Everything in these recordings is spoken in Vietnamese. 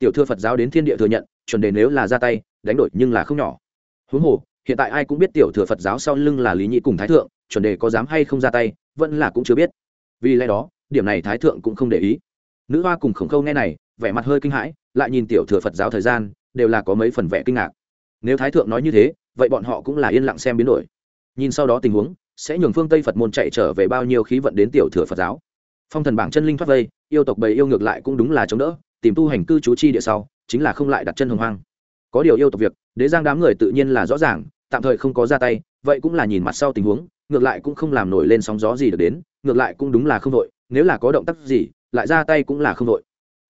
tiểu thừa phật giáo đến thiên địa thừa nhận, chuẩn đề nếu là ra tay, đánh đổi nhưng là không nhỏ. Huống hồ, hiện tại ai cũng biết tiểu thừa phật giáo sau lưng là lý nhị cùng thái thượng, chuẩn đề có dám hay không ra tay, vẫn là cũng chưa biết. Vì lẽ đó, điểm này thái thượng cũng không để ý. Nữ hoa cùng khổng khâu nghe này, vẻ mặt hơi kinh hãi, lại nhìn tiểu thừa phật giáo thời gian, đều là có mấy phần vẻ kinh ngạc. Nếu thái thượng nói như thế, vậy bọn họ cũng là yên lặng xem biến đổi. Nhìn sau đó tình huống, sẽ nhường phương tây phật môn chạy trở về bao nhiêu khí vận đến tiểu thừa phật giáo. Phong thần bảng chân linh thoát vây, yêu tộc bầy yêu ngược lại cũng đúng là chống đỡ tìm tu hành cư trú chi địa sau, chính là không lại đặt chân hồng hoang. Có điều yêu tộc việc, đế giang đám người tự nhiên là rõ ràng, tạm thời không có ra tay, vậy cũng là nhìn mặt sau tình huống, ngược lại cũng không làm nổi lên sóng gió gì được đến, ngược lại cũng đúng là không đội nếu là có động tác gì, lại ra tay cũng là không đội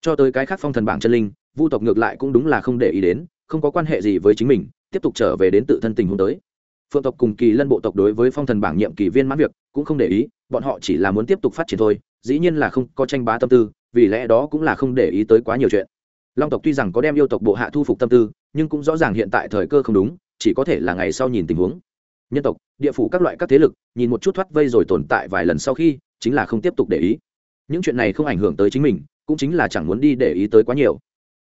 cho tới cái khác phong thần bảng chân linh, vu tộc ngược lại cũng đúng là không để ý đến, không có quan hệ gì với chính mình, tiếp tục trở về đến tự thân tình huống tới. Phượng tộc cùng kỳ lân bộ tộc đối với phong thần bảng nhiệm kỳ viên mãn việc cũng không để ý, bọn họ chỉ là muốn tiếp tục phát triển thôi, dĩ nhiên là không có tranh bá tâm tư vì lẽ đó cũng là không để ý tới quá nhiều chuyện. Long tộc tuy rằng có đem yêu tộc bộ hạ thu phục tâm tư, nhưng cũng rõ ràng hiện tại thời cơ không đúng, chỉ có thể là ngày sau nhìn tình huống. Nhân tộc, địa phủ các loại các thế lực, nhìn một chút thoát vây rồi tồn tại vài lần sau khi, chính là không tiếp tục để ý. Những chuyện này không ảnh hưởng tới chính mình, cũng chính là chẳng muốn đi để ý tới quá nhiều.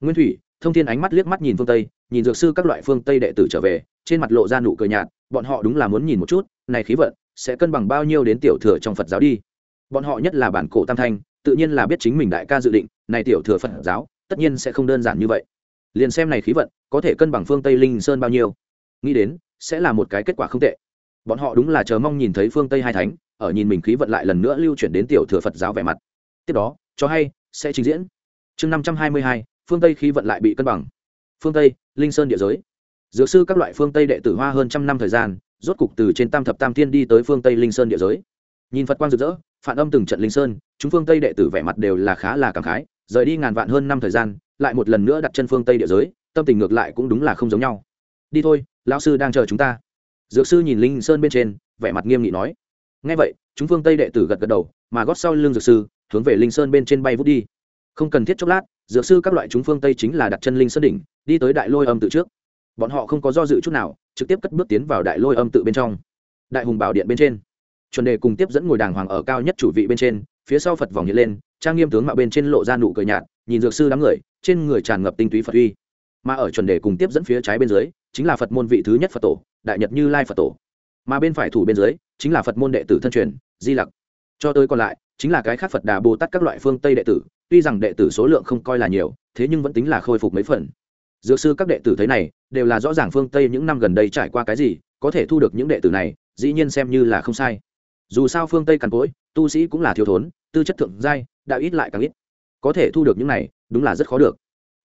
Nguyên thủy, thông thiên ánh mắt liếc mắt nhìn phương tây, nhìn dược sư các loại phương tây đệ tử trở về, trên mặt lộ ra nụ cười nhạt, bọn họ đúng là muốn nhìn một chút, này khí vận, sẽ cân bằng bao nhiêu đến tiểu thừa trong phật giáo đi. Bọn họ nhất là bản cổ tam thanh tự nhiên là biết chính mình đại ca dự định, này tiểu thừa phật giáo, tất nhiên sẽ không đơn giản như vậy. Liền xem này khí vận, có thể cân bằng phương tây linh sơn bao nhiêu. Nghĩ đến, sẽ là một cái kết quả không tệ. Bọn họ đúng là chờ mong nhìn thấy phương tây hai thánh, ở nhìn mình khí vận lại lần nữa lưu chuyển đến tiểu thừa phật giáo vẻ mặt. Tiếp đó, cho hay, sẽ trình diễn. Chương năm trăm hai mươi hai, phương tây khí vận lại bị cân bằng. Phương tây, linh sơn địa giới. Dược sư các loại phương tây đệ tử hoa hơn trăm năm thời gian, rốt cục từ trên tam thập tam thiên đi tới phương tây linh sơn địa giới. Nhìn phật quang rực rỡ phản âm từng trận linh sơn, chúng phương tây đệ tử vẻ mặt đều là khá là cảm khái, rời đi ngàn vạn hơn năm thời gian, lại một lần nữa đặt chân phương tây địa giới, tâm tình ngược lại cũng đúng là không giống nhau. Đi thôi, lão sư đang chờ chúng ta. Dược sư nhìn linh sơn bên trên, vẻ mặt nghiêm nghị nói. Ngay vậy, chúng phương tây đệ tử gật gật đầu, mà gót sau lưng dược sư, hướng về linh sơn bên trên bay vút đi. Không cần thiết chốc lát, dược sư các loại chúng phương tây chính là đặt chân linh sơn đỉnh, đi tới đại lôi âm tự trước. Bọn họ không có do dự chút nào, trực tiếp cất bước tiến vào đại lôi âm tự bên trong. Đại hùng bảo điện bên trên chuẩn đề cùng tiếp dẫn ngồi đàng hoàng ở cao nhất chủ vị bên trên, phía sau phật vòng hiện lên, trang nghiêm tướng mạo bên trên lộ ra nụ cười nhạt, nhìn dược sư đám người, trên người tràn ngập tinh túy phật uy. Mà ở chuẩn đề cùng tiếp dẫn phía trái bên dưới, chính là phật môn vị thứ nhất phật tổ, đại nhật như lai phật tổ. Mà bên phải thủ bên dưới, chính là phật môn đệ tử thân truyền, di lặc. Cho tới còn lại, chính là cái khác phật đà bồ tát các loại phương tây đệ tử, tuy rằng đệ tử số lượng không coi là nhiều, thế nhưng vẫn tính là khôi phục mấy phần. Dược sư các đệ tử thấy này, đều là rõ ràng phương tây những năm gần đây trải qua cái gì, có thể thu được những đệ tử này, dĩ nhiên xem như là không sai dù sao phương tây càn cỗi, tu sĩ cũng là thiếu thốn, tư chất thượng giai, đạo ít lại càng ít. Có thể thu được những này, đúng là rất khó được.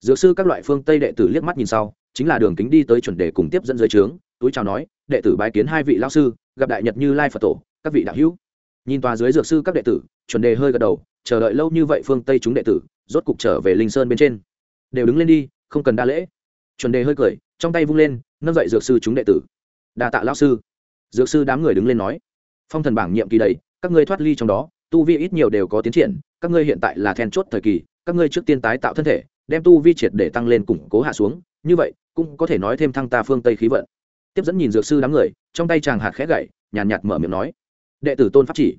Dược sư các loại phương tây đệ tử liếc mắt nhìn sau, chính là đường kính đi tới chuẩn đề cùng tiếp dẫn dưới trướng, túi chào nói, đệ tử bái kiến hai vị lao sư, gặp đại nhật như lai phật tổ, các vị đạo hữu. Nhìn tòa dưới dược sư các đệ tử, chuẩn đề hơi gật đầu, chờ đợi lâu như vậy phương tây chúng đệ tử, rốt cục trở về linh sơn bên trên. Đều đứng lên đi, không cần đa lễ. Chuẩn đề hơi cười, trong tay vung lên, nâng dậy dược sư chúng đệ tử. Đà tạ lao sư. Dược sư đám người đứng lên nói phong thần bảng nhiệm kỳ đầy, các ngươi thoát ly trong đó, tu vi ít nhiều đều có tiến triển, các ngươi hiện tại là then chốt thời kỳ, các ngươi trước tiên tái tạo thân thể, đem tu vi triệt để tăng lên củng cố hạ xuống, như vậy, cũng có thể nói thêm thăng ta phương tây khí vận. Tiếp dẫn nhìn dược sư đám người, trong tay chàng hạt khẽ gậy, nhàn nhạt mở miệng nói, đệ tử tôn pháp chỉ.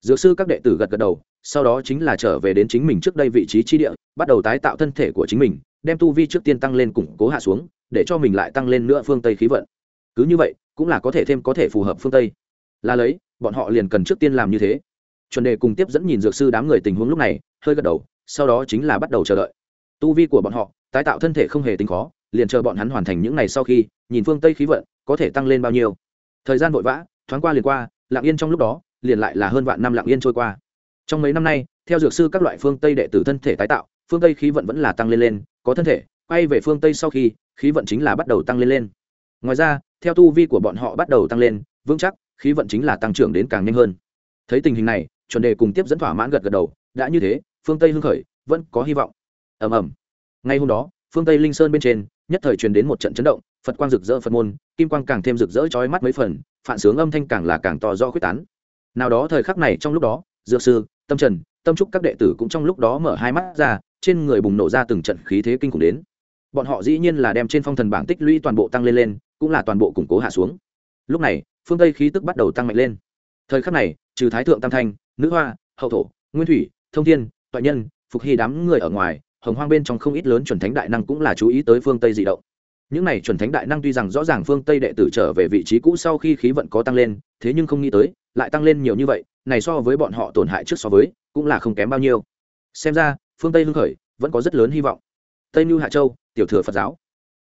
Dược sư các đệ tử gật gật đầu, sau đó chính là trở về đến chính mình trước đây vị trí chi địa, bắt đầu tái tạo thân thể của chính mình, đem tu vi trước tiên tăng lên củng cố hạ xuống, để cho mình lại tăng lên nữa phương tây khí vận. Cứ như vậy, cũng là có thể thêm có thể phù hợp phương tây. Là lấy bọn họ liền cần trước tiên làm như thế. Chuẩn đề cùng tiếp dẫn nhìn dược sư đám người tình huống lúc này, hơi gật đầu, sau đó chính là bắt đầu chờ đợi. Tu vi của bọn họ, tái tạo thân thể không hề tính khó, liền chờ bọn hắn hoàn thành những ngày sau khi, nhìn phương tây khí vận, có thể tăng lên bao nhiêu. Thời gian vội vã, thoáng qua liền qua lặng yên trong lúc đó, liền lại là hơn vạn năm lặng yên trôi qua. Trong mấy năm nay, theo dược sư các loại phương tây đệ tử thân thể tái tạo, phương tây khí vận vẫn là tăng lên lên, có thân thể, quay về phương tây sau khi, khí vận chính là bắt đầu tăng lên lên. Ngoài ra, theo tu vi của bọn họ bắt đầu tăng lên, vững chắc khí vận chính là tăng trưởng đến càng nhanh hơn. Thấy tình hình này, chuẩn đề cùng tiếp dẫn thỏa mãn gật gật đầu, đã như thế, phương tây hưng khởi, vẫn có hy vọng. Ầm ầm. Ngay hôm đó, phương tây linh sơn bên trên, nhất thời truyền đến một trận chấn động, phật quang rực rỡ phật môn, kim quang càng thêm rực rỡ trói mắt mấy phần, phản sướng âm thanh càng là càng to do khuyết tán. Nào đó thời khắc này trong lúc đó, dược sư, tâm trần, tâm trúc các đệ tử cũng trong lúc đó mở hai mắt ra, trên người bùng nổ ra từng trận khí thế kinh khủng đến. Bọn họ dĩ nhiên là đem trên phong thần bảng tích lũy toàn bộ tăng lên lên, cũng là toàn bộ củng cố hạ xuống. Lúc này phương tây khí tức bắt đầu tăng mạnh lên thời khắc này trừ thái thượng tam thanh nữ hoa hậu thổ nguyên thủy thông thiên toại nhân phục hy đám người ở ngoài hồng hoang bên trong không ít lớn chuẩn thánh đại năng cũng là chú ý tới phương tây dị động những này chuẩn thánh đại năng tuy rằng rõ ràng phương tây đệ tử trở về vị trí cũ sau khi khí vận có tăng lên thế nhưng không nghĩ tới lại tăng lên nhiều như vậy này so với bọn họ tổn hại trước so với cũng là không kém bao nhiêu xem ra phương tây hưng khởi vẫn có rất lớn hy vọng tây mưu hạ châu tiểu thừa phật giáo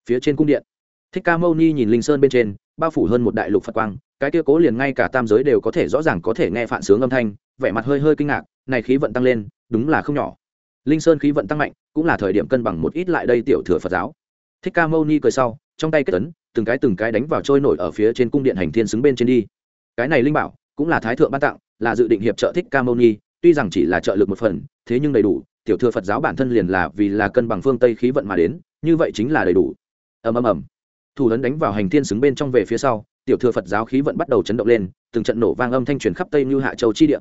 phía trên cung điện thích ca mâu ni nhìn linh sơn bên trên bao phủ hơn một đại lục phật quang cái kia cố liền ngay cả tam giới đều có thể rõ ràng có thể nghe phản sướng âm thanh, vẻ mặt hơi hơi kinh ngạc, này khí vận tăng lên, đúng là không nhỏ. Linh sơn khí vận tăng mạnh, cũng là thời điểm cân bằng một ít lại đây tiểu thừa phật giáo. Thích ca mâu ni cười sau, trong tay kết tấn từng cái từng cái đánh vào trôi nổi ở phía trên cung điện hành thiên xứng bên trên đi. Cái này linh bảo, cũng là thái thượng ban tặng, là dự định hiệp trợ thích ca mâu ni, tuy rằng chỉ là trợ lực một phần, thế nhưng đầy đủ, tiểu thừa phật giáo bản thân liền là vì là cân bằng phương tây khí vận mà đến, như vậy chính là đầy đủ. Ầm ầm ầm. Thủ lớn đánh vào hành thiên xứng bên trong về phía sau tiểu thừa phật giáo khí vận bắt đầu chấn động lên, từng trận nổ vang âm thanh truyền khắp tây như hạ châu chi địa.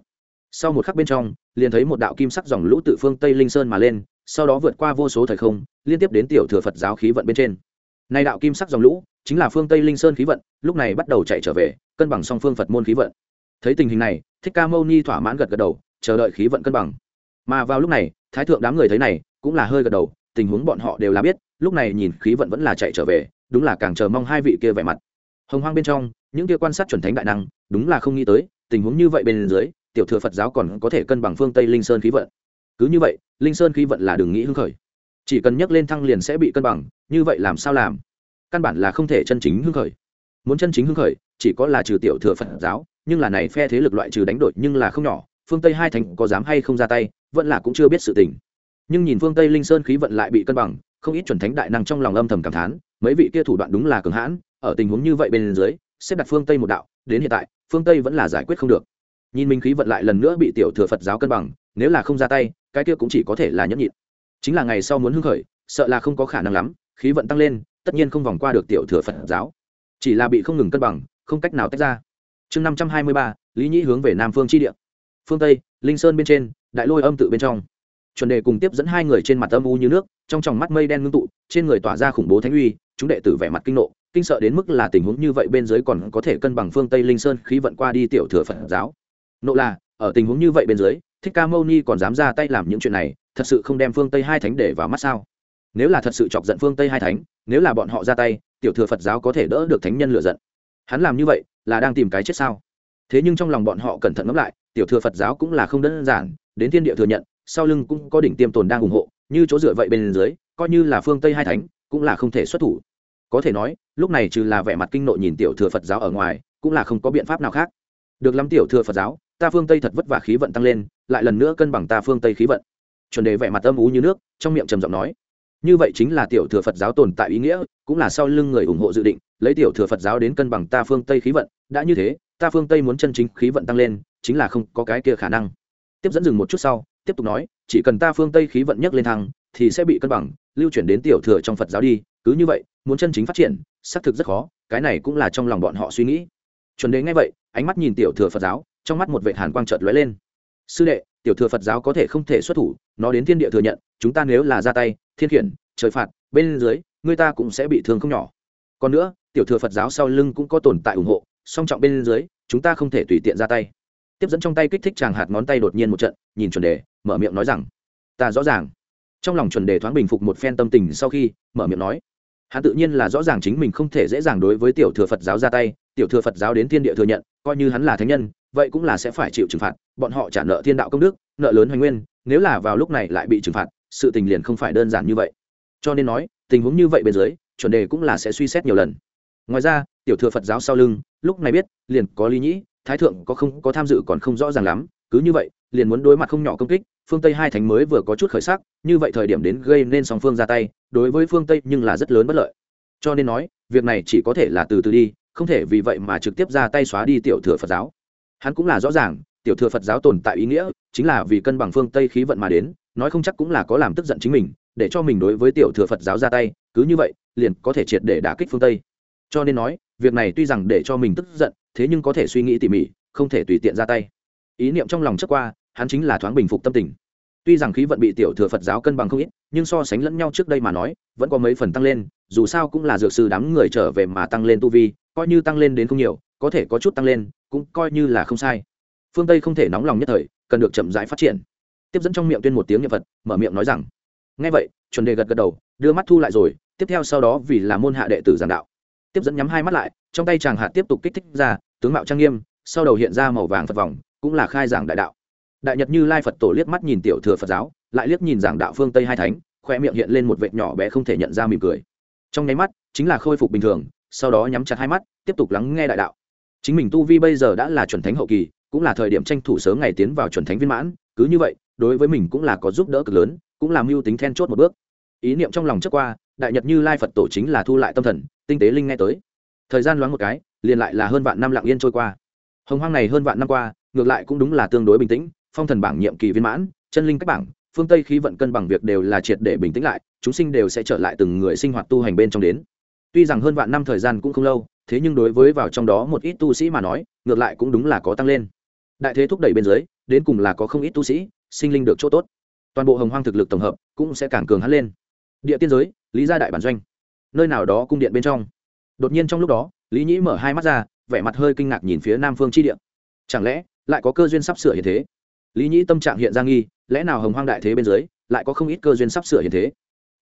Sau một khắc bên trong, liền thấy một đạo kim sắc dòng lũ tự phương tây linh sơn mà lên, sau đó vượt qua vô số thời không, liên tiếp đến tiểu thừa phật giáo khí vận bên trên. Nay đạo kim sắc dòng lũ, chính là phương tây linh sơn khí vận, lúc này bắt đầu chạy trở về, cân bằng song phương phật môn khí vận. Thấy tình hình này, thích ca mâu ni thỏa mãn gật gật đầu, chờ đợi khí vận cân bằng. Mà vào lúc này, thái thượng đám người thấy này, cũng là hơi gật đầu, tình huống bọn họ đều là biết, lúc này nhìn khí vận vẫn là chạy trở về, đúng là càng chờ mong hai vị kia vẻ mặt hồng hoang bên trong, những kia quan sát chuẩn thánh đại năng, đúng là không nghĩ tới, tình huống như vậy bên dưới, tiểu thừa phật giáo còn có thể cân bằng phương tây linh sơn khí vận. Cứ như vậy, linh sơn khí vận là đừng nghĩ hưng khởi. Chỉ cần nhắc lên thăng liền sẽ bị cân bằng, như vậy làm sao làm? Căn bản là không thể chân chính hưng khởi. Muốn chân chính hưng khởi, chỉ có là trừ tiểu thừa phật giáo, nhưng là này phe thế lực loại trừ đánh đổi nhưng là không nhỏ, phương tây hai thành có dám hay không ra tay, vẫn là cũng chưa biết sự tình. Nhưng nhìn phương tây linh sơn khí vận lại bị cân bằng, không ít chuẩn thánh đại năng trong lòng âm thầm cảm thán mấy vị kia thủ đoạn đúng là cường hãn, ở tình huống như vậy bên dưới, xếp đặt phương tây một đạo, đến hiện tại, phương tây vẫn là giải quyết không được. Nhìn minh khí vận lại lần nữa bị tiểu thừa phật giáo cân bằng, nếu là không ra tay, cái kia cũng chỉ có thể là nhẫn nhịn. Chính là ngày sau muốn hưng khởi, sợ là không có khả năng lắm, khí vận tăng lên, tất nhiên không vòng qua được tiểu thừa phật giáo. Chỉ là bị không ngừng cân bằng, không cách nào tách ra. Chương năm trăm hai mươi ba, lý nhĩ hướng về nam phương tri địa. Phương tây, linh sơn bên trên, đại lôi âm tự bên trong. Chuẩn đề cùng tiếp dẫn hai người trên mặt âm u như nước, trong tròng mắt mây đen ngưng tụ, trên người tỏa ra khủng bố thánh uy chúng đệ tử vẻ mặt kinh nộ, kinh sợ đến mức là tình huống như vậy bên dưới còn có thể cân bằng phương tây linh sơn khí vận qua đi tiểu thừa phật giáo. Nộ là, ở tình huống như vậy bên dưới, thích ca mâu ni còn dám ra tay làm những chuyện này, thật sự không đem phương tây hai thánh để vào mắt sao? Nếu là thật sự chọc giận phương tây hai thánh, nếu là bọn họ ra tay, tiểu thừa phật giáo có thể đỡ được thánh nhân lựa giận. Hắn làm như vậy, là đang tìm cái chết sao? Thế nhưng trong lòng bọn họ cẩn thận ngẫm lại, tiểu thừa phật giáo cũng là không đơn giản, đến thiên địa thừa nhận, sau lưng cũng có đỉnh tiêm tồn đang ủng hộ, như chỗ dựa vậy bên dưới, coi như là phương tây hai thánh, cũng là không thể xuất thủ có thể nói, lúc này trừ là vẻ mặt kinh nội nhìn tiểu thừa phật giáo ở ngoài, cũng là không có biện pháp nào khác. Được lắm tiểu thừa phật giáo, ta phương tây thật vất vả khí vận tăng lên, lại lần nữa cân bằng ta phương tây khí vận. Chuẩn đề vẻ mặt âm ú như nước, trong miệng trầm giọng nói. Như vậy chính là tiểu thừa phật giáo tồn tại ý nghĩa, cũng là sau lưng người ủng hộ dự định, lấy tiểu thừa phật giáo đến cân bằng ta phương tây khí vận, đã như thế, ta phương tây muốn chân chính khí vận tăng lên, chính là không có cái kia khả năng. Tiếp dẫn dừng một chút sau, tiếp tục nói, chỉ cần ta phương tây khí vận nhấc lên thăng, thì sẽ bị cân bằng, lưu chuyển đến tiểu thừa trong phật giáo đi cứ như vậy, muốn chân chính phát triển, xác thực rất khó, cái này cũng là trong lòng bọn họ suy nghĩ. Chuẩn đề ngay vậy, ánh mắt nhìn tiểu thừa phật giáo, trong mắt một vệ hàn quang trợt lóe lên. Sư đệ, tiểu thừa phật giáo có thể không thể xuất thủ, nó đến thiên địa thừa nhận, chúng ta nếu là ra tay, thiên khiển, trời phạt, bên dưới, người ta cũng sẽ bị thương không nhỏ. Còn nữa, tiểu thừa phật giáo sau lưng cũng có tồn tại ủng hộ, song trọng bên dưới, chúng ta không thể tùy tiện ra tay. Tiếp dẫn trong tay kích thích chàng hạt ngón tay đột nhiên một trận, nhìn chuẩn đề mở miệng nói rằng, ta rõ ràng. Trong lòng chuẩn đề thoáng bình phục một phen tâm tình sau khi, mở miệng nói hắn tự nhiên là rõ ràng chính mình không thể dễ dàng đối với tiểu thừa phật giáo ra tay, tiểu thừa phật giáo đến thiên địa thừa nhận, coi như hắn là thánh nhân, vậy cũng là sẽ phải chịu trừng phạt, bọn họ trả nợ thiên đạo công đức, nợ lớn hoành nguyên, nếu là vào lúc này lại bị trừng phạt, sự tình liền không phải đơn giản như vậy. Cho nên nói, tình huống như vậy bên dưới, chuẩn đề cũng là sẽ suy xét nhiều lần. Ngoài ra, tiểu thừa phật giáo sau lưng, lúc này biết, liền có lý nhĩ, thái thượng có không, có tham dự còn không rõ ràng lắm cứ như vậy, liền muốn đối mặt không nhỏ công kích, phương tây hai thánh mới vừa có chút khởi sắc, như vậy thời điểm đến gây nên song phương ra tay, đối với phương tây nhưng là rất lớn bất lợi. Cho nên nói, việc này chỉ có thể là từ từ đi, không thể vì vậy mà trực tiếp ra tay xóa đi tiểu thừa phật giáo. Hắn cũng là rõ ràng, tiểu thừa phật giáo tồn tại ý nghĩa, chính là vì cân bằng phương tây khí vận mà đến, nói không chắc cũng là có làm tức giận chính mình, để cho mình đối với tiểu thừa phật giáo ra tay, cứ như vậy, liền có thể triệt để đả kích phương tây. Cho nên nói, việc này tuy rằng để cho mình tức giận, thế nhưng có thể suy nghĩ tỉ mỉ, không thể tùy tiện ra tay ý niệm trong lòng trước qua, hắn chính là thoáng bình phục tâm tình. Tuy rằng khí vận bị tiểu thừa phật giáo cân bằng không ít, nhưng so sánh lẫn nhau trước đây mà nói, vẫn có mấy phần tăng lên, dù sao cũng là dược sư đám người trở về mà tăng lên tu vi, coi như tăng lên đến không nhiều, có thể có chút tăng lên, cũng coi như là không sai. Phương tây không thể nóng lòng nhất thời, cần được chậm rãi phát triển. Tiếp dẫn trong miệng tuyên một tiếng nhập vật mở miệng nói rằng ngay vậy, chuẩn đề gật gật đầu, đưa mắt thu lại rồi, tiếp theo sau đó vì là môn hạ đệ tử giảng đạo. Tiếp dẫn nhắm hai mắt lại, trong tay chàng hạt tiếp tục kích thích ra, tướng mạo trang nghiêm, sau đầu hiện ra màu vàng phật vòng cũng là khai giảng đại đạo. Đại nhật như lai phật tổ liếc mắt nhìn tiểu thừa phật giáo, lại liếc nhìn giảng đạo phương tây hai thánh khoe miệng hiện lên một vệt nhỏ bé không thể nhận ra mỉm cười. Trong nháy mắt, chính là khôi phục bình thường, sau đó nhắm chặt hai mắt, tiếp tục lắng nghe đại đạo. Chính mình tu vi bây giờ đã là chuẩn thánh hậu kỳ, cũng là thời điểm tranh thủ sớm ngày tiến vào chuẩn thánh viên mãn, cứ như vậy, đối với mình cũng là có giúp đỡ cực lớn, cũng làm mưu tính then chốt một bước. Ý niệm trong lòng trước qua, đại nhật như lai phật tổ chính là thu lại tâm thần, tinh tế linh nghe tới. Thời gian loáng một cái, liền lại là hơn vạn năm lặng yên trôi qua. Hồng hoang này hơn vạn năm qua ngược lại cũng đúng là tương đối bình tĩnh, phong thần bảng nhiệm kỳ viên mãn, chân linh cách bảng, phương tây khí vận cân bằng việc đều là triệt để bình tĩnh lại, chúng sinh đều sẽ trở lại từng người sinh hoạt tu hành bên trong đến. Tuy rằng hơn vạn năm thời gian cũng không lâu, thế nhưng đối với vào trong đó một ít tu sĩ mà nói, ngược lại cũng đúng là có tăng lên. Đại thế thúc đẩy bên dưới, đến cùng là có không ít tu sĩ, sinh linh được chỗ tốt. Toàn bộ hồng hoang thực lực tổng hợp cũng sẽ càng cường hắn lên. Địa tiên giới, lý gia đại bản doanh. Nơi nào đó cung điện bên trong. Đột nhiên trong lúc đó, lý nhĩ mở hai mắt ra, vẻ mặt hơi kinh ngạc nhìn phía nam phương chi điện chẳng lẽ lại có cơ duyên sắp sửa hiện thế. Lý nhĩ tâm trạng hiện ra nghi, lẽ nào hồng hoang đại thế bên dưới lại có không ít cơ duyên sắp sửa hiện thế?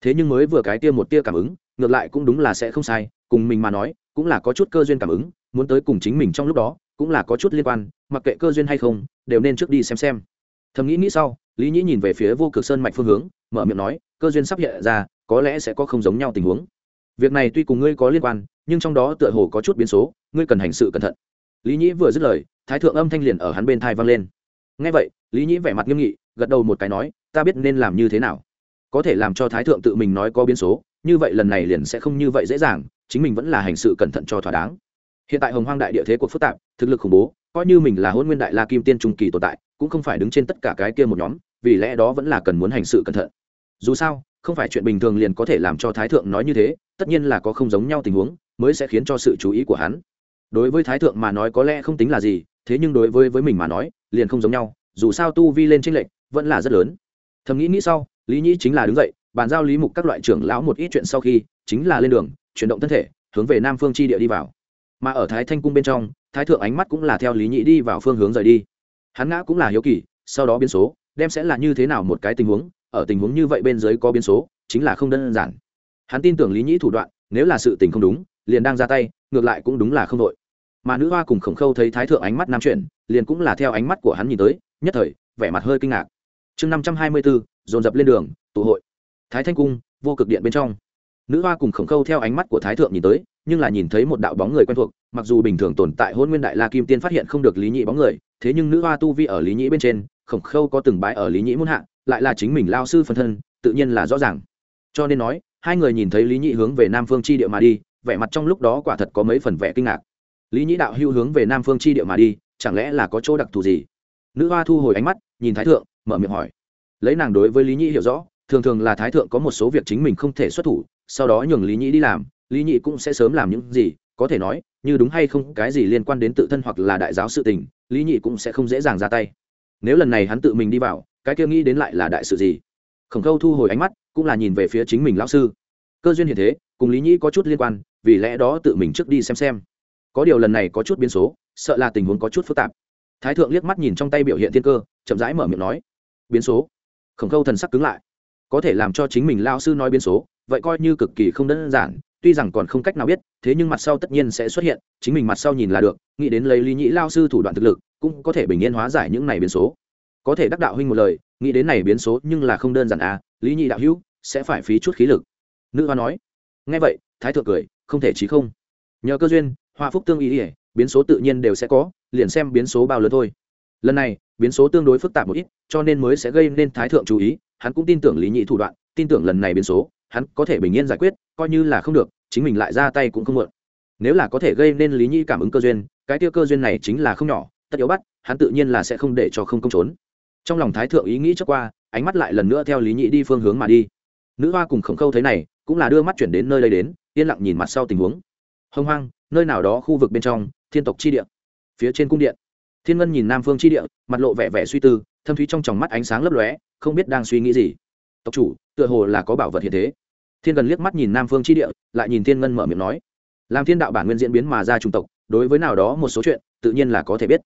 Thế nhưng mới vừa cái tiêm một tia cảm ứng, ngược lại cũng đúng là sẽ không sai, cùng mình mà nói, cũng là có chút cơ duyên cảm ứng, muốn tới cùng chính mình trong lúc đó, cũng là có chút liên quan, mặc kệ cơ duyên hay không, đều nên trước đi xem xem. Thầm nghĩ nghĩ sau, lý nhĩ nhìn về phía vô cực sơn mạch phương hướng, mở miệng nói, cơ duyên sắp hiện ra, có lẽ sẽ có không giống nhau tình huống. Việc này tuy cùng ngươi có liên quan, nhưng trong đó tựa hồ có chút biến số, ngươi cần hành sự cẩn thận. Lý nhĩ vừa dứt lời thái thượng âm thanh liền ở hắn bên thai vang lên. Ngay vậy, lý nhĩ vẻ mặt nghiêm nghị, gật đầu một cái nói, ta biết nên làm như thế nào. Có thể làm cho thái thượng tự mình nói có biến số, như vậy lần này liền sẽ không như vậy dễ dàng, chính mình vẫn là hành sự cẩn thận cho thỏa đáng. Hiện tại hồng hoang đại địa thế cuộc phức tạp, thực lực khủng bố, coi như mình là hôn nguyên đại la kim tiên trung kỳ tồn tại, cũng không phải đứng trên tất cả cái kia một nhóm, vì lẽ đó vẫn là cần muốn hành sự cẩn thận. Dù sao, không phải chuyện bình thường liền có thể làm cho thái thượng nói như thế, tất nhiên là có không giống nhau tình huống, mới sẽ khiến cho sự chú ý của hắn. Đối với thái thượng mà nói có lẽ không tính là gì thế nhưng đối với với mình mà nói, liền không giống nhau, dù sao tu vi lên tranh lệch vẫn là rất lớn. Thầm nghĩ nghĩ sau, lý nhĩ chính là đứng dậy, bàn giao lý mục các loại trưởng lão một ít chuyện sau khi, chính là lên đường, chuyển động thân thể, hướng về nam phương chi địa đi vào. Mà ở thái thanh cung bên trong, thái thượng ánh mắt cũng là theo lý nhĩ đi vào phương hướng rời đi. Hắn ngã cũng là hiếu kỳ, sau đó biến số, đem sẽ là như thế nào một cái tình huống, ở tình huống như vậy bên dưới có biến số, chính là không đơn giản. Hắn tin tưởng lý nhĩ thủ đoạn, nếu là sự tình không đúng, liền đang ra tay, ngược lại cũng đúng là không đội mà nữ hoa cùng khổng khâu thấy thái thượng ánh mắt nam chuyển, liền cũng là theo ánh mắt của hắn nhìn tới, nhất thời, vẻ mặt hơi kinh ngạc. Chương năm trăm hai mươi bốn dồn dập lên đường, tụ hội. Thái thanh cung, vô cực điện bên trong. Nữ hoa cùng khổng khâu theo ánh mắt của thái thượng nhìn tới, nhưng là nhìn thấy một đạo bóng người quen thuộc, mặc dù bình thường tồn tại hôn nguyên đại la kim tiên phát hiện không được lý nhị bóng người, thế nhưng nữ hoa tu vi ở lý nhị bên trên, khổng khâu có từng bái ở lý nhị muôn hạ, lại là chính mình lao sư phân thân, tự nhiên là rõ ràng. Cho nên nói, hai người nhìn thấy lý nhị hướng về nam phương chi địa mà đi, vẻ mặt trong lúc đó quả thật có mấy phần vẻ kinh ngạc lý Nhĩ đạo hưu hướng về nam phương chi địa mà đi, chẳng lẽ là có chỗ đặc thù gì? Nữ hoa thu hồi ánh mắt, nhìn thái thượng, mở miệng hỏi. Lấy nàng đối với lý Nhĩ hiểu rõ, thường thường là thái thượng có một số việc chính mình không thể xuất thủ, sau đó nhường lý Nhĩ đi làm, lý Nhĩ cũng sẽ sớm làm những gì, có thể nói, như đúng hay không cái gì liên quan đến tự thân hoặc là đại giáo sự tình, lý nhị cũng sẽ không dễ dàng ra tay. Nếu lần này hắn tự mình đi vào, cái kia nghĩ đến lại là đại sự gì? Khổng khâu thu hồi ánh mắt, cũng là nhìn về phía chính mình lão sư. Cơ duyên hiện thế, cùng lý nhị có chút liên quan, vì lẽ đó tự mình trước đi xem xem có điều lần này có chút biến số, sợ là tình huống có chút phức tạp. Thái thượng liếc mắt nhìn trong tay biểu hiện thiên cơ, chậm rãi mở miệng nói, biến số? Khổng khâu thần sắc cứng lại. Có thể làm cho chính mình lao sư nói biến số, vậy coi như cực kỳ không đơn giản, tuy rằng còn không cách nào biết, thế nhưng mặt sau tất nhiên sẽ xuất hiện, chính mình mặt sau nhìn là được, nghĩ đến lấy lý nhĩ lao sư thủ đoạn thực lực, cũng có thể bình yên hóa giải những này biến số. Có thể đắc đạo huynh một lời, nghĩ đến này biến số nhưng là không đơn giản à lý nhị đạo hữu, sẽ phải phí chút khí lực. Nữ hoa nói. Nghe vậy, thái thượng cười, không thể chí không. Nhờ cơ duyên hoa phúc tương ý ỉa biến số tự nhiên đều sẽ có, liền xem biến số bao lớn thôi. Lần này, biến số tương đối phức tạp một ít, cho nên mới sẽ gây nên thái thượng chú ý, hắn cũng tin tưởng lý nhị thủ đoạn, tin tưởng lần này biến số, hắn có thể bình yên giải quyết, coi như là không được, chính mình lại ra tay cũng không mượn nếu là có thể gây nên lý nhị cảm ứng cơ duyên, cái tiêu cơ duyên này chính là không nhỏ, tất yếu bắt, hắn tự nhiên là sẽ không để cho không công trốn. Trong lòng thái thượng ý nghĩ trước qua, ánh mắt lại lần nữa theo lý nhị đi phương hướng mà đi. Nữ hoa cùng khổng khâu thấy này, cũng là đưa mắt chuyển đến nơi đây đến, yên lặng nhìn mặt sau tình huống. Hông hoang nơi nào đó khu vực bên trong, thiên tộc chi địa, phía trên cung điện. Thiên ngân nhìn nam phương chi địa, mặt lộ vẻ vẻ suy tư, thâm thúy trong tròng mắt ánh sáng lấp lóe, không biết đang suy nghĩ gì. Tộc chủ, tựa hồ là có bảo vật hiện thế. Thiên gần liếc mắt nhìn nam phương chi địa, lại nhìn thiên ngân mở miệng nói, làm thiên đạo bản nguyên diễn biến mà ra trung tộc, đối với nào đó một số chuyện, tự nhiên là có thể biết.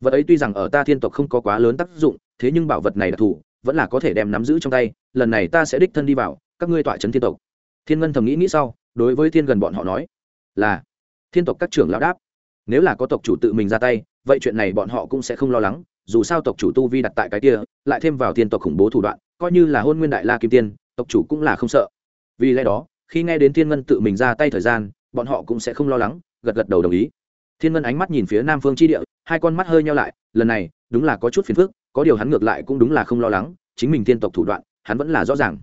Vật ấy tuy rằng ở ta thiên tộc không có quá lớn tác dụng, thế nhưng bảo vật này đặc thù, vẫn là có thể đem nắm giữ trong tay, lần này ta sẽ đích thân đi vào, các ngươi tọa trấn thiên tộc. Thiên ngân thầm nghĩ nghĩ sau, đối với thiên gần bọn họ nói, là thiên tộc các trưởng lão đáp, nếu là có tộc chủ tự mình ra tay, vậy chuyện này bọn họ cũng sẽ không lo lắng, dù sao tộc chủ tu vi đặt tại cái kia, lại thêm vào thiên tộc khủng bố thủ đoạn, coi như là hôn nguyên đại la kim tiên, tộc chủ cũng là không sợ. Vì lẽ đó, khi nghe đến thiên ngân tự mình ra tay thời gian, bọn họ cũng sẽ không lo lắng, gật gật đầu đồng ý. Thiên ngân ánh mắt nhìn phía nam phương chi địa, hai con mắt hơi nhau lại, lần này, đúng là có chút phiền phức, có điều hắn ngược lại cũng đúng là không lo lắng, chính mình tiên tộc thủ đoạn, hắn vẫn là rõ ràng.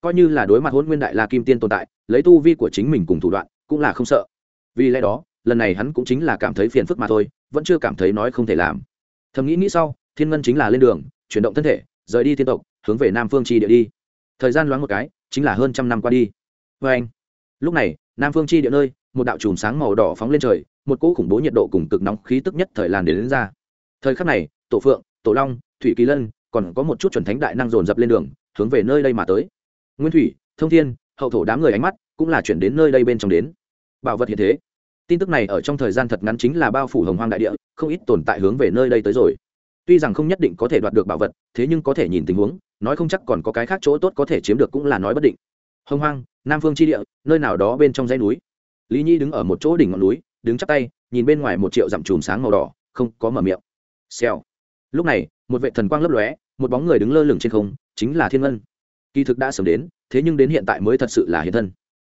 Coi như là đối mặt hôn nguyên đại la kim tiên tồn tại, lấy tu vi của chính mình cùng thủ đoạn, cũng là không sợ vì lẽ đó lần này hắn cũng chính là cảm thấy phiền phức mà thôi vẫn chưa cảm thấy nói không thể làm. Thầm nghĩ nghĩ sau thiên ngân chính là lên đường chuyển động thân thể rời đi tiên tộc hướng về nam phương chi địa đi. Thời gian loáng một cái chính là hơn trăm năm qua đi. Vê anh lúc này nam phương chi địa nơi một đạo chùm sáng màu đỏ phóng lên trời một cỗ khủng bố nhiệt độ cùng cực nóng khí tức nhất thời làn đến, đến ra. Thời khắc này tổ phượng tổ long thủy kỳ lân còn có một chút chuẩn thánh đại năng dồn dập lên đường hướng về nơi đây mà tới. Nguyên thủy thông thiên hậu thổ đám người ánh mắt cũng là chuyển đến nơi đây bên trong đến. Bảo vật hiện thế tin tức này ở trong thời gian thật ngắn chính là bao phủ hồng hoang đại địa, không ít tồn tại hướng về nơi đây tới rồi. Tuy rằng không nhất định có thể đoạt được bảo vật, thế nhưng có thể nhìn tình huống, nói không chắc còn có cái khác chỗ tốt có thể chiếm được cũng là nói bất định. Hồng hoang, nam phương tri địa, nơi nào đó bên trong dãy núi. Lý nhi đứng ở một chỗ đỉnh ngọn núi, đứng chắc tay, nhìn bên ngoài một triệu dặm chùm sáng màu đỏ, không có mở miệng. Xèo. Lúc này, một vệ thần quang lấp lóe, một bóng người đứng lơ lửng trên không, chính là thiên ngân. Kỳ thực đã sớm đến, thế nhưng đến hiện tại mới thật sự là hiện thân.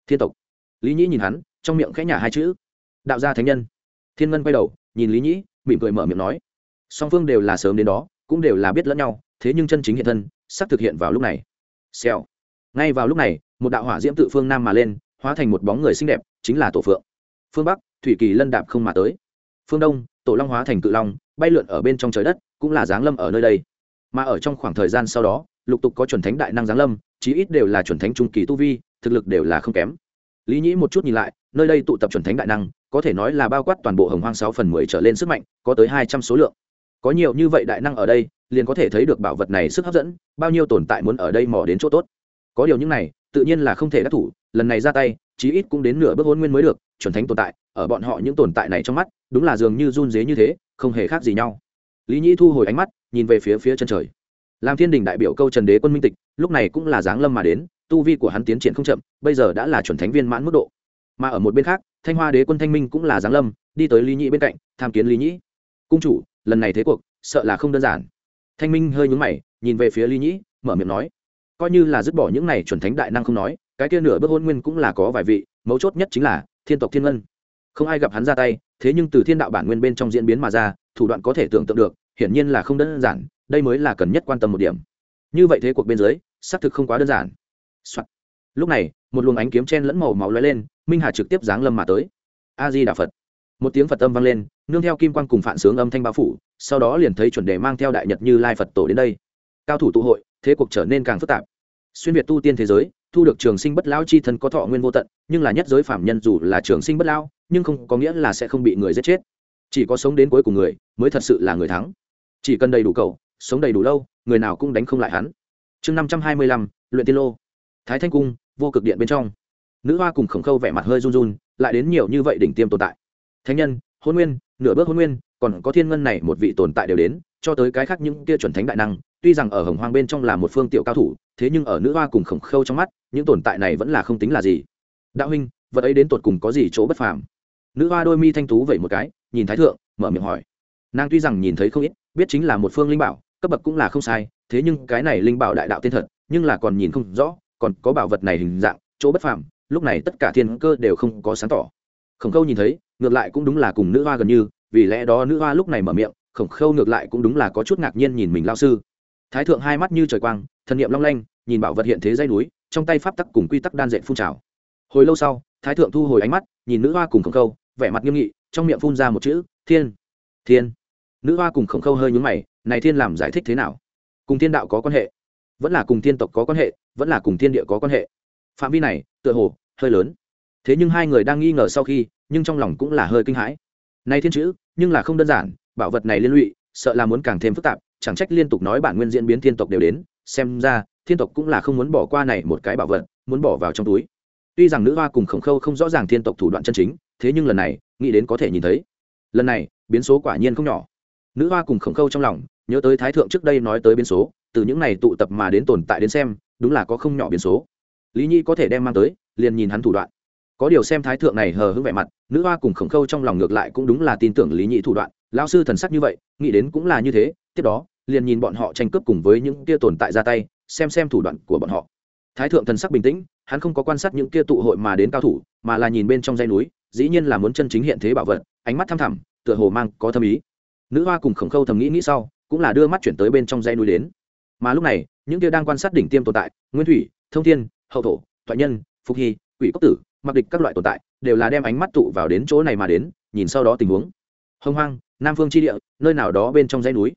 Thiên tộc. Lý nhĩ nhìn hắn, trong miệng khẽ nhả hai chữ đạo gia thánh nhân. Thiên ngân quay đầu, nhìn lý nhĩ, mỉm cười mở miệng nói, song phương đều là sớm đến đó, cũng đều là biết lẫn nhau, thế nhưng chân chính hiện thân, sắp thực hiện vào lúc này. Xèo. Ngay vào lúc này, một đạo hỏa diễm tự phương nam mà lên, hóa thành một bóng người xinh đẹp, chính là tổ phượng. Phương bắc, thủy kỳ lân đạp không mà tới. Phương đông, tổ long hóa thành cự long, bay lượn ở bên trong trời đất, cũng là giáng lâm ở nơi đây. Mà ở trong khoảng thời gian sau đó, lục tục có chuẩn thánh đại năng giáng lâm, chí ít đều là chuẩn thánh trung kỳ tu vi, thực lực đều là không kém lý nhĩ một chút nhìn lại, nơi đây tụ tập chuẩn thánh đại năng, có thể nói là bao quát toàn bộ hồng hoang sáu phần mười trở lên sức mạnh, có tới hai trăm số lượng. Có nhiều như vậy đại năng ở đây, liền có thể thấy được bảo vật này sức hấp dẫn, bao nhiêu tồn tại muốn ở đây mò đến chỗ tốt. Có điều những này, tự nhiên là không thể đắc thủ, lần này ra tay, chí ít cũng đến nửa bước hôn nguyên mới được, chuẩn thánh tồn tại, ở bọn họ những tồn tại này trong mắt, đúng là dường như run dế như thế, không hề khác gì nhau. Lý nhĩ thu hồi ánh mắt, nhìn về phía phía chân trời. Làm thiên đình đại biểu câu trần đế quân minh tịch, lúc này cũng là giáng lâm mà đến tu vi của hắn tiến triển không chậm, bây giờ đã là chuẩn thánh viên mãn mức độ. Mà ở một bên khác, thanh hoa đế quân thanh minh cũng là giáng lâm, đi tới lý nhĩ bên cạnh, tham kiến lý nhĩ. Cung chủ, lần này thế cuộc, sợ là không đơn giản. Thanh minh hơi nhúng mày, nhìn về phía lý nhĩ, mở miệng nói, coi như là dứt bỏ những này chuẩn thánh đại năng không nói, cái kia nửa bước hôn nguyên cũng là có vài vị, mấu chốt nhất chính là thiên tộc thiên ngân. Không ai gặp hắn ra tay, thế nhưng từ thiên đạo bản nguyên bên trong diễn biến mà ra, thủ đoạn có thể tưởng tượng được, hiển nhiên là không đơn giản, đây mới là cần nhất quan tâm một điểm. Như vậy thế cuộc bên dưới, xác thực không quá đơn giản、Soạn. lúc này, một luồng ánh kiếm chen lẫn màu máu lóe lên, minh hà trực tiếp giáng lâm mà tới. A di đà phật. Một tiếng phật âm vang lên, nương theo kim quang cùng phản sướng âm thanh bao phủ, sau đó liền thấy chuẩn đề mang theo đại nhật như lai phật tổ đến đây. Cao thủ tụ hội, thế cuộc trở nên càng phức tạp. Xuyên việt tu tiên thế giới, thu được trường sinh bất lão chi thân có thọ nguyên vô tận, nhưng là nhất giới phạm nhân dù là trường sinh bất lão, nhưng không có nghĩa là sẽ không bị người giết chết. Chỉ có sống đến cuối cùng người, mới thật sự là người thắng. Chỉ cần đầy đủ cầu, sống đầy đủ lâu, người nào cũng đánh không lại hắn. Chương năm trăm hai mươi lăm, luyện tiên lô thái thanh cung, vô cực điện bên trong. Nữ hoa cùng khổng khâu vẻ mặt hơi run run, lại đến nhiều như vậy đỉnh tiêm tồn tại. Thánh nhân, hôn nguyên, nửa bước hôn nguyên, còn có thiên ngân này một vị tồn tại đều đến, cho tới cái khác những kia chuẩn thánh đại năng, tuy rằng ở hồng hoang bên trong là một phương tiểu cao thủ, thế nhưng ở nữ hoa cùng khổng khâu trong mắt, những tồn tại này vẫn là không tính là gì. Đạo huynh, vật ấy đến tột cùng có gì chỗ bất phàm? Nữ hoa đôi mi thanh tú vậy một cái, nhìn thái thượng, mở miệng hỏi. Nàng tuy rằng nhìn thấy không ít, biết chính là một phương linh bảo, cấp bậc cũng là không sai, thế nhưng cái này linh bảo đại đạo tiên thật, nhưng là còn nhìn không rõ còn có bảo vật này hình dạng, chỗ bất phàm, lúc này tất cả thiên cơ đều không có sáng tỏ. Khổng khâu nhìn thấy, ngược lại cũng đúng là cùng nữ hoa gần như, vì lẽ đó nữ hoa lúc này mở miệng, khổng khâu ngược lại cũng đúng là có chút ngạc nhiên nhìn mình lao sư. Thái thượng hai mắt như trời quang, thần niệm long lanh, nhìn bảo vật hiện thế dây núi, trong tay pháp tắc cùng quy tắc đan dệt phun trào. Hồi lâu sau, thái thượng thu hồi ánh mắt, nhìn nữ hoa cùng khổng khâu, vẻ mặt nghiêm nghị, trong miệng phun ra một chữ, thiên thiên. Nữ hoa cùng khổng khâu hơi nhúng mày, này thiên làm giải thích thế nào? Cùng thiên đạo có quan hệ? Vẫn là cùng thiên tộc có quan hệ, vẫn là cùng thiên địa có quan hệ. Phạm vi này, tựa hồ, hơi lớn. Thế nhưng hai người đang nghi ngờ sau khi, nhưng trong lòng cũng là hơi kinh hãi. Này thiên chữ, nhưng là không đơn giản, bảo vật này liên lụy, sợ là muốn càng thêm phức tạp, chẳng trách liên tục nói bản nguyên diễn biến thiên tộc đều đến, xem ra, thiên tộc cũng là không muốn bỏ qua này một cái bảo vật, muốn bỏ vào trong túi. Tuy rằng nữ hoa cùng khổng khâu không rõ ràng thiên tộc thủ đoạn chân chính, thế nhưng lần này, nghĩ đến có thể nhìn thấy. Lần này, biến số quả nhiên không nhỏ. Nữ hoa cùng khổng khâu trong lòng, nhớ tới thái thượng trước đây nói tới biến số từ những này tụ tập mà đến tồn tại đến xem, đúng là có không nhỏ biến số. Lý nhi có thể đem mang tới, liền nhìn hắn thủ đoạn. Có điều xem thái thượng này hờ hững vẻ mặt, nữ hoa cùng khổng khâu trong lòng ngược lại cũng đúng là tin tưởng lý nhị thủ đoạn. Lao sư thần sắc như vậy, nghĩ đến cũng là như thế, tiếp đó, liền nhìn bọn họ tranh cướp cùng với những kia tồn tại ra tay, xem xem thủ đoạn của bọn họ. Thái thượng thần sắc bình tĩnh, hắn không có quan sát những kia tụ hội mà đến cao thủ, mà là nhìn bên trong dây núi, dĩ nhiên là muốn chân chính hiện thế bảo vật, ánh mắt thăm thẳm, tựa hồ mang có thâm ý. Nữ hoa cùng khổng khâu thầm nghĩ nghĩ sau, cũng là đưa mắt chuyển tới bên trong dây núi đến mà lúc này, những kia đang quan sát đỉnh tiêm tồn tại, nguyên thủy, thông thiên, hậu thổ thoại nhân, phục hy, quỷ cốc tử mặc địch các loại tồn tại, đều là đem ánh mắt tụ vào đến chỗ này mà đến, nhìn sau đó tình huống. Hông hoang, nam phương tri địa, nơi nào đó bên trong dãy núi.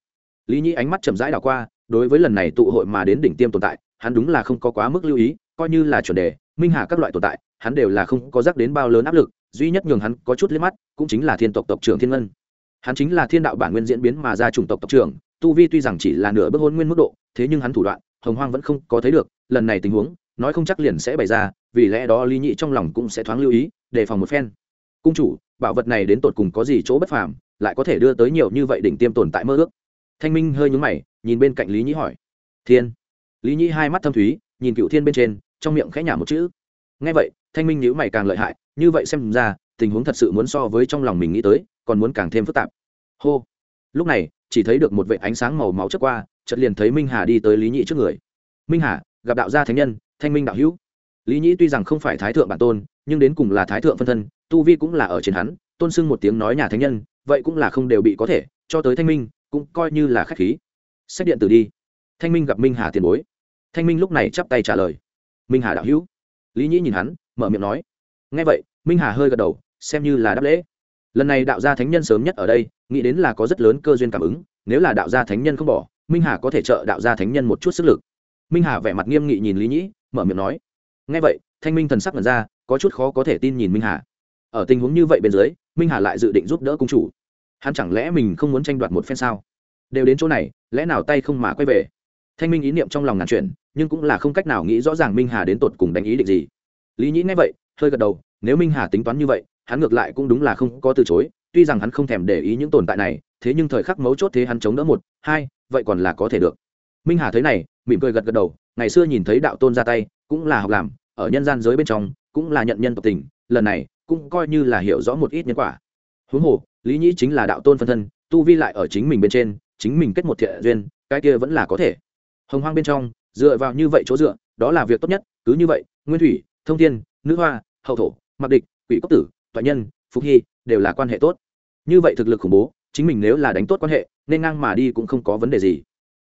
Lý nhĩ ánh mắt chậm rãi đảo qua, đối với lần này tụ hội mà đến đỉnh tiêm tồn tại, hắn đúng là không có quá mức lưu ý, coi như là chuẩn đề, minh hà các loại tồn tại, hắn đều là không có rắc đến bao lớn áp lực, duy nhất nhường hắn có chút liếc mắt, cũng chính là thiên tộc tộc trưởng thiên ngân. Hắn chính là thiên đạo bản nguyên diễn biến mà ra chủng tộc tộc trưởng tu vi tuy rằng chỉ là nửa bước hôn nguyên mức độ, thế nhưng hắn thủ đoạn, hồng hoang vẫn không có thấy được, lần này tình huống, nói không chắc liền sẽ bày ra, vì lẽ đó lý nhị trong lòng cũng sẽ thoáng lưu ý, đề phòng một phen. Cung chủ, bảo vật này đến tột cùng có gì chỗ bất phàm, lại có thể đưa tới nhiều như vậy đỉnh tiêm tồn tại mơ ước? Thanh minh hơi nhúng mày, nhìn bên cạnh lý nhị hỏi. Thiên. Lý nhị hai mắt thâm thúy, nhìn cựu thiên bên trên, trong miệng khẽ nhả một chữ. Ngay vậy, thanh minh nhữ mày càng lợi hại, như vậy xem ra, tình huống thật sự muốn so với trong lòng mình nghĩ tới, còn muốn càng thêm phức tạp. Hô lúc này, chỉ thấy được một vệ ánh sáng màu máu chớp qua, chợt liền thấy minh hà đi tới lý nhị trước người. Minh hà, gặp đạo gia thánh nhân, thanh minh đạo hữu. Lý nhĩ tuy rằng không phải thái thượng bản tôn, nhưng đến cùng là thái thượng phân thân, tu vi cũng là ở trên hắn, tôn sưng một tiếng nói nhà thánh nhân, vậy cũng là không đều bị có thể, cho tới thanh minh, cũng coi như là khách khí. Sách điện tử đi. Thanh minh gặp minh hà tiền bối. Thanh minh lúc này chắp tay trả lời. Minh hà đạo hữu. Lý nhĩ nhìn hắn, mở miệng nói. Ngay vậy, minh hà hơi gật đầu, xem như là đáp lễ lần này đạo gia thánh nhân sớm nhất ở đây, nghĩ đến là có rất lớn cơ duyên cảm ứng, nếu là đạo gia thánh nhân không bỏ, minh hà có thể trợ đạo gia thánh nhân một chút sức lực. Minh hà vẻ mặt nghiêm nghị nhìn lý nhĩ, mở miệng nói ngay vậy, thanh minh thần sắc lần ra, có chút khó có thể tin nhìn minh hà. Ở tình huống như vậy bên dưới, minh hà lại dự định giúp đỡ cung chủ. Hắn chẳng lẽ mình không muốn tranh đoạt một phen sao? Đều đến chỗ này, lẽ nào tay không mà quay về? Thanh minh ý niệm trong lòng ngàn chuyện nhưng cũng là không cách nào nghĩ rõ ràng minh hà đến tột cùng đánh ý định gì. Lý nhĩ nghe vậy, hơi gật đầu, nếu minh hà tính toán như vậy hắn ngược lại cũng đúng là không có từ chối, tuy rằng hắn không thèm để ý những tồn tại này, thế nhưng thời khắc mấu chốt thế hắn chống đỡ một, hai, vậy còn là có thể được. Minh hà thấy này, mỉm cười gật gật đầu, ngày xưa nhìn thấy đạo tôn ra tay, cũng là học làm, ở nhân gian giới bên trong, cũng là nhận nhân tộc tình, lần này, cũng coi như là hiểu rõ một ít nhân quả. Huống hồ, lý nhĩ chính là đạo tôn phân thân, tu vi lại ở chính mình bên trên, chính mình kết một thiện duyên, cái kia vẫn là có thể. Hồng hoang bên trong, dựa vào như vậy chỗ dựa, đó là việc tốt nhất, cứ như vậy, nguyên thủy, thông thiên, nữ hoa, hậu thổ, mặc địch, quỷ cốc tử toại nhân phúc hy, đều là quan hệ tốt. Như vậy thực lực khủng bố, chính mình nếu là đánh tốt quan hệ, nên ngang mà đi cũng không có vấn đề gì.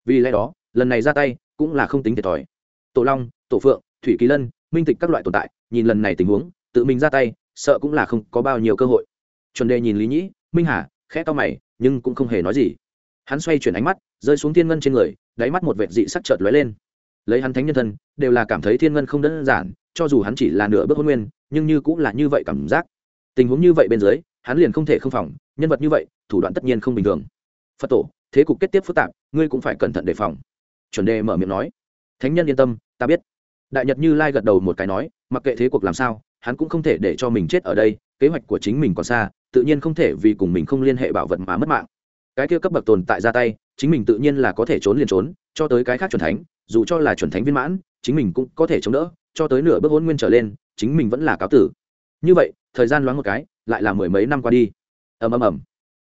Vì lẽ đó, lần này ra tay, cũng là không tính thiệt thòi. Tổ long, tổ phượng, thủy kỳ lân, minh tịch các loại tồn tại, nhìn lần này tình huống, tự mình ra tay, sợ cũng là không có bao nhiêu cơ hội. Chuẩn đề nhìn lý nhĩ, minh hà, khẽ to mày, nhưng cũng không hề nói gì. Hắn xoay chuyển ánh mắt, rơi xuống thiên ngân trên người, đáy mắt một vệ dị sắc chợt lóe lên. Lấy hắn thánh nhân thân, đều là cảm thấy thiên ngân không đơn giản, cho dù hắn chỉ là nửa bước hôn nguyên, nhưng như cũng là như vậy cảm giác tình huống như vậy bên dưới, hắn liền không thể không phòng, nhân vật như vậy, thủ đoạn tất nhiên không bình thường. Phật tổ, thế cục kết tiếp phức tạp, ngươi cũng phải cẩn thận đề phòng. Chuẩn đề mở miệng nói. Thánh nhân yên tâm, ta biết. Đại nhật như lai gật đầu một cái nói, mặc kệ thế cuộc làm sao, hắn cũng không thể để cho mình chết ở đây, kế hoạch của chính mình còn xa, tự nhiên không thể vì cùng mình không liên hệ bảo vật mà mất mạng. Cái kia cấp bậc tồn tại ra tay, chính mình tự nhiên là có thể trốn liền trốn, cho tới cái khác chuẩn thánh, dù cho là chuẩn thánh viên mãn, chính mình cũng có thể chống đỡ, cho tới nửa bước hôn nguyên trở lên, chính mình vẫn là cáo tử. Như vậy thời gian loáng một cái, lại là mười mấy năm qua đi. Ầm ầm ầm.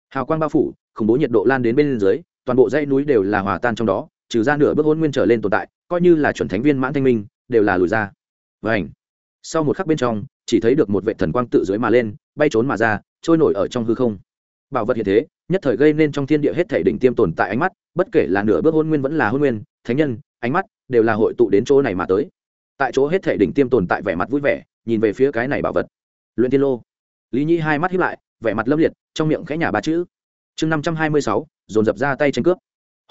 Hào quang bao phủ, khủng bố nhiệt độ lan đến bên dưới, toàn bộ dãy núi đều là hòa tan trong đó, trừ ra nửa bước hôn nguyên trở lên tồn tại, coi như là chuẩn thánh viên mãn thanh minh, đều là lùi ra. Và ảnh sau một khắc bên trong, chỉ thấy được một vệ thần quang tự dưới mà lên, bay trốn mà ra, trôi nổi ở trong hư không. Bảo vật hiện thế, nhất thời gây nên trong thiên địa hết thể đỉnh tiêm tồn tại ánh mắt, bất kể là nửa bước hôn nguyên vẫn là hôn nguyên, thánh nhân, ánh mắt, đều là hội tụ đến chỗ này mà tới. Tại chỗ hết thể đỉnh tiêm tồn tại vẻ mặt vui vẻ, nhìn về phía cái này bảo vật luyện tiên lô. Lý nhi hai mắt hiếp lại, vẻ mặt lâm liệt, trong miệng khẽ nhả ba chữ. Chương năm trăm hai mươi sáu, dồn dập ra tay tranh cướp.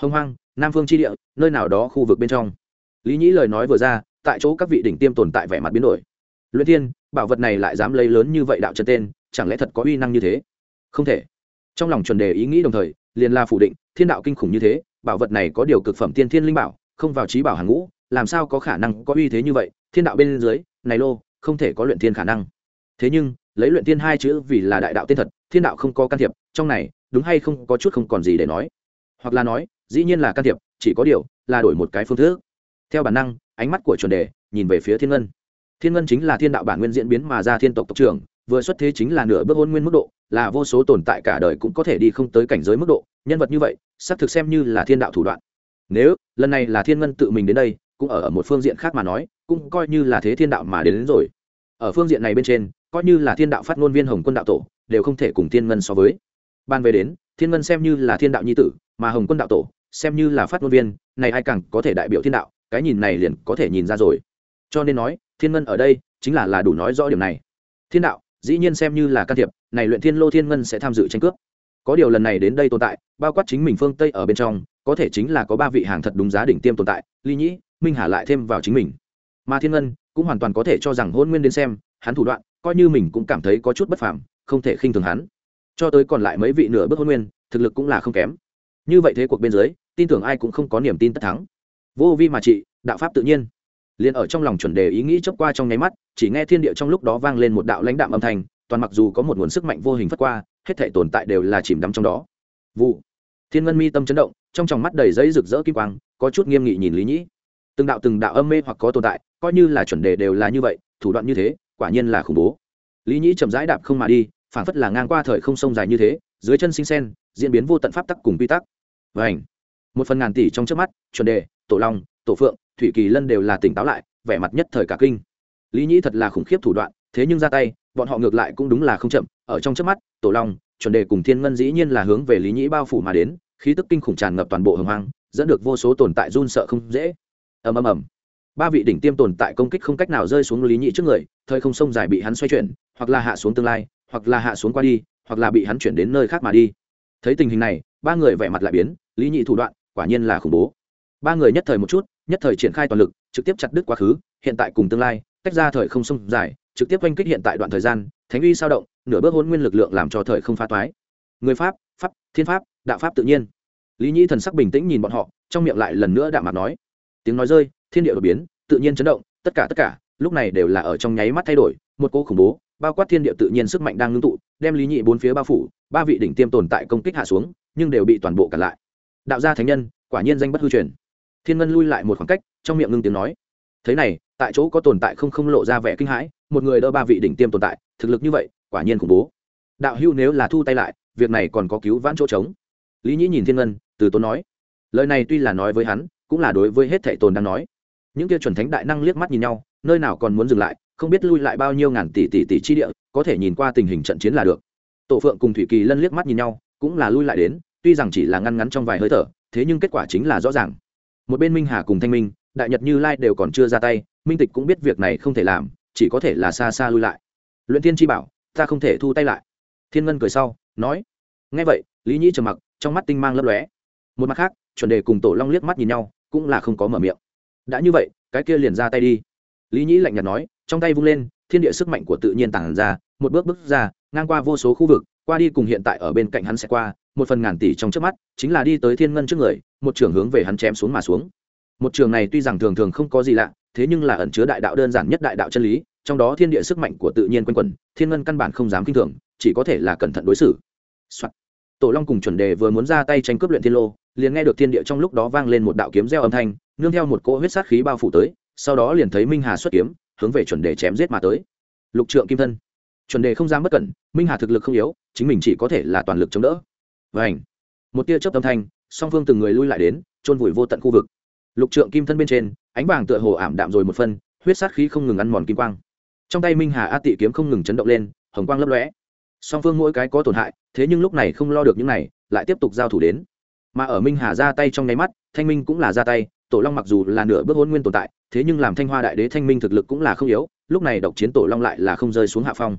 Hông hoang, nam phương tri địa, nơi nào đó khu vực bên trong. Lý nhĩ lời nói vừa ra, tại chỗ các vị đỉnh tiêm tồn tại vẻ mặt biến đổi. Luyện thiên, bảo vật này lại dám lấy lớn như vậy đạo chân tên, chẳng lẽ thật có uy năng như thế? Không thể. Trong lòng chuẩn đề ý nghĩ đồng thời, liền la phủ định, thiên đạo kinh khủng như thế, bảo vật này có điều cực phẩm tiên thiên linh bảo, không vào trí bảo hàng ngũ, làm sao có khả năng có uy thế như vậy? Thiên đạo bên dưới, này lô, không thể có luyện thiên khả năng thế nhưng lấy luyện tiên hai chữ vì là đại đạo tiên thật thiên đạo không có can thiệp trong này đúng hay không có chút không còn gì để nói. Hoặc là nói dĩ nhiên là can thiệp chỉ có điều là đổi một cái phương thức. Theo bản năng ánh mắt của chuẩn đề nhìn về phía thiên ngân. Thiên ngân chính là thiên đạo bản nguyên diễn biến mà ra thiên tộc tộc trưởng vừa xuất thế chính là nửa bước hôn nguyên mức độ là vô số tồn tại cả đời cũng có thể đi không tới cảnh giới mức độ nhân vật như vậy xác thực xem như là thiên đạo thủ đoạn. Nếu lần này là thiên ngân tự mình đến đây cũng ở một phương diện khác mà nói cũng coi như là thế thiên đạo mà đến, đến rồi. Ở phương diện này bên trên coi như là thiên đạo phát ngôn viên hồng quân đạo tổ, đều không thể cùng thiên ngân so với. Ban về đến, thiên ngân xem như là thiên đạo nhi tử, mà hồng quân đạo tổ, xem như là phát ngôn viên, này ai càng có thể đại biểu thiên đạo, cái nhìn này liền có thể nhìn ra rồi. Cho nên nói, thiên ngân ở đây, chính là là đủ nói rõ điểm này. Thiên đạo, dĩ nhiên xem như là can thiệp, này luyện thiên lô thiên ngân sẽ tham dự tranh cướp. Có điều lần này đến đây tồn tại, bao quát chính mình phương tây ở bên trong, có thể chính là có ba vị hàng thật đúng giá đỉnh tiêm tồn tại ly nhĩ, minh hà lại thêm vào chính mình. Mà thiên ngân, cũng hoàn toàn có thể cho rằng hôn nguyên đến xem, hắn thủ đoạn coi như mình cũng cảm thấy có chút bất phàm, không thể khinh thường hắn. Cho tới còn lại mấy vị nửa bước hôn nguyên, thực lực cũng là không kém. Như vậy thế cuộc bên dưới, tin tưởng ai cũng không có niềm tin tất thắng. Vô vi mà trị, đạo pháp tự nhiên. Liền ở trong lòng chuẩn đề ý nghĩ chớp qua trong nháy mắt, chỉ nghe thiên địa trong lúc đó vang lên một đạo lãnh đạm âm thanh, toàn mặc dù có một nguồn sức mạnh vô hình phát qua, hết thể tồn tại đều là chìm đắm trong đó. Vụ. Thiên ngân mi tâm chấn động, trong tròng mắt đầy giấy rực rỡ kim quang, có chút nghiêm nghị nhìn lý nhĩ. Từng đạo từng đạo âm mê hoặc có tồn tại, coi như là chuẩn đề đều là như vậy, thủ đoạn như thế quả nhiên là khủng bố. Lý nhĩ chậm rãi đạp không mà đi phản phất là ngang qua thời không sông dài như thế, dưới chân sinh sen, diễn biến vô tận pháp tắc cùng quy tắc. Vảnh một phần ngàn tỷ trong trước mắt, chuẩn đề, tổ long, tổ phượng, thủy kỳ lân đều là tỉnh táo lại, vẻ mặt nhất thời cả kinh. Lý nhĩ thật là khủng khiếp thủ đoạn, thế nhưng ra tay, bọn họ ngược lại cũng đúng là không chậm, ở trong trước mắt, tổ long, chuẩn đề cùng thiên ngân dĩ nhiên là hướng về lý nhĩ bao phủ mà đến, khí tức kinh khủng tràn ngập toàn bộ hồng hoang, dẫn được vô số tồn tại run sợ không dễ. Ầm ầm ầm ba vị đỉnh tiêm tồn tại công kích không cách nào rơi xuống lý nhĩ trước người, thời không sông dài bị hắn xoay chuyển, hoặc là hạ xuống tương lai, hoặc là hạ xuống qua đi, hoặc là bị hắn chuyển đến nơi khác mà đi. Thấy tình hình này, ba người vẻ mặt lại biến, lý nhị thủ đoạn, quả nhiên là khủng bố. Ba người nhất thời một chút, nhất thời triển khai toàn lực, trực tiếp chặt đứt quá khứ, hiện tại cùng tương lai, tách ra thời không sông dài, trực tiếp oanh kích hiện tại đoạn thời gian, thánh uy sao động, nửa bước hôn nguyên lực lượng làm cho thời không phá toái. Người pháp pháp, thiên pháp, đạo pháp tự nhiên. Lý nhĩ thần sắc bình tĩnh nhìn bọn họ, trong miệng lại lần nữa đạm mặt nói. Tiếng nói rơi thiên địa đột biến, tự nhiên chấn động, tất cả tất cả, lúc này đều là ở trong nháy mắt thay đổi, một cô khủng bố, bao quát thiên địa tự nhiên sức mạnh đang ngưng tụ, đem lý nhị bốn phía bao phủ, ba vị đỉnh tiêm tồn tại công kích hạ xuống, nhưng đều bị toàn bộ cản lại. Đạo gia thánh nhân, quả nhiên danh bất hư truyền. Thiên ngân lui lại một khoảng cách, trong miệng ngưng tiếng nói. Thế này, tại chỗ có tồn tại không không lộ ra vẻ kinh hãi, một người đỡ ba vị đỉnh tiêm tồn tại, thực lực như vậy, quả nhiên khủng bố. Đạo hưu nếu là thu tay lại, việc này còn có cứu vãn chỗ trống. Lý nhĩ nhìn thiên ngân, từ tốn nói. Lời này tuy là nói với hắn, cũng là đối với hết thệ tồn đang nói những kia chuẩn thánh đại năng liếc mắt nhìn nhau, nơi nào còn muốn dừng lại, không biết lui lại bao nhiêu ngàn tỷ tỷ tỷ chi địa, có thể nhìn qua tình hình trận chiến là được. Tổ phượng cùng thủy kỳ lân liếc mắt nhìn nhau, cũng là lui lại đến, tuy rằng chỉ là ngăn ngắn trong vài hơi thở, thế nhưng kết quả chính là rõ ràng. Một bên minh hà cùng thanh minh, đại nhật như lai đều còn chưa ra tay, minh tịch cũng biết việc này không thể làm, chỉ có thể là xa xa lui lại. Luyện thiên chi bảo, ta không thể thu tay lại. Thiên ngân cười sau, nói ngay vậy, lý nhĩ trầm mặc, trong mắt tinh mang lấp lóe. Một mặt khác, chuẩn đề cùng tổ long liếc mắt nhìn nhau, cũng là không có mở miệng đã như vậy, cái kia liền ra tay đi. Lý nhĩ lạnh nhạt nói, trong tay vung lên, thiên địa sức mạnh của tự nhiên tản ra, một bước bước ra, ngang qua vô số khu vực, qua đi cùng hiện tại ở bên cạnh hắn sẽ qua, một phần ngàn tỷ trong trước mắt, chính là đi tới thiên ngân trước người, một trường hướng về hắn chém xuống mà xuống. Một trường này tuy rằng thường thường không có gì lạ, thế nhưng là ẩn chứa đại đạo đơn giản nhất đại đạo chân lý, trong đó thiên địa sức mạnh của tự nhiên quanh quẩn, thiên ngân căn bản không dám kinh thường, chỉ có thể là cẩn thận đối xử、Soạn. tổ long cùng chuẩn đề vừa muốn ra tay tranh cướp luyện thiên lô, liền nghe được thiên địa trong lúc đó vang lên một đạo kiếm gieo âm thanh nương theo một cỗ huyết sát khí bao phủ tới, sau đó liền thấy minh hà xuất kiếm, hướng về chuẩn đề chém giết mà tới. Lục trượng kim thân. Chuẩn đề không dám bất cẩn, minh hà thực lực không yếu, chính mình chỉ có thể là toàn lực chống đỡ. Và ảnh một tia chớp âm thanh, song phương từng người lui lại đến, chôn vùi vô tận khu vực. Lục trượng kim thân bên trên, ánh vàng tựa hồ ảm đạm rồi một phân, huyết sát khí không ngừng ăn mòn kim quang. Trong tay minh hà a tị kiếm không ngừng chấn động lên, hồng quang lấp lóe. Song phương mỗi cái có tổn hại, thế nhưng lúc này không lo được những này, lại tiếp tục giao thủ đến. Mà ở minh hà ra tay trong nháy mắt, thanh minh cũng là ra tay tổ long mặc dù là nửa bước hôn nguyên tồn tại, thế nhưng làm thanh hoa đại đế thanh minh thực lực cũng là không yếu, lúc này độc chiến tổ long lại là không rơi xuống hạ phong.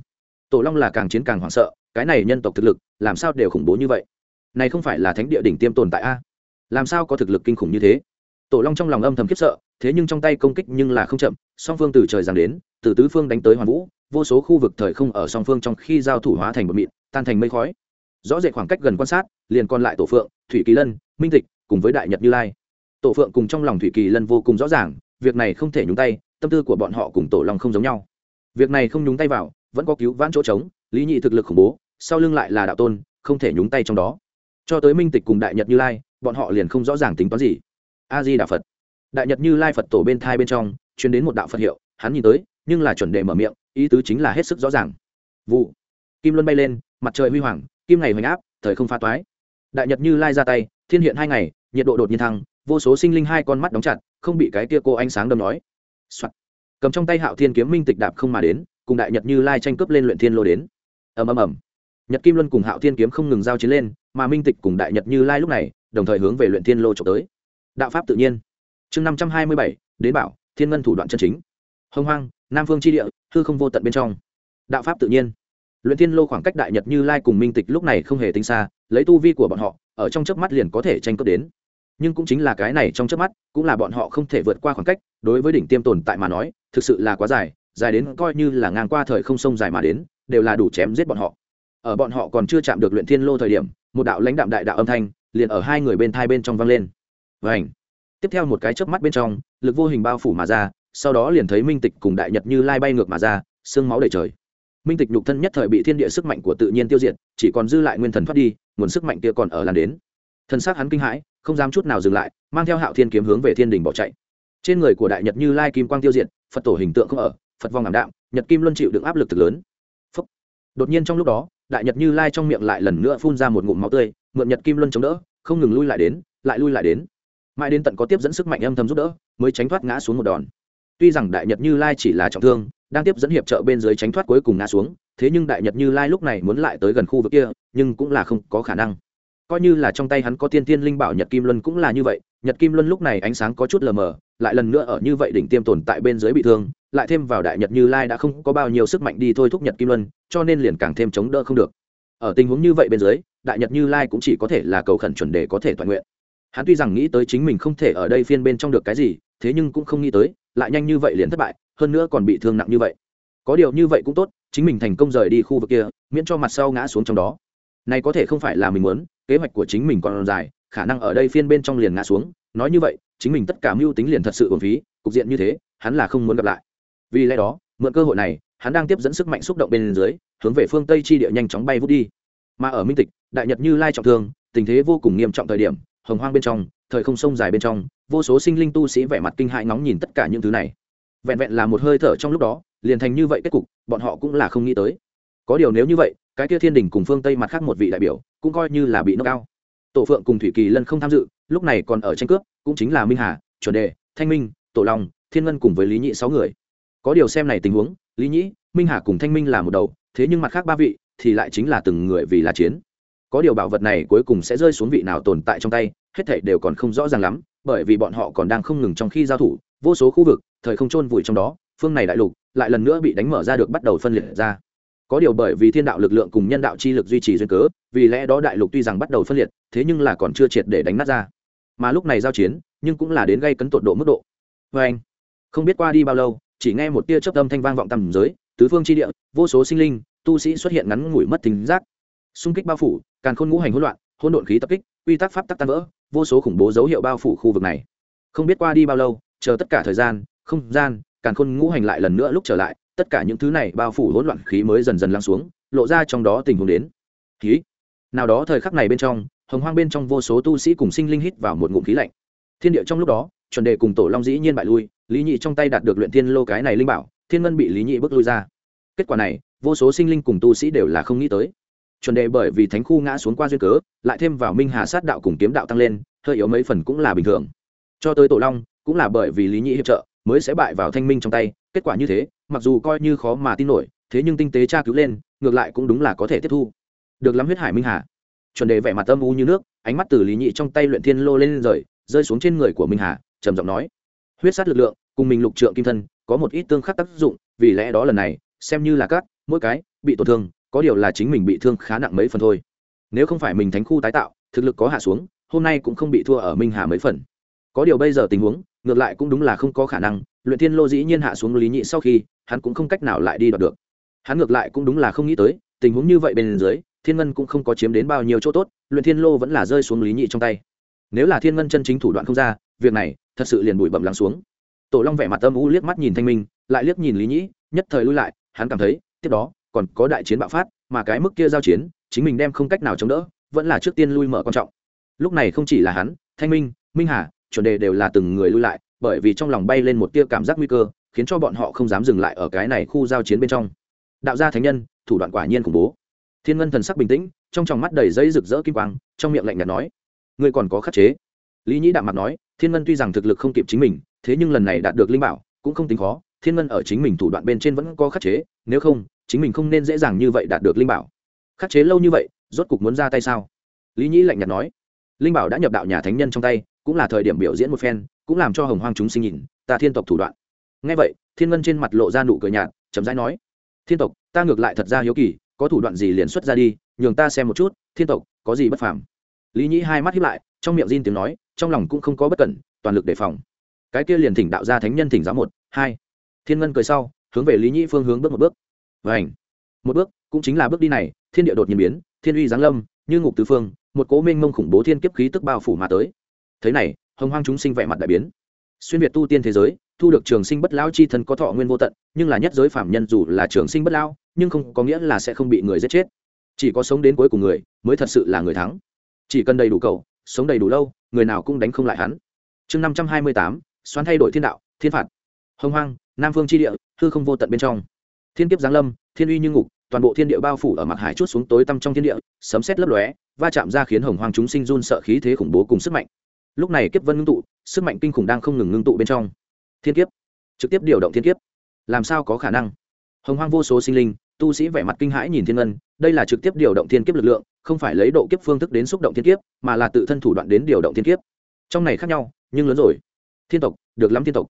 Tổ long là càng chiến càng hoảng sợ, cái này nhân tộc thực lực, làm sao đều khủng bố như vậy? Này không phải là thánh địa đỉnh tiêm tồn tại a? Làm sao có thực lực kinh khủng như thế? Tổ long trong lòng âm thầm khiếp sợ, thế nhưng trong tay công kích nhưng là không chậm, song phương từ trời giáng đến, từ tứ phương đánh tới hoàn vũ, vô số khu vực thời không ở song phương trong khi giao thủ hóa thành một mịn, tan thành mây khói. Rõ rệt khoảng cách gần quan sát, liền còn lại tổ phượng, thủy kỳ lân, minh tịch cùng với đại nhật như lai tổ phượng cùng trong lòng thủy kỳ lân vô cùng rõ ràng, việc này không thể nhúng tay, tâm tư của bọn họ cùng tổ long không giống nhau. Việc này không nhúng tay vào, vẫn có cứu vãn chỗ trống, lý nhị thực lực khủng bố, sau lưng lại là đạo tôn, không thể nhúng tay trong đó. Cho tới minh tịch cùng đại nhật như lai, bọn họ liền không rõ ràng tính toán gì. A di đà phật. Đại nhật như lai phật tổ bên thai bên trong chuyến đến một đạo phật hiệu, hắn nhìn tới, nhưng là chuẩn đề mở miệng, ý tứ chính là hết sức rõ ràng. Vụ. Kim luân bay lên, mặt trời huy hoàng, kim ngày hoành áp, thời không pha toái. Đại nhật như lai ra tay, thiên hiện hai ngày, nhiệt độ đột nhiên thăng vô số sinh linh hai con mắt đóng chặt, không bị cái kia cô ánh sáng đâm nói、Soạn. cầm trong tay hạo thiên kiếm minh tịch đạp không mà đến, cùng đại nhật như lai tranh cướp lên luyện thiên lô đến. Ầm ầm ầm. Nhật kim luân cùng hạo thiên kiếm không ngừng giao chiến lên, mà minh tịch cùng đại nhật như lai lúc này, đồng thời hướng về luyện thiên lô trộm tới. Đạo pháp tự nhiên. Chương năm trăm hai mươi bảy, đến bảo, thiên ngân thủ đoạn chân chính. Hông hoang, nam phương tri địa, hư không vô tận bên trong. Đạo pháp tự nhiên. Luyện thiên lô khoảng cách đại nhật như lai cùng minh tịch lúc này không hề tính xa, lấy tu vi của bọn họ, ở trong chớp mắt liền có thể tranh cướp đến nhưng cũng chính là cái này trong chớp mắt, cũng là bọn họ không thể vượt qua khoảng cách, đối với đỉnh tiêm tồn tại mà nói, thực sự là quá dài dài đến coi như là ngang qua thời không sông dài mà đến, đều là đủ chém giết bọn họ. Ở bọn họ còn chưa chạm được luyện thiên lô thời điểm, một đạo lãnh đạm đại đạo âm thanh liền ở hai người bên thai bên trong vang lên. Vảnh tiếp theo một cái chớp mắt bên trong, lực vô hình bao phủ mà ra, sau đó liền thấy minh tịch cùng đại nhật như lai bay ngược mà ra, sương máu đầy trời. Minh tịch nhục thân nhất thời bị thiên địa sức mạnh của tự nhiên tiêu diệt, chỉ còn dư lại nguyên thần thoát đi, nguồn sức mạnh kia còn ở làn đến. Thân xác hắn kinh hãi không dám chút nào dừng lại, mang theo hạo thiên kiếm hướng về thiên đình bỏ chạy. Trên người của đại nhật như lai kim quang tiêu diệt, phật tổ hình tượng không ở, phật vong ảm đạm, nhật kim luân chịu đựng áp lực thực lớn. Phúc. đột nhiên trong lúc đó, đại nhật như lai trong miệng lại lần nữa phun ra một ngụm máu tươi, mượn nhật kim luân chống đỡ, không ngừng lui lại đến, lại lui lại đến. Mãi đến tận có tiếp dẫn sức mạnh âm thầm giúp đỡ, mới tránh thoát ngã xuống một đòn. Tuy rằng đại nhật như lai chỉ là trọng thương, đang tiếp dẫn hiệp trợ bên dưới tránh thoát cuối cùng ngã xuống, thế nhưng đại nhật như lai lúc này muốn lại tới gần khu vực kia, nhưng cũng là không có khả năng coi như là trong tay hắn có tiên tiên linh bảo nhật kim luân cũng là như vậy, nhật kim luân lúc này ánh sáng có chút lờ mờ, lại lần nữa ở như vậy đỉnh tiêm tồn tại bên dưới bị thương, lại thêm vào đại nhật như lai đã không có bao nhiêu sức mạnh đi thôi thúc nhật kim luân, cho nên liền càng thêm chống đỡ không được. Ở tình huống như vậy bên dưới, đại nhật như lai cũng chỉ có thể là cầu khẩn chuẩn để có thể toàn nguyện. Hắn tuy rằng nghĩ tới chính mình không thể ở đây phiên bên trong được cái gì, thế nhưng cũng không nghĩ tới, lại nhanh như vậy liền thất bại, hơn nữa còn bị thương nặng như vậy. Có điều như vậy cũng tốt, chính mình thành công rời đi khu vực kia, miễn cho mặt sau ngã xuống trong đó. Này có thể không phải là mình muốn kế hoạch của chính mình còn dài, khả năng ở đây phiên bên trong liền ngã xuống. Nói như vậy, chính mình tất cả mưu tính liền thật sự hồn phí, cục diện như thế, hắn là không muốn gặp lại. Vì lẽ đó, mượn cơ hội này, hắn đang tiếp dẫn sức mạnh xúc động bên dưới, hướng về phương tây chi địa nhanh chóng bay vút đi. Mà ở minh tịch, đại nhật như lai trọng thương, tình thế vô cùng nghiêm trọng thời điểm, hồng hoang bên trong, thời không sông dài bên trong, vô số sinh linh tu sĩ vẻ mặt kinh hại ngóng nhìn tất cả những thứ này. Vẹn vẹn là một hơi thở trong lúc đó, liền thành như vậy kết cục, bọn họ cũng là không nghĩ tới. Có điều nếu như vậy, cái kia thiên đình cùng phương tây mặt khác một vị đại biểu cũng coi như là bị nâng cao tổ phượng cùng thủy kỳ lân không tham dự, lúc này còn ở tranh cướp, cũng chính là minh hà, chuẩn đề, thanh minh, tổ long, thiên ngân cùng với lý nhị sáu người. Có điều xem này tình huống, lý nhĩ, minh hà cùng thanh minh là một đầu, thế nhưng mặt khác ba vị thì lại chính là từng người vì là chiến. Có điều bảo vật này cuối cùng sẽ rơi xuống vị nào tồn tại trong tay, hết thảy đều còn không rõ ràng lắm, bởi vì bọn họ còn đang không ngừng trong khi giao thủ, vô số khu vực, thời không chôn vùi trong đó, phương này đại lục lại lần nữa bị đánh mở ra được bắt đầu phân liệt ra có điều bởi vì thiên đạo lực lượng cùng nhân đạo chi lực duy trì duyên cớ, vì lẽ đó đại lục tuy rằng bắt đầu phân liệt, thế nhưng là còn chưa triệt để đánh nát ra. Mà lúc này giao chiến, nhưng cũng là đến gây cấn tột độ mức độ. Vê anh, không biết qua đi bao lâu, chỉ nghe một tia chớp âm thanh vang vọng tầm giới, tứ phương chi địa, vô số sinh linh, tu sĩ xuất hiện ngắn ngủi mất tính giác. Xung kích bao phủ, càn khôn ngũ hành hỗn loạn, hỗn độn khí tập kích, quy tắc pháp tắc tan vỡ, vô số khủng bố dấu hiệu bao phủ khu vực này. Không biết qua đi bao lâu, chờ tất cả thời gian, không gian, càn khôn ngũ hành lại lần nữa lúc trở lại tất cả những thứ này bao phủ hỗn loạn khí mới dần dần lắng xuống, lộ ra trong đó tình huống đến. Khí. Nào đó thời khắc này bên trong, hồng hoang bên trong vô số tu sĩ cùng sinh linh hít vào một ngụm khí lạnh. Thiên địa trong lúc đó, chuẩn đề cùng tổ long dĩ nhiên bại lui, lý nhị trong tay đạt được luyện thiên lô cái này linh bảo, thiên ngân bị lý nhị bước lui ra. Kết quả này, vô số sinh linh cùng tu sĩ đều là không nghĩ tới. Chuẩn đề bởi vì thánh khu ngã xuống qua duyên cớ, lại thêm vào minh hà sát đạo cùng kiếm đạo tăng lên, hơi yếu mấy phần cũng là bình thường. Cho tới tổ long, cũng là bởi vì lý nhị hiệp trợ, mới sẽ bại vào thanh minh trong tay, kết quả như thế mặc dù coi như khó mà tin nổi, thế nhưng tinh tế tra cứu lên, ngược lại cũng đúng là có thể tiếp thu. Được lắm huyết hải minh hà. Chuẩn đề vẻ mặt âm u như nước, ánh mắt từ lý nhị trong tay luyện thiên lô lên rời, rơi xuống trên người của minh hà, trầm giọng nói. Huyết sát lực lượng, cùng mình lục trượng kim thân, có một ít tương khắc tác dụng, vì lẽ đó lần này, xem như là cát mỗi cái, bị tổn thương, có điều là chính mình bị thương khá nặng mấy phần thôi. Nếu không phải mình thánh khu tái tạo, thực lực có hạ xuống, hôm nay cũng không bị thua ở minh hà mấy phần. Có điều bây giờ tình huống, ngược lại cũng đúng là không có khả năng, luyện thiên lô dĩ nhiên hạ xuống lý nhị sau khi hắn cũng không cách nào lại đi đoạt được. Hắn ngược lại cũng đúng là không nghĩ tới, tình huống như vậy bên dưới, thiên ngân cũng không có chiếm đến bao nhiêu chỗ tốt, luyện thiên lô vẫn là rơi xuống lý nhị trong tay. Nếu là thiên ngân chân chính thủ đoạn không ra, việc này, thật sự liền bụi bẩm lắng xuống. Tổ long vẻ mặt âm u liếc mắt nhìn thanh minh, lại liếc nhìn lý nhĩ nhất thời lui lại, hắn cảm thấy, tiếp đó, còn có đại chiến bạo phát, mà cái mức kia giao chiến, chính mình đem không cách nào chống đỡ, vẫn là trước tiên lui mở quan trọng. Lúc này không chỉ là hắn, thanh minh minh hà, chuẩn đề đều là từng người lui lại, bởi vì trong lòng bay lên một tia cảm giác nguy cơ khiến cho bọn họ không dám dừng lại ở cái này khu giao chiến bên trong. Đạo gia thánh nhân, thủ đoạn quả nhiên khủng bố. Thiên ngân thần sắc bình tĩnh, trong tròng mắt đầy giấy rực rỡ kim quang, trong miệng lạnh nhạt nói, ngươi còn có khắc chế. Lý nhĩ đạm mặt nói, thiên ngân tuy rằng thực lực không kịp chính mình, thế nhưng lần này đạt được linh bảo, cũng không tính khó. Thiên ngân ở chính mình thủ đoạn bên trên vẫn có khắc chế, nếu không, chính mình không nên dễ dàng như vậy đạt được linh bảo. Khắc chế lâu như vậy, rốt cục muốn ra tay sao? Lý nhĩ lạnh nhạt nói, linh bảo đã nhập đạo nhà thánh nhân trong tay, cũng là thời điểm biểu diễn một phen, cũng làm cho hồng hoang chúng sinh nhìn, ta thiên tộc thủ đoạn ngay vậy, thiên ngân trên mặt lộ ra nụ cười nhạt, chậm rãi nói, thiên tộc, ta ngược lại thật ra hiếu kỳ, có thủ đoạn gì liền xuất ra đi, nhường ta xem một chút, thiên tộc, có gì bất phàm? Lý nhĩ hai mắt hiếp lại, trong miệng diên tiếng nói, trong lòng cũng không có bất cẩn, toàn lực đề phòng. Cái kia liền thỉnh đạo gia thánh nhân thỉnh giáo một, hai. Thiên ngân cười sau, hướng về lý nhĩ phương hướng bước một bước. Và ảnh một bước, cũng chính là bước đi này, thiên địa đột nhiên biến, thiên uy giáng lâm, như ngục tứ phương, một cố minh mông khủng bố thiên kiếp khí tức bao phủ mà tới. Thế này, hồng hoang chúng sinh vẻ mặt đại biến. Xuyên việt tu tiên thế giới thu được trường sinh bất lão chi thân có thọ nguyên vô tận, nhưng là nhất giới phạm nhân dù là trường sinh bất lão, nhưng không có nghĩa là sẽ không bị người giết chết. Chỉ có sống đến cuối cùng người mới thật sự là người thắng. Chỉ cần đầy đủ cầu, sống đầy đủ lâu, người nào cũng đánh không lại hắn. Chương năm trăm hai mươi tám xoắn thay đổi thiên đạo, thiên phạt. Hồng hoang, nam phương tri địa, hư không vô tận bên trong. Thiên kiếp giáng lâm, thiên uy như ngục, toàn bộ thiên địa bao phủ ở mặt hải chút xuống tối tăm trong thiên địa, sấm xét lấp lóe, va chạm ra khiến hồng hoang chúng sinh run sợ khí thế khủng bố cùng sức mạnh. Lúc này kiếp vân ngưng tụ, sức mạnh kinh khủng đang không ngừng ngưng tụ bên trong thiên kiếp, trực tiếp điều động thiên kiếp. Làm sao có khả năng? Hồng hoang vô số sinh linh, tu sĩ vẻ mặt kinh hãi nhìn thiên ngân, đây là trực tiếp điều động thiên kiếp lực lượng, không phải lấy độ kiếp phương thức đến xúc động thiên kiếp, mà là tự thân thủ đoạn đến điều động thiên kiếp. Trong này khác nhau, nhưng lớn rồi. Thiên tộc, được lắm thiên tộc.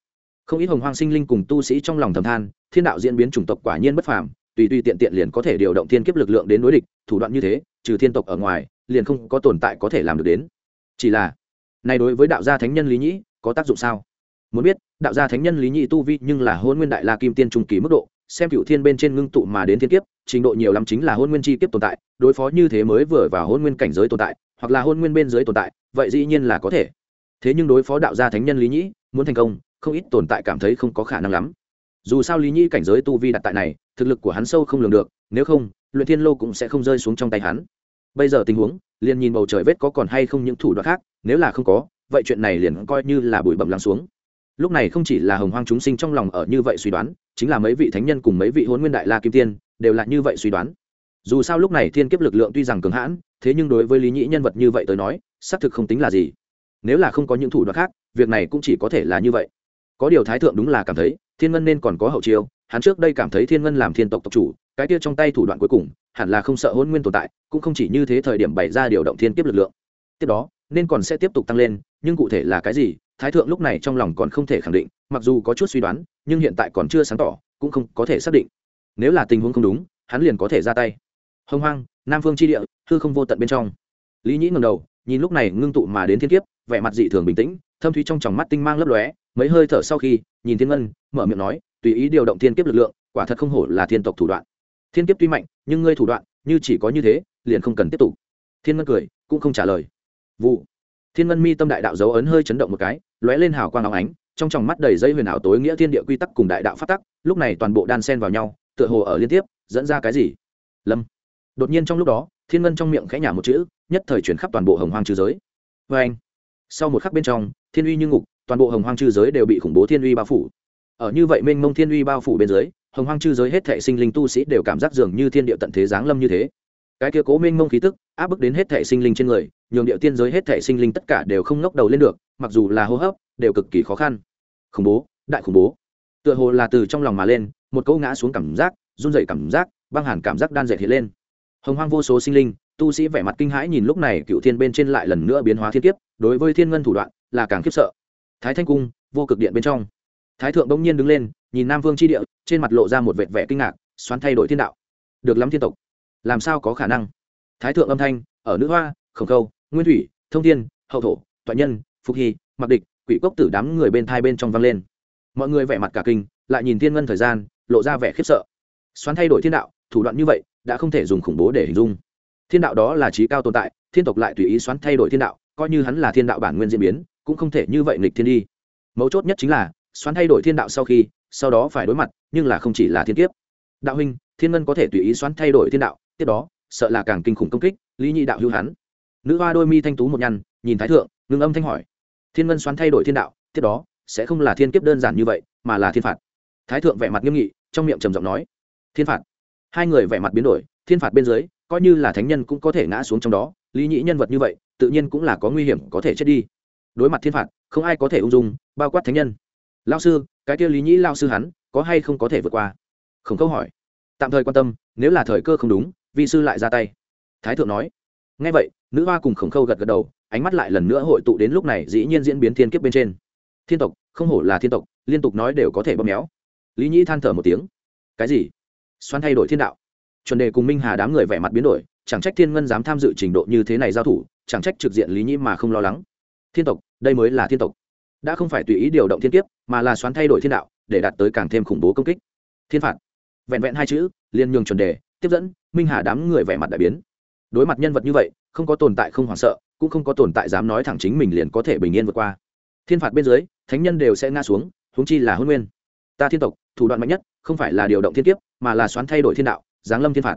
Không ít hồng hoang sinh linh cùng tu sĩ trong lòng thầm than, thiên đạo diễn biến chủng tộc quả nhiên bất phàm, tùy tùy tiện tiện liền có thể điều động thiên kiếp lực lượng đến đối địch, thủ đoạn như thế, trừ thiên tộc ở ngoài, liền không có tồn tại có thể làm được đến. Chỉ là, này đối với đạo gia thánh nhân lý nhĩ, có tác dụng sao? Muốn biết, đạo gia thánh nhân lý nhị tu vi nhưng là hôn nguyên đại la kim tiên trung kỳ mức độ, xem cựu thiên bên trên ngưng tụ mà đến thiên kiếp, trình độ nhiều lắm chính là hôn nguyên chi kiếp tồn tại, đối phó như thế mới vừa vào hôn nguyên cảnh giới tồn tại, hoặc là hôn nguyên bên dưới tồn tại, vậy dĩ nhiên là có thể. Thế nhưng đối phó đạo gia thánh nhân lý nhĩ muốn thành công, không ít tồn tại cảm thấy không có khả năng lắm. Dù sao lý nhĩ cảnh giới tu vi đặt tại này, thực lực của hắn sâu không lường được, nếu không, luyện thiên lô cũng sẽ không rơi xuống trong tay hắn. Bây giờ tình huống, liền nhìn bầu trời vết có còn hay không những thủ đoạn khác, nếu là không có, vậy chuyện này liền coi như là bụi bẩm lắng xuống lúc này không chỉ là hồng hoang chúng sinh trong lòng ở như vậy suy đoán, chính là mấy vị thánh nhân cùng mấy vị hôn nguyên đại la kim tiên, đều là như vậy suy đoán. Dù sao lúc này thiên kiếp lực lượng tuy rằng cường hãn, thế nhưng đối với lý nhĩ nhân vật như vậy tới nói, xác thực không tính là gì. Nếu là không có những thủ đoạn khác, việc này cũng chỉ có thể là như vậy. Có điều thái thượng đúng là cảm thấy, thiên ngân nên còn có hậu chiêu, hắn trước đây cảm thấy thiên ngân làm thiên tộc tộc chủ, cái kia trong tay thủ đoạn cuối cùng, hẳn là không sợ hôn nguyên tồn tại, cũng không chỉ như thế thời điểm bày ra điều động thiên kiếp lực lượng. Tiếp đó, nên còn sẽ tiếp tục tăng lên, nhưng cụ thể là cái gì thái thượng lúc này trong lòng còn không thể khẳng định, mặc dù có chút suy đoán, nhưng hiện tại còn chưa sáng tỏ, cũng không có thể xác định. Nếu là tình huống không đúng, hắn liền có thể ra tay. Hông hoang, nam phương tri địa, hư không vô tận bên trong. Lý nhĩ ngầm đầu, nhìn lúc này ngưng tụ mà đến thiên kiếp, vẻ mặt dị thường bình tĩnh, thâm thúy trong tròng mắt tinh mang lấp lóe, mấy hơi thở sau khi, nhìn thiên ngân, mở miệng nói, tùy ý điều động thiên kiếp lực lượng, quả thật không hổ là thiên tộc thủ đoạn. Thiên kiếp tuy mạnh, nhưng ngươi thủ đoạn, như chỉ có như thế, liền không cần tiếp tục. Thiên ngân cười, cũng không trả lời. Vụ thiên ngân mi tâm đại đạo dấu ấn hơi chấn động một cái, lóe lên hào quang óng ánh, trong tròng mắt đầy dây huyền ảo tối nghĩa thiên địa quy tắc cùng đại đạo phát tắc, lúc này toàn bộ đan sen vào nhau, tựa hồ ở liên tiếp, dẫn ra cái gì? Lâm. Đột nhiên trong lúc đó, thiên ngân trong miệng khẽ nhả một chữ, nhất thời chuyển khắp toàn bộ hồng hoang trừ giới. Vê anh sau một khắc bên trong, thiên uy như ngục, toàn bộ hồng hoang trừ giới đều bị khủng bố thiên uy bao phủ. Ở như vậy mênh mông thiên uy bao phủ bên dưới, hồng hoang chư giới hết thệ sinh linh tu sĩ đều cảm giác dường như thiên địa tận thế giáng lâm như thế. Cái kia cố mênh mông khí tức, áp bức đến hết thệ sinh linh trên người nhường địa tiên giới hết thể sinh linh tất cả đều không ngóc đầu lên được, mặc dù là hô hấp, đều cực kỳ khó khăn. Khủng bố, đại khủng bố. Tựa hồ là từ trong lòng mà lên, một câu ngã xuống cảm giác, run dậy cảm giác, băng hẳn cảm giác đan dệt hiện lên. Hồng hoang vô số sinh linh, tu sĩ vẻ mặt kinh hãi nhìn lúc này cựu thiên bên trên lại lần nữa biến hóa thiên kiếp, đối với thiên ngân thủ đoạn là càng khiếp sợ. Thái thanh cung, vô cực điện bên trong. Thái thượng bỗng nhiên đứng lên, nhìn nam vương tri địa, trên mặt lộ ra một vệt vẻ kinh ngạc, xoắn thay đổi thiên đạo. Được lắm thiên tộc, làm sao có khả năng? Thái thượng âm thanh, ở nữ hoa, khổng khâu nguyên thủy, thông thiên, hậu thổ toại nhân, phục hy mặc địch, quỷ cốc tử đám người bên thai bên trong vang lên. Mọi người vẻ mặt cả kinh, lại nhìn thiên ngân thời gian, lộ ra vẻ khiếp sợ. Xoắn thay đổi thiên đạo, thủ đoạn như vậy, đã không thể dùng khủng bố để hình dung. Thiên đạo đó là trí cao tồn tại, thiên tộc lại tùy ý xoắn thay đổi thiên đạo, coi như hắn là thiên đạo bản nguyên diễn biến, cũng không thể như vậy nghịch thiên đi. Mấu chốt nhất chính là xoắn thay đổi thiên đạo sau khi, sau đó phải đối mặt, nhưng là không chỉ là thiên kiếp. Đạo huynh, thiên ngân có thể tùy ý xoắn thay đổi thiên đạo, tiếp đó, sợ là càng kinh khủng công kích, lý nhị đạo hữu hắn nữ hoa đôi mi thanh tú một nhăn, nhìn thái thượng, ngưng âm thanh hỏi. Thiên ngân xoắn thay đổi thiên đạo, tiếp đó, sẽ không là thiên kiếp đơn giản như vậy, mà là thiên phạt. Thái thượng vẻ mặt nghiêm nghị, trong miệng trầm giọng nói. Thiên phạt. Hai người vẻ mặt biến đổi, thiên phạt bên dưới, coi như là thánh nhân cũng có thể ngã xuống trong đó, lý nhĩ nhân vật như vậy, tự nhiên cũng là có nguy hiểm, có thể chết đi. Đối mặt thiên phạt, không ai có thể ung dung, bao quát thánh nhân. Lao sư, cái kia lý nhĩ lao sư hắn, có hay không có thể vượt qua? Khổng câu hỏi. Tạm thời quan tâm, nếu là thời cơ không đúng, vi sư lại ra tay. Thái thượng nói. Ngay vậy nữ hoa cùng khổng khâu gật gật đầu, ánh mắt lại lần nữa hội tụ đến lúc này dĩ nhiên diễn biến thiên kiếp bên trên. Thiên tộc, không hổ là thiên tộc, liên tục nói đều có thể bóp méo. Lý nhĩ than thở một tiếng. Cái gì? Xoan thay đổi thiên đạo. Chuẩn đề cùng minh hà đám người vẻ mặt biến đổi, chẳng trách thiên ngân dám tham dự trình độ như thế này giao thủ, chẳng trách trực diện lý nhĩ mà không lo lắng. Thiên tộc, đây mới là thiên tộc. Đã không phải tùy ý điều động thiên kiếp, mà là xoán thay đổi thiên đạo, để đạt tới càng thêm khủng bố công kích. Thiên phạt. Vẹn vẹn hai chữ, liên nhường chuẩn đề, tiếp dẫn, minh hà đám người vẻ mặt đại biến. Đối mặt nhân vật như vậy không có tồn tại không hoảng sợ, cũng không có tồn tại dám nói thẳng chính mình liền có thể bình yên vượt qua. Thiên phạt bên dưới, thánh nhân đều sẽ ngã xuống húng chi là hôn nguyên. Ta thiên tộc, thủ đoạn mạnh nhất, không phải là điều động thiên kiếp, mà là xoắn thay đổi thiên đạo, giáng lâm thiên phạt.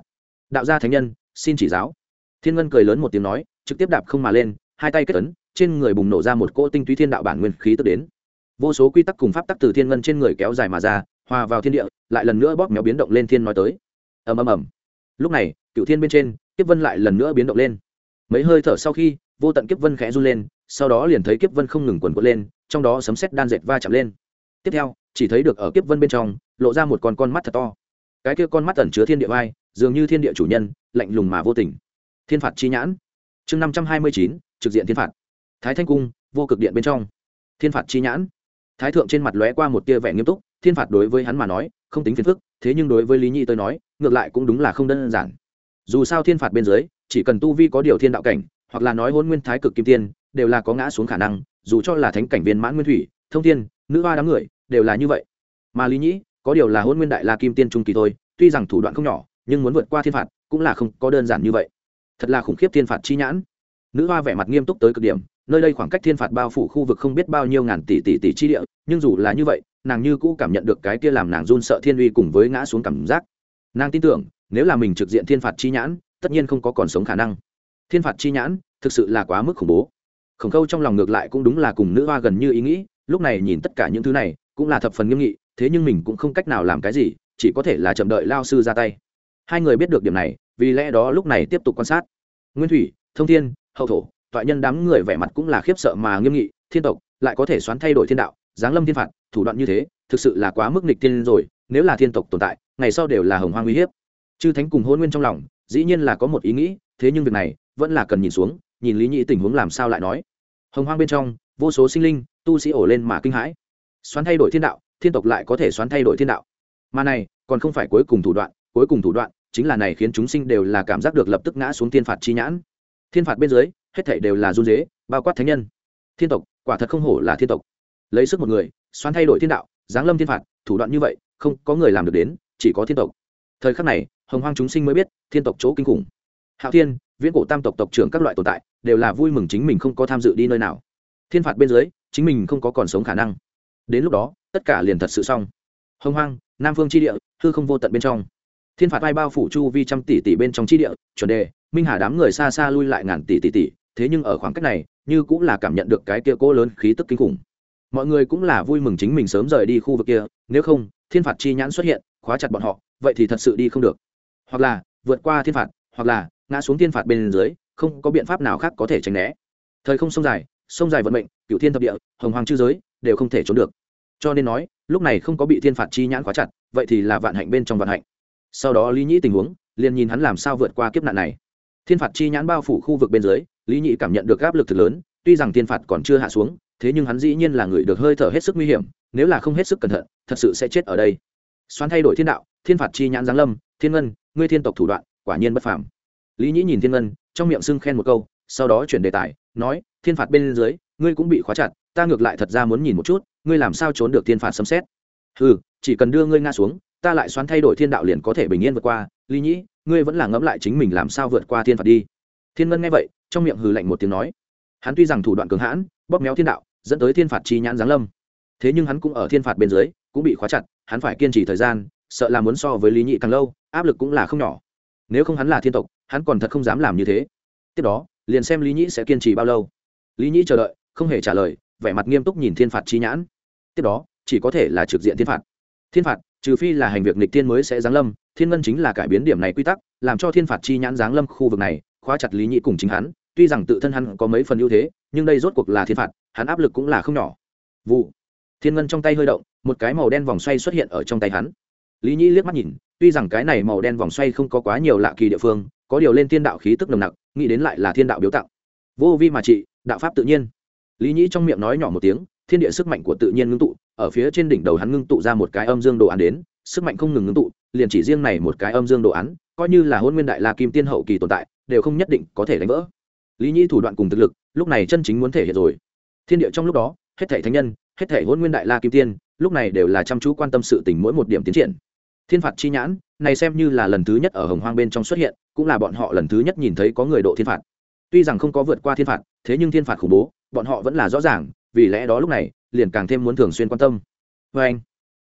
Đạo gia thánh nhân, xin chỉ giáo. Thiên ngân cười lớn một tiếng nói, trực tiếp đạp không mà lên, hai tay kết ấn, trên người bùng nổ ra một cỗ tinh túy thiên đạo bản nguyên khí tức đến. Vô số quy tắc cùng pháp tắc từ thiên ngân trên người kéo dài mà ra, hòa vào thiên địa, lại lần nữa bóp méo biến động lên thiên nói tới. Ầm ầm ầm. Lúc này cựu thiên bên trên, kiếp vân lại lần nữa biến động lên mấy hơi thở sau khi, vô tận kiếp vân khẽ run lên, sau đó liền thấy kiếp vân không ngừng quần quật lên, trong đó sấm sét đan dệt va chạm lên. Tiếp theo, chỉ thấy được ở kiếp vân bên trong, lộ ra một con con mắt thật to. Cái kia con mắt ẩn chứa thiên địa vai dường như thiên địa chủ nhân, lạnh lùng mà vô tình. Thiên phạt chi nhãn. Chương năm trăm hai mươi chín, trực diện thiên phạt. Thái thanh cung, vô cực điện bên trong. Thiên phạt chi nhãn. Thái thượng trên mặt lóe qua một tia vẻ nghiêm túc, thiên phạt đối với hắn mà nói, không tính phiền phức, thế nhưng đối với lý nhi tới nói, ngược lại cũng đúng là không đơn giản. Dù sao thiên phạt bên dưới chỉ cần tu vi có điều thiên đạo cảnh, hoặc là nói hôn nguyên thái cực kim tiên, đều là có ngã xuống khả năng, dù cho là thánh cảnh viên mãn nguyên thủy, thông tiên nữ hoa đám người, đều là như vậy. Mà lý nhĩ, có điều là hôn nguyên đại la kim tiên trung kỳ thôi, tuy rằng thủ đoạn không nhỏ, nhưng muốn vượt qua thiên phạt, cũng là không có đơn giản như vậy. Thật là khủng khiếp thiên phạt chi nhãn. Nữ hoa vẻ mặt nghiêm túc tới cực điểm, nơi đây khoảng cách thiên phạt bao phủ khu vực không biết bao nhiêu ngàn tỷ tỷ tỷ chi địa, nhưng dù là như vậy, nàng như cũ cảm nhận được cái kia làm nàng run sợ thiên uy cùng với ngã xuống cảm giác. Nàng tin tưởng, nếu là mình trực diện thiên phạt chi nhãn tất nhiên không có còn sống khả năng. Thiên phạt chi nhãn, thực sự là quá mức khủng bố. Khổng khâu trong lòng ngược lại cũng đúng là cùng nữ hoa gần như ý nghĩ, lúc này nhìn tất cả những thứ này, cũng là thập phần nghiêm nghị, thế nhưng mình cũng không cách nào làm cái gì, chỉ có thể là chậm đợi lao sư ra tay. Hai người biết được điểm này, vì lẽ đó lúc này tiếp tục quan sát. Nguyên thủy, thông thiên, hậu thổ, toại nhân đám người vẻ mặt cũng là khiếp sợ mà nghiêm nghị, thiên tộc lại có thể xoán thay đổi thiên đạo, giáng lâm thiên phạt, thủ đoạn như thế, thực sự là quá mức nghịch tiên rồi, nếu là thiên tộc tồn tại, ngày sau đều là hồng hoang uy hiếp. Chư thánh cùng hôn nguyên trong lòng dĩ nhiên là có một ý nghĩ, thế nhưng việc này vẫn là cần nhìn xuống, nhìn lý nhĩ tình huống làm sao lại nói. Hồng hoang bên trong, vô số sinh linh, tu sĩ ổ lên mà kinh hãi. Xoắn thay đổi thiên đạo, thiên tộc lại có thể xoắn thay đổi thiên đạo. Mà này, còn không phải cuối cùng thủ đoạn, cuối cùng thủ đoạn chính là này khiến chúng sinh đều là cảm giác được lập tức ngã xuống thiên phạt chi nhãn. Thiên phạt bên dưới, hết thảy đều là run dế bao quát thánh nhân. Thiên tộc, quả thật không hổ là thiên tộc. Lấy sức một người, xoắn thay đổi thiên đạo, giáng lâm thiên phạt, thủ đoạn như vậy, không có người làm được đến, chỉ có thiên tộc. Thời khắc này hồng hoang chúng sinh mới biết, thiên tộc chỗ kinh khủng. Hạo thiên, viễn cổ tam tộc tộc trưởng các loại tồn tại, đều là vui mừng chính mình không có tham dự đi nơi nào. Thiên phạt bên dưới, chính mình không có còn sống khả năng. Đến lúc đó, tất cả liền thật sự xong. Hồng hoang, nam phương tri địa, hư không vô tận bên trong. Thiên phạt vai bao phủ chu vi trăm tỷ tỷ bên trong tri địa, chuẩn đề, minh hà đám người xa xa lui lại ngàn tỷ tỷ tỷ, thế nhưng ở khoảng cách này, như cũng là cảm nhận được cái kia cỗ lớn khí tức kinh khủng. Mọi người cũng là vui mừng chính mình sớm rời đi khu vực kia, nếu không, thiên phạt chi nhãn xuất hiện, khóa chặt bọn họ, vậy thì thật sự đi không được hoặc là vượt qua thiên phạt, hoặc là ngã xuống thiên phạt bên dưới, không có biện pháp nào khác có thể tránh né. Thời không sông dài sông dài vận mệnh cựu thiên thập địa, hồng hoàng chư giới, đều không thể trốn được. Cho nên nói, lúc này không có bị thiên phạt chi nhãn quá chặt, vậy thì là vạn hạnh bên trong vạn hạnh. Sau đó lý nhĩ tình huống, liền nhìn hắn làm sao vượt qua kiếp nạn này. Thiên phạt chi nhãn bao phủ khu vực bên dưới, lý nhĩ cảm nhận được áp lực thực lớn, tuy rằng thiên phạt còn chưa hạ xuống, thế nhưng hắn dĩ nhiên là người được hơi thở hết sức nguy hiểm, nếu là không hết sức cẩn thận, thật sự sẽ chết ở đây. Xoắn thay đổi thiên đạo, thiên phạt chi nhãn giáng lâm, thiên ngân ngươi thiên tộc thủ đoạn, quả nhiên bất phàm. Lý nhĩ nhìn thiên ngân, trong miệng sưng khen một câu, sau đó chuyển đề tài, nói, thiên phạt bên dưới, ngươi cũng bị khóa chặt, ta ngược lại thật ra muốn nhìn một chút, ngươi làm sao trốn được thiên phạt xâm xét ừ chỉ cần đưa ngươi nga xuống, ta lại xoắn thay đổi thiên đạo liền có thể bình yên vượt qua. Lý nhĩ, ngươi vẫn là ngẫm lại chính mình làm sao vượt qua thiên phạt đi. Thiên ngân nghe vậy, trong miệng hừ lạnh một tiếng nói, hắn tuy rằng thủ đoạn cường hãn, bóp méo thiên đạo, dẫn tới thiên phạt chi nhãn giáng lâm, thế nhưng hắn cũng ở thiên phạt bên dưới, cũng bị khóa chặt, hắn phải kiên trì thời gian, sợ là muốn so với lý nhị càng lâu áp lực cũng là không nhỏ. Nếu không hắn là thiên tộc, hắn còn thật không dám làm như thế. Tiếp đó, liền xem lý nhĩ sẽ kiên trì bao lâu. Lý nhĩ chờ đợi, không hề trả lời, vẻ mặt nghiêm túc nhìn thiên phạt chi nhãn. Tiếp đó, chỉ có thể là trực diện thiên phạt. Thiên phạt, trừ phi là hành việc nịch tiên mới sẽ giáng lâm, thiên ngân chính là cải biến điểm này quy tắc, làm cho thiên phạt chi nhãn giáng lâm khu vực này, khóa chặt lý nhị cùng chính hắn. Tuy rằng tự thân hắn có mấy phần ưu thế, nhưng đây rốt cuộc là thiên phạt, hắn áp lực cũng là không nhỏ. Vụ. Thiên ngân trong tay hơi động, một cái màu đen vòng xoay xuất hiện ở trong tay hắn lý nhĩ liếc mắt nhìn, tuy rằng cái này màu đen vòng xoay không có quá nhiều lạ kỳ địa phương, có điều lên thiên đạo khí tức nồng nặc, nghĩ đến lại là thiên đạo biếu tặng. Vô vi mà trị, đạo pháp tự nhiên. Lý nhĩ trong miệng nói nhỏ một tiếng, thiên địa sức mạnh của tự nhiên ngưng tụ, ở phía trên đỉnh đầu hắn ngưng tụ ra một cái âm dương đồ án đến, sức mạnh không ngừng ngưng tụ, liền chỉ riêng này một cái âm dương đồ án, coi như là hôn nguyên đại la kim tiên hậu kỳ tồn tại, đều không nhất định có thể đánh vỡ. Lý nhĩ thủ đoạn cùng thực lực, lúc này chân chính muốn thể hiện rồi. Thiên địa trong lúc đó, hết thể thánh nhân, hết thể hôn nguyên đại la kim tiên, lúc này đều là chăm chú quan tâm sự tình mỗi một điểm tiến triển thiên phạt chi nhãn, này xem như là lần thứ nhất ở hồng hoang bên trong xuất hiện, cũng là bọn họ lần thứ nhất nhìn thấy có người độ thiên phạt. Tuy rằng không có vượt qua thiên phạt, thế nhưng thiên phạt khủng bố, bọn họ vẫn là rõ ràng, vì lẽ đó lúc này, liền càng thêm muốn thường xuyên quan tâm. Vê anh,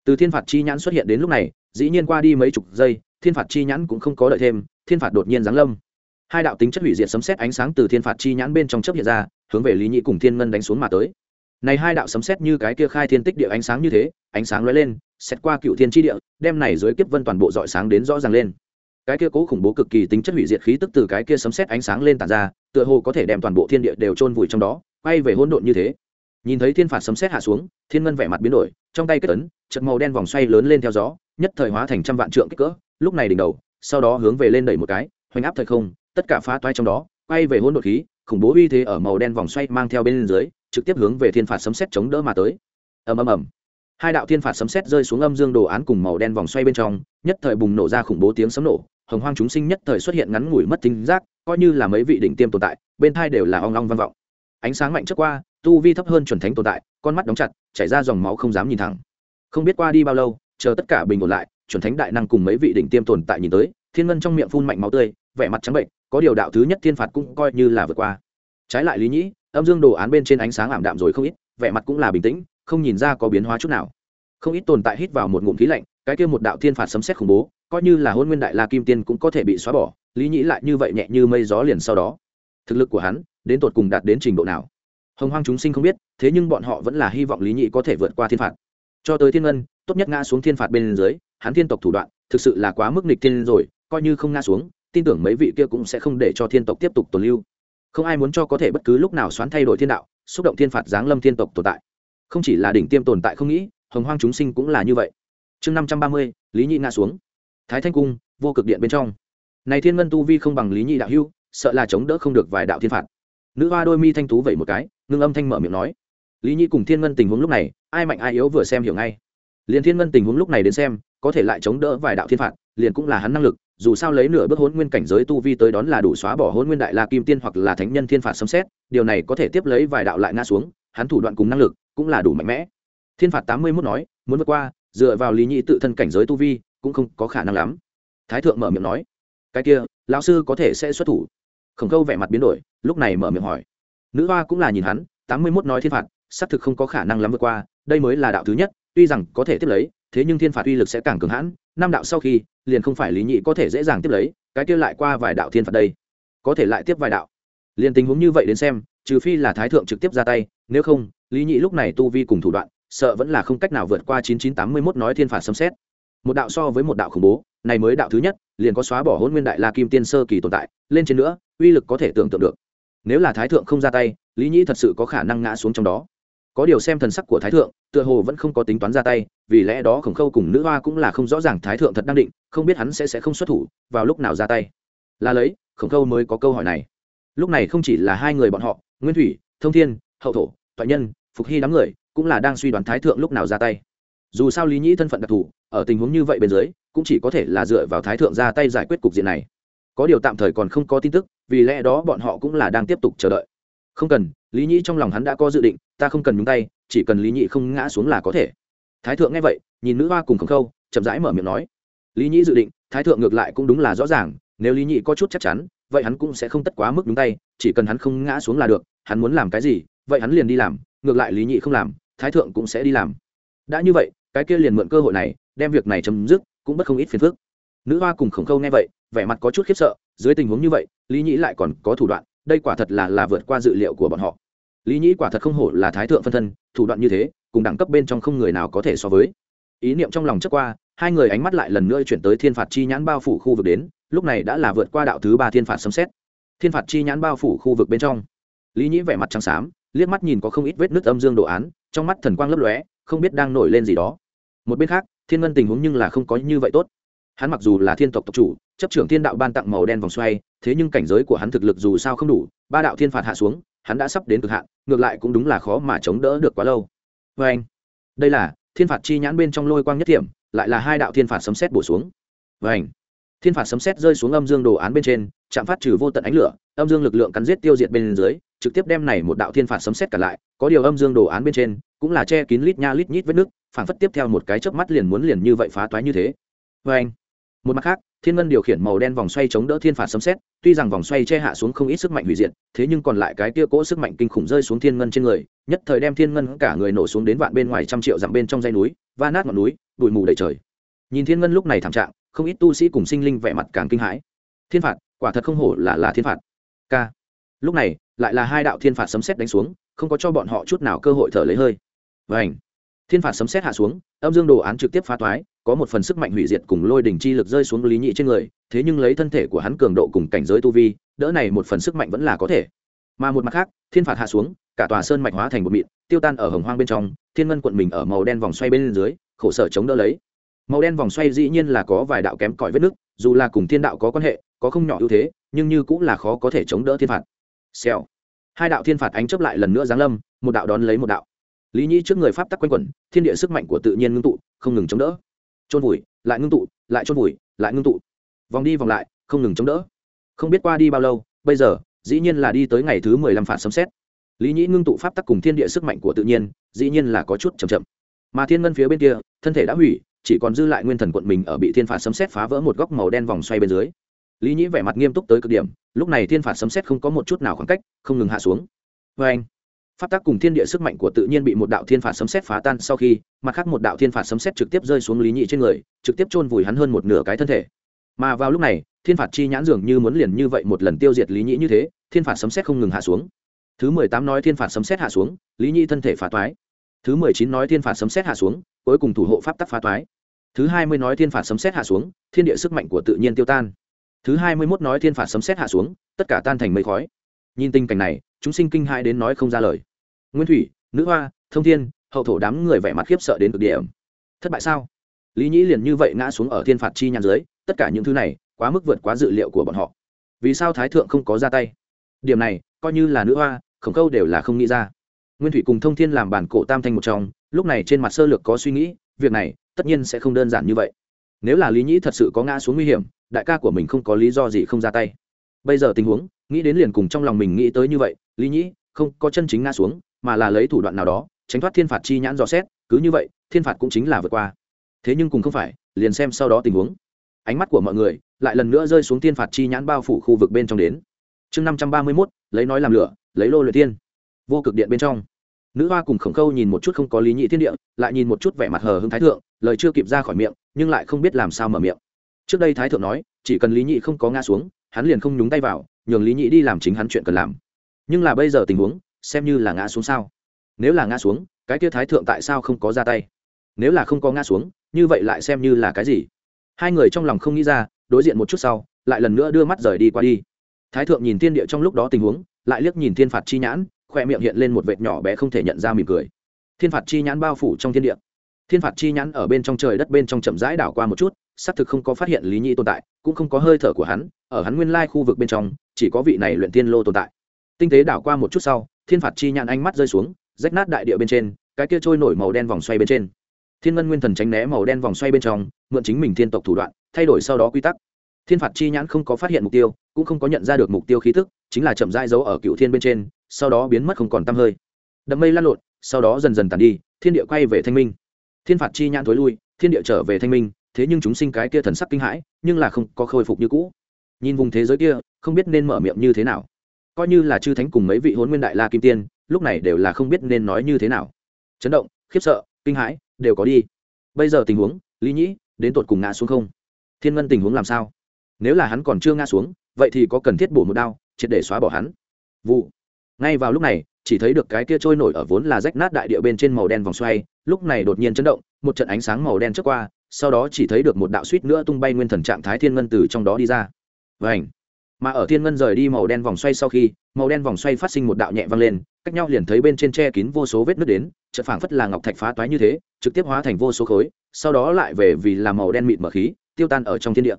từ thiên phạt chi nhãn xuất hiện đến lúc này, dĩ nhiên qua đi mấy chục giây, thiên phạt chi nhãn cũng không có đợi thêm, thiên phạt đột nhiên giáng lâm. Hai đạo tính chất hủy diệt sấm xét ánh sáng từ thiên phạt chi nhãn bên trong chấp hiện ra, hướng về lý nhị cùng thiên ngân đánh xuống mà tới. Này hai đạo sấm xét như cái kia khai thiên tích địa ánh sáng như thế, ánh sáng lóe lên xét qua cựu thiên tri địa, đem này dưới kiếp vân toàn bộ dọi sáng đến rõ ràng lên. Cái kia cố khủng bố cực kỳ tính chất hủy diệt khí tức từ cái kia sấm xét ánh sáng lên tàn ra, tựa hồ có thể đem toàn bộ thiên địa đều chôn vùi trong đó, quay về hỗn độn như thế. Nhìn thấy thiên phạt sấm xét hạ xuống, thiên ngân vẻ mặt biến đổi, trong tay kết tấn trận màu đen vòng xoay lớn lên theo gió, nhất thời hóa thành trăm vạn trượng kích cỡ, lúc này đỉnh đầu, sau đó hướng về lên đẩy một cái, hoành áp thời không, tất cả phá toai trong đó, quay về hỗn độn khí, khủng bố uy thế ở màu đen vòng xoay mang theo bên dưới, trực tiếp hướng về thiên phạt sấm xét chống đỡ mà tới. Ầm ầm ầm hai đạo thiên phạt sấm sét rơi xuống âm dương đồ án cùng màu đen vòng xoay bên trong, nhất thời bùng nổ ra khủng bố tiếng sấm nổ, hồng hoang chúng sinh nhất thời xuất hiện ngắn ngủi mất tính giác, coi như là mấy vị đỉnh tiêm tồn tại, bên thai đều là ong ong vang vọng. Ánh sáng mạnh trước qua, tu vi thấp hơn chuẩn thánh tồn tại, con mắt đóng chặt, chảy ra dòng máu không dám nhìn thẳng. Không biết qua đi bao lâu, chờ tất cả bình ổn lại, chuẩn thánh đại năng cùng mấy vị đỉnh tiêm tồn tại nhìn tới, thiên ngân trong miệng phun mạnh máu tươi, vẻ mặt trắng bệnh, có điều đạo thứ nhất thiên phạt cũng coi như là vượt qua. Trái lại lý nhĩ, âm dương đồ án bên trên ánh sáng ảm đạm rồi không ít, vẻ mặt cũng là bình tĩnh không nhìn ra có biến hóa chút nào. Không ít tồn tại hít vào một ngụm khí lạnh, cái kia một đạo thiên phạt sấm xét khủng bố, coi như là hôn nguyên đại la kim tiên cũng có thể bị xóa bỏ, lý nhĩ lại như vậy nhẹ như mây gió liền sau đó. Thực lực của hắn, đến tột cùng đạt đến trình độ nào? Hồng hoang chúng sinh không biết, thế nhưng bọn họ vẫn là hy vọng lý nhĩ có thể vượt qua thiên phạt. Cho tới thiên ngân, tốt nhất ngã xuống thiên phạt bên dưới, hắn thiên tộc thủ đoạn, thực sự là quá mức nịch thiên rồi, coi như không ngã xuống, tin tưởng mấy vị kia cũng sẽ không để cho thiên tộc tiếp tục tồn lưu. Không ai muốn cho có thể bất cứ lúc nào xoán thay đổi thiên đạo, xúc động thiên phạt giáng lâm thiên tộc tồn tại không chỉ là đỉnh tiêm tồn tại không nghĩ, hồng hoang chúng sinh cũng là như vậy. Chương năm trăm ba mươi, lý nhị ngã xuống. Thái thanh cung, vô cực điện bên trong. Này thiên ngân tu vi không bằng lý nhị đạo hưu sợ là chống đỡ không được vài đạo thiên phạt. Nữ hoa đôi mi thanh tú vậy một cái, ngưng âm thanh mở miệng nói. Lý nhị cùng thiên ngân tình huống lúc này, ai mạnh ai yếu vừa xem hiểu ngay. Liền thiên ngân tình huống lúc này đến xem, có thể lại chống đỡ vài đạo thiên phạt, liền cũng là hắn năng lực, dù sao lấy nửa bước hôn nguyên cảnh giới tu vi tới đón là đủ xóa bỏ hôn nguyên đại la kim tiên hoặc là thánh nhân thiên phạt xâm xét điều này có thể tiếp lấy vài đạo lại ngã xuống, hắn thủ đoạn cùng năng lực cũng là đủ mạnh mẽ. Thiên phạt tám mươi mốt nói, muốn vượt qua, dựa vào lý nhị tự thân cảnh giới tu vi, cũng không có khả năng lắm. Thái thượng mở miệng nói, cái kia, lão sư có thể sẽ xuất thủ. Khổng câu vẻ mặt biến đổi, lúc này mở miệng hỏi. Nữ hoa cũng là nhìn hắn, tám mươi mốt nói thiên phạt, xác thực không có khả năng lắm vượt qua, đây mới là đạo thứ nhất, tuy rằng có thể tiếp lấy, thế nhưng thiên phạt uy lực sẽ càng cường hãn, năm đạo sau khi, liền không phải lý nhị có thể dễ dàng tiếp lấy, cái kia lại qua vài đạo thiên phạt đây. Có thể lại tiếp vài đạo. Liền tình huống như vậy đến xem, trừ phi là thái thượng trực tiếp ra tay nếu không, lý nhị lúc này tu vi cùng thủ đoạn, sợ vẫn là không cách nào vượt qua chín chín tám mươi mốt nói thiên phạt xâm xét một đạo so với một đạo khủng bố, này mới đạo thứ nhất, liền có xóa bỏ hôn nguyên đại la kim tiên sơ kỳ tồn tại, lên trên nữa, uy lực có thể tưởng tượng được. Nếu là thái thượng không ra tay, lý nhĩ thật sự có khả năng ngã xuống trong đó. Có điều xem thần sắc của thái thượng, tựa hồ vẫn không có tính toán ra tay, vì lẽ đó khổng khâu cùng nữ hoa cũng là không rõ ràng thái thượng thật đang định, không biết hắn sẽ sẽ không xuất thủ, vào lúc nào ra tay. Là lấy, khổng khâu mới có câu hỏi này. Lúc này không chỉ là hai người bọn họ, nguyên thủy, thông thiên, hậu thổ thoại nhân, phục hy đám người cũng là đang suy đoán thái thượng lúc nào ra tay. Dù sao lý nhĩ thân phận đặc thù, ở tình huống như vậy bên dưới, cũng chỉ có thể là dựa vào thái thượng ra tay giải quyết cục diện này. Có điều tạm thời còn không có tin tức, vì lẽ đó bọn họ cũng là đang tiếp tục chờ đợi. Không cần, lý nhĩ trong lòng hắn đã có dự định, ta không cần nhúng tay, chỉ cần lý nhị không ngã xuống là có thể. Thái thượng nghe vậy, nhìn nữ hoa cùng khổng khâu, chậm rãi mở miệng nói. Lý nhĩ dự định, thái thượng ngược lại cũng đúng là rõ ràng, nếu lý nhị có chút chắc chắn, vậy hắn cũng sẽ không tất quá mức nhúng tay, chỉ cần hắn không ngã xuống là được, hắn muốn làm cái gì vậy hắn liền đi làm, ngược lại lý nhĩ không làm, thái thượng cũng sẽ đi làm. Đã như vậy, cái kia liền mượn cơ hội này, đem việc này chấm dứt, cũng bất không ít phiền phức. Nữ hoa cùng khổng khâu nghe vậy, vẻ mặt có chút khiếp sợ, dưới tình huống như vậy, lý nhĩ lại còn có thủ đoạn, đây quả thật là là vượt qua dự liệu của bọn họ. Lý nhĩ quả thật không hổ là thái thượng phân thân, thủ đoạn như thế, cùng đẳng cấp bên trong không người nào có thể so với. Ý niệm trong lòng trước qua, hai người ánh mắt lại lần nữa chuyển tới thiên phạt chi nhãn bao phủ khu vực đến, lúc này đã là vượt qua đạo thứ ba thiên phạt sấm xét thiên phạt chi nhãn bao phủ khu vực bên trong. Lý nhĩ vẻ mặt trắng xám liếc mắt nhìn có không ít vết nứt âm dương đồ án, trong mắt thần quang lấp lóe, không biết đang nổi lên gì đó. Một bên khác, thiên ngân tình huống nhưng là không có như vậy tốt. Hắn mặc dù là thiên tộc tộc chủ, chấp trưởng thiên đạo ban tặng màu đen vòng xoay, thế nhưng cảnh giới của hắn thực lực dù sao không đủ, ba đạo thiên phạt hạ xuống, hắn đã sắp đến cực hạn, ngược lại cũng đúng là khó mà chống đỡ được quá lâu. Vê anh, đây là thiên phạt chi nhãn bên trong lôi quang nhất thiểm, lại là hai đạo thiên phạt sấm xét bổ xuống. Vê anh thiên phạt sấm xét rơi xuống âm dương đồ án bên trên, chạm phát trừ vô tận ánh lửa, âm dương lực lượng cắn giết tiêu diệt bên dưới, trực tiếp đem này một đạo thiên phạt sấm xét cả lại, có điều âm dương đồ án bên trên, cũng là che kín lít nha lít nhít vết nước phản phất tiếp theo một cái chớp mắt liền muốn liền như vậy phá toái như thế. Vê anh, một mặt khác, thiên ngân điều khiển màu đen vòng xoay chống đỡ thiên phạt sấm xét tuy rằng vòng xoay che hạ xuống không ít sức mạnh hủy diệt, thế nhưng còn lại cái tia cỗ sức mạnh kinh khủng rơi xuống thiên ngân trên người, nhất thời đem thiên ngân cả người nổ xuống đến vạn bên ngoài trăm triệu dặm bên trong dây núi, va nát ngọn núi, bụi mù đầy trời. Nhìn thiên ngân lúc này thảm trạng không ít tu sĩ cùng sinh linh vẻ mặt càng kinh hãi. Thiên phạt, quả thật không hổ là là thiên phạt. K lúc này, lại là hai đạo thiên phạt sấm xét đánh xuống, không có cho bọn họ chút nào cơ hội thở lấy hơi. Và ảnh thiên phạt sấm xét hạ xuống, âm dương đồ án trực tiếp phá toái, có một phần sức mạnh hủy diệt cùng lôi đỉnh chi lực rơi xuống lý nhị trên người, thế nhưng lấy thân thể của hắn cường độ cùng cảnh giới tu vi, đỡ này một phần sức mạnh vẫn là có thể. Mà một mặt khác, thiên phạt hạ xuống, cả tòa sơn mạch hóa thành một mịn, tiêu tan ở hồng hoang bên trong, thiên ngân quận mình ở màu đen vòng xoay bên dưới, khổ sở chống đỡ lấy màu đen vòng xoay dĩ nhiên là có vài đạo kém cỏi vết nứt, dù là cùng thiên đạo có quan hệ, có không nhỏ ưu thế, nhưng như cũng là khó có thể chống đỡ thiên phạt. Xèo. Hai đạo thiên phạt ánh chấp lại lần nữa giáng lâm, một đạo đón lấy một đạo. Lý nhĩ trước người pháp tắc quanh quẩn, thiên địa sức mạnh của tự nhiên ngưng tụ, không ngừng chống đỡ. Trôn vùi, lại ngưng tụ, lại trôn vùi, lại ngưng tụ. Vòng đi vòng lại, không ngừng chống đỡ. Không biết qua đi bao lâu, bây giờ, dĩ nhiên là đi tới ngày thứ mười lăm phạt sấm xét lý nhĩ ngưng tụ pháp tắc cùng thiên địa sức mạnh của tự nhiên, dĩ nhiên là có chút chậm chậm. Mà thiên ngân phía bên kia, thân thể đã hủy chỉ còn dư lại nguyên thần quận mình ở bị thiên phạt sấm xét phá vỡ một góc màu đen vòng xoay bên dưới. Lý nhĩ vẻ mặt nghiêm túc tới cực điểm, lúc này thiên phạt sấm xét không có một chút nào khoảng cách, không ngừng hạ xuống. Vê anh, pháp tắc cùng thiên địa sức mạnh của tự nhiên bị một đạo thiên phạt sấm xét phá tan sau khi, mặt khác một đạo thiên phạt sấm xét trực tiếp rơi xuống lý nhị trên người, trực tiếp chôn vùi hắn hơn một nửa cái thân thể. Mà vào lúc này, thiên phạt chi nhãn dường như muốn liền như vậy một lần tiêu diệt lý nhị như thế, thiên phạt sấm xét không ngừng hạ xuống. Thứ mười tám nói thiên phạt sấm xét hạ xuống, lý nhị thân thể phá toái thứ mười chín nói thiên phạt sấm xét hạ xuống, cuối cùng thủ hộ pháp tắc phá thoái thứ hai mươi nói thiên phạt sấm xét hạ xuống, thiên địa sức mạnh của tự nhiên tiêu tan. Thứ hai mươi mốt nói thiên phạt sấm xét hạ xuống, tất cả tan thành mây khói. Nhìn tình cảnh này, chúng sinh kinh hãi đến nói không ra lời. Nguyên thủy, nữ hoa, thông thiên, hậu thổ đám người vẻ mặt khiếp sợ đến cực điểm. Thất bại sao? Lý nhĩ liền như vậy ngã xuống ở thiên phạt chi nhàn dưới, tất cả những thứ này, quá mức vượt quá dự liệu của bọn họ. Vì sao thái thượng không có ra tay? Điểm này, coi như là nữ hoa, khổng câu đều là không nghĩ ra nguyên thủy cùng thông thiên làm bản cổ tam thanh một trong, lúc này trên mặt sơ lược có suy nghĩ, việc này tất nhiên sẽ không đơn giản như vậy. Nếu là lý nhĩ thật sự có ngã xuống nguy hiểm, đại ca của mình không có lý do gì không ra tay. Bây giờ tình huống, nghĩ đến liền cùng trong lòng mình nghĩ tới như vậy, lý nhĩ không có chân chính ngã xuống, mà là lấy thủ đoạn nào đó, tránh thoát thiên phạt chi nhãn dò xét, cứ như vậy, thiên phạt cũng chính là vượt qua. Thế nhưng cùng không phải, liền xem sau đó tình huống. Ánh mắt của mọi người lại lần nữa rơi xuống thiên phạt chi nhãn bao phủ khu vực bên trong đến. Chương năm trăm ba mươi mốt, lấy nói làm lửa, lấy lô luyện tiên vô cực điện bên trong nữ hoa cùng khổng khâu nhìn một chút không có lý nhị thiên địa, lại nhìn một chút vẻ mặt hờ hưng thái thượng, lời chưa kịp ra khỏi miệng, nhưng lại không biết làm sao mở miệng. Trước đây thái thượng nói, chỉ cần lý nhị không có ngã xuống, hắn liền không nhúng tay vào, nhường lý nhị đi làm chính hắn chuyện cần làm. Nhưng là bây giờ tình huống, xem như là ngã xuống sao? Nếu là ngã xuống, cái kia thái thượng tại sao không có ra tay? Nếu là không có ngã xuống, như vậy lại xem như là cái gì? Hai người trong lòng không nghĩ ra, đối diện một chút sau, lại lần nữa đưa mắt rời đi qua đi. Thái thượng nhìn thiên địa trong lúc đó tình huống, lại liếc nhìn thiên phạt chi nhãn khoe miệng hiện lên một vệt nhỏ bé không thể nhận ra mỉm cười. Thiên phạt chi nhãn bao phủ trong thiên địa. Thiên phạt chi nhãn ở bên trong trời đất bên trong chậm rãi đảo qua một chút, xác thực không có phát hiện lý nhi tồn tại, cũng không có hơi thở của hắn, ở hắn nguyên lai khu vực bên trong, chỉ có vị này luyện tiên lô tồn tại. Tinh tế đảo qua một chút sau, thiên phạt chi nhãn ánh mắt rơi xuống, rách nát đại địa bên trên, cái kia trôi nổi màu đen vòng xoay bên trên. Thiên ngân nguyên thần tránh né màu đen vòng xoay bên trong, mượn chính mình thiên tộc thủ đoạn, thay đổi sau đó quy tắc. Thiên phạt chi nhãn không có phát hiện mục tiêu, cũng không có nhận ra được mục tiêu khí thức chính là chậm dai dấu ở cựu thiên bên trên sau đó biến mất không còn tăm hơi. Đậm mây lăn lộn, sau đó dần dần tàn đi, thiên địa quay về thanh minh. Thiên phạt chi nhãn thối lui, thiên địa trở về thanh minh, thế nhưng chúng sinh cái kia thần sắc kinh hãi, nhưng là không có khôi phục như cũ. Nhìn vùng thế giới kia, không biết nên mở miệng như thế nào. Coi như là chư thánh cùng mấy vị hôn nguyên đại la kim tiên, lúc này đều là không biết nên nói như thế nào. Chấn động, khiếp sợ, kinh hãi, đều có đi. Bây giờ tình huống, lý nhĩ, đến tột cùng ngã xuống không? Thiên ngân tình huống làm sao? Nếu là hắn còn chưa ngã xuống, vậy thì có cần thiết bổ một đao, triệt để xóa bỏ hắn. Vụ ngay vào lúc này, chỉ thấy được cái kia trôi nổi ở vốn là rách nát đại địa bên trên màu đen vòng xoay, lúc này đột nhiên chấn động, một trận ánh sáng màu đen trước qua, sau đó chỉ thấy được một đạo suýt nữa tung bay nguyên thần trạng thái thiên ngân từ trong đó đi ra. Vảnh mà ở thiên ngân rời đi màu đen vòng xoay sau khi, màu đen vòng xoay phát sinh một đạo nhẹ văng lên, cách nhau liền thấy bên trên che kín vô số vết nước đến, chợt phảng phất là ngọc thạch phá toái như thế, trực tiếp hóa thành vô số khối, sau đó lại về vì là màu đen mịt mở khí, tiêu tan ở trong thiên địa.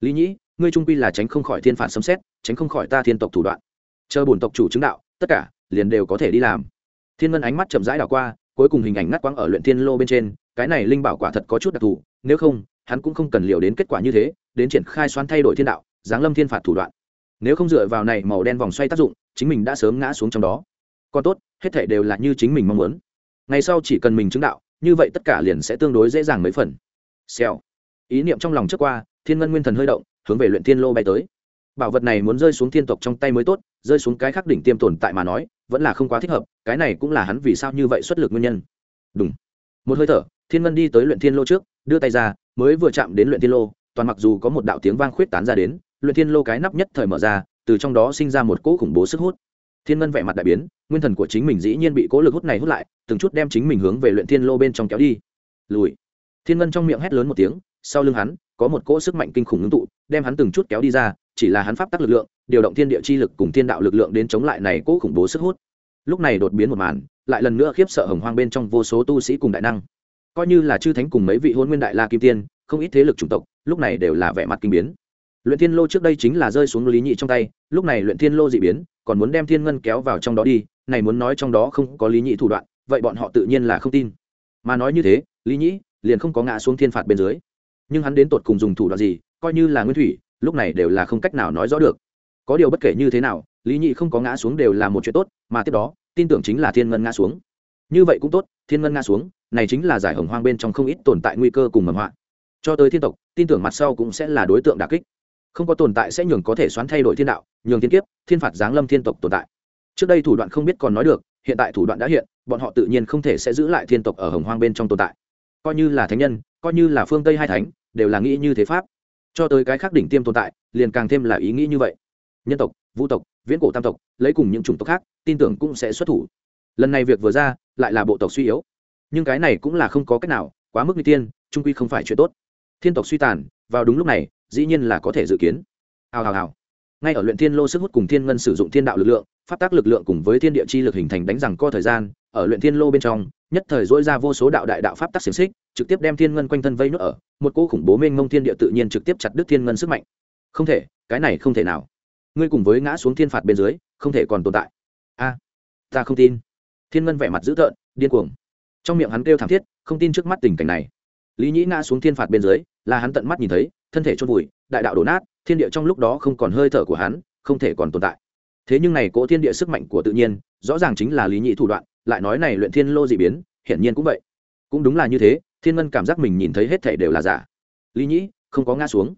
Lý nhĩ, ngươi trung quy là tránh không khỏi thiên phản sấm xét tránh không khỏi ta thiên tộc thủ đoạn. Chờ bổn tộc chủ chứng đạo tất cả, liền đều có thể đi làm. Thiên ngân ánh mắt chậm rãi đảo qua, cuối cùng hình ảnh ngắt quãng ở luyện thiên lô bên trên, cái này linh bảo quả thật có chút đặc thù, nếu không, hắn cũng không cần liều đến kết quả như thế, đến triển khai xoắn thay đổi thiên đạo, giáng lâm thiên phạt thủ đoạn. Nếu không dựa vào này màu đen vòng xoay tác dụng, chính mình đã sớm ngã xuống trong đó. Còn tốt, hết thể đều là như chính mình mong muốn. Ngày sau chỉ cần mình chứng đạo, như vậy tất cả liền sẽ tương đối dễ dàng mấy phần. Xèo. Ý niệm trong lòng trước qua, thiên ngân nguyên thần hơi động, hướng về luyện thiên lô bay tới. Bảo vật này muốn rơi xuống thiên tộc trong tay mới tốt rơi xuống cái khắc đỉnh tiêm tồn tại mà nói, vẫn là không quá thích hợp, cái này cũng là hắn vì sao như vậy xuất lực nguyên nhân. Đúng một hơi thở, thiên ngân đi tới luyện thiên lô trước, đưa tay ra, mới vừa chạm đến luyện thiên lô, toàn mặc dù có một đạo tiếng vang khuyết tán ra đến, luyện thiên lô cái nắp nhất thời mở ra, từ trong đó sinh ra một cỗ khủng bố sức hút. Thiên ngân vẻ mặt đại biến, nguyên thần của chính mình dĩ nhiên bị cỗ lực hút này hút lại, từng chút đem chính mình hướng về luyện thiên lô bên trong kéo đi. Lùi. Thiên ngân trong miệng hét lớn một tiếng, sau lưng hắn, có một cỗ sức mạnh kinh khủng ngưng tụ, đem hắn từng chút kéo đi ra chỉ là hắn pháp tắc lực lượng, điều động thiên địa chi lực cùng thiên đạo lực lượng đến chống lại này cố khủng bố sức hút. Lúc này đột biến một màn, lại lần nữa khiếp sợ hồng hoang bên trong vô số tu sĩ cùng đại năng. Coi như là chư thánh cùng mấy vị hôn nguyên đại la kim tiên, không ít thế lực chủng tộc, lúc này đều là vẻ mặt kinh biến. Luyện thiên lô trước đây chính là rơi xuống lý nhị trong tay, lúc này luyện thiên lô dị biến, còn muốn đem thiên ngân kéo vào trong đó đi, này muốn nói trong đó không có lý nhị thủ đoạn, vậy bọn họ tự nhiên là không tin. Mà nói như thế, lý nhị liền không có ngã xuống thiên phạt bên dưới. Nhưng hắn đến tột cùng dùng thủ đoạn gì, coi như là nguyên thủy lúc này đều là không cách nào nói rõ được. Có điều bất kể như thế nào, lý nhị không có ngã xuống đều là một chuyện tốt, mà tiếp đó, tin tưởng chính là thiên ngân ngã xuống. Như vậy cũng tốt, thiên ngân ngã xuống, này chính là giải hồng hoang bên trong không ít tồn tại nguy cơ cùng mầm họa. Cho tới thiên tộc, tin tưởng mặt sau cũng sẽ là đối tượng đà kích. Không có tồn tại sẽ nhường có thể xoắn thay đổi thiên đạo, nhường thiên kiếp, thiên phạt giáng lâm thiên tộc tồn tại. Trước đây thủ đoạn không biết còn nói được, hiện tại thủ đoạn đã hiện, bọn họ tự nhiên không thể sẽ giữ lại thiên tộc ở hồng hoang bên trong tồn tại. Coi như là thánh nhân, coi như là phương tây hai thánh, đều là nghĩ như thế pháp cho tới cái khác đỉnh tiêm tồn tại, liền càng thêm là ý nghĩ như vậy. Nhân tộc, vũ tộc, viễn cổ tam tộc, lấy cùng những chủng tộc khác, tin tưởng cũng sẽ xuất thủ. Lần này việc vừa ra, lại là bộ tộc suy yếu. Nhưng cái này cũng là không có cách nào, quá mức nguy tiên, trung quy không phải chuyện tốt. Thiên tộc suy tàn, vào đúng lúc này, dĩ nhiên là có thể dự kiến. Hào hào hào. Ngay ở luyện thiên lô sức hút cùng thiên ngân sử dụng thiên đạo lực lượng Pháp tác lực lượng cùng với thiên địa chi lực hình thành đánh rằng co thời gian, ở luyện thiên lô bên trong, nhất thời dỗi ra vô số đạo đại đạo pháp tác xiềng xích, trực tiếp đem thiên ngân quanh thân vây nước ở, một cỗ khủng bố mênh mông thiên địa tự nhiên trực tiếp chặt đứt thiên ngân sức mạnh. Không thể, cái này không thể nào. Ngươi cùng với ngã xuống thiên phạt bên dưới, không thể còn tồn tại. A, ta không tin. Thiên ngân vẻ mặt dữ tợn, điên cuồng. Trong miệng hắn kêu thảm thiết, không tin trước mắt tình cảnh này. Lý nhĩ ngã xuống thiên phạt bên dưới, là hắn tận mắt nhìn thấy, thân thể chôn vùi, đại đạo đổ nát, thiên địa trong lúc đó không còn hơi thở của hắn, không thể còn tồn tại thế nhưng này cỗ thiên địa sức mạnh của tự nhiên, rõ ràng chính là lý nhị thủ đoạn, lại nói này luyện thiên lô dị biến, hiển nhiên cũng vậy. Cũng đúng là như thế, thiên ngân cảm giác mình nhìn thấy hết thể đều là giả. Lý nhĩ không có ngã xuống.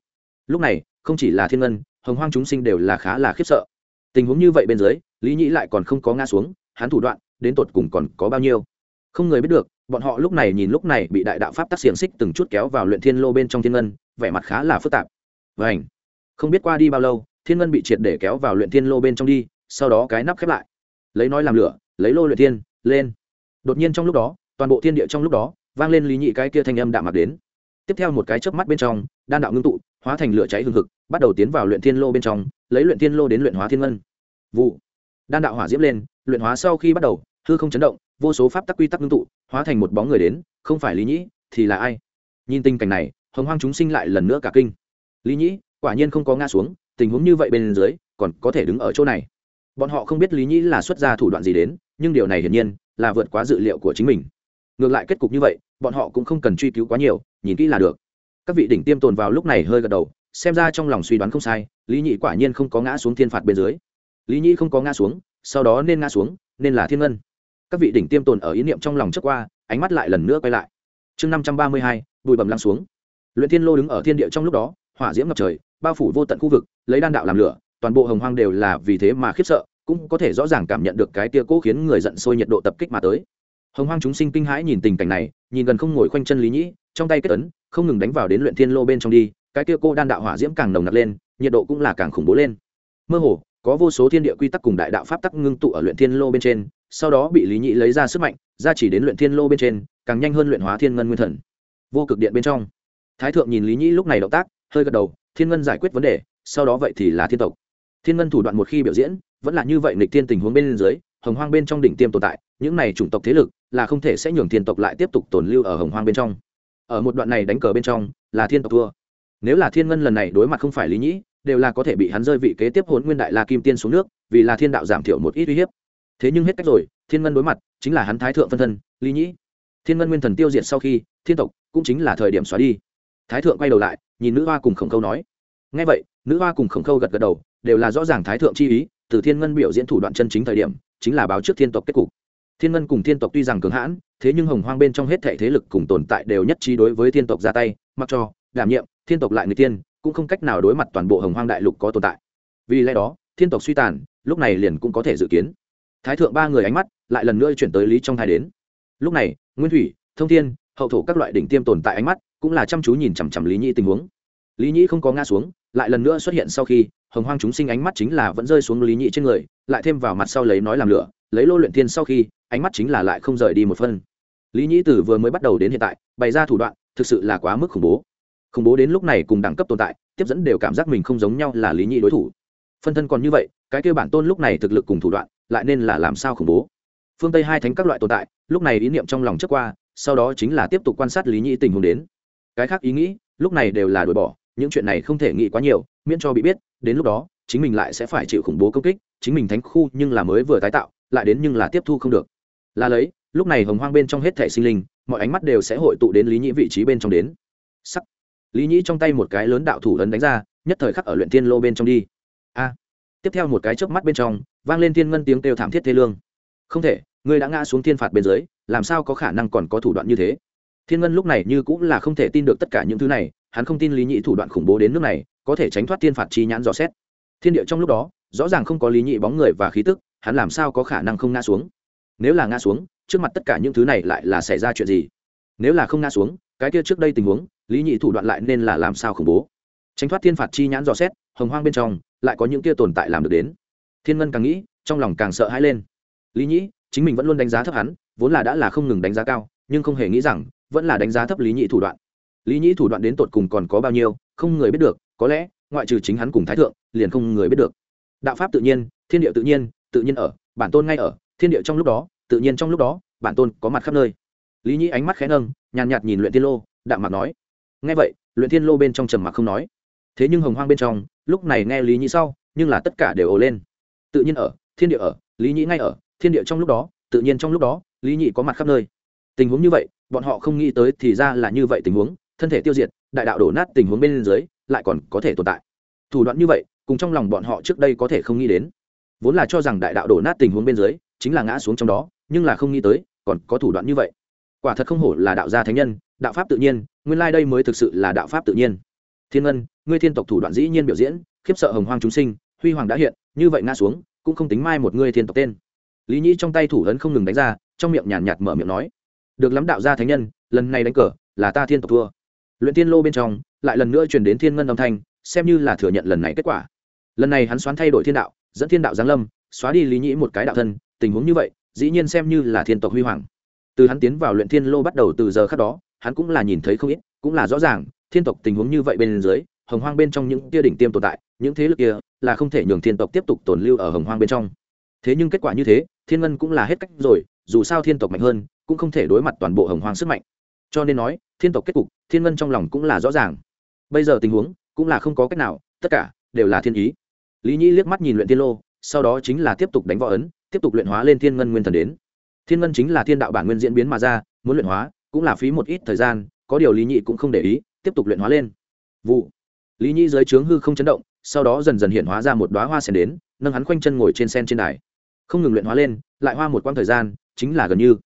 Lúc này, không chỉ là thiên ngân, hồng hoang chúng sinh đều là khá là khiếp sợ. Tình huống như vậy bên dưới, lý nhĩ lại còn không có ngã xuống, hắn thủ đoạn, đến tột cùng còn có bao nhiêu? Không người biết được, bọn họ lúc này nhìn lúc này bị đại đạo pháp tắc xiềng xích từng chút kéo vào luyện thiên lô bên trong thiên ngân, vẻ mặt khá là phức tạp. Vảnh không biết qua đi bao lâu thiên ngân bị triệt để kéo vào luyện thiên lô bên trong đi, sau đó cái nắp khép lại. Lấy nói làm lửa, lấy lô luyện thiên, lên. Đột nhiên trong lúc đó, toàn bộ thiên địa trong lúc đó, vang lên lý nhị cái kia thanh âm đạm mặc đến. Tiếp theo một cái chớp mắt bên trong, đan đạo ngưng tụ, hóa thành lửa cháy hừng hực, bắt đầu tiến vào luyện thiên lô bên trong, lấy luyện thiên lô đến luyện hóa thiên ngân. Vụ. Đan đạo hỏa diễm lên, luyện hóa sau khi bắt đầu, hư không chấn động, vô số pháp tắc quy tắc ngưng tụ, hóa thành một bóng người đến, không phải lý nhĩ thì là ai? Nhìn tình cảnh này, hồng hoang chúng sinh lại lần nữa cả kinh. Lý nhĩ quả nhiên không có ngã xuống tình huống như vậy bên dưới, còn có thể đứng ở chỗ này. Bọn họ không biết lý nhĩ là xuất ra thủ đoạn gì đến, nhưng điều này hiển nhiên là vượt quá dự liệu của chính mình. Ngược lại kết cục như vậy, bọn họ cũng không cần truy cứu quá nhiều, nhìn kỹ là được. Các vị đỉnh tiêm tồn vào lúc này hơi gật đầu, xem ra trong lòng suy đoán không sai, lý nhị quả nhiên không có ngã xuống thiên phạt bên dưới. Lý nhị không có ngã xuống, sau đó nên ngã xuống, nên là thiên ngân. Các vị đỉnh tiêm tồn ở ý niệm trong lòng trước qua, ánh mắt lại lần nữa quay lại. Chương năm trăm ba mươi hai bụi bầm lăng xuống. Luyện thiên lô đứng ở thiên địa trong lúc đó, hỏa diễm ngập trời, bao phủ vô tận khu vực lấy đan đạo làm lửa, toàn bộ hồng hoang đều là vì thế mà khiếp sợ, cũng có thể rõ ràng cảm nhận được cái tia cố khiến người giận sôi nhiệt độ tập kích mà tới. Hồng hoang chúng sinh kinh hãi nhìn tình cảnh này, nhìn gần không ngồi khoanh chân lý nhĩ, trong tay kết ấn, không ngừng đánh vào đến luyện thiên lô bên trong đi, cái tia cô đan đạo hỏa diễm càng nồng nặc lên, nhiệt độ cũng là càng khủng bố lên. Mơ hồ, có vô số thiên địa quy tắc cùng đại đạo pháp tắc ngưng tụ ở luyện thiên lô bên trên, sau đó bị lý nhĩ lấy ra sức mạnh ra chỉ đến luyện thiên lô bên trên, càng nhanh hơn luyện hóa thiên ngân nguyên thần. Vô cực điện bên trong. Thái thượng nhìn lý nhĩ lúc này động tác, hơi gật đầu, thiên ngân giải quyết vấn đề sau đó vậy thì là thiên tộc. Thiên ngân thủ đoạn một khi biểu diễn, vẫn là như vậy nghịch thiên tình huống bên dưới, hồng hoang bên trong đỉnh tiêm tồn tại, những này chủng tộc thế lực là không thể sẽ nhường thiên tộc lại tiếp tục tồn lưu ở hồng hoang bên trong. Ở một đoạn này đánh cờ bên trong, là thiên tộc thua. Nếu là thiên ngân lần này đối mặt không phải lý nhĩ, đều là có thể bị hắn rơi vị kế tiếp hồn nguyên đại la kim tiên xuống nước, vì là thiên đạo giảm thiểu một ít uy hiếp. Thế nhưng hết cách rồi, thiên ngân đối mặt, chính là hắn thái thượng phân thân, lý nhĩ. Thiên ngân nguyên thần tiêu diệt sau khi, thiên tộc cũng chính là thời điểm xóa đi. Thái thượng quay đầu lại, nhìn nữ hoa cùng khổng câu nói. Ngay vậy nữ hoa cùng khổng khâu gật gật đầu, đều là rõ ràng thái thượng chi ý, từ thiên ngân biểu diễn thủ đoạn chân chính thời điểm, chính là báo trước thiên tộc kết cục. Thiên ngân cùng thiên tộc tuy rằng cường hãn, thế nhưng hồng hoang bên trong hết thể thế lực cùng tồn tại đều nhất trí đối với thiên tộc ra tay, mặc cho, đảm nhiệm, thiên tộc lại người tiên, cũng không cách nào đối mặt toàn bộ hồng hoang đại lục có tồn tại. Vì lẽ đó, thiên tộc suy tàn, lúc này liền cũng có thể dự kiến. Thái thượng ba người ánh mắt lại lần nữa chuyển tới lý trong thái đến. Lúc này, nguyên thủy, thông thiên, hậu thổ các loại đỉnh tiêm tồn tại ánh mắt cũng là chăm chú nhìn chằm chằm lý nhĩ tình huống. Lý nhĩ không có ngã xuống lại lần nữa xuất hiện sau khi, hồng hoang chúng sinh ánh mắt chính là vẫn rơi xuống lý nhị trên người, lại thêm vào mặt sau lấy nói làm lửa, lấy lô luyện thiên sau khi, ánh mắt chính là lại không rời đi một phân. Lý nhị từ vừa mới bắt đầu đến hiện tại, bày ra thủ đoạn, thực sự là quá mức khủng bố. Khủng bố đến lúc này cùng đẳng cấp tồn tại, tiếp dẫn đều cảm giác mình không giống nhau là lý nhị đối thủ. Phân thân còn như vậy, cái kêu bản tôn lúc này thực lực cùng thủ đoạn, lại nên là làm sao khủng bố? Phương tây hai thánh các loại tồn tại, lúc này ý niệm trong lòng trước qua, sau đó chính là tiếp tục quan sát lý nhị tình huống đến. Cái khác ý nghĩ, lúc này đều là đổi bỏ những chuyện này không thể nghĩ quá nhiều, miễn cho bị biết, đến lúc đó, chính mình lại sẽ phải chịu khủng bố công kích, chính mình thánh khu nhưng là mới vừa tái tạo, lại đến nhưng là tiếp thu không được. Là lấy, lúc này hồng hoang bên trong hết thể sinh linh, mọi ánh mắt đều sẽ hội tụ đến lý nhĩ vị trí bên trong đến. Sắc. Lý nhĩ trong tay một cái lớn đạo thủ ấn đánh ra, nhất thời khắc ở luyện thiên lô bên trong đi. A. Tiếp theo một cái chớp mắt bên trong, vang lên thiên ngân tiếng kêu thảm thiết thê lương. Không thể, ngươi đã ngã xuống thiên phạt bên dưới, làm sao có khả năng còn có thủ đoạn như thế? Thiên ngân lúc này như cũng là không thể tin được tất cả những thứ này hắn không tin lý nhị thủ đoạn khủng bố đến nước này, có thể tránh thoát thiên phạt chi nhãn dò xét. Thiên địa trong lúc đó, rõ ràng không có lý nhị bóng người và khí tức, hắn làm sao có khả năng không ngã xuống? Nếu là ngã xuống, trước mặt tất cả những thứ này lại là xảy ra chuyện gì? Nếu là không ngã xuống, cái kia trước đây tình huống, lý nhị thủ đoạn lại nên là làm sao khủng bố? Tránh thoát thiên phạt chi nhãn dò xét, hồng hoang bên trong, lại có những kia tồn tại làm được đến. Thiên ngân càng nghĩ, trong lòng càng sợ hãi lên. Lý nhị, chính mình vẫn luôn đánh giá thấp hắn, vốn là đã là không ngừng đánh giá cao, nhưng không hề nghĩ rằng, vẫn là đánh giá thấp lý nhị thủ đoạn lý Nhĩ thủ đoạn đến tột cùng còn có bao nhiêu, không người biết được, có lẽ, ngoại trừ chính hắn cùng thái thượng, liền không người biết được. Đạo pháp tự nhiên, thiên địa tự nhiên tự nhiên ở, bản tôn ngay ở, thiên địa trong lúc đó, tự nhiên trong lúc đó, bản tôn có mặt khắp nơi. Lý nhĩ ánh mắt khẽ nâng, nhàn nhạt nhìn luyện thiên lô, đạm mặt nói. Nghe vậy, luyện thiên lô bên trong trầm mặc không nói. Thế nhưng hồng hoang bên trong, lúc này nghe lý nhĩ sau, nhưng là tất cả đều ồ lên. Tự nhiên ở, thiên địa ở, lý nhĩ ngay ở, thiên địa trong lúc đó, tự nhiên trong lúc đó, lý nhĩ có mặt khắp nơi. Tình huống như vậy, bọn họ không nghĩ tới thì ra là như vậy tình huống thân thể tiêu diệt, đại đạo đổ nát tình huống bên dưới, lại còn có thể tồn tại. Thủ đoạn như vậy, cùng trong lòng bọn họ trước đây có thể không nghĩ đến. Vốn là cho rằng đại đạo đổ nát tình huống bên dưới, chính là ngã xuống trong đó, nhưng là không nghĩ tới, còn có thủ đoạn như vậy. Quả thật không hổ là đạo gia thánh nhân, đạo pháp tự nhiên, nguyên lai đây mới thực sự là đạo pháp tự nhiên. Thiên ngân, ngươi thiên tộc thủ đoạn dĩ nhiên biểu diễn, khiếp sợ hồng hoang chúng sinh, huy hoàng đã hiện, như vậy ngã xuống, cũng không tính mai một ngươi thiên tộc tên. Lý nhĩ trong tay thủ ấn không ngừng đánh ra, trong miệng nhàn nhạt mở miệng nói, được lắm đạo gia thánh nhân, lần này đánh cờ, là ta thiên tộc thua luyện tiên lô bên trong, lại lần nữa truyền đến thiên ngân âm thanh, xem như là thừa nhận lần này kết quả. Lần này hắn xoán thay đổi thiên đạo, dẫn thiên đạo giáng lâm, xóa đi lý nhĩ một cái đạo thân, tình huống như vậy, dĩ nhiên xem như là thiên tộc huy hoàng. Từ hắn tiến vào luyện thiên lô bắt đầu từ giờ khác đó, hắn cũng là nhìn thấy không ít, cũng là rõ ràng, thiên tộc tình huống như vậy bên dưới, hồng hoang bên trong những kia đỉnh tiêm tồn tại, những thế lực kia là không thể nhường thiên tộc tiếp tục tồn lưu ở hồng hoang bên trong. Thế nhưng kết quả như thế, thiên ngân cũng là hết cách rồi, dù sao thiên tộc mạnh hơn, cũng không thể đối mặt toàn bộ hồng hoang sức mạnh cho nên nói, thiên tộc kết cục, thiên ngân trong lòng cũng là rõ ràng. Bây giờ tình huống, cũng là không có cách nào, tất cả đều là thiên ý. Lý nhĩ liếc mắt nhìn luyện thiên lô, sau đó chính là tiếp tục đánh võ ấn, tiếp tục luyện hóa lên thiên ngân nguyên thần đến. Thiên ngân chính là thiên đạo bản nguyên diễn biến mà ra, muốn luyện hóa, cũng là phí một ít thời gian, có điều lý nhị cũng không để ý, tiếp tục luyện hóa lên. Vụ. Lý nhị dưới trướng hư không chấn động, sau đó dần dần hiện hóa ra một đoá hoa sen đến, nâng hắn khoanh chân ngồi trên sen trên đài. Không ngừng luyện hóa lên, lại hoa một quãng thời gian, chính là gần như.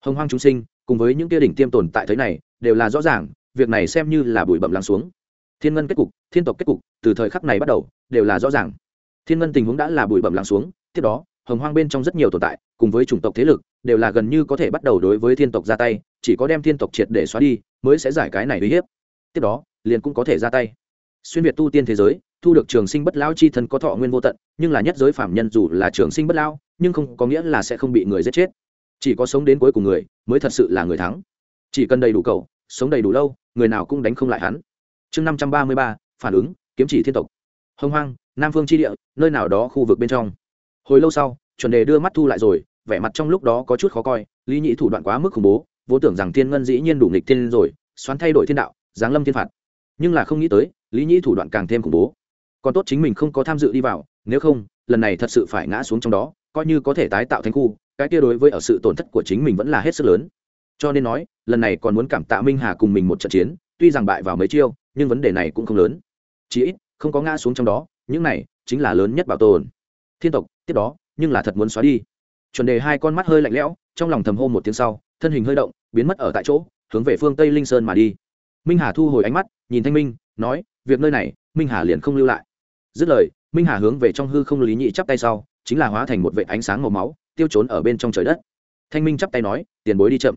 Hồng hoang chúng sinh cùng với những kia đỉnh tiêm tồn tại thế này, đều là rõ ràng, việc này xem như là bụi bậm lắng xuống. Thiên ngân kết cục, thiên tộc kết cục, từ thời khắc này bắt đầu, đều là rõ ràng. Thiên ngân tình huống đã là bụi bậm lắng xuống, tiếp đó, hồng hoang bên trong rất nhiều tồn tại, cùng với chủng tộc thế lực, đều là gần như có thể bắt đầu đối với thiên tộc ra tay, chỉ có đem thiên tộc triệt để xóa đi, mới sẽ giải cái này uy hiếp. Tiếp đó, liền cũng có thể ra tay. Xuyên việt tu tiên thế giới, thu được trường sinh bất lao chi thân có thọ nguyên vô tận, nhưng là nhất giới phạm nhân dù là trường sinh bất lao, nhưng không có nghĩa là sẽ không bị người giết chết chỉ có sống đến cuối cùng người mới thật sự là người thắng. Chỉ cần đầy đủ cầu sống đầy đủ lâu, người nào cũng đánh không lại hắn. Chương năm trăm ba mươi ba, phản ứng, kiếm chỉ thiên tộc. Hông hoang, nam phương tri địa, nơi nào đó khu vực bên trong. Hồi lâu sau, chuẩn đề đưa mắt thu lại rồi, vẻ mặt trong lúc đó có chút khó coi, lý nhị thủ đoạn quá mức khủng bố, vô tưởng rằng thiên ngân dĩ nhiên đủ nghịch thiên rồi, xoắn thay đổi thiên đạo, giáng lâm thiên phạt. Nhưng là không nghĩ tới, lý nhị thủ đoạn càng thêm khủng bố. Còn tốt chính mình không có tham dự đi vào, nếu không, lần này thật sự phải ngã xuống trong đó, coi như có thể tái tạo thành khu cái kia đối với ở sự tổn thất của chính mình vẫn là hết sức lớn. Cho nên nói, lần này còn muốn cảm tạ minh hà cùng mình một trận chiến, tuy rằng bại vào mấy chiêu, nhưng vấn đề này cũng không lớn. Chí ít, không có ngã xuống trong đó, những này chính là lớn nhất bảo tồn. Thiên tộc, tiếp đó, nhưng là thật muốn xóa đi. Chuẩn đề hai con mắt hơi lạnh lẽo, trong lòng thầm hô một tiếng sau, thân hình hơi động, biến mất ở tại chỗ, hướng về phương tây linh sơn mà đi. Minh hà thu hồi ánh mắt, nhìn thanh minh, nói, việc nơi này, minh hà liền không lưu lại. Dứt lời, minh hà hướng về trong hư không lý nhị chắp tay sau, chính là hóa thành một vệ ánh sáng màu máu tiêu trốn ở bên trong trời đất. Thanh minh chắp tay nói, tiền bối đi chậm.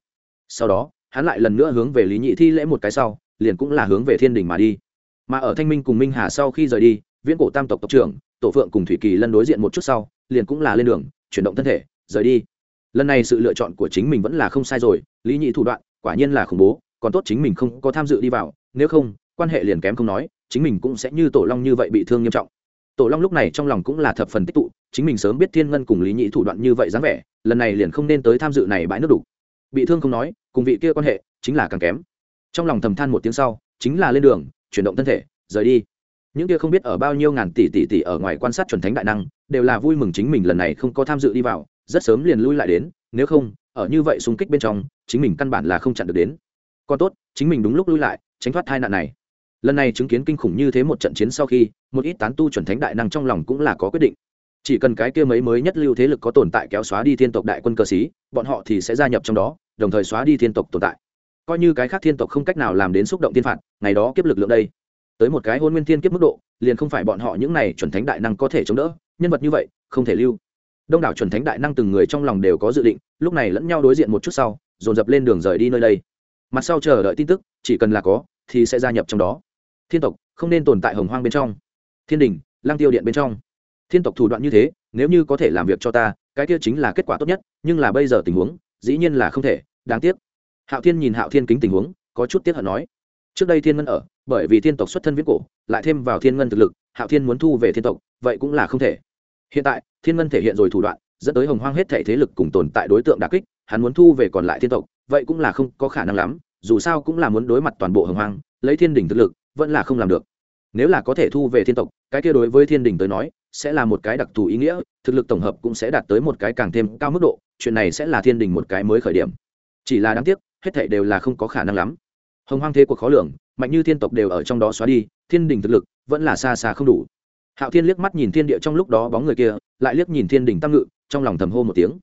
Sau đó, hắn lại lần nữa hướng về lý nhị thi lễ một cái sau, liền cũng là hướng về thiên đình mà đi. Mà ở thanh minh cùng minh hà sau khi rời đi, viễn cổ tam tộc tộc trưởng, tổ phượng cùng thủy kỳ lân đối diện một chút sau, liền cũng là lên đường, chuyển động thân thể, rời đi. Lần này sự lựa chọn của chính mình vẫn là không sai rồi, lý nhị thủ đoạn, quả nhiên là khủng bố, còn tốt chính mình không có tham dự đi vào, nếu không, quan hệ liền kém không nói, chính mình cũng sẽ như tổ long như vậy bị thương nghiêm trọng tổ long lúc này trong lòng cũng là thập phần tích tụ, chính mình sớm biết thiên ngân cùng lý nhị thủ đoạn như vậy dáng vẻ, lần này liền không nên tới tham dự này bãi nước đủ bị thương không nói, cùng vị kia quan hệ, chính là càng kém. Trong lòng thầm than một tiếng sau, chính là lên đường, chuyển động thân thể, rời đi. Những kia không biết ở bao nhiêu ngàn tỷ tỷ tỷ ở ngoài quan sát chuẩn thánh đại năng, đều là vui mừng chính mình lần này không có tham dự đi vào, rất sớm liền lui lại đến, nếu không, ở như vậy xung kích bên trong, chính mình căn bản là không chặn được đến. Còn tốt, chính mình đúng lúc lui lại, tránh thoát tai nạn này lần này chứng kiến kinh khủng như thế một trận chiến sau khi, một ít tán tu chuẩn thánh đại năng trong lòng cũng là có quyết định. Chỉ cần cái kia mấy mới nhất lưu thế lực có tồn tại kéo xóa đi thiên tộc đại quân cơ sĩ, bọn họ thì sẽ gia nhập trong đó, đồng thời xóa đi thiên tộc tồn tại. Coi như cái khác thiên tộc không cách nào làm đến xúc động thiên phạt, ngày đó kiếp lực lượng đây. Tới một cái hôn nguyên thiên kiếp mức độ, liền không phải bọn họ những này chuẩn thánh đại năng có thể chống đỡ, nhân vật như vậy, không thể lưu. Đông đảo chuẩn thánh đại năng từng người trong lòng đều có dự định, lúc này lẫn nhau đối diện một chút sau, dồn dập lên đường rời đi nơi đây. Mặt sau chờ đợi tin tức, chỉ cần là có, thì sẽ gia nhập trong đó thiên tộc không nên tồn tại hồng hoang bên trong. Thiên đình lang tiêu điện bên trong. Thiên tộc thủ đoạn như thế, nếu như có thể làm việc cho ta, cái kia chính là kết quả tốt nhất, nhưng là bây giờ tình huống, dĩ nhiên là không thể, đáng tiếc. Hạo thiên nhìn hạo thiên kính tình huống, có chút tiếc hận nói. Trước đây thiên ngân ở, bởi vì thiên tộc xuất thân viễn cổ, lại thêm vào thiên ngân thực lực, hạo thiên muốn thu về thiên tộc, vậy cũng là không thể. Hiện tại, thiên ngân thể hiện rồi thủ đoạn, dẫn tới hồng hoang hết thể thế lực cùng tồn tại đối tượng đà kích, hắn muốn thu về còn lại thiên tộc, vậy cũng là không có khả năng lắm, dù sao cũng là muốn đối mặt toàn bộ hồng hoang, lấy thiên đỉnh thực lực vẫn là không làm được. Nếu là có thể thu về thiên tộc, cái kia đối với thiên đình tới nói, sẽ là một cái đặc thù ý nghĩa, thực lực tổng hợp cũng sẽ đạt tới một cái càng thêm cao mức độ, chuyện này sẽ là thiên đình một cái mới khởi điểm. Chỉ là đáng tiếc, hết thảy đều là không có khả năng lắm. Hồng hoang thế cuộc khó lường, mạnh như thiên tộc đều ở trong đó xóa đi, thiên đình thực lực vẫn là xa xa không đủ. Hạo thiên liếc mắt nhìn thiên địa trong lúc đó bóng người kia, lại liếc nhìn thiên đình tam ngự, trong lòng thầm hô một tiếng.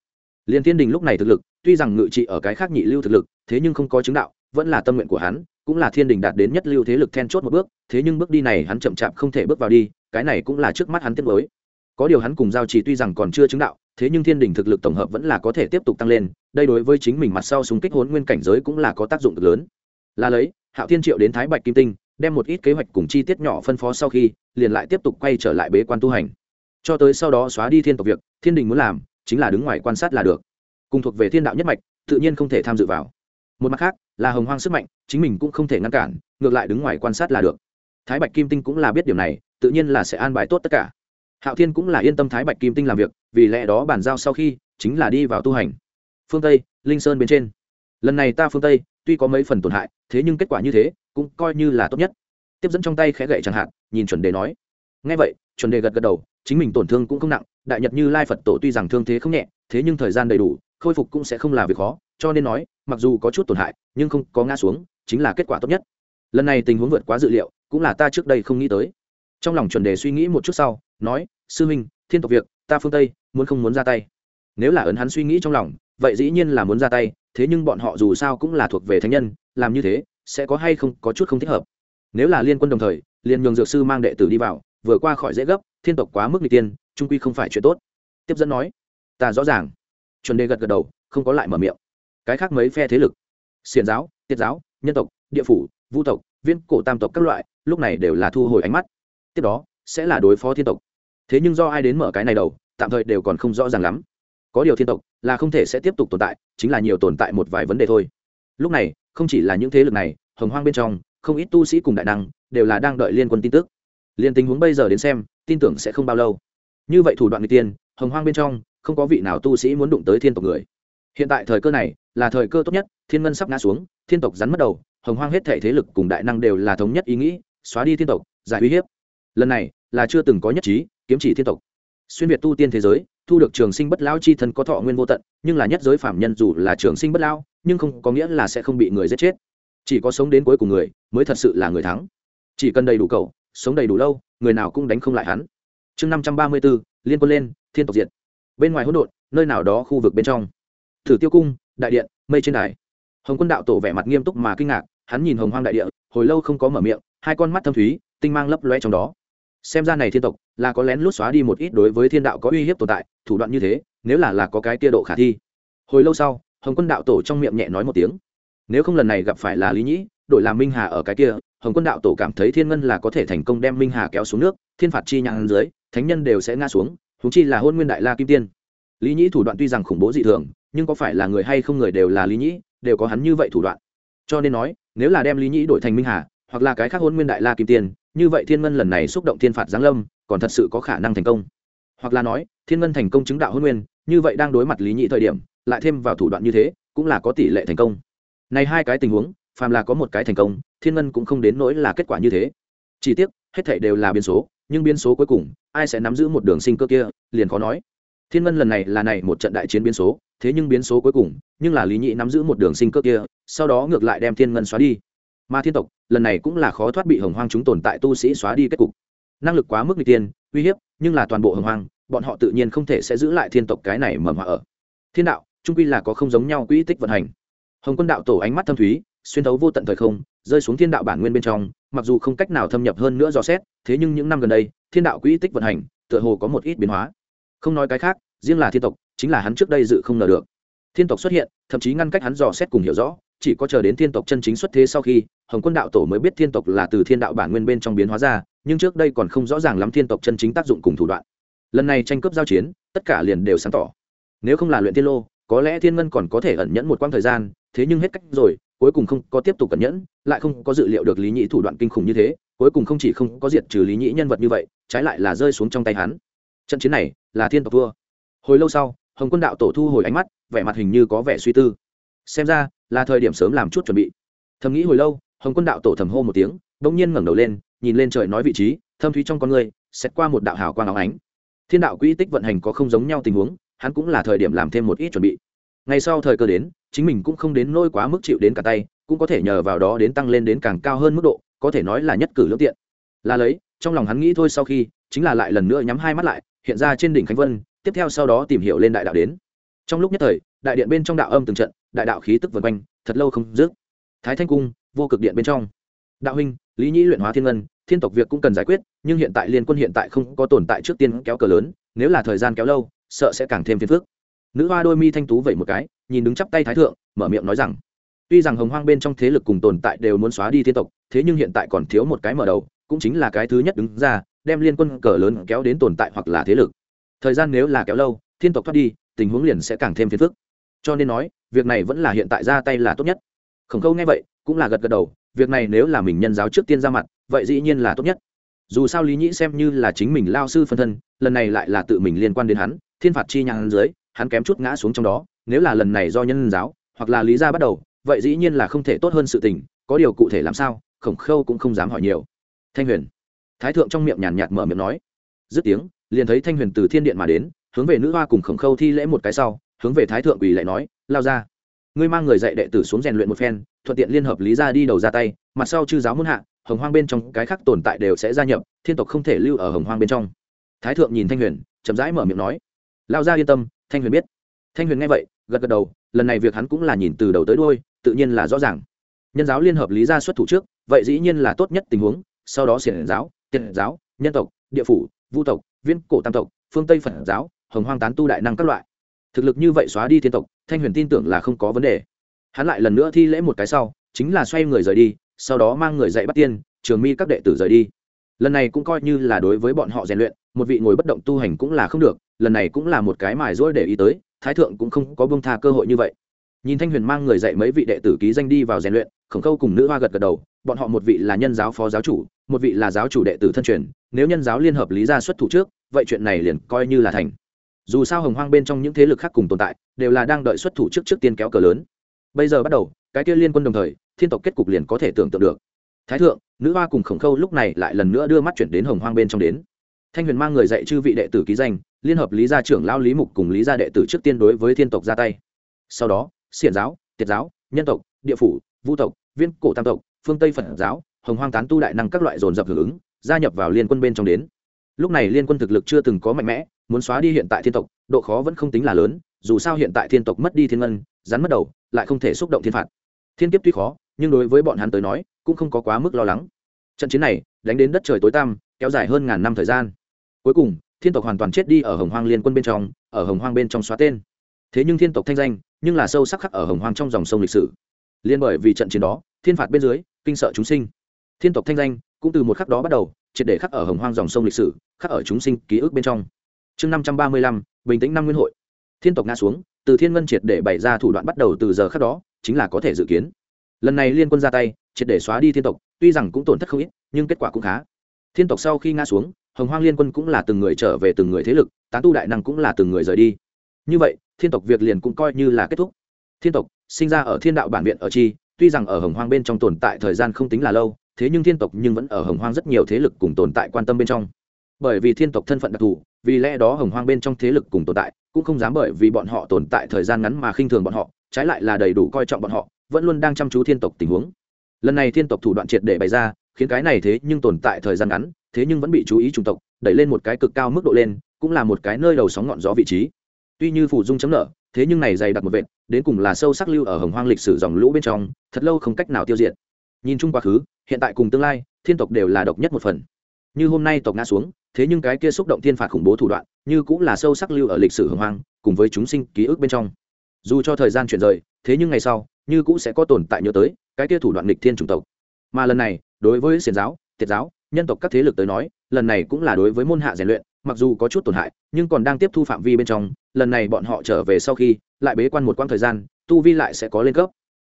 Liền thiên đình lúc này thực lực, tuy rằng ngự trị ở cái khác nhị lưu thực lực, thế nhưng không có chứng đạo, vẫn là tâm nguyện của hắn cũng là thiên đình đạt đến nhất lưu thế lực then chốt một bước, thế nhưng bước đi này hắn chậm chạp không thể bước vào đi, cái này cũng là trước mắt hắn tiết mới có điều hắn cùng giao trì tuy rằng còn chưa chứng đạo, thế nhưng thiên đình thực lực tổng hợp vẫn là có thể tiếp tục tăng lên, đây đối với chính mình mặt sau súng kích hốn nguyên cảnh giới cũng là có tác dụng cực lớn. Là lấy, hạo thiên triệu đến thái bạch kim tinh, đem một ít kế hoạch cùng chi tiết nhỏ phân phó sau khi, liền lại tiếp tục quay trở lại bế quan tu hành. Cho tới sau đó xóa đi thiên tộc việc, thiên đình muốn làm, chính là đứng ngoài quan sát là được. Cùng thuộc về thiên đạo nhất mạch, tự nhiên không thể tham dự vào. Một mặt khác là hồng hoang sức mạnh, chính mình cũng không thể ngăn cản, ngược lại đứng ngoài quan sát là được. Thái bạch kim tinh cũng là biết điều này, tự nhiên là sẽ an bài tốt tất cả. Hạo thiên cũng là yên tâm thái bạch kim tinh làm việc, vì lẽ đó bàn giao sau khi, chính là đi vào tu hành. Phương tây, linh sơn bên trên. Lần này ta phương tây, tuy có mấy phần tổn hại, thế nhưng kết quả như thế, cũng coi như là tốt nhất. Tiếp dẫn trong tay khẽ gậy chẳng hạn, nhìn chuẩn đề nói. Ngay vậy, chuẩn đề gật gật đầu, chính mình tổn thương cũng không nặng, đại nhật như lai phật tổ tuy rằng thương thế không nhẹ, thế nhưng thời gian đầy đủ, khôi phục cũng sẽ không là việc khó cho nên nói, mặc dù có chút tổn hại, nhưng không có ngã xuống, chính là kết quả tốt nhất. Lần này tình huống vượt quá dự liệu, cũng là ta trước đây không nghĩ tới. Trong lòng chuẩn đề suy nghĩ một chút sau, nói, sư minh thiên tộc việc, ta phương tây, muốn không muốn ra tay? Nếu là ấn hắn suy nghĩ trong lòng, vậy dĩ nhiên là muốn ra tay, thế nhưng bọn họ dù sao cũng là thuộc về thánh nhân, làm như thế, sẽ có hay không có chút không thích hợp. Nếu là liên quân đồng thời, liền nhường dược sư mang đệ tử đi vào, vừa qua khỏi dễ gấp, thiên tộc quá mức n g tiên, trung quy không phải chuyện tốt. Tiếp dẫn nói, ta rõ ràng. Chuẩn đề gật gật đầu, không có lại mở miệng cái khác mấy phe thế lực. Xiển giáo, tiết giáo, nhân tộc, địa phủ, vu tộc viên cổ tam tộc các loại, lúc này đều là thu hồi ánh mắt. Tiếp đó, sẽ là đối phó thiên tộc. Thế nhưng do ai đến mở cái này đầu, tạm thời đều còn không rõ ràng lắm. Có điều thiên tộc là không thể sẽ tiếp tục tồn tại, chính là nhiều tồn tại một vài vấn đề thôi. Lúc này, không chỉ là những thế lực này, hồng hoang bên trong, không ít tu sĩ cùng đại năng đều là đang đợi liên quân tin tức. Liên tình huống bây giờ đến xem, tin tưởng sẽ không bao lâu. Như vậy thủ đoạn người tiên, hồng hoang bên trong, không có vị nào tu sĩ muốn đụng tới thiên tộc người. Hiện tại thời cơ này là thời cơ tốt nhất, thiên ngân sắp ngã xuống, thiên tộc rắn mất đầu, hồng hoang hết thể thế lực cùng đại năng đều là thống nhất ý nghĩ, xóa đi thiên tộc, giải uy hiếp. Lần này là chưa từng có nhất trí, kiếm chỉ thiên tộc. Xuyên việt tu tiên thế giới, thu được trường sinh bất lao chi thân có thọ nguyên vô tận, nhưng là nhất giới phạm nhân dù là trường sinh bất lao nhưng không có nghĩa là sẽ không bị người giết chết. Chỉ có sống đến cuối cùng người mới thật sự là người thắng. Chỉ cần đầy đủ cầu, sống đầy đủ lâu, người nào cũng đánh không lại hắn. Chương năm trăm ba mươi b ố liên quân lên, thiên tộc diệt. Bên ngoài hỗn độn, nơi nào đó khu vực bên trong. Thử tiêu cung đại điện, mây trên đài. Hồng quân đạo tổ vẻ mặt nghiêm túc mà kinh ngạc, hắn nhìn hồng hoang đại địa, hồi lâu không có mở miệng, hai con mắt thâm thúy, tinh mang lấp loe trong đó. Xem ra này thiên tộc là có lén lút xóa đi một ít đối với thiên đạo có uy hiếp tồn tại, thủ đoạn như thế, nếu là là có cái tia độ khả thi. Hồi lâu sau, hồng quân đạo tổ trong miệng nhẹ nói một tiếng. Nếu không lần này gặp phải là lý nhĩ, đổi làm minh hà ở cái kia, hồng quân đạo tổ cảm thấy thiên ngân là có thể thành công đem minh hà kéo xuống nước, thiên phạt chi nhãn dưới, thánh nhân đều sẽ ngã xuống húng chi là hôn nguyên đại la kim tiên. Lý nhĩ thủ đoạn tuy rằng khủng bố dị thường nhưng có phải là người hay không người đều là lý nhĩ, đều có hắn như vậy thủ đoạn. Cho nên nói, nếu là đem lý nhĩ đổi thành minh hà, hoặc là cái khác hôn nguyên đại la kim tiền như vậy thiên ngân lần này xúc động thiên phạt giáng lâm, còn thật sự có khả năng thành công. Hoặc là nói, thiên ngân thành công chứng đạo hôn nguyên, như vậy đang đối mặt lý nhĩ thời điểm, lại thêm vào thủ đoạn như thế, cũng là có tỷ lệ thành công. Này hai cái tình huống, phàm là có một cái thành công, thiên ngân cũng không đến nỗi là kết quả như thế. Chỉ tiếc, hết thảy đều là biến số, nhưng biến số cuối cùng, ai sẽ nắm giữ một đường sinh cơ kia, liền khó nói thiên ngân lần này là này một trận đại chiến biến số, thế nhưng biến số cuối cùng, nhưng là lý nhị nắm giữ một đường sinh cơ kia, sau đó ngược lại đem thiên ngân xóa đi. Mà thiên tộc, lần này cũng là khó thoát bị hồng hoang chúng tồn tại tu sĩ xóa đi kết cục. Năng lực quá mức n g tiên uy hiếp, nhưng là toàn bộ hồng hoang, bọn họ tự nhiên không thể sẽ giữ lại thiên tộc cái này mầm họa ở. Thiên đạo trung quy là có không giống nhau quỹ tích vận hành. Hồng quân đạo tổ ánh mắt thâm thúy, xuyên thấu vô tận thời không, rơi xuống thiên đạo bản nguyên bên trong, mặc dù không cách nào thâm nhập hơn nữa dò xét, thế nhưng những năm gần đây, thiên đạo quỹ tích vận hành, tựa hồ có một ít biến hóa không nói cái khác, riêng là thiên tộc, chính là hắn trước đây dự không ngờ được. Thiên tộc xuất hiện, thậm chí ngăn cách hắn dò xét cùng hiểu rõ, chỉ có chờ đến thiên tộc chân chính xuất thế sau khi, hồng quân đạo tổ mới biết thiên tộc là từ thiên đạo bản nguyên bên trong biến hóa ra, nhưng trước đây còn không rõ ràng lắm thiên tộc chân chính tác dụng cùng thủ đoạn. Lần này tranh cướp giao chiến, tất cả liền đều sáng tỏ. Nếu không là luyện thiên lô, có lẽ thiên ngân còn có thể ẩn nhẫn một quãng thời gian, thế nhưng hết cách rồi, cuối cùng không có tiếp tục cẩn nhẫn, lại không có dự liệu được lý nhĩ thủ đoạn kinh khủng như thế, cuối cùng không chỉ không có diệt trừ lý nhĩ nhân vật như vậy, trái lại là rơi xuống trong tay hắn. Trận chiến này là thiên tộc thua. Hồi lâu sau, hồng quân đạo tổ thu hồi ánh mắt, vẻ mặt hình như có vẻ suy tư. Xem ra, là thời điểm sớm làm chút chuẩn bị. Thầm nghĩ hồi lâu, hồng quân đạo tổ thầm hô một tiếng đ ỗ n g nhiên ngẩng đầu lên, nhìn lên trời nói vị trí, thâm thúy trong con người xét qua một đạo hào quang áo ánh. Thiên đạo quỹ tích vận hành có không giống nhau tình huống, hắn cũng là thời điểm làm thêm một ít chuẩn bị. Ngay sau thời cơ đến, chính mình cũng không đến nôi quá mức chịu đến cả tay, cũng có thể nhờ vào đó đến tăng lên đến càng cao hơn mức độ, có thể nói là nhất cử lương tiện. Là lấy, trong lòng hắn nghĩ thôi sau khi, chính là lại lần nữa nhắm hai mắt lại hiện ra trên đỉnh khánh vân, tiếp theo sau đó tìm hiểu lên đại đạo đến. Trong lúc nhất thời, đại điện bên trong đạo âm từng trận, đại đạo khí tức vần quanh, thật lâu không dứt. Thái thanh cung, vô cực điện bên trong. Đạo huynh, lý nhĩ luyện hóa thiên ngân, thiên tộc việc cũng cần giải quyết, nhưng hiện tại liên quân hiện tại không có tồn tại trước tiên kéo cờ lớn, nếu là thời gian kéo lâu, sợ sẽ càng thêm phiền phức. Nữ hoa đôi mi thanh tú vẩy một cái, nhìn đứng chắp tay thái thượng, mở miệng nói rằng, tuy rằng hồng hoang bên trong thế lực cùng tồn tại đều muốn xóa đi thiên tộc, thế nhưng hiện tại còn thiếu một cái mở đầu, cũng chính là cái thứ nhất đứng ra đem liên quân cờ lớn kéo đến tồn tại hoặc là thế lực. Thời gian nếu là kéo lâu, thiên tộc thoát đi, tình huống liền sẽ càng thêm phiền phức. Cho nên nói, việc này vẫn là hiện tại ra tay là tốt nhất. Khổng khâu nghe vậy, cũng là gật gật đầu, việc này nếu là mình nhân giáo trước tiên ra mặt, vậy dĩ nhiên là tốt nhất. Dù sao lý nhĩ xem như là chính mình lao sư phân thân, lần này lại là tự mình liên quan đến hắn, thiên phạt chi nhang dưới, hắn kém chút ngã xuống trong đó, nếu là lần này do nhân giáo, hoặc là lý gia bắt đầu, vậy dĩ nhiên là không thể tốt hơn sự tình, có điều cụ thể làm sao, khổng khâu cũng không dám hỏi nhiều. Thanh huyền thái thượng trong miệng nhàn nhạt mở miệng nói. Dứt tiếng, liền thấy thanh huyền từ thiên điện mà đến, hướng về nữ hoa cùng khổng khâu thi lễ một cái sau, hướng về thái thượng quỳ lại nói, lao ra, ngươi mang người dạy đệ tử xuống rèn luyện một phen, thuận tiện liên hợp lý ra đi đầu ra tay, mặt sau chư giáo muốn hạ, hồng hoang bên trong cái khác tồn tại đều sẽ gia nhập, thiên tộc không thể lưu ở hồng hoang bên trong. Thái thượng nhìn thanh huyền, chậm rãi mở miệng nói, lao ra yên tâm, thanh huyền biết. Thanh huyền nghe vậy, gật gật đầu, lần này việc hắn cũng là nhìn từ đầu tới đôi tự nhiên là rõ ràng. Nhân giáo liên hợp lý ra xuất thủ trước, vậy dĩ nhiên là tốt nhất tình huống, sau đó xiển giáo Tiền giáo, nhân tộc, địa phủ, vu tộc, viên cổ tam tộc, phương tây phật giáo, hồng hoang tán tu đại năng các loại. Thực lực như vậy xóa đi thiên tộc, thanh huyền tin tưởng là không có vấn đề. Hắn lại lần nữa thi lễ một cái sau, chính là xoay người rời đi, sau đó mang người dạy bắt tiên, trường mi các đệ tử rời đi. Lần này cũng coi như là đối với bọn họ rèn luyện, một vị ngồi bất động tu hành cũng là không được, lần này cũng là một cái mài rỗi để ý tới, thái thượng cũng không có bông tha cơ hội như vậy. Nhìn thanh huyền mang người dạy mấy vị đệ tử ký danh đi vào rèn luyện, khổng khâu cùng nữ hoa gật gật đầu, bọn họ một vị là nhân giáo phó giáo chủ một vị là giáo chủ đệ tử thân truyền, nếu nhân giáo liên hợp lý ra xuất thủ trước, vậy chuyện này liền coi như là thành. Dù sao hồng hoang bên trong những thế lực khác cùng tồn tại, đều là đang đợi xuất thủ trước trước tiên kéo cờ lớn. Bây giờ bắt đầu, cái kia liên quân đồng thời, thiên tộc kết cục liền có thể tưởng tượng được. Thái thượng, nữ hoa cùng khổng khâu lúc này lại lần nữa đưa mắt chuyển đến hồng hoang bên trong đến. Thanh huyền mang người dạy chư vị đệ tử ký danh, liên hợp lý gia trưởng lao lý mục cùng lý gia đệ tử trước tiên đối với thiên tộc ra tay. Sau đó, xiển giáo, tiệt giáo, nhân tộc, địa phủ, vu tộc, viên cổ tam tộc, phương tây phật giáo hồng hoang tán tu đại năng các loại dồn dập hưởng ứng, gia nhập vào liên quân bên trong đến. Lúc này liên quân thực lực chưa từng có mạnh mẽ, muốn xóa đi hiện tại thiên tộc, độ khó vẫn không tính là lớn, dù sao hiện tại thiên tộc mất đi thiên ngân, rắn mất đầu, lại không thể xúc động thiên phạt. Thiên kiếp tuy khó, nhưng đối với bọn hắn tới nói, cũng không có quá mức lo lắng. Trận chiến này, đánh đến đất trời tối tăm, kéo dài hơn ngàn năm thời gian. Cuối cùng, thiên tộc hoàn toàn chết đi ở hồng hoang liên quân bên trong, ở hồng hoang bên trong xóa tên. Thế nhưng thiên tộc thanh danh, nhưng là sâu sắc khắc ở hồng hoang trong dòng sông lịch sử. Liên bởi vì trận chiến đó, thiên phạt bên dưới, kinh sợ chúng sinh thiên tộc thanh danh cũng từ một khắc đó bắt đầu, triệt để khắc ở hồng hoang dòng sông lịch sử, khắc ở chúng sinh ký ức bên trong. Chương năm trăm ba mươi lăm, bình tĩnh năm nguyên hội. Thiên tộc ngã xuống, từ thiên ngân triệt để bày ra thủ đoạn bắt đầu từ giờ khắc đó, chính là có thể dự kiến. Lần này liên quân ra tay, triệt để xóa đi thiên tộc, tuy rằng cũng tổn thất không ít, nhưng kết quả cũng khá. Thiên tộc sau khi ngã xuống, hồng hoang liên quân cũng là từng người trở về từng người thế lực, tán tu đại năng cũng là từng người rời đi. Như vậy, thiên tộc việc liền cũng coi như là kết thúc. Thiên tộc sinh ra ở thiên đạo bản viện ở chi, tuy rằng ở hồng hoang bên trong tồn tại thời gian không tính là lâu thế nhưng thiên tộc nhưng vẫn ở hồng hoang rất nhiều thế lực cùng tồn tại quan tâm bên trong. Bởi vì thiên tộc thân phận đặc thù, vì lẽ đó hồng hoang bên trong thế lực cùng tồn tại cũng không dám bởi vì bọn họ tồn tại thời gian ngắn mà khinh thường bọn họ, trái lại là đầy đủ coi trọng bọn họ, vẫn luôn đang chăm chú thiên tộc tình huống. Lần này thiên tộc thủ đoạn triệt để bày ra, khiến cái này thế nhưng tồn tại thời gian ngắn, thế nhưng vẫn bị chú ý chủng tộc, đẩy lên một cái cực cao mức độ lên, cũng là một cái nơi đầu sóng ngọn gió vị trí. Tuy như phủ dung chấm nở, thế nhưng này dày đặc một vệt, đến cùng là sâu sắc lưu ở hồng hoang lịch sử dòng lũ bên trong, thật lâu không cách nào tiêu diệt nhìn chung quá khứ, hiện tại cùng tương lai, thiên tộc đều là độc nhất một phần. Như hôm nay tộc ngã xuống, thế nhưng cái kia xúc động thiên phạt khủng bố thủ đoạn, như cũng là sâu sắc lưu ở lịch sử hồng hoang, cùng với chúng sinh ký ức bên trong. Dù cho thời gian chuyển rời, thế nhưng ngày sau, như cũng sẽ có tồn tại nhớ tới, cái kia thủ đoạn lịch thiên chủng tộc. Mà lần này, đối với xiền giáo, tiệt giáo, nhân tộc các thế lực tới nói, lần này cũng là đối với môn hạ rèn luyện, mặc dù có chút tổn hại, nhưng còn đang tiếp thu phạm vi bên trong, lần này bọn họ trở về sau khi, lại bế quan một quãng thời gian, tu vi lại sẽ có lên cấp.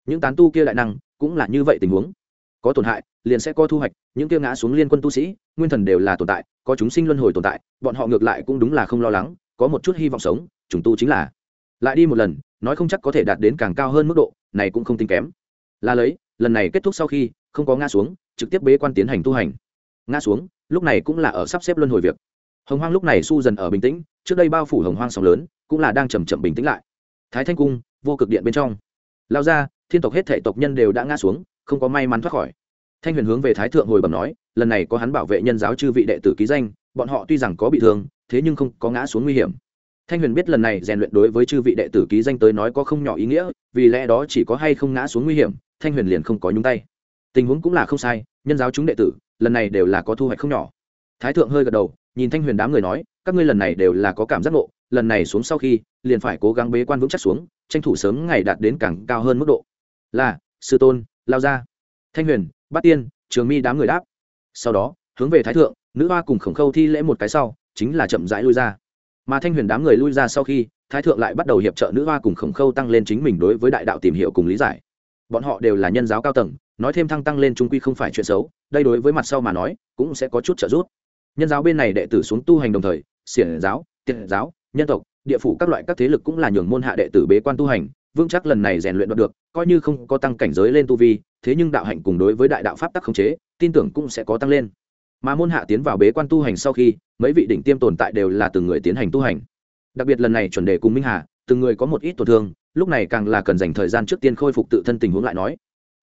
Những tán tu kia đại năng cũng là như vậy tình huống. Có tổn hại, liền sẽ có thu hoạch, những kia ngã xuống liên quân tu sĩ, nguyên thần đều là tồn tại, có chúng sinh luân hồi tồn tại, bọn họ ngược lại cũng đúng là không lo lắng, có một chút hy vọng sống chúng tu chính là. Lại đi một lần, nói không chắc có thể đạt đến càng cao hơn mức độ, này cũng không tính kém. Là lấy, lần này kết thúc sau khi, không có ngã xuống, trực tiếp bế quan tiến hành tu hành. Ngã xuống, lúc này cũng là ở sắp xếp luân hồi việc. Hồng hoang lúc này su dần ở bình tĩnh, trước đây bao phủ hồng hoang sóng lớn, cũng là đang chầm chậm bình tĩnh lại. Thái thanh cung, vô cực điện bên trong. Lao ra thiên tộc hết thể tộc nhân đều đã ngã xuống, không có may mắn thoát khỏi. Thanh huyền hướng về thái thượng hồi bẩm nói, lần này có hắn bảo vệ nhân giáo chư vị đệ tử ký danh, bọn họ tuy rằng có bị thương, thế nhưng không có ngã xuống nguy hiểm. Thanh huyền biết lần này rèn luyện đối với chư vị đệ tử ký danh tới nói có không nhỏ ý nghĩa, vì lẽ đó chỉ có hay không ngã xuống nguy hiểm, thanh huyền liền không có nhúng tay. Tình huống cũng là không sai, nhân giáo chúng đệ tử, lần này đều là có thu hoạch không nhỏ. Thái thượng hơi gật đầu, nhìn thanh huyền đám người nói, các ngươi lần này đều là có cảm giác ngộ, lần này xuống sau khi, liền phải cố gắng bế quan vững chắc xuống, tranh thủ sớm ngày đạt đến càng cao hơn mức độ là, sư tôn, lao ra. Thanh huyền, bát tiên, trường mi đám người đáp. Sau đó, hướng về thái thượng, nữ hoa cùng khổng khâu thi lễ một cái sau, chính là chậm rãi lui ra. Mà thanh huyền đám người lui ra sau khi, thái thượng lại bắt đầu hiệp trợ nữ hoa cùng khổng khâu tăng lên chính mình đối với đại đạo tìm hiểu cùng lý giải. Bọn họ đều là nhân giáo cao tầng, nói thêm thăng tăng lên trung quy không phải chuyện xấu, đây đối với mặt sau mà nói, cũng sẽ có chút trợ giúp. Nhân giáo bên này đệ tử xuống tu hành đồng thời, xiển giáo, tiện giáo, nhân tộc, địa phủ các loại các thế lực cũng là nhường môn hạ đệ tử bế quan tu hành vững chắc lần này rèn luyện đoạt được, coi như không có tăng cảnh giới lên tu vi, thế nhưng đạo hạnh cùng đối với đại đạo pháp tắc khống chế, tin tưởng cũng sẽ có tăng lên. Mà môn hạ tiến vào bế quan tu hành sau khi, mấy vị đỉnh tiêm tồn tại đều là từng người tiến hành tu hành. Đặc biệt lần này chuẩn đề cùng minh hà, từng người có một ít tổn thương, lúc này càng là cần dành thời gian trước tiên khôi phục tự thân tình huống lại nói.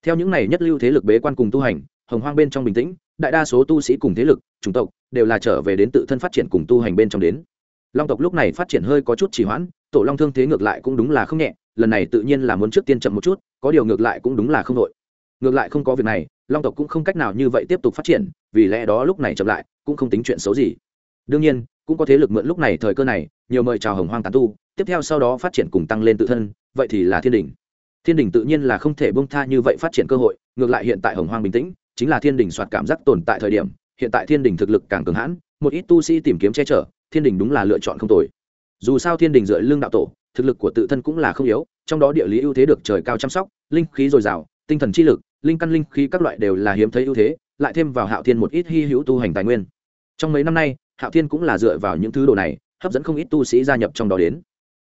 Theo những này nhất lưu thế lực bế quan cùng tu hành, hồng hoang bên trong bình tĩnh, đại đa số tu sĩ cùng thế lực, chủng tộc, đều là trở về đến tự thân phát triển cùng tu hành bên trong đến. Long tộc lúc này phát triển hơi có chút trì hoãn, tổ long thương thế ngược lại cũng đúng là không nhẹ lần này tự nhiên là muốn trước tiên chậm một chút, có điều ngược lại cũng đúng là không đội. Ngược lại không có việc này, long tộc cũng không cách nào như vậy tiếp tục phát triển, vì lẽ đó lúc này chậm lại, cũng không tính chuyện xấu gì. Đương nhiên, cũng có thế lực mượn lúc này thời cơ này, nhiều mời chào hồng hoang tán tu, tiếp theo sau đó phát triển cùng tăng lên tự thân, vậy thì là thiên đình thiên đình tự nhiên là không thể bông tha như vậy phát triển cơ hội, ngược lại hiện tại hồng hoang bình tĩnh, chính là thiên đình soạt cảm giác tồn tại thời điểm, hiện tại thiên đình thực lực càng cường hãn, một ít tu sĩ tìm kiếm che chở, thiên đình đúng là lựa chọn không tồi. Dù sao thiên đình dựa lương đạo tổ thực lực của tự thân cũng là không yếu, trong đó địa lý ưu thế được trời cao chăm sóc, linh khí dồi dào, tinh thần chi lực, linh căn linh khí các loại đều là hiếm thấy ưu thế, lại thêm vào hạo thiên một ít hy hữu tu hành tài nguyên. Trong mấy năm nay, hạo thiên cũng là dựa vào những thứ đồ này, hấp dẫn không ít tu sĩ gia nhập trong đó đến.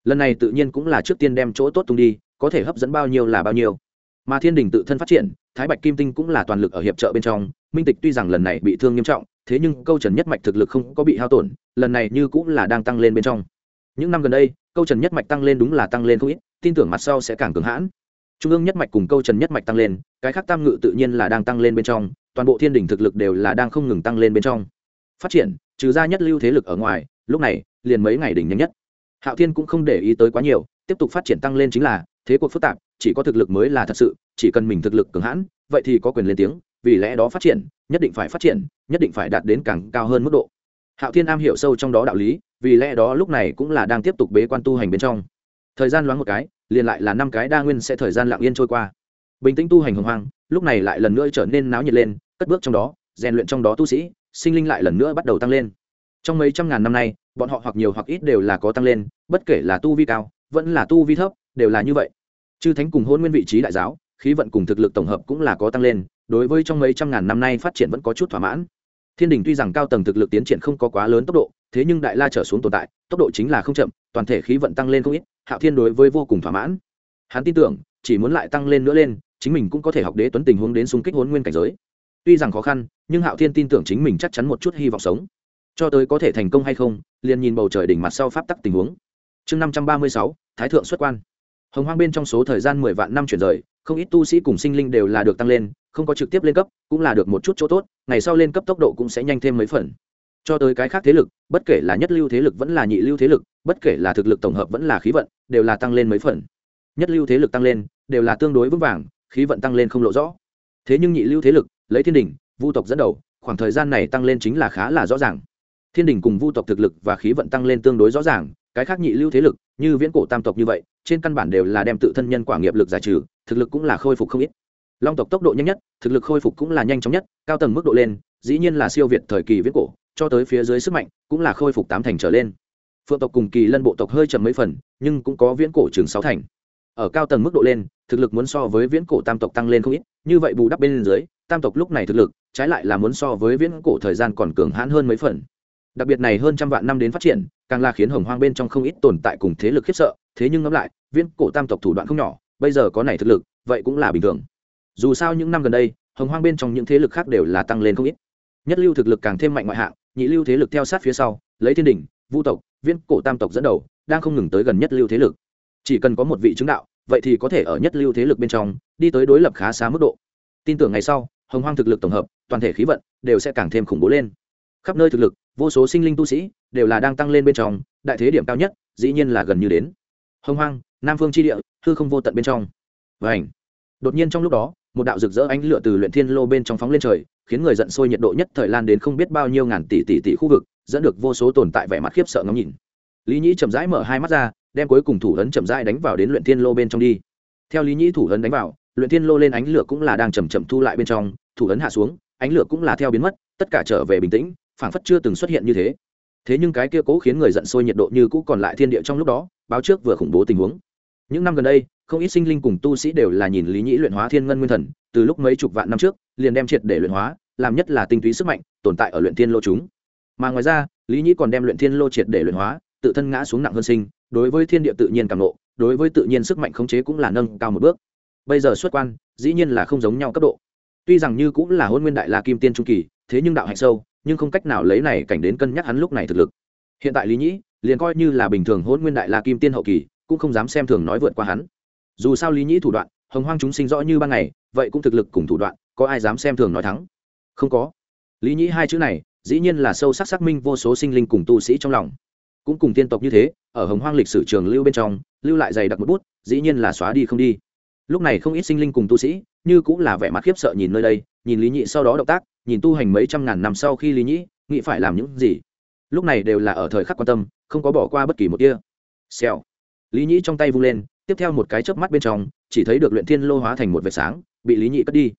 Lần này tự nhiên cũng là trước tiên đem chỗ tốt tung đi, có thể hấp dẫn bao nhiêu là bao nhiêu. Mà thiên đình tự thân phát triển, thái bạch kim tinh cũng là toàn lực ở hiệp trợ bên trong, minh tịch tuy rằng lần này bị thương nghiêm trọng, thế nhưng câu trần nhất mạch thực lực không có bị hao tổn, lần này như cũng là đang tăng lên bên trong những năm gần đây, câu trần nhất mạch tăng lên đúng là tăng lên không ít, tin tưởng mặt sau sẽ càng cường hãn. Trung ương nhất mạch cùng câu trần nhất mạch tăng lên, cái khác tam ngự tự nhiên là đang tăng lên bên trong, toàn bộ thiên đình thực lực đều là đang không ngừng tăng lên bên trong. Phát triển, trừ ra nhất lưu thế lực ở ngoài, lúc này, liền mấy ngày đỉnh nhanh nhất. Hạo thiên cũng không để ý tới quá nhiều, tiếp tục phát triển tăng lên chính là, thế cuộc phức tạp, chỉ có thực lực mới là thật sự, chỉ cần mình thực lực cường hãn, vậy thì có quyền lên tiếng, vì lẽ đó phát triển, nhất định phải phát triển, nhất định phải đạt đến càng cao hơn mức độ. Hạo thiên am hiểu sâu trong đó đạo lý vì lẽ đó lúc này cũng là đang tiếp tục bế quan tu hành bên trong. Thời gian loáng một cái, liền lại là năm cái đa nguyên sẽ thời gian lặng yên trôi qua. Bình tĩnh tu hành hồng hoang, lúc này lại lần nữa trở nên náo nhiệt lên, cất bước trong đó, rèn luyện trong đó tu sĩ, sinh linh lại lần nữa bắt đầu tăng lên. Trong mấy trăm ngàn năm nay, bọn họ hoặc nhiều hoặc ít đều là có tăng lên, bất kể là tu vi cao, vẫn là tu vi thấp, đều là như vậy. Chư thánh cùng hôn nguyên vị trí đại giáo, khí vận cùng thực lực tổng hợp cũng là có tăng lên, đối với trong mấy trăm ngàn năm nay phát triển vẫn có chút thỏa mãn thiên đình tuy rằng cao tầng thực lực tiến triển không có quá lớn tốc độ, thế nhưng đại la trở xuống tồn tại, tốc độ chính là không chậm, toàn thể khí vận tăng lên không ít, hạo thiên đối với vô cùng thỏa mãn. Hắn tin tưởng, chỉ muốn lại tăng lên nữa lên, chính mình cũng có thể học đế tuấn tình huống đến xung kích hôn nguyên cảnh giới. Tuy rằng khó khăn, nhưng hạo thiên tin tưởng chính mình chắc chắn một chút hy vọng sống. Cho tới có thể thành công hay không, liền nhìn bầu trời đỉnh mặt sau pháp tắc tình huống. Chương năm trăm ba mươi sáu, thái thượng xuất quan. Hồng hoang bên trong số thời gian mười vạn năm chuyển rời, không ít tu sĩ cùng sinh linh đều là được tăng lên, không có trực tiếp lên cấp, cũng là được một chút chỗ tốt ngày sau lên cấp tốc độ cũng sẽ nhanh thêm mấy phần. Cho tới cái khác thế lực, bất kể là nhất lưu thế lực vẫn là nhị lưu thế lực, bất kể là thực lực tổng hợp vẫn là khí vận, đều là tăng lên mấy phần. Nhất lưu thế lực tăng lên, đều là tương đối vững vàng, khí vận tăng lên không lộ rõ. Thế nhưng nhị lưu thế lực, lấy thiên đình vu tộc dẫn đầu, khoảng thời gian này tăng lên chính là khá là rõ ràng. Thiên đình cùng vu tộc thực lực và khí vận tăng lên tương đối rõ ràng, cái khác nhị lưu thế lực, như viễn cổ tam tộc như vậy, trên căn bản đều là đem tự thân nhân quả nghiệp lực giải trừ, thực lực cũng là khôi phục không ít long tộc tốc độ nhanh nhất, thực lực khôi phục cũng là nhanh chóng nhất, cao tầng mức độ lên, dĩ nhiên là siêu việt thời kỳ viễn cổ, cho tới phía dưới sức mạnh cũng là khôi phục tám thành trở lên. Phượng tộc cùng kỳ lân bộ tộc hơi chậm mấy phần, nhưng cũng có viễn cổ chừng sáu thành. Ở cao tầng mức độ lên, thực lực muốn so với viễn cổ tam tộc tăng lên không ít, như vậy bù đắp bên dưới, tam tộc lúc này thực lực, trái lại là muốn so với viễn cổ thời gian còn cường hãn hơn mấy phần. Đặc biệt này hơn trăm vạn năm đến phát triển, càng là khiến hồng hoang bên trong không ít tồn tại cùng thế lực khiếp sợ, thế nhưng ngẫm lại, viễn cổ tam tộc thủ đoạn không nhỏ, bây giờ có này thực lực, vậy cũng là bình thường dù sao những năm gần đây, hồng hoang bên trong những thế lực khác đều là tăng lên không ít. Nhất lưu thực lực càng thêm mạnh ngoại hạng, nhị lưu thế lực theo sát phía sau, lấy thiên đình vu tộc, viễn cổ tam tộc dẫn đầu, đang không ngừng tới gần nhất lưu thế lực. Chỉ cần có một vị chứng đạo, vậy thì có thể ở nhất lưu thế lực bên trong, đi tới đối lập khá xa mức độ. Tin tưởng ngày sau, hồng hoang thực lực tổng hợp, toàn thể khí vận đều sẽ càng thêm khủng bố lên. Khắp nơi thực lực, vô số sinh linh tu sĩ đều là đang tăng lên bên trong, đại thế điểm cao nhất, dĩ nhiên là gần như đến. Hồng hoang, nam phương tri địa, hư không vô tận bên trong. Và ảnh đột nhiên trong lúc đó một đạo rực rỡ ánh lửa từ luyện thiên lô bên trong phóng lên trời, khiến người giận sôi nhiệt độ nhất thời lan đến không biết bao nhiêu ngàn tỷ tỷ tỷ khu vực, dẫn được vô số tồn tại vẻ mặt khiếp sợ ngắm nhìn. Lý nhĩ chậm rãi mở hai mắt ra, đem cuối cùng thủ ấn chậm rãi đánh vào đến luyện thiên lô bên trong đi. Theo lý nhĩ thủ ấn đánh vào, luyện thiên lô lên ánh lửa cũng là đang chầm chậm thu lại bên trong, thủ ấn hạ xuống, ánh lửa cũng là theo biến mất, tất cả trở về bình tĩnh, phảng phất chưa từng xuất hiện như thế. Thế nhưng cái kia cố khiến người giận sôi nhiệt độ như cũ còn lại thiên địa trong lúc đó, báo trước vừa khủng bố tình huống. Những năm gần đây không ít sinh linh cùng tu sĩ đều là nhìn lý nhĩ luyện hóa thiên ngân nguyên thần, từ lúc mấy chục vạn năm trước, liền đem triệt để luyện hóa, làm nhất là tinh túy sức mạnh, tồn tại ở luyện thiên lô chúng. Mà ngoài ra, lý nhĩ còn đem luyện thiên lô triệt để luyện hóa, tự thân ngã xuống nặng hơn sinh, đối với thiên địa tự nhiên càng nộ đối với tự nhiên sức mạnh khống chế cũng là nâng cao một bước. Bây giờ xuất quan, dĩ nhiên là không giống nhau cấp độ. Tuy rằng như cũng là hôn nguyên đại la kim tiên trung kỳ, thế nhưng đạo hạnh sâu, nhưng không cách nào lấy này cảnh đến cân nhắc hắn lúc này thực lực. Hiện tại lý nhĩ, liền coi như là bình thường hôn nguyên đại la kim tiên hậu kỳ, cũng không dám xem thường nói vượt qua hắn dù sao lý nhĩ thủ đoạn, hồng hoang chúng sinh rõ như ban ngày, vậy cũng thực lực cùng thủ đoạn, có ai dám xem thường nói thắng? Không có. Lý nhĩ hai chữ này, dĩ nhiên là sâu sắc xác minh vô số sinh linh cùng tu sĩ trong lòng. Cũng cùng tiên tộc như thế, ở hồng hoang lịch sử trường lưu bên trong, lưu lại dày đặc một bút, dĩ nhiên là xóa đi không đi. Lúc này không ít sinh linh cùng tu sĩ, như cũng là vẻ mặt khiếp sợ nhìn nơi đây, nhìn lý nhị sau đó động tác, nhìn tu hành mấy trăm ngàn năm sau khi lý nhị nghĩ phải làm những gì. Lúc này đều là ở thời khắc quan tâm, không có bỏ qua bất kỳ một kia xèo. Lý nhị trong tay vung lên tiếp theo một cái chớp mắt bên trong, chỉ thấy được luyện thiên lô hóa thành một vệt sáng, bị lý nhị cất đi.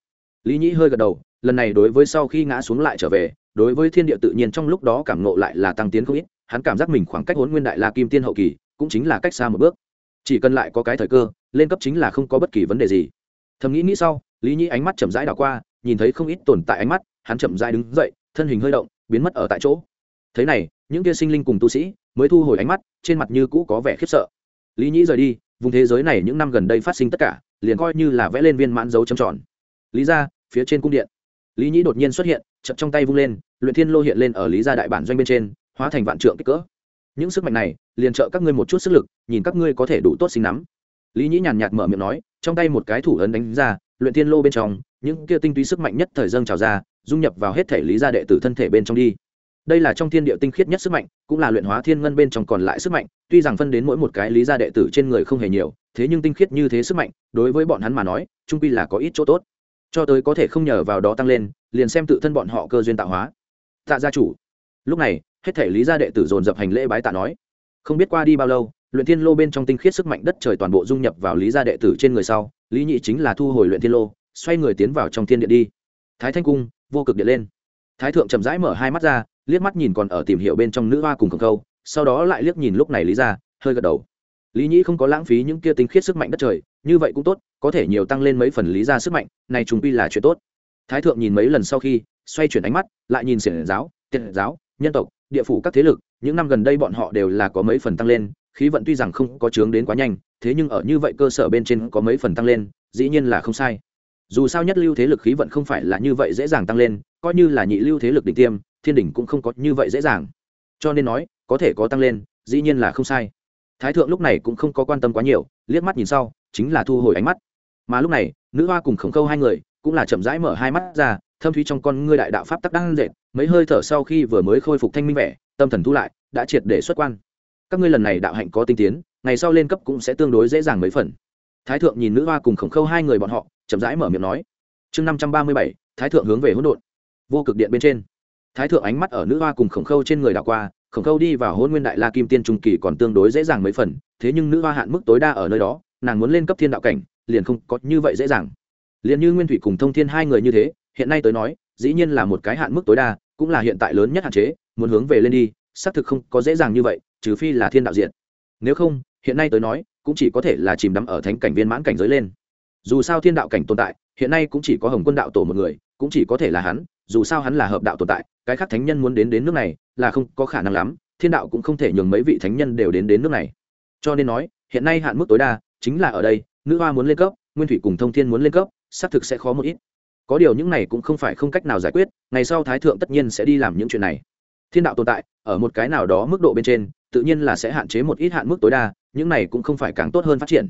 Lý nhị hơi gật đầu, lần này đối với sau khi ngã xuống lại trở về, đối với thiên địa tự nhiên trong lúc đó cảm ngộ lại là tăng tiến không ít, hắn cảm giác mình khoảng cách hốn nguyên đại la kim tiên hậu kỳ, cũng chính là cách xa một bước. Chỉ cần lại có cái thời cơ, lên cấp chính là không có bất kỳ vấn đề gì. Thầm nghĩ nghĩ sau, lý nhị ánh mắt chậm rãi đảo qua, nhìn thấy không ít tồn tại ánh mắt, hắn chậm rãi đứng dậy, thân hình hơi động, biến mất ở tại chỗ. Thế này, những kia sinh linh cùng tu sĩ mới thu hồi ánh mắt, trên mặt như cũ có vẻ khiếp sợ. Lý nhị rời đi vùng thế giới này những năm gần đây phát sinh tất cả, liền coi như là vẽ lên viên mãn dấu châm tròn. Lý ra, phía trên cung điện. Lý nhĩ đột nhiên xuất hiện, chậm trong tay vung lên, luyện thiên lô hiện lên ở lý gia đại bản doanh bên trên, hóa thành vạn trượng kích cỡ. Những sức mạnh này, liền trợ các ngươi một chút sức lực, nhìn các ngươi có thể đủ tốt sinh nắm. Lý nhĩ nhàn nhạt mở miệng nói, trong tay một cái thủ ấn đánh ra, luyện thiên lô bên trong, những kia tinh túy sức mạnh nhất thời dâng trào ra, dung nhập vào hết thể lý gia đệ tử thân thể bên trong đi đây là trong thiên địa tinh khiết nhất sức mạnh, cũng là luyện hóa thiên ngân bên trong còn lại sức mạnh, tuy rằng phân đến mỗi một cái lý gia đệ tử trên người không hề nhiều, thế nhưng tinh khiết như thế sức mạnh, đối với bọn hắn mà nói, trung quy là có ít chỗ tốt. Cho tới có thể không nhờ vào đó tăng lên, liền xem tự thân bọn họ cơ duyên tạo hóa. Tạ gia chủ. Lúc này, hết thể lý gia đệ tử dồn dập hành lễ bái tạ nói. Không biết qua đi bao lâu, luyện thiên lô bên trong tinh khiết sức mạnh đất trời toàn bộ dung nhập vào lý gia đệ tử trên người sau, lý nhị chính là thu hồi luyện thiên lô, xoay người tiến vào trong thiên điện đi. Thái thanh cung, vô cực điện lên. Thái thượng chậm rãi mở hai mắt ra liếc mắt nhìn còn ở tìm hiểu bên trong nữ hoa cùng khổng câu, sau đó lại liếc nhìn lúc này lý ra hơi gật đầu. Lý nhĩ không có lãng phí những kia tinh khiết sức mạnh đất trời, như vậy cũng tốt, có thể nhiều tăng lên mấy phần lý ra sức mạnh, này chúng pi là chuyện tốt. Thái thượng nhìn mấy lần sau khi, xoay chuyển ánh mắt, lại nhìn xiển giáo tiện giáo, nhân tộc, địa phủ các thế lực, những năm gần đây bọn họ đều là có mấy phần tăng lên, khí vận tuy rằng không có chướng đến quá nhanh, thế nhưng ở như vậy cơ sở bên trên có mấy phần tăng lên, dĩ nhiên là không sai. Dù sao nhất lưu thế lực khí vận không phải là như vậy dễ dàng tăng lên, coi như là nhị lưu thế lực đỉnh tiêm thiên đỉnh cũng không có như vậy dễ dàng. Cho nên nói, có thể có tăng lên, dĩ nhiên là không sai. Thái thượng lúc này cũng không có quan tâm quá nhiều, liếc mắt nhìn sau, chính là thu hồi ánh mắt. Mà lúc này, nữ hoa cùng khổng khâu hai người, cũng là chậm rãi mở hai mắt ra, thâm thúy trong con ngươi đại đạo pháp tắc đang dệt, mấy hơi thở sau khi vừa mới khôi phục thanh minh vẻ, tâm thần thu lại, đã triệt để xuất quan. Các ngươi lần này đạo hạnh có tinh tiến, ngày sau lên cấp cũng sẽ tương đối dễ dàng mấy phần. Thái thượng nhìn nữ hoa cùng khổng khâu hai người bọn họ, chậm rãi mở miệng nói, chương năm trăm ba mươi bảy, thái thượng hướng về hỗn độn. Vô cực điện bên trên thái thượng ánh mắt ở nữ hoa cùng khổng khâu trên người đảo qua, khổng khâu đi vào hôn nguyên đại la kim tiên trung kỳ còn tương đối dễ dàng mấy phần, thế nhưng nữ hoa hạn mức tối đa ở nơi đó, nàng muốn lên cấp thiên đạo cảnh, liền không có như vậy dễ dàng. Liền như nguyên thủy cùng thông thiên hai người như thế, hiện nay tới nói, dĩ nhiên là một cái hạn mức tối đa, cũng là hiện tại lớn nhất hạn chế, muốn hướng về lên đi, xác thực không có dễ dàng như vậy, trừ phi là thiên đạo diện. Nếu không, hiện nay tới nói, cũng chỉ có thể là chìm đắm ở thánh cảnh viên mãn cảnh giới lên. Dù sao thiên đạo cảnh tồn tại, hiện nay cũng chỉ có hồng quân đạo tổ một người, cũng chỉ có thể là hắn, dù sao hắn là hợp đạo tồn tại cái khác thánh nhân muốn đến đến nước này là không có khả năng lắm, thiên đạo cũng không thể nhường mấy vị thánh nhân đều đến đến nước này. Cho nên nói, hiện nay hạn mức tối đa chính là ở đây, nữ hoa muốn lên cấp, nguyên thủy cùng thông thiên muốn lên cấp, xác thực sẽ khó một ít. Có điều những này cũng không phải không cách nào giải quyết, ngày sau thái thượng tất nhiên sẽ đi làm những chuyện này. Thiên đạo tồn tại, ở một cái nào đó mức độ bên trên, tự nhiên là sẽ hạn chế một ít hạn mức tối đa, những này cũng không phải càng tốt hơn phát triển.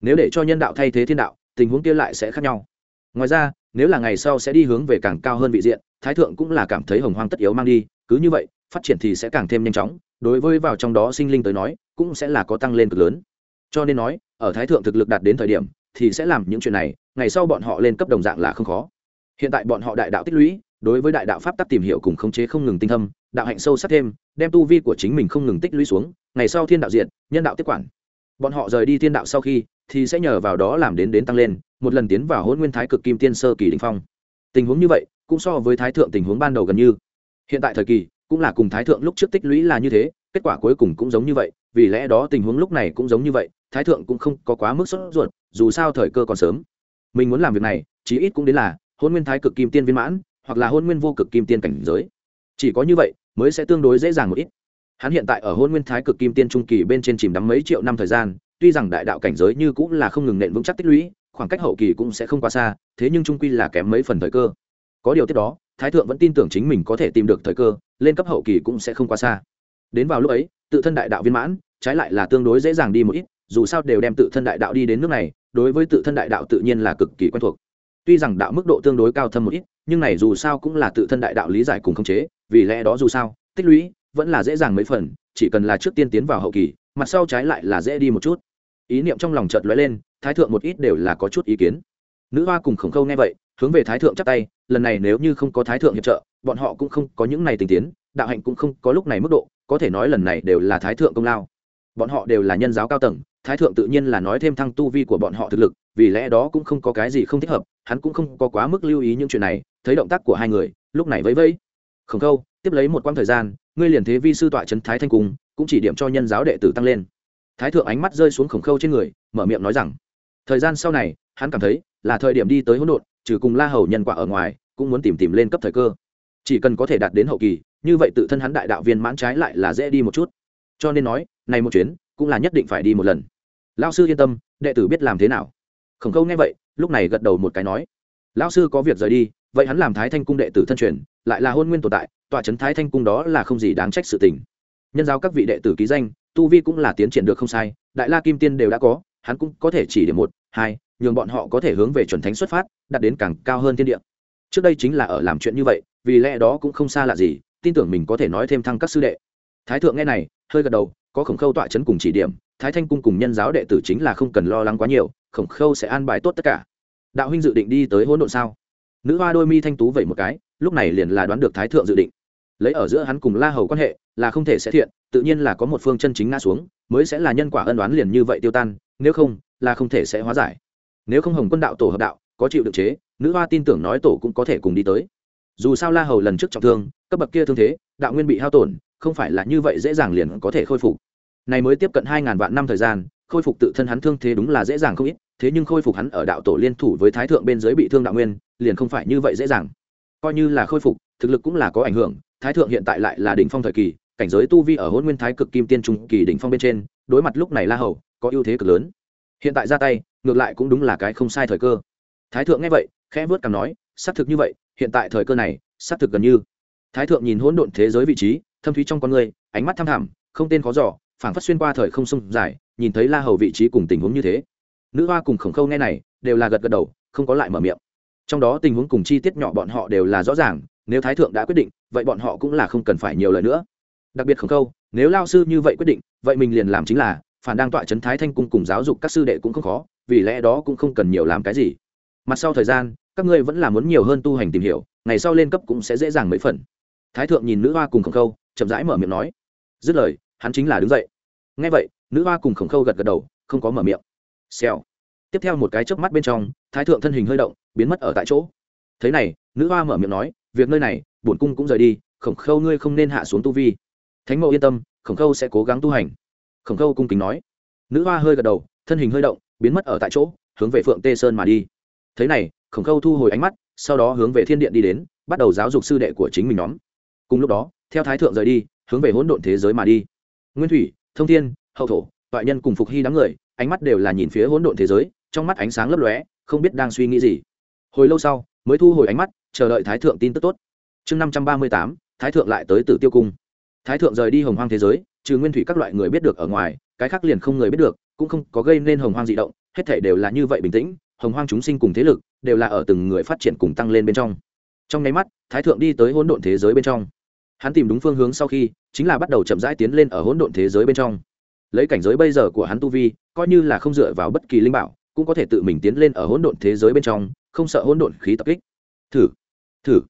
Nếu để cho nhân đạo thay thế thiên đạo, tình huống kia lại sẽ khác nhau ngoài ra, nếu là ngày sau sẽ đi hướng về càng cao hơn vị diện, thái thượng cũng là cảm thấy hồng hoang tất yếu mang đi, cứ như vậy, phát triển thì sẽ càng thêm nhanh chóng, đối với vào trong đó sinh linh tới nói, cũng sẽ là có tăng lên cực lớn. Cho nên nói, ở thái thượng thực lực đạt đến thời điểm, thì sẽ làm những chuyện này, ngày sau bọn họ lên cấp đồng dạng là không khó. Hiện tại bọn họ đại đạo tích lũy, đối với đại đạo pháp tắc tìm hiểu cùng khống chế không ngừng tinh thâm, đạo hạnh sâu sắc thêm, đem tu vi của chính mình không ngừng tích lũy xuống, ngày sau thiên đạo diện, nhân đạo tiếp quản. Bọn họ rời đi thiên đạo sau khi thì sẽ nhờ vào đó làm đến đến tăng lên, một lần tiến vào hôn nguyên thái cực kim tiên sơ kỳ đình phong. Tình huống như vậy, cũng so với thái thượng tình huống ban đầu gần như. Hiện tại thời kỳ, cũng là cùng thái thượng lúc trước tích lũy là như thế, kết quả cuối cùng cũng giống như vậy, vì lẽ đó tình huống lúc này cũng giống như vậy, thái thượng cũng không có quá mức sốt ruột, dù sao thời cơ còn sớm. Mình muốn làm việc này, chí ít cũng đến là hôn nguyên thái cực kim tiên viên mãn, hoặc là hôn nguyên vô cực kim tiên cảnh giới. Chỉ có như vậy, mới sẽ tương đối dễ dàng một ít. Hắn hiện tại ở hôn nguyên thái cực kim tiên trung kỳ bên trên chìm đắm mấy triệu năm thời gian tuy rằng đại đạo cảnh giới như cũng là không ngừng nện vững chắc tích lũy, khoảng cách hậu kỳ cũng sẽ không quá xa, thế nhưng trung quy là kém mấy phần thời cơ. Có điều tiếp đó, thái thượng vẫn tin tưởng chính mình có thể tìm được thời cơ, lên cấp hậu kỳ cũng sẽ không quá xa. Đến vào lúc ấy, tự thân đại đạo viên mãn, trái lại là tương đối dễ dàng đi một ít, dù sao đều đem tự thân đại đạo đi đến nước này, đối với tự thân đại đạo tự nhiên là cực kỳ quen thuộc. Tuy rằng đạo mức độ tương đối cao thâm một ít, nhưng này dù sao cũng là tự thân đại đạo lý giải cùng khống chế, vì lẽ đó dù sao, tích lũy vẫn là dễ dàng mấy phần, chỉ cần là trước tiên tiến vào hậu kỳ mặt sau trái lại là dễ đi một chút. Ý niệm trong lòng chợt lóe lên, thái thượng một ít đều là có chút ý kiến. Nữ hoa cùng khổng khâu nghe vậy, hướng về thái thượng chắc tay, lần này nếu như không có thái thượng hiệp trợ, bọn họ cũng không có những này tình tiến, đạo hạnh cũng không có lúc này mức độ, có thể nói lần này đều là thái thượng công lao. Bọn họ đều là nhân giáo cao tầng, thái thượng tự nhiên là nói thêm thăng tu vi của bọn họ thực lực, vì lẽ đó cũng không có cái gì không thích hợp, hắn cũng không có quá mức lưu ý những chuyện này, thấy động tác của hai người, lúc này vẫy vẫy. Khổng khâu, tiếp lấy một quãng thời gian, ngươi liền thế vi sư tọa trấn thái thanh cung cũng chỉ điểm cho nhân giáo đệ tử tăng lên. Thái thượng ánh mắt rơi xuống khổng khâu trên người, mở miệng nói rằng, thời gian sau này, hắn cảm thấy là thời điểm đi tới hỗn độn, trừ cùng la hầu nhân quả ở ngoài, cũng muốn tìm tìm lên cấp thời cơ. Chỉ cần có thể đạt đến hậu kỳ, như vậy tự thân hắn đại đạo viên mãn trái lại là dễ đi một chút. Cho nên nói, này một chuyến, cũng là nhất định phải đi một lần. Lao sư yên tâm, đệ tử biết làm thế nào. Khổng khâu nghe vậy, lúc này gật đầu một cái nói, lão sư có việc rời đi, vậy hắn làm thái thanh cung đệ tử thân truyền, lại là hôn nguyên tồn tại, tọa trấn thái thanh cung đó là không gì đáng trách sự tình nhân giáo các vị đệ tử ký danh, tu vi cũng là tiến triển được không sai, đại la kim tiên đều đã có, hắn cũng có thể chỉ điểm một, hai, nhường bọn họ có thể hướng về chuẩn thánh xuất phát, đạt đến càng cao hơn thiên địa. Trước đây chính là ở làm chuyện như vậy, vì lẽ đó cũng không xa lạ gì, tin tưởng mình có thể nói thêm thăng các sư đệ. Thái thượng nghe này, hơi gật đầu, có khổng khâu tọa chấn cùng chỉ điểm, thái thanh cung cùng nhân giáo đệ tử chính là không cần lo lắng quá nhiều, khổng khâu sẽ an bài tốt tất cả. Đạo huynh dự định đi tới hỗn độn sao? Nữ hoa đôi mi thanh tú vậy một cái, lúc này liền là đoán được thái thượng dự định lấy ở giữa hắn cùng la hầu quan hệ, là không thể sẽ thiện, tự nhiên là có một phương chân chính ngã xuống, mới sẽ là nhân quả ân đoán liền như vậy tiêu tan, nếu không, là không thể sẽ hóa giải. Nếu không hồng quân đạo tổ hợp đạo, có chịu được chế, nữ hoa tin tưởng nói tổ cũng có thể cùng đi tới. Dù sao la hầu lần trước trọng thương, cấp bậc kia thương thế, đạo nguyên bị hao tổn, không phải là như vậy dễ dàng liền có thể khôi phục. Này mới tiếp cận hai ngàn vạn năm thời gian, khôi phục tự thân hắn thương thế đúng là dễ dàng không ít, thế nhưng khôi phục hắn ở đạo tổ liên thủ với thái thượng bên dưới bị thương đạo nguyên, liền không phải như vậy dễ dàng. Coi như là khôi phục, thực lực cũng là có ảnh hưởng thái thượng hiện tại lại là đỉnh phong thời kỳ, cảnh giới tu vi ở hôn nguyên thái cực kim tiên trung kỳ đỉnh phong bên trên, đối mặt lúc này la hầu, có ưu thế cực lớn. Hiện tại ra tay, ngược lại cũng đúng là cái không sai thời cơ. Thái thượng nghe vậy, khẽ vớt cằm nói, xác thực như vậy, hiện tại thời cơ này, xác thực gần như. Thái thượng nhìn hỗn độn thế giới vị trí, thâm thúy trong con người, ánh mắt tham thẳm, không tên khó giỏ phảng phất xuyên qua thời không sông dài, nhìn thấy la hầu vị trí cùng tình huống như thế. Nữ hoa cùng khổng khâu nghe này, đều là gật gật đầu, không có lại mở miệng. Trong đó tình huống cùng chi tiết nhỏ bọn họ đều là rõ ràng nếu thái thượng đã quyết định, vậy bọn họ cũng là không cần phải nhiều lời nữa. Đặc biệt khổng khâu nếu lao sư như vậy quyết định, vậy mình liền làm chính là, phản đang tọa trấn thái thanh cung cùng giáo dục các sư đệ cũng không khó, vì lẽ đó cũng không cần nhiều làm cái gì. Mặt sau thời gian, các ngươi vẫn là muốn nhiều hơn tu hành tìm hiểu, ngày sau lên cấp cũng sẽ dễ dàng mấy phần. Thái thượng nhìn nữ hoa cùng khổng khâu chậm rãi mở miệng nói. Dứt lời, hắn chính là đứng dậy. Ngay vậy, nữ hoa cùng khổng khâu gật gật đầu, không có mở miệng. Xèo. Tiếp theo một cái chớp mắt bên trong, thái thượng thân hình hơi động, biến mất ở tại chỗ thế này, nữ hoa mở miệng nói, việc nơi này, bổn cung cũng rời đi, khổng khâu ngươi không nên hạ xuống tu vi. Thánh mẫu yên tâm, khổng khâu sẽ cố gắng tu hành. Khổng khâu cung kính nói. Nữ hoa hơi gật đầu, thân hình hơi động, biến mất ở tại chỗ, hướng về phượng tê sơn mà đi. Thế này, khổng khâu thu hồi ánh mắt, sau đó hướng về thiên điện đi đến, bắt đầu giáo dục sư đệ của chính mình nhóm. Cùng lúc đó, theo thái thượng rời đi, hướng về hỗn độn thế giới mà đi. Nguyên thủy, thông thiên, hậu thổ, toại nhân cùng phục hy đám người, ánh mắt đều là nhìn phía hỗn độn thế giới, trong mắt ánh sáng lấp lóe, không biết đang suy nghĩ gì. Hồi lâu sau mới thu hồi ánh mắt, chờ đợi thái thượng tin tức tốt. Chương năm trăm ba mươi tám, thái thượng lại tới tử tiêu cung. Thái thượng rời đi hồng hoang thế giới, trừ nguyên thủy các loại người biết được ở ngoài, cái khác liền không người biết được, cũng không có gây nên hồng hoang dị động, hết thể đều là như vậy bình tĩnh, hồng hoang chúng sinh cùng thế lực đều là ở từng người phát triển cùng tăng lên bên trong. Trong nháy mắt, thái thượng đi tới hỗn độn thế giới bên trong. Hắn tìm đúng phương hướng sau khi, chính là bắt đầu chậm rãi tiến lên ở hỗn độn thế giới bên trong. Lấy cảnh giới bây giờ của hắn tu vi, coi như là không dựa vào bất kỳ linh bảo, cũng có thể tự mình tiến lên ở hỗn độn thế giới bên trong không sợ hỗn độn khí tập kích. Thử thử.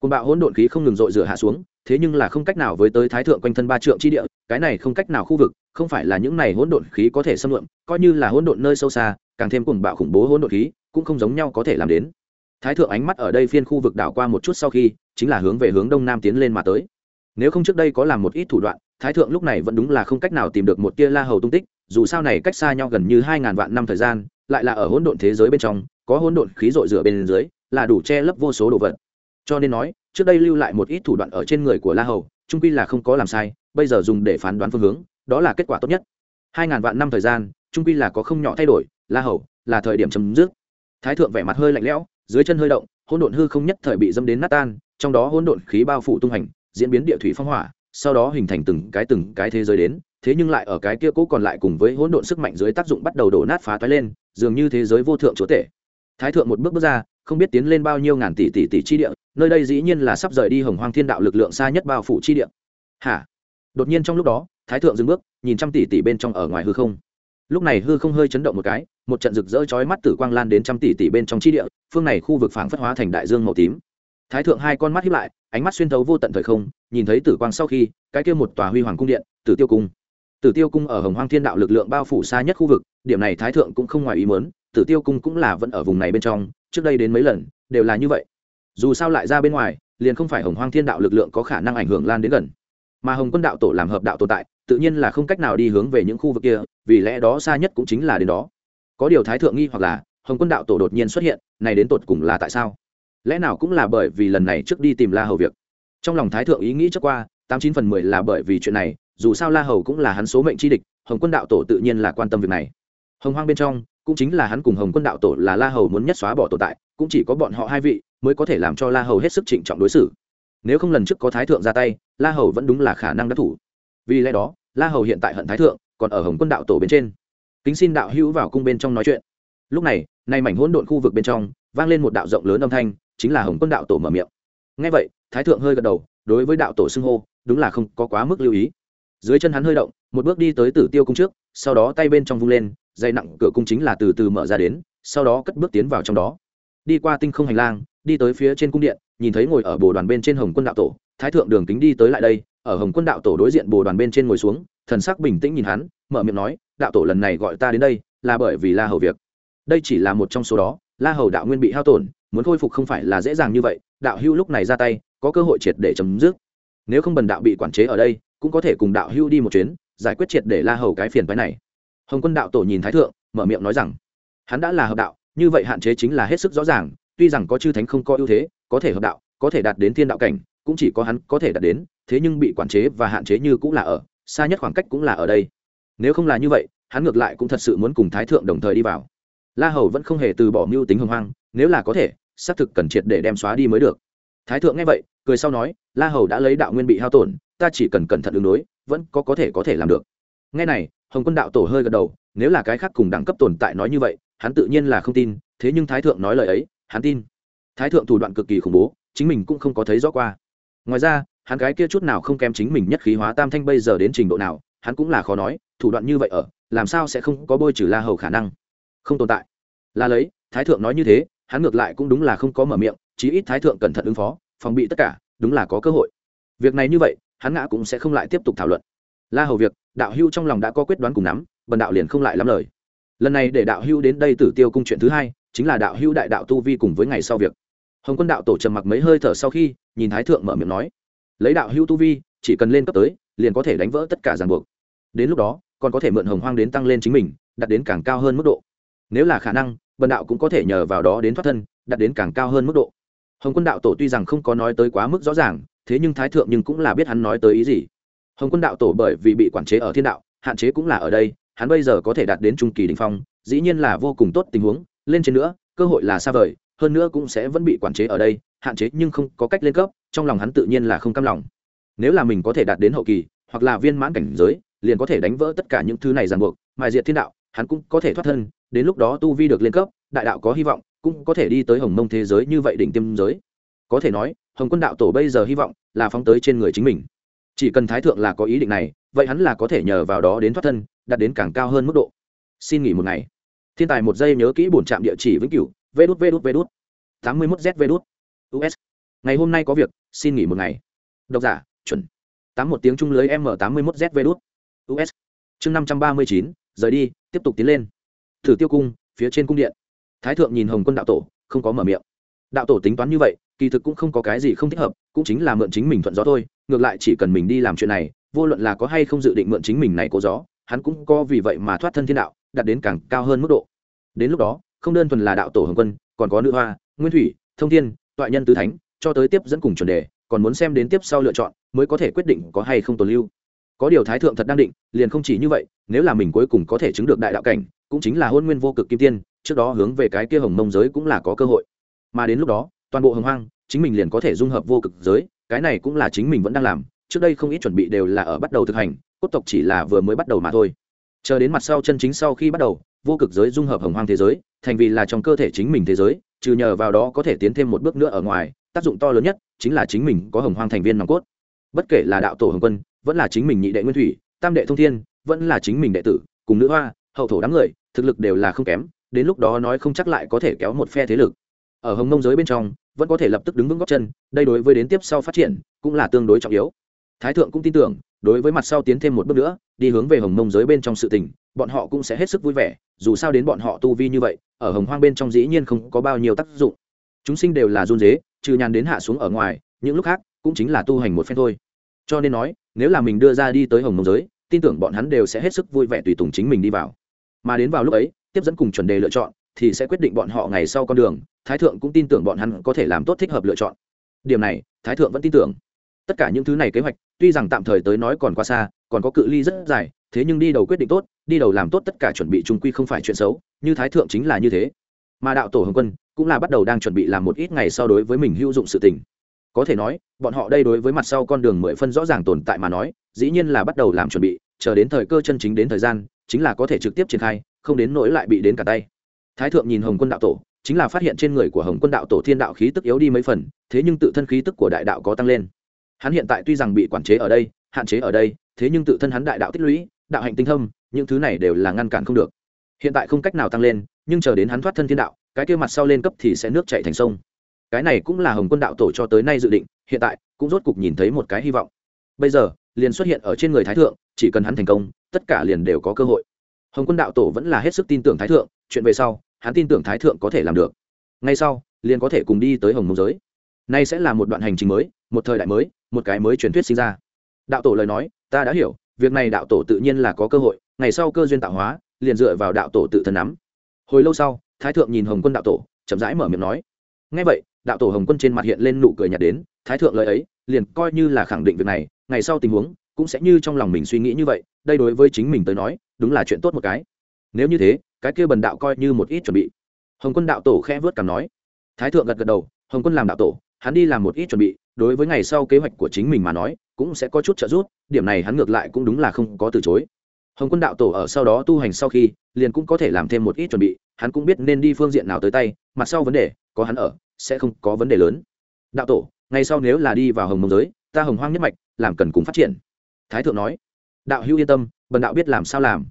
Côn bạo hỗn độn khí không ngừng dội rửa hạ xuống, thế nhưng là không cách nào với tới thái thượng quanh thân ba trượng chi địa, cái này không cách nào khu vực, không phải là những này hỗn độn khí có thể xâm lượm, coi như là hỗn độn nơi sâu xa, càng thêm cùng bạo khủng bố hỗn độn khí cũng không giống nhau có thể làm đến. Thái thượng ánh mắt ở đây phiên khu vực đảo qua một chút sau khi, chính là hướng về hướng đông nam tiến lên mà tới. Nếu không trước đây có làm một ít thủ đoạn, thái thượng lúc này vẫn đúng là không cách nào tìm được một tia la hầu tung tích, dù sao này cách xa nhau gần như hai ngàn vạn năm thời gian, lại là ở hỗn độn thế giới bên trong có hỗn độn khí rội rửa bên dưới, là đủ che lấp vô số đồ vật. Cho nên nói, trước đây lưu lại một ít thủ đoạn ở trên người của la hầu, trung quy là không có làm sai, bây giờ dùng để phán đoán phương hướng, đó là kết quả tốt nhất. Hai ngàn vạn năm thời gian, trung quy là có không nhỏ thay đổi, la hầu, là thời điểm chấm dứt. Thái thượng vẻ mặt hơi lạnh lẽo, dưới chân hơi động, hỗn độn hư không nhất thời bị dâm đến nát tan, trong đó hỗn độn khí bao phủ tung hành, diễn biến địa thủy phong hỏa, sau đó hình thành từng cái từng cái thế giới đến, thế nhưng lại ở cái kia cố còn lại cùng với hỗn độn sức mạnh dưới tác dụng bắt đầu đổ nát phá toái lên, dường như thế giới vô thượng chúa tể thái thượng một bước bước ra, không biết tiến lên bao nhiêu ngàn tỷ tỷ tỷ chi địa, nơi đây dĩ nhiên là sắp rời đi hồng hoang thiên đạo lực lượng xa nhất bao phủ chi địa. Hả? Đột nhiên trong lúc đó, thái thượng dừng bước, nhìn trăm tỷ tỷ bên trong ở ngoài hư không. Lúc này hư không hơi chấn động một cái, một trận rực rỡ chói mắt tử quang lan đến trăm tỷ tỷ bên trong chi địa, phương này khu vực phảng phất hóa thành đại dương màu tím. Thái thượng hai con mắt hiếp lại, ánh mắt xuyên thấu vô tận thời không, nhìn thấy tử quang sau khi, cái kia một tòa huy hoàng cung điện, tử tiêu cung. Tử tiêu cung ở hồng hoang thiên đạo lực lượng bao phủ xa nhất khu vực, điểm này thái thượng cũng không ngoài ý mớn tử tiêu cung cũng là vẫn ở vùng này bên trong, trước đây đến mấy lần, đều là như vậy. Dù sao lại ra bên ngoài, liền không phải hồng hoang thiên đạo lực lượng có khả năng ảnh hưởng lan đến gần. Mà hồng quân đạo tổ làm hợp đạo tồn tại, tự nhiên là không cách nào đi hướng về những khu vực kia, vì lẽ đó xa nhất cũng chính là đến đó. Có điều thái thượng nghi hoặc là, hồng quân đạo tổ đột nhiên xuất hiện, này đến tột cùng là tại sao? Lẽ nào cũng là bởi vì lần này trước đi tìm la hầu việc? Trong lòng thái thượng ý nghĩ trước qua, tám chín phần mười là bởi vì chuyện này, dù sao la hầu cũng là hắn số mệnh chi địch, hồng quân đạo tổ tự nhiên là quan tâm việc này. Hồng hoang bên trong cũng chính là hắn cùng hồng quân đạo tổ là la hầu muốn nhất xóa bỏ tồn tại, cũng chỉ có bọn họ hai vị mới có thể làm cho la hầu hết sức trịnh trọng đối xử. Nếu không lần trước có thái thượng ra tay, la hầu vẫn đúng là khả năng đắc thủ. Vì lẽ đó, la hầu hiện tại hận thái thượng, còn ở hồng quân đạo tổ bên trên. Kính xin đạo hữu vào cung bên trong nói chuyện. Lúc này, nay mảnh hỗn độn khu vực bên trong, vang lên một đạo rộng lớn âm thanh, chính là hồng quân đạo tổ mở miệng. Ngay vậy, thái thượng hơi gật đầu, đối với đạo tổ xưng hô, đúng là không có quá mức lưu ý. Dưới chân hắn hơi động, một bước đi tới tử tiêu cung trước, sau đó tay bên trong vung lên dây nặng cửa cung chính là từ từ mở ra đến, sau đó cất bước tiến vào trong đó. Đi qua tinh không hành lang, đi tới phía trên cung điện, nhìn thấy ngồi ở bồ đoàn bên trên hồng quân đạo tổ, thái thượng đường kính đi tới lại đây, ở hồng quân đạo tổ đối diện bồ đoàn bên trên ngồi xuống, thần sắc bình tĩnh nhìn hắn, mở miệng nói, đạo tổ lần này gọi ta đến đây, là bởi vì la hầu việc. Đây chỉ là một trong số đó, la hầu đạo nguyên bị hao tổn, muốn khôi phục không phải là dễ dàng như vậy, đạo hưu lúc này ra tay, có cơ hội triệt để chấm dứt. Nếu không bần đạo bị quản chế ở đây, cũng có thể cùng đạo hưu đi một chuyến, giải quyết triệt để la hầu cái phiền phái này hồng quân đạo tổ nhìn thái thượng, mở miệng nói rằng, hắn đã là hợp đạo, như vậy hạn chế chính là hết sức rõ ràng, tuy rằng có chư thánh không có ưu thế, có thể hợp đạo, có thể đạt đến thiên đạo cảnh, cũng chỉ có hắn có thể đạt đến, thế nhưng bị quản chế và hạn chế như cũng là ở, xa nhất khoảng cách cũng là ở đây. Nếu không là như vậy, hắn ngược lại cũng thật sự muốn cùng thái thượng đồng thời đi vào. La hầu vẫn không hề từ bỏ mưu tính hồng hoang, nếu là có thể, xác thực cần triệt để đem xóa đi mới được. Thái thượng nghe vậy, cười sau nói, la hầu đã lấy đạo nguyên bị hao tổn, ta chỉ cần cẩn thận ứng đối, vẫn có có thể có thể làm được. Nghe này hồng quân đạo tổ hơi gật đầu, nếu là cái khác cùng đẳng cấp tồn tại nói như vậy, hắn tự nhiên là không tin, thế nhưng thái thượng nói lời ấy, hắn tin. Thái thượng thủ đoạn cực kỳ khủng bố, chính mình cũng không có thấy rõ qua. Ngoài ra, hắn cái kia chút nào không kém chính mình nhất khí hóa tam thanh bây giờ đến trình độ nào, hắn cũng là khó nói, thủ đoạn như vậy ở, làm sao sẽ không có bôi trừ la hầu khả năng? Không tồn tại. Là lấy, thái thượng nói như thế, hắn ngược lại cũng đúng là không có mở miệng, chí ít thái thượng cẩn thận ứng phó, phòng bị tất cả, đúng là có cơ hội. Việc này như vậy, hắn ngã cũng sẽ không lại tiếp tục thảo luận la hầu việc, đạo hưu trong lòng đã có quyết đoán cùng nắm, bần đạo liền không lại lắm lời. Lần này để đạo hưu đến đây tử tiêu cung chuyện thứ hai, chính là đạo hưu đại đạo tu vi cùng với ngày sau việc. Hồng quân đạo tổ trầm mặc mấy hơi thở sau khi, nhìn thái thượng mở miệng nói, lấy đạo hưu tu vi, chỉ cần lên cấp tới, liền có thể đánh vỡ tất cả ràng buộc. Đến lúc đó, còn có thể mượn hồng hoang đến tăng lên chính mình đặt đến càng cao hơn mức độ. Nếu là khả năng, bần đạo cũng có thể nhờ vào đó đến thoát thân đặt đến càng cao hơn mức độ. Hồng quân đạo tổ tuy rằng không có nói tới quá mức rõ ràng, thế nhưng thái thượng nhưng cũng là biết hắn nói tới ý gì hồng quân đạo tổ bởi vì bị quản chế ở thiên đạo, hạn chế cũng là ở đây, hắn bây giờ có thể đạt đến trung kỳ đỉnh phong, dĩ nhiên là vô cùng tốt tình huống, lên trên nữa, cơ hội là xa vời, hơn nữa cũng sẽ vẫn bị quản chế ở đây, hạn chế nhưng không có cách lên cấp, trong lòng hắn tự nhiên là không cam lòng. Nếu là mình có thể đạt đến hậu kỳ, hoặc là viên mãn cảnh giới, liền có thể đánh vỡ tất cả những thứ này ràng buộc, mài diệt thiên đạo, hắn cũng có thể thoát thân, đến lúc đó tu vi được lên cấp, đại đạo có hy vọng, cũng có thể đi tới hồng mông thế giới như vậy đỉnh tiêm giới. Có thể nói, hồng quân đạo tổ bây giờ hy vọng là phóng tới trên người chính mình chỉ cần thái thượng là có ý định này, vậy hắn là có thể nhờ vào đó đến thoát thân, đạt đến càng cao hơn mức độ. Xin nghỉ một ngày. Thiên tài một giây nhớ kỹ bổn trạm địa chỉ vĩnh cửu. Vê đút vê đút vê đút. tám mươi mốt z vê đút. Us ngày hôm nay có việc, xin nghỉ một ngày. Độc giả, chuẩn. tám một tiếng trung lưới m tám mươi mốt z vê đút. Us chương năm trăm ba mươi chín, rời đi, tiếp tục tiến lên. Thử tiêu cung, phía trên cung điện. Thái thượng nhìn hồng quân đạo tổ, không có mở miệng. Đạo tổ tính toán như vậy kỳ thực cũng không có cái gì không thích hợp, cũng chính là mượn chính mình thuận gió thôi, ngược lại chỉ cần mình đi làm chuyện này, vô luận là có hay không dự định mượn chính mình này cố gió, hắn cũng có vì vậy mà thoát thân thiên đạo, đạt đến càng cao hơn mức độ. Đến lúc đó, không đơn thuần là đạo tổ hồng quân, còn có nữ hoa, nguyên thủy, thông thiên, toại nhân tứ thánh, cho tới tiếp dẫn cùng chuẩn đề, còn muốn xem đến tiếp sau lựa chọn, mới có thể quyết định có hay không tồn lưu. Có điều thái thượng thật đang định, liền không chỉ như vậy, nếu là mình cuối cùng có thể chứng được đại đạo cảnh, cũng chính là hôn nguyên vô cực kim tiên, trước đó hướng về cái kia hồng mông giới cũng là có cơ hội. Mà đến lúc đó toàn bộ hồng hoang, chính mình liền có thể dung hợp vô cực giới, cái này cũng là chính mình vẫn đang làm, trước đây không ít chuẩn bị đều là ở bắt đầu thực hành, cốt tộc chỉ là vừa mới bắt đầu mà thôi. Chờ đến mặt sau chân chính sau khi bắt đầu, vô cực giới dung hợp hồng hoang thế giới, thành vì là trong cơ thể chính mình thế giới, trừ nhờ vào đó có thể tiến thêm một bước nữa ở ngoài, tác dụng to lớn nhất chính là chính mình có hồng hoang thành viên nòng cốt. Bất kể là đạo tổ hồng quân, vẫn là chính mình nhị đệ nguyên thủy, tam đệ thông thiên, vẫn là chính mình đệ tử, cùng nữ hoa, hậu thổ đám người, thực lực đều là không kém, đến lúc đó nói không chắc lại có thể kéo một phe thế lực ở hồng mông giới bên trong, vẫn có thể lập tức đứng vững góc chân, đây đối với đến tiếp sau phát triển cũng là tương đối trọng yếu. Thái thượng cũng tin tưởng, đối với mặt sau tiến thêm một bước nữa, đi hướng về hồng mông giới bên trong sự tình, bọn họ cũng sẽ hết sức vui vẻ, dù sao đến bọn họ tu vi như vậy, ở hồng hoang bên trong dĩ nhiên không có bao nhiêu tác dụng. Chúng sinh đều là run dế trừ nhàn đến hạ xuống ở ngoài, những lúc khác cũng chính là tu hành một phen thôi. Cho nên nói, nếu là mình đưa ra đi tới hồng mông giới, tin tưởng bọn hắn đều sẽ hết sức vui vẻ tùy tùng chính mình đi vào. Mà đến vào lúc ấy, tiếp dẫn cùng chuẩn đề lựa chọn thì sẽ quyết định bọn họ ngày sau con đường, thái thượng cũng tin tưởng bọn hắn có thể làm tốt thích hợp lựa chọn. Điểm này, thái thượng vẫn tin tưởng. Tất cả những thứ này kế hoạch, tuy rằng tạm thời tới nói còn quá xa, còn có cự ly rất dài, thế nhưng đi đầu quyết định tốt, đi đầu làm tốt tất cả chuẩn bị trung quy không phải chuyện xấu, như thái thượng chính là như thế. Mà đạo tổ hồng quân cũng là bắt đầu đang chuẩn bị làm một ít ngày sau đối với mình hữu dụng sự tình. Có thể nói, bọn họ đây đối với mặt sau con đường mười phân rõ ràng tồn tại mà nói, dĩ nhiên là bắt đầu làm chuẩn bị, chờ đến thời cơ chân chính đến thời gian, chính là có thể trực tiếp triển khai, không đến nỗi lại bị đến cả tay thái thượng nhìn hồng quân đạo tổ, chính là phát hiện trên người của hồng quân đạo tổ thiên đạo khí tức yếu đi mấy phần, thế nhưng tự thân khí tức của đại đạo có tăng lên. Hắn hiện tại tuy rằng bị quản chế ở đây, hạn chế ở đây, thế nhưng tự thân hắn đại đạo tích lũy, đạo hạnh tinh thâm, những thứ này đều là ngăn cản không được. Hiện tại không cách nào tăng lên, nhưng chờ đến hắn thoát thân thiên đạo, cái kia mặt sau lên cấp thì sẽ nước chạy thành sông. Cái này cũng là hồng quân đạo tổ cho tới nay dự định, hiện tại cũng rốt cục nhìn thấy một cái hy vọng. Bây giờ, liền xuất hiện ở trên người thái thượng, chỉ cần hắn thành công, tất cả liền đều có cơ hội. Hồng quân đạo tổ vẫn là hết sức tin tưởng thái thượng, chuyện về sau hắn tin tưởng thái thượng có thể làm được. Ngay sau, liền có thể cùng đi tới hồng mông giới. Nay sẽ là một đoạn hành trình mới, một thời đại mới, một cái mới truyền thuyết sinh ra. Đạo tổ lời nói, ta đã hiểu, việc này đạo tổ tự nhiên là có cơ hội, ngày sau cơ duyên tạo hóa, liền dựa vào đạo tổ tự thân nắm. Hồi lâu sau, thái thượng nhìn hồng quân đạo tổ, chậm rãi mở miệng nói. Ngay vậy, đạo tổ hồng quân trên mặt hiện lên nụ cười nhạt đến, thái thượng lời ấy, liền coi như là khẳng định việc này, ngày sau tình huống, cũng sẽ như trong lòng mình suy nghĩ như vậy, đây đối với chính mình tới nói, đúng là chuyện tốt một cái. Nếu như thế cái kia bần đạo coi như một ít chuẩn bị. Hồng quân đạo tổ khẽ vớt cảm nói. Thái thượng gật gật đầu, hồng quân làm đạo tổ, hắn đi làm một ít chuẩn bị, đối với ngày sau kế hoạch của chính mình mà nói, cũng sẽ có chút trợ giúp, điểm này hắn ngược lại cũng đúng là không có từ chối. Hồng quân đạo tổ ở sau đó tu hành sau khi, liền cũng có thể làm thêm một ít chuẩn bị, hắn cũng biết nên đi phương diện nào tới tay, mặt sau vấn đề, có hắn ở, sẽ không có vấn đề lớn. Đạo tổ, ngày sau nếu là đi vào hồng mông giới, ta hồng hoang nhất mạch, làm cần cùng phát triển. Thái thượng nói. Đạo hữu yên tâm, bần đạo biết làm sao làm.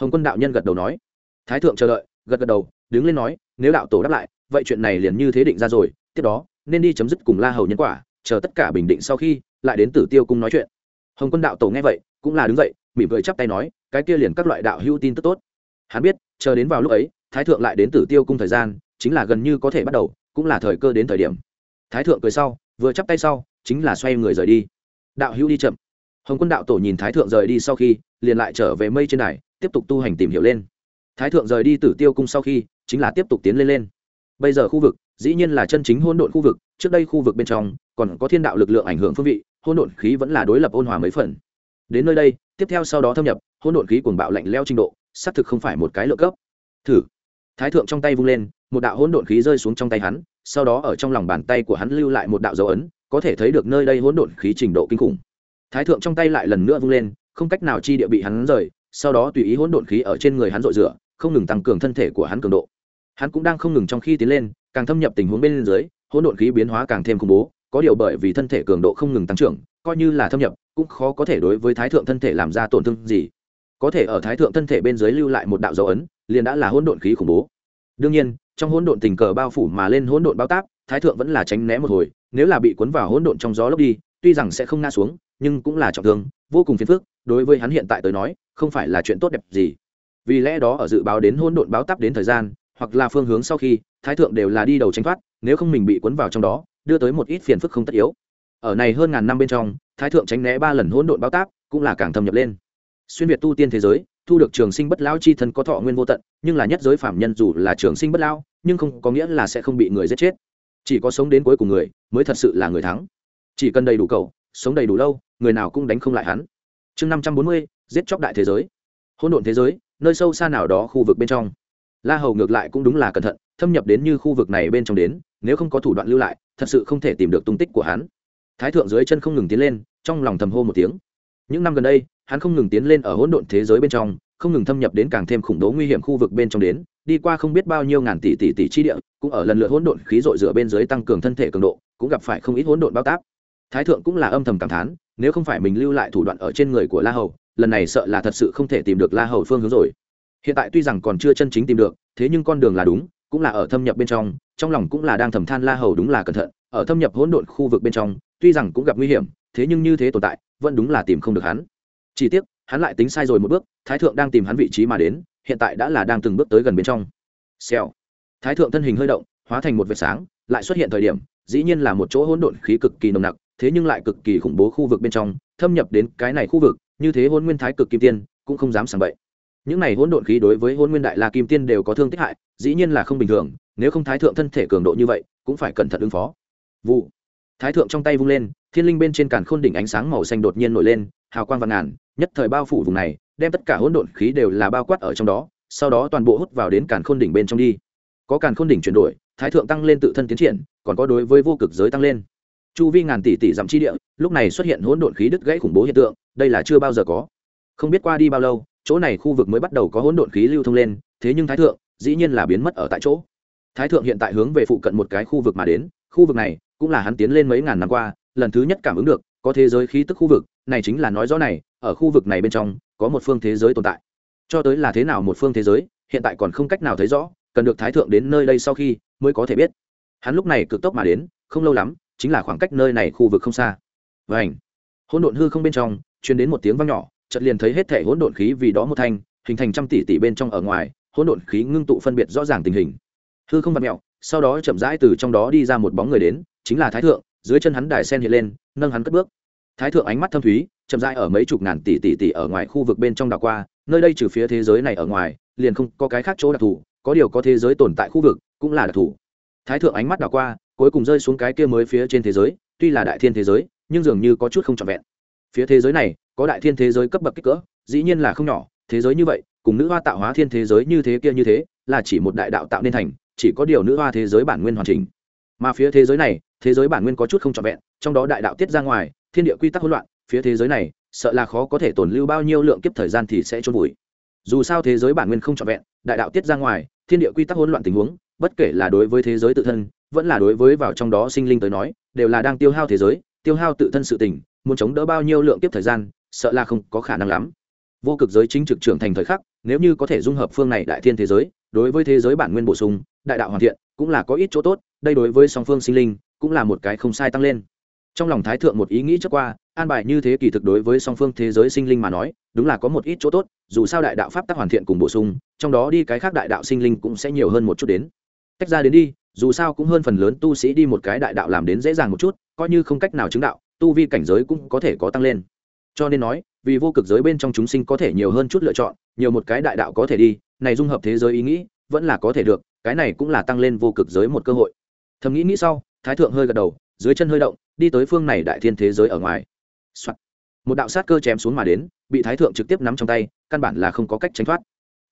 Hồng quân đạo nhân gật đầu nói thái thượng chờ đợi, gật gật đầu, đứng lên nói, nếu đạo tổ đáp lại, vậy chuyện này liền như thế định ra rồi, tiếp đó, nên đi chấm dứt cùng la hầu nhân quả, chờ tất cả bình định sau khi, lại đến tử tiêu cung nói chuyện. Hồng quân đạo tổ nghe vậy, cũng là đứng dậy, mỉm cười chắp tay nói, cái kia liền các loại đạo hữu tin tức tốt. Hắn biết, chờ đến vào lúc ấy, thái thượng lại đến tử tiêu cung thời gian, chính là gần như có thể bắt đầu, cũng là thời cơ đến thời điểm. Thái thượng cười sau, vừa chắp tay sau, chính là xoay người rời đi. Đạo hữu đi chậm. Hồng quân đạo tổ nhìn thái thượng rời đi sau khi, liền lại trở về mây trên đài, tiếp tục tu hành tìm hiểu lên thái thượng rời đi tử tiêu cung sau khi, chính là tiếp tục tiến lên lên. Bây giờ khu vực, dĩ nhiên là chân chính hôn độn khu vực, trước đây khu vực bên trong, còn có thiên đạo lực lượng ảnh hưởng phương vị hôn độn khí vẫn là đối lập ôn hòa mấy phần. Đến nơi đây, tiếp theo sau đó thâm nhập hôn độn khí cuồng bạo lạnh leo trình độ, xác thực không phải một cái lợi cấp. Thử. Thái thượng trong tay vung lên, một đạo hỗn độn khí rơi xuống trong tay hắn, sau đó ở trong lòng bàn tay của hắn lưu lại một đạo dấu ấn, có thể thấy được nơi đây hỗn độn khí trình độ kinh khủng. Thái thượng trong tay lại lần nữa vung lên, không cách nào chi địa bị hắn rời, sau đó tùy ý hỗn độn khí ở trên người hắn rội rửa không ngừng tăng cường thân thể của hắn cường độ. Hắn cũng đang không ngừng trong khi tiến lên, càng thâm nhập tình huống bên dưới, hỗn độn khí biến hóa càng thêm khủng bố, có điều bởi vì thân thể cường độ không ngừng tăng trưởng, coi như là thâm nhập, cũng khó có thể đối với thái thượng thân thể làm ra tổn thương gì. Có thể ở thái thượng thân thể bên dưới lưu lại một đạo dấu ấn, liền đã là hỗn độn khí khủng bố. Đương nhiên, trong hỗn độn tình cờ bao phủ mà lên hỗn độn bao táp, thái thượng vẫn là tránh né một hồi, nếu là bị cuốn vào hỗn độn trong gió lốc đi, tuy rằng sẽ không ngã xuống, nhưng cũng là trọng thương, vô cùng phiền phức, đối với hắn hiện tại tới nói, không phải là chuyện tốt đẹp gì vì lẽ đó ở dự báo đến hỗn độn báo táp đến thời gian, hoặc là phương hướng sau khi, thái thượng đều là đi đầu tránh thoát, nếu không mình bị cuốn vào trong đó, đưa tới một ít phiền phức không tất yếu. Ở này hơn ngàn năm bên trong, thái thượng tránh né ba lần hỗn độn báo táp, cũng là càng thâm nhập lên. Xuyên việt tu tiên thế giới, thu được trường sinh bất lão chi thân có thọ nguyên vô tận, nhưng là nhất giới phạm nhân dù là trường sinh bất lão, nhưng không có nghĩa là sẽ không bị người giết chết. Chỉ có sống đến cuối cùng người, mới thật sự là người thắng. Chỉ cần đầy đủ cầu, sống đầy đủ lâu, người nào cũng đánh không lại hắn. Chương năm trăm bốn mươi, giết chóc đại thế giới. Hỗn độn thế giới nơi sâu xa nào đó khu vực bên trong. La hầu ngược lại cũng đúng là cẩn thận, thâm nhập đến như khu vực này bên trong đến, nếu không có thủ đoạn lưu lại, thật sự không thể tìm được tung tích của hắn. Thái thượng dưới chân không ngừng tiến lên, trong lòng thầm hô một tiếng. Những năm gần đây, hắn không ngừng tiến lên ở hỗn độn thế giới bên trong, không ngừng thâm nhập đến càng thêm khủng bố nguy hiểm khu vực bên trong đến, đi qua không biết bao nhiêu ngàn tỷ tỷ tỷ chi địa, cũng ở lần lượt hỗn độn khí dội rửa bên dưới tăng cường thân thể cường độ, cũng gặp phải không ít hỗn độn bao táp. Thái thượng cũng là âm thầm cảm thán, nếu không phải mình lưu lại thủ đoạn ở trên người của la hầu lần này sợ là thật sự không thể tìm được la hầu phương hướng rồi. Hiện tại tuy rằng còn chưa chân chính tìm được, thế nhưng con đường là đúng, cũng là ở thâm nhập bên trong trong lòng cũng là đang thầm than la hầu đúng là cẩn thận, ở thâm nhập hỗn độn khu vực bên trong, tuy rằng cũng gặp nguy hiểm, thế nhưng như thế tồn tại, vẫn đúng là tìm không được hắn. Chỉ tiếc, hắn lại tính sai rồi một bước, thái thượng đang tìm hắn vị trí mà đến, hiện tại đã là đang từng bước tới gần bên trong. Xèo. Thái thượng thân hình hơi động, hóa thành một vệt sáng, lại xuất hiện thời điểm, dĩ nhiên là một chỗ hỗn độn khí cực kỳ nồng nặc, thế nhưng lại cực kỳ khủng bố khu vực bên trong, thâm nhập đến cái này khu vực như thế hôn nguyên thái cực kim tiên cũng không dám sảng bậy. Những này hỗn độn khí đối với hôn nguyên đại la kim tiên đều có thương tích hại, dĩ nhiên là không bình thường, nếu không thái thượng thân thể cường độ như vậy, cũng phải cẩn thận ứng phó. Vụ. Thái thượng trong tay vung lên, thiên linh bên trên càn khôn đỉnh ánh sáng màu xanh đột nhiên nổi lên, hào quang vạn ngàn, nhất thời bao phủ vùng này, đem tất cả hỗn độn khí đều là bao quát ở trong đó, sau đó toàn bộ hút vào đến càn khôn đỉnh bên trong đi. Có càn khôn đỉnh chuyển đổi, thái thượng tăng lên tự thân tiến triển, còn có đối với vô cực giới tăng lên. Chu vi ngàn tỷ tỷ dặm chi địa, lúc này xuất hiện hỗn độn khí đứt gãy khủng bố hiện tượng đây là chưa bao giờ có. Không biết qua đi bao lâu, chỗ này khu vực mới bắt đầu có hỗn độn khí lưu thông lên, thế nhưng thái thượng, dĩ nhiên là biến mất ở tại chỗ. Thái thượng hiện tại hướng về phụ cận một cái khu vực mà đến, khu vực này cũng là hắn tiến lên mấy ngàn năm qua, lần thứ nhất cảm ứng được, có thế giới khí tức khu vực, này chính là nói rõ này, ở khu vực này bên trong, có một phương thế giới tồn tại. Cho tới là thế nào một phương thế giới, hiện tại còn không cách nào thấy rõ, cần được thái thượng đến nơi đây sau khi mới có thể biết. Hắn lúc này cực tốc mà đến, không lâu lắm, chính là khoảng cách nơi này khu vực không xa. Vảnh hỗn độn hư không bên trong truyền đến một tiếng vang nhỏ, chợt liền thấy hết thể hỗn độn khí vì đó một thanh, hình thành trăm tỷ tỷ bên trong ở ngoài, hỗn độn khí ngưng tụ phân biệt rõ ràng tình hình. Hư không vặt mẹo sau đó chậm rãi từ trong đó đi ra một bóng người đến, chính là thái thượng, dưới chân hắn đài sen hiện lên, nâng hắn cất bước. Thái thượng ánh mắt thâm thúy, chậm rãi ở mấy chục ngàn tỷ tỷ tỷ ở ngoài khu vực bên trong đảo qua, nơi đây trừ phía thế giới này ở ngoài, liền không có cái khác chỗ đặc thù, có điều có thế giới tồn tại khu vực, cũng là đặc thù. Thái thượng ánh mắt đảo qua, cuối cùng rơi xuống cái kia mới phía trên thế giới, tuy là đại thiên thế giới, nhưng dường như có chút không trọn vẹn phía thế giới này có đại thiên thế giới cấp bậc kích cỡ dĩ nhiên là không nhỏ thế giới như vậy cùng nữ hoa tạo hóa thiên thế giới như thế kia như thế là chỉ một đại đạo tạo nên thành chỉ có điều nữ hoa thế giới bản nguyên hoàn chỉnh mà phía thế giới này thế giới bản nguyên có chút không trọn vẹn trong đó đại đạo tiết ra ngoài thiên địa quy tắc hỗn loạn phía thế giới này sợ là khó có thể tồn lưu bao nhiêu lượng kiếp thời gian thì sẽ trôn vùi dù sao thế giới bản nguyên không trọn vẹn đại đạo tiết ra ngoài thiên địa quy tắc hỗn loạn tình huống bất kể là đối với thế giới tự thân vẫn là đối với vào trong đó sinh linh tới nói đều là đang tiêu hao thế giới tiêu hao tự thân sự tình muốn chống đỡ bao nhiêu lượng tiếp thời gian, sợ là không có khả năng lắm. Vô cực giới chính trực trưởng thành thời khắc, nếu như có thể dung hợp phương này đại thiên thế giới, đối với thế giới bản nguyên bổ sung, đại đạo hoàn thiện, cũng là có ít chỗ tốt, đây đối với song phương sinh linh, cũng là một cái không sai tăng lên. Trong lòng thái thượng một ý nghĩ trước qua, an bài như thế kỳ thực đối với song phương thế giới sinh linh mà nói, đúng là có một ít chỗ tốt, dù sao đại đạo pháp tác hoàn thiện cùng bổ sung, trong đó đi cái khác đại đạo sinh linh cũng sẽ nhiều hơn một chút đến. Tách ra đến đi, dù sao cũng hơn phần lớn tu sĩ đi một cái đại đạo làm đến dễ dàng một chút, coi như không cách nào chứng đạo tu vi cảnh giới cũng có thể có tăng lên. Cho nên nói, vì vô cực giới bên trong chúng sinh có thể nhiều hơn chút lựa chọn, nhiều một cái đại đạo có thể đi, này dung hợp thế giới ý nghĩ, vẫn là có thể được, cái này cũng là tăng lên vô cực giới một cơ hội. Thầm nghĩ nghĩ sau, thái thượng hơi gật đầu, dưới chân hơi động, đi tới phương này đại thiên thế giới ở ngoài、Soạn. một đạo sát cơ chém xuống mà đến, bị thái thượng trực tiếp nắm trong tay, căn bản là không có cách tránh thoát.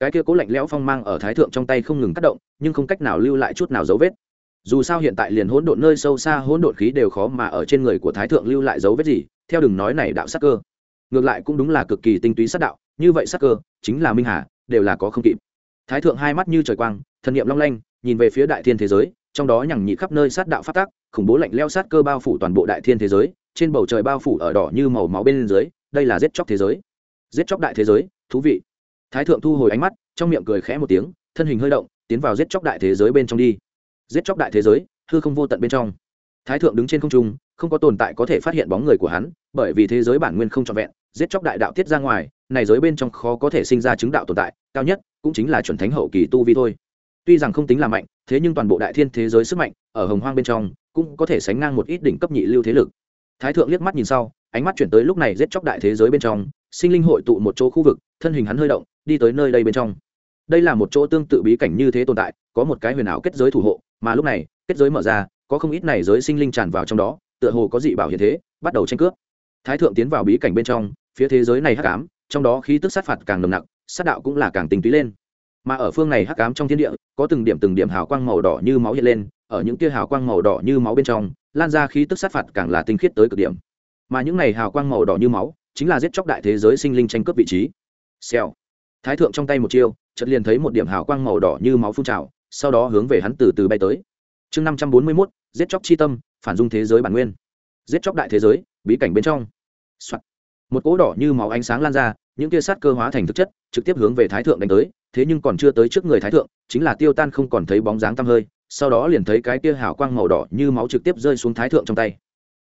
Cái kia cố lạnh lẽo phong mang ở thái thượng trong tay không ngừng tác động, nhưng không cách nào lưu lại chút nào dấu vết dù sao hiện tại liền hỗn độn nơi sâu xa hỗn độn khí đều khó mà ở trên người của thái thượng lưu lại dấu vết gì, theo đừng nói này đạo sát cơ. Ngược lại cũng đúng là cực kỳ tinh túy sát đạo, như vậy sát cơ chính là minh hà, đều là có không kịp. Thái thượng hai mắt như trời quang, thần niệm long lanh, nhìn về phía đại thiên thế giới, trong đó nhằng nhị khắp nơi sát đạo phát tác, khủng bố lạnh leo sát cơ bao phủ toàn bộ đại thiên thế giới, trên bầu trời bao phủ ở đỏ như màu máu bên dưới, đây là giết chóc thế giới. Giết chóc đại thế giới, thú vị. Thái thượng thu hồi ánh mắt, trong miệng cười khẽ một tiếng, thân hình hơi động, tiến vào giết chóc đại thế giới bên trong đi giết chóc đại thế giới, hư không vô tận bên trong. Thái thượng đứng trên không trung, không có tồn tại có thể phát hiện bóng người của hắn, bởi vì thế giới bản nguyên không trọn vẹn, giết chóc đại đạo tiết ra ngoài, này giới bên trong khó có thể sinh ra chứng đạo tồn tại, cao nhất cũng chính là chuẩn thánh hậu kỳ tu vi thôi. Tuy rằng không tính là mạnh, thế nhưng toàn bộ đại thiên thế giới sức mạnh, ở hồng hoang bên trong, cũng có thể sánh ngang một ít đỉnh cấp nhị lưu thế lực. Thái thượng liếc mắt nhìn sau, ánh mắt chuyển tới lúc này giết chóc đại thế giới bên trong, sinh linh hội tụ một chỗ khu vực, thân hình hắn hơi động, đi tới nơi đây bên trong. Đây là một chỗ tương tự bí cảnh như thế tồn tại, có một cái huyền ảo kết giới thủ hộ mà lúc này, kết giới mở ra, có không ít này giới sinh linh tràn vào trong đó, tựa hồ có dị bảo hiện thế, bắt đầu tranh cướp. Thái thượng tiến vào bí cảnh bên trong, phía thế giới này hắc ám, trong đó khí tức sát phạt càng nồng nặc, sát đạo cũng là càng tình túy lên. Mà ở phương này hắc ám trong thiên địa, có từng điểm từng điểm hào quang màu đỏ như máu hiện lên, ở những kia hào quang màu đỏ như máu bên trong, lan ra khí tức sát phạt càng là tinh khiết tới cực điểm. Mà những này hào quang màu đỏ như máu, chính là giết chóc đại thế giới sinh linh tranh cướp vị trí. Xèo. Thái thượng trong tay một chiêu, chợt liền thấy một điểm hào quang màu đỏ như máu phun trào sau đó hướng về hắn từ từ bay tới. Chương năm trăm bốn mươi mốt, giết chóc chi tâm, phản dung thế giới bản nguyên. Giết chóc đại thế giới, bí cảnh bên trong、Soạn. một cỗ đỏ như máu ánh sáng lan ra, những tia sát cơ hóa thành thực chất, trực tiếp hướng về thái thượng đánh tới, thế nhưng còn chưa tới trước người thái thượng, chính là tiêu tan không còn thấy bóng dáng tăm hơi, sau đó liền thấy cái tia hào quang màu đỏ như máu trực tiếp rơi xuống thái thượng trong tay.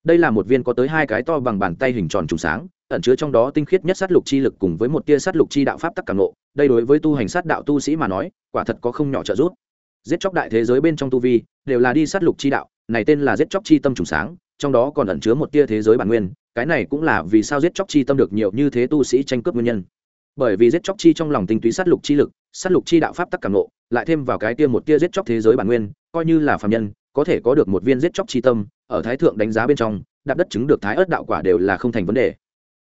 Đây là một viên có tới hai cái to bằng bàn tay hình tròn trùng sáng, ẩn chứa trong đó tinh khiết nhất sát lục chi lực cùng với một tia sát lục chi đạo pháp tắc cảm nộ đây đối với tu hành sát đạo tu sĩ mà nói, quả thật có không nhỏ trợ giúp giết chóc đại thế giới bên trong tu vi, đều là đi sát lục chi đạo, này tên là giết chóc chi tâm trùng sáng, trong đó còn ẩn chứa một tia thế giới bản nguyên, cái này cũng là vì sao giết chóc chi tâm được nhiều như thế tu sĩ tranh cướp nguyên nhân. Bởi vì giết chóc chi trong lòng tinh túy sát lục chi lực, sát lục chi đạo pháp tắc càng ngộ, lại thêm vào cái tia một tia giết chóc thế giới bản nguyên, coi như là phạm nhân, có thể có được một viên giết chóc chi tâm, ở thái thượng đánh giá bên trong, đạp đất chứng được thái ớt đạo quả đều là không thành vấn đề.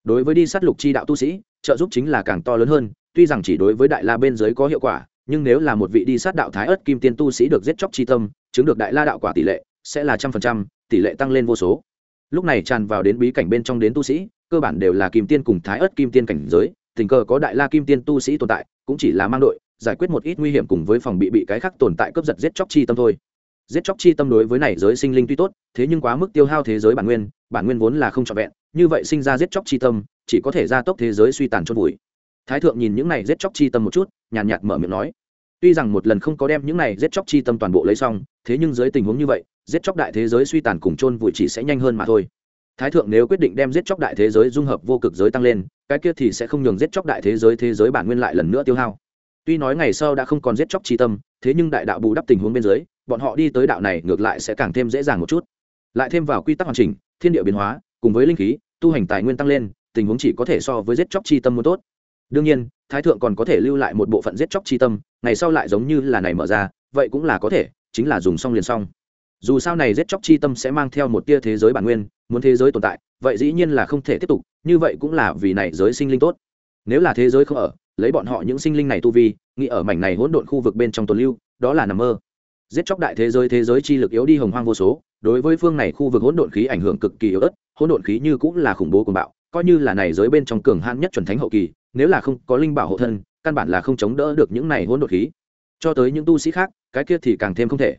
Đối với đi sát lục chi đạo tu sĩ, trợ giúp chính là càng to lớn hơn, tuy rằng chỉ đối với đại la bên dưới có hiệu quả nhưng nếu là một vị đi sát đạo thái ớt kim tiên tu sĩ được giết chóc chi tâm, chứng được đại la đạo quả tỷ lệ sẽ là trăm phần trăm, tỷ lệ tăng lên vô số. Lúc này tràn vào đến bí cảnh bên trong đến tu sĩ, cơ bản đều là kim tiên cùng thái ớt kim tiên cảnh giới, tình cờ có đại la kim tiên tu sĩ tồn tại, cũng chỉ là mang đội, giải quyết một ít nguy hiểm cùng với phòng bị bị cái khác tồn tại cướp giật giết chóc chi tâm thôi. Giết chóc chi tâm đối với này giới sinh linh tuy tốt, thế nhưng quá mức tiêu hao thế giới bản nguyên bản nguyên vốn là không trọn vẹn, như vậy sinh ra giết chóc chi tâm, chỉ có thể gia tốc thế giới suy tàn chôn vùi. Thái thượng nhìn những này giết chóc chi tâm một chút nhàn nhạt, nhạt mở miệng nói. Tuy rằng một lần không có đem những này giết chóc chi tâm toàn bộ lấy xong thế nhưng dưới tình huống như vậy giết chóc đại thế giới suy tàn cùng chôn vùi chỉ sẽ nhanh hơn mà thôi. Thái thượng nếu quyết định đem giết chóc đại thế giới dung hợp vô cực giới tăng lên cái kia thì sẽ không nhường giết chóc đại thế giới thế giới bản nguyên lại lần nữa tiêu hao. Tuy nói ngày sau đã không còn giết chóc chi tâm thế nhưng đại đạo bù đắp tình huống bên dưới bọn họ đi tới đạo này ngược lại sẽ càng thêm dễ dàng một chút. Lại thêm vào quy tắc hoàn chỉnh thiên địa biến hóa cùng với linh khí tu hành tài nguyên tăng lên tình huống chỉ có thể so với giết chóc chi tâm muốn tốt đương nhiên, thái thượng còn có thể lưu lại một bộ phận giết chóc chi tâm, ngày sau lại giống như là này mở ra, vậy cũng là có thể, chính là dùng xong liền xong. Dù sao này giết chóc chi tâm sẽ mang theo một tia thế giới bản nguyên, muốn thế giới tồn tại, vậy dĩ nhiên là không thể tiếp tục, như vậy cũng là vì này giới sinh linh tốt. Nếu là thế giới không ở, lấy bọn họ những sinh linh này tu vi, nghĩ ở mảnh này hỗn độn khu vực bên trong tồn lưu, đó là nằm mơ. Giết chóc đại thế giới thế giới chi lực yếu đi hồng hoang vô số, đối với phương này khu vực hỗn độn khí ảnh hưởng cực kỳ yếu ớt, hỗn độn khí như cũng là khủng bố cuồng bạo coi như là này giới bên trong cường hãn nhất chuẩn thánh hậu kỳ, nếu là không có linh bảo hộ thân, căn bản là không chống đỡ được những này hỗn độn khí. Cho tới những tu sĩ khác, cái kia thì càng thêm không thể.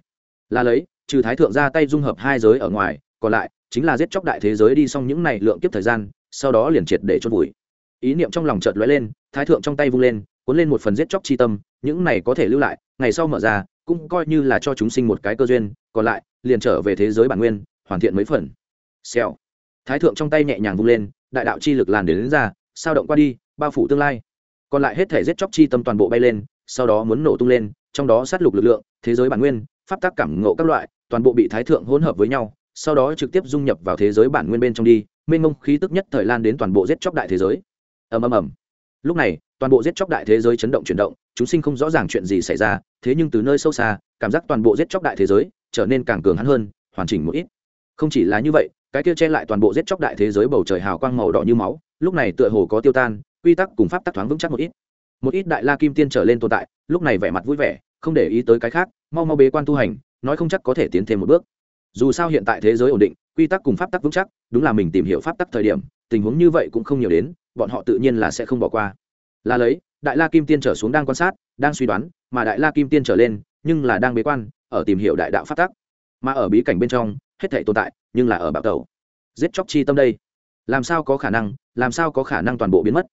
Là lấy, trừ thái thượng ra tay dung hợp hai giới ở ngoài, còn lại chính là giết chóc đại thế giới đi xong những này lượng kiếp thời gian, sau đó liền triệt để chôn vùi. Ý niệm trong lòng chợt lóe lên, thái thượng trong tay vung lên, cuốn lên một phần giết chóc chi tâm, những này có thể lưu lại, ngày sau mở ra, cũng coi như là cho chúng sinh một cái cơ duyên, còn lại liền trở về thế giới bản nguyên, hoàn thiện mấy phần. Xèo. Thái thượng trong tay nhẹ nhàng vung lên đại đạo chi lực làn đến, đến ra sao động qua đi bao phủ tương lai. Còn lại hết thể giết chóc chi tâm toàn bộ bay lên sau đó muốn nổ tung lên trong đó sát lục lực lượng thế giới bản nguyên pháp tác cảm ngộ các loại toàn bộ bị thái thượng hỗn hợp với nhau sau đó trực tiếp dung nhập vào thế giới bản nguyên bên trong đi mênh mông khí tức nhất thời lan đến toàn bộ giết chóc đại thế giới. Ầm ầm ầm. Lúc này toàn bộ giết chóc đại thế giới chấn động chuyển động chúng sinh không rõ ràng chuyện gì xảy ra thế nhưng từ nơi sâu xa cảm giác toàn bộ giết chóc đại thế giới trở nên càng cường hắn hơn hoàn chỉnh một ít. Không chỉ là như vậy cái kia che lại toàn bộ giết chóc đại thế giới bầu trời hào quang màu đỏ như máu, lúc này tựa hồ có tiêu tan, quy tắc cùng pháp tắc thoáng vững chắc một ít. Một ít đại la kim tiên trở lên tồn tại, lúc này vẻ mặt vui vẻ, không để ý tới cái khác, mau mau bế quan tu hành, nói không chắc có thể tiến thêm một bước. Dù sao hiện tại thế giới ổn định, quy tắc cùng pháp tắc vững chắc, đúng là mình tìm hiểu pháp tắc thời điểm, tình huống như vậy cũng không nhiều đến, bọn họ tự nhiên là sẽ không bỏ qua. Là lấy, đại la kim tiên trở xuống đang quan sát, đang suy đoán, mà đại la kim tiên trở lên, nhưng là đang bế quan, ở tìm hiểu đại đạo pháp tắc. Mà ở bí cảnh bên trong hết thể tồn tại, nhưng là ở bạo tẩu. Giết chóc chi tâm đây. Làm sao có khả năng, làm sao có khả năng toàn bộ biến mất?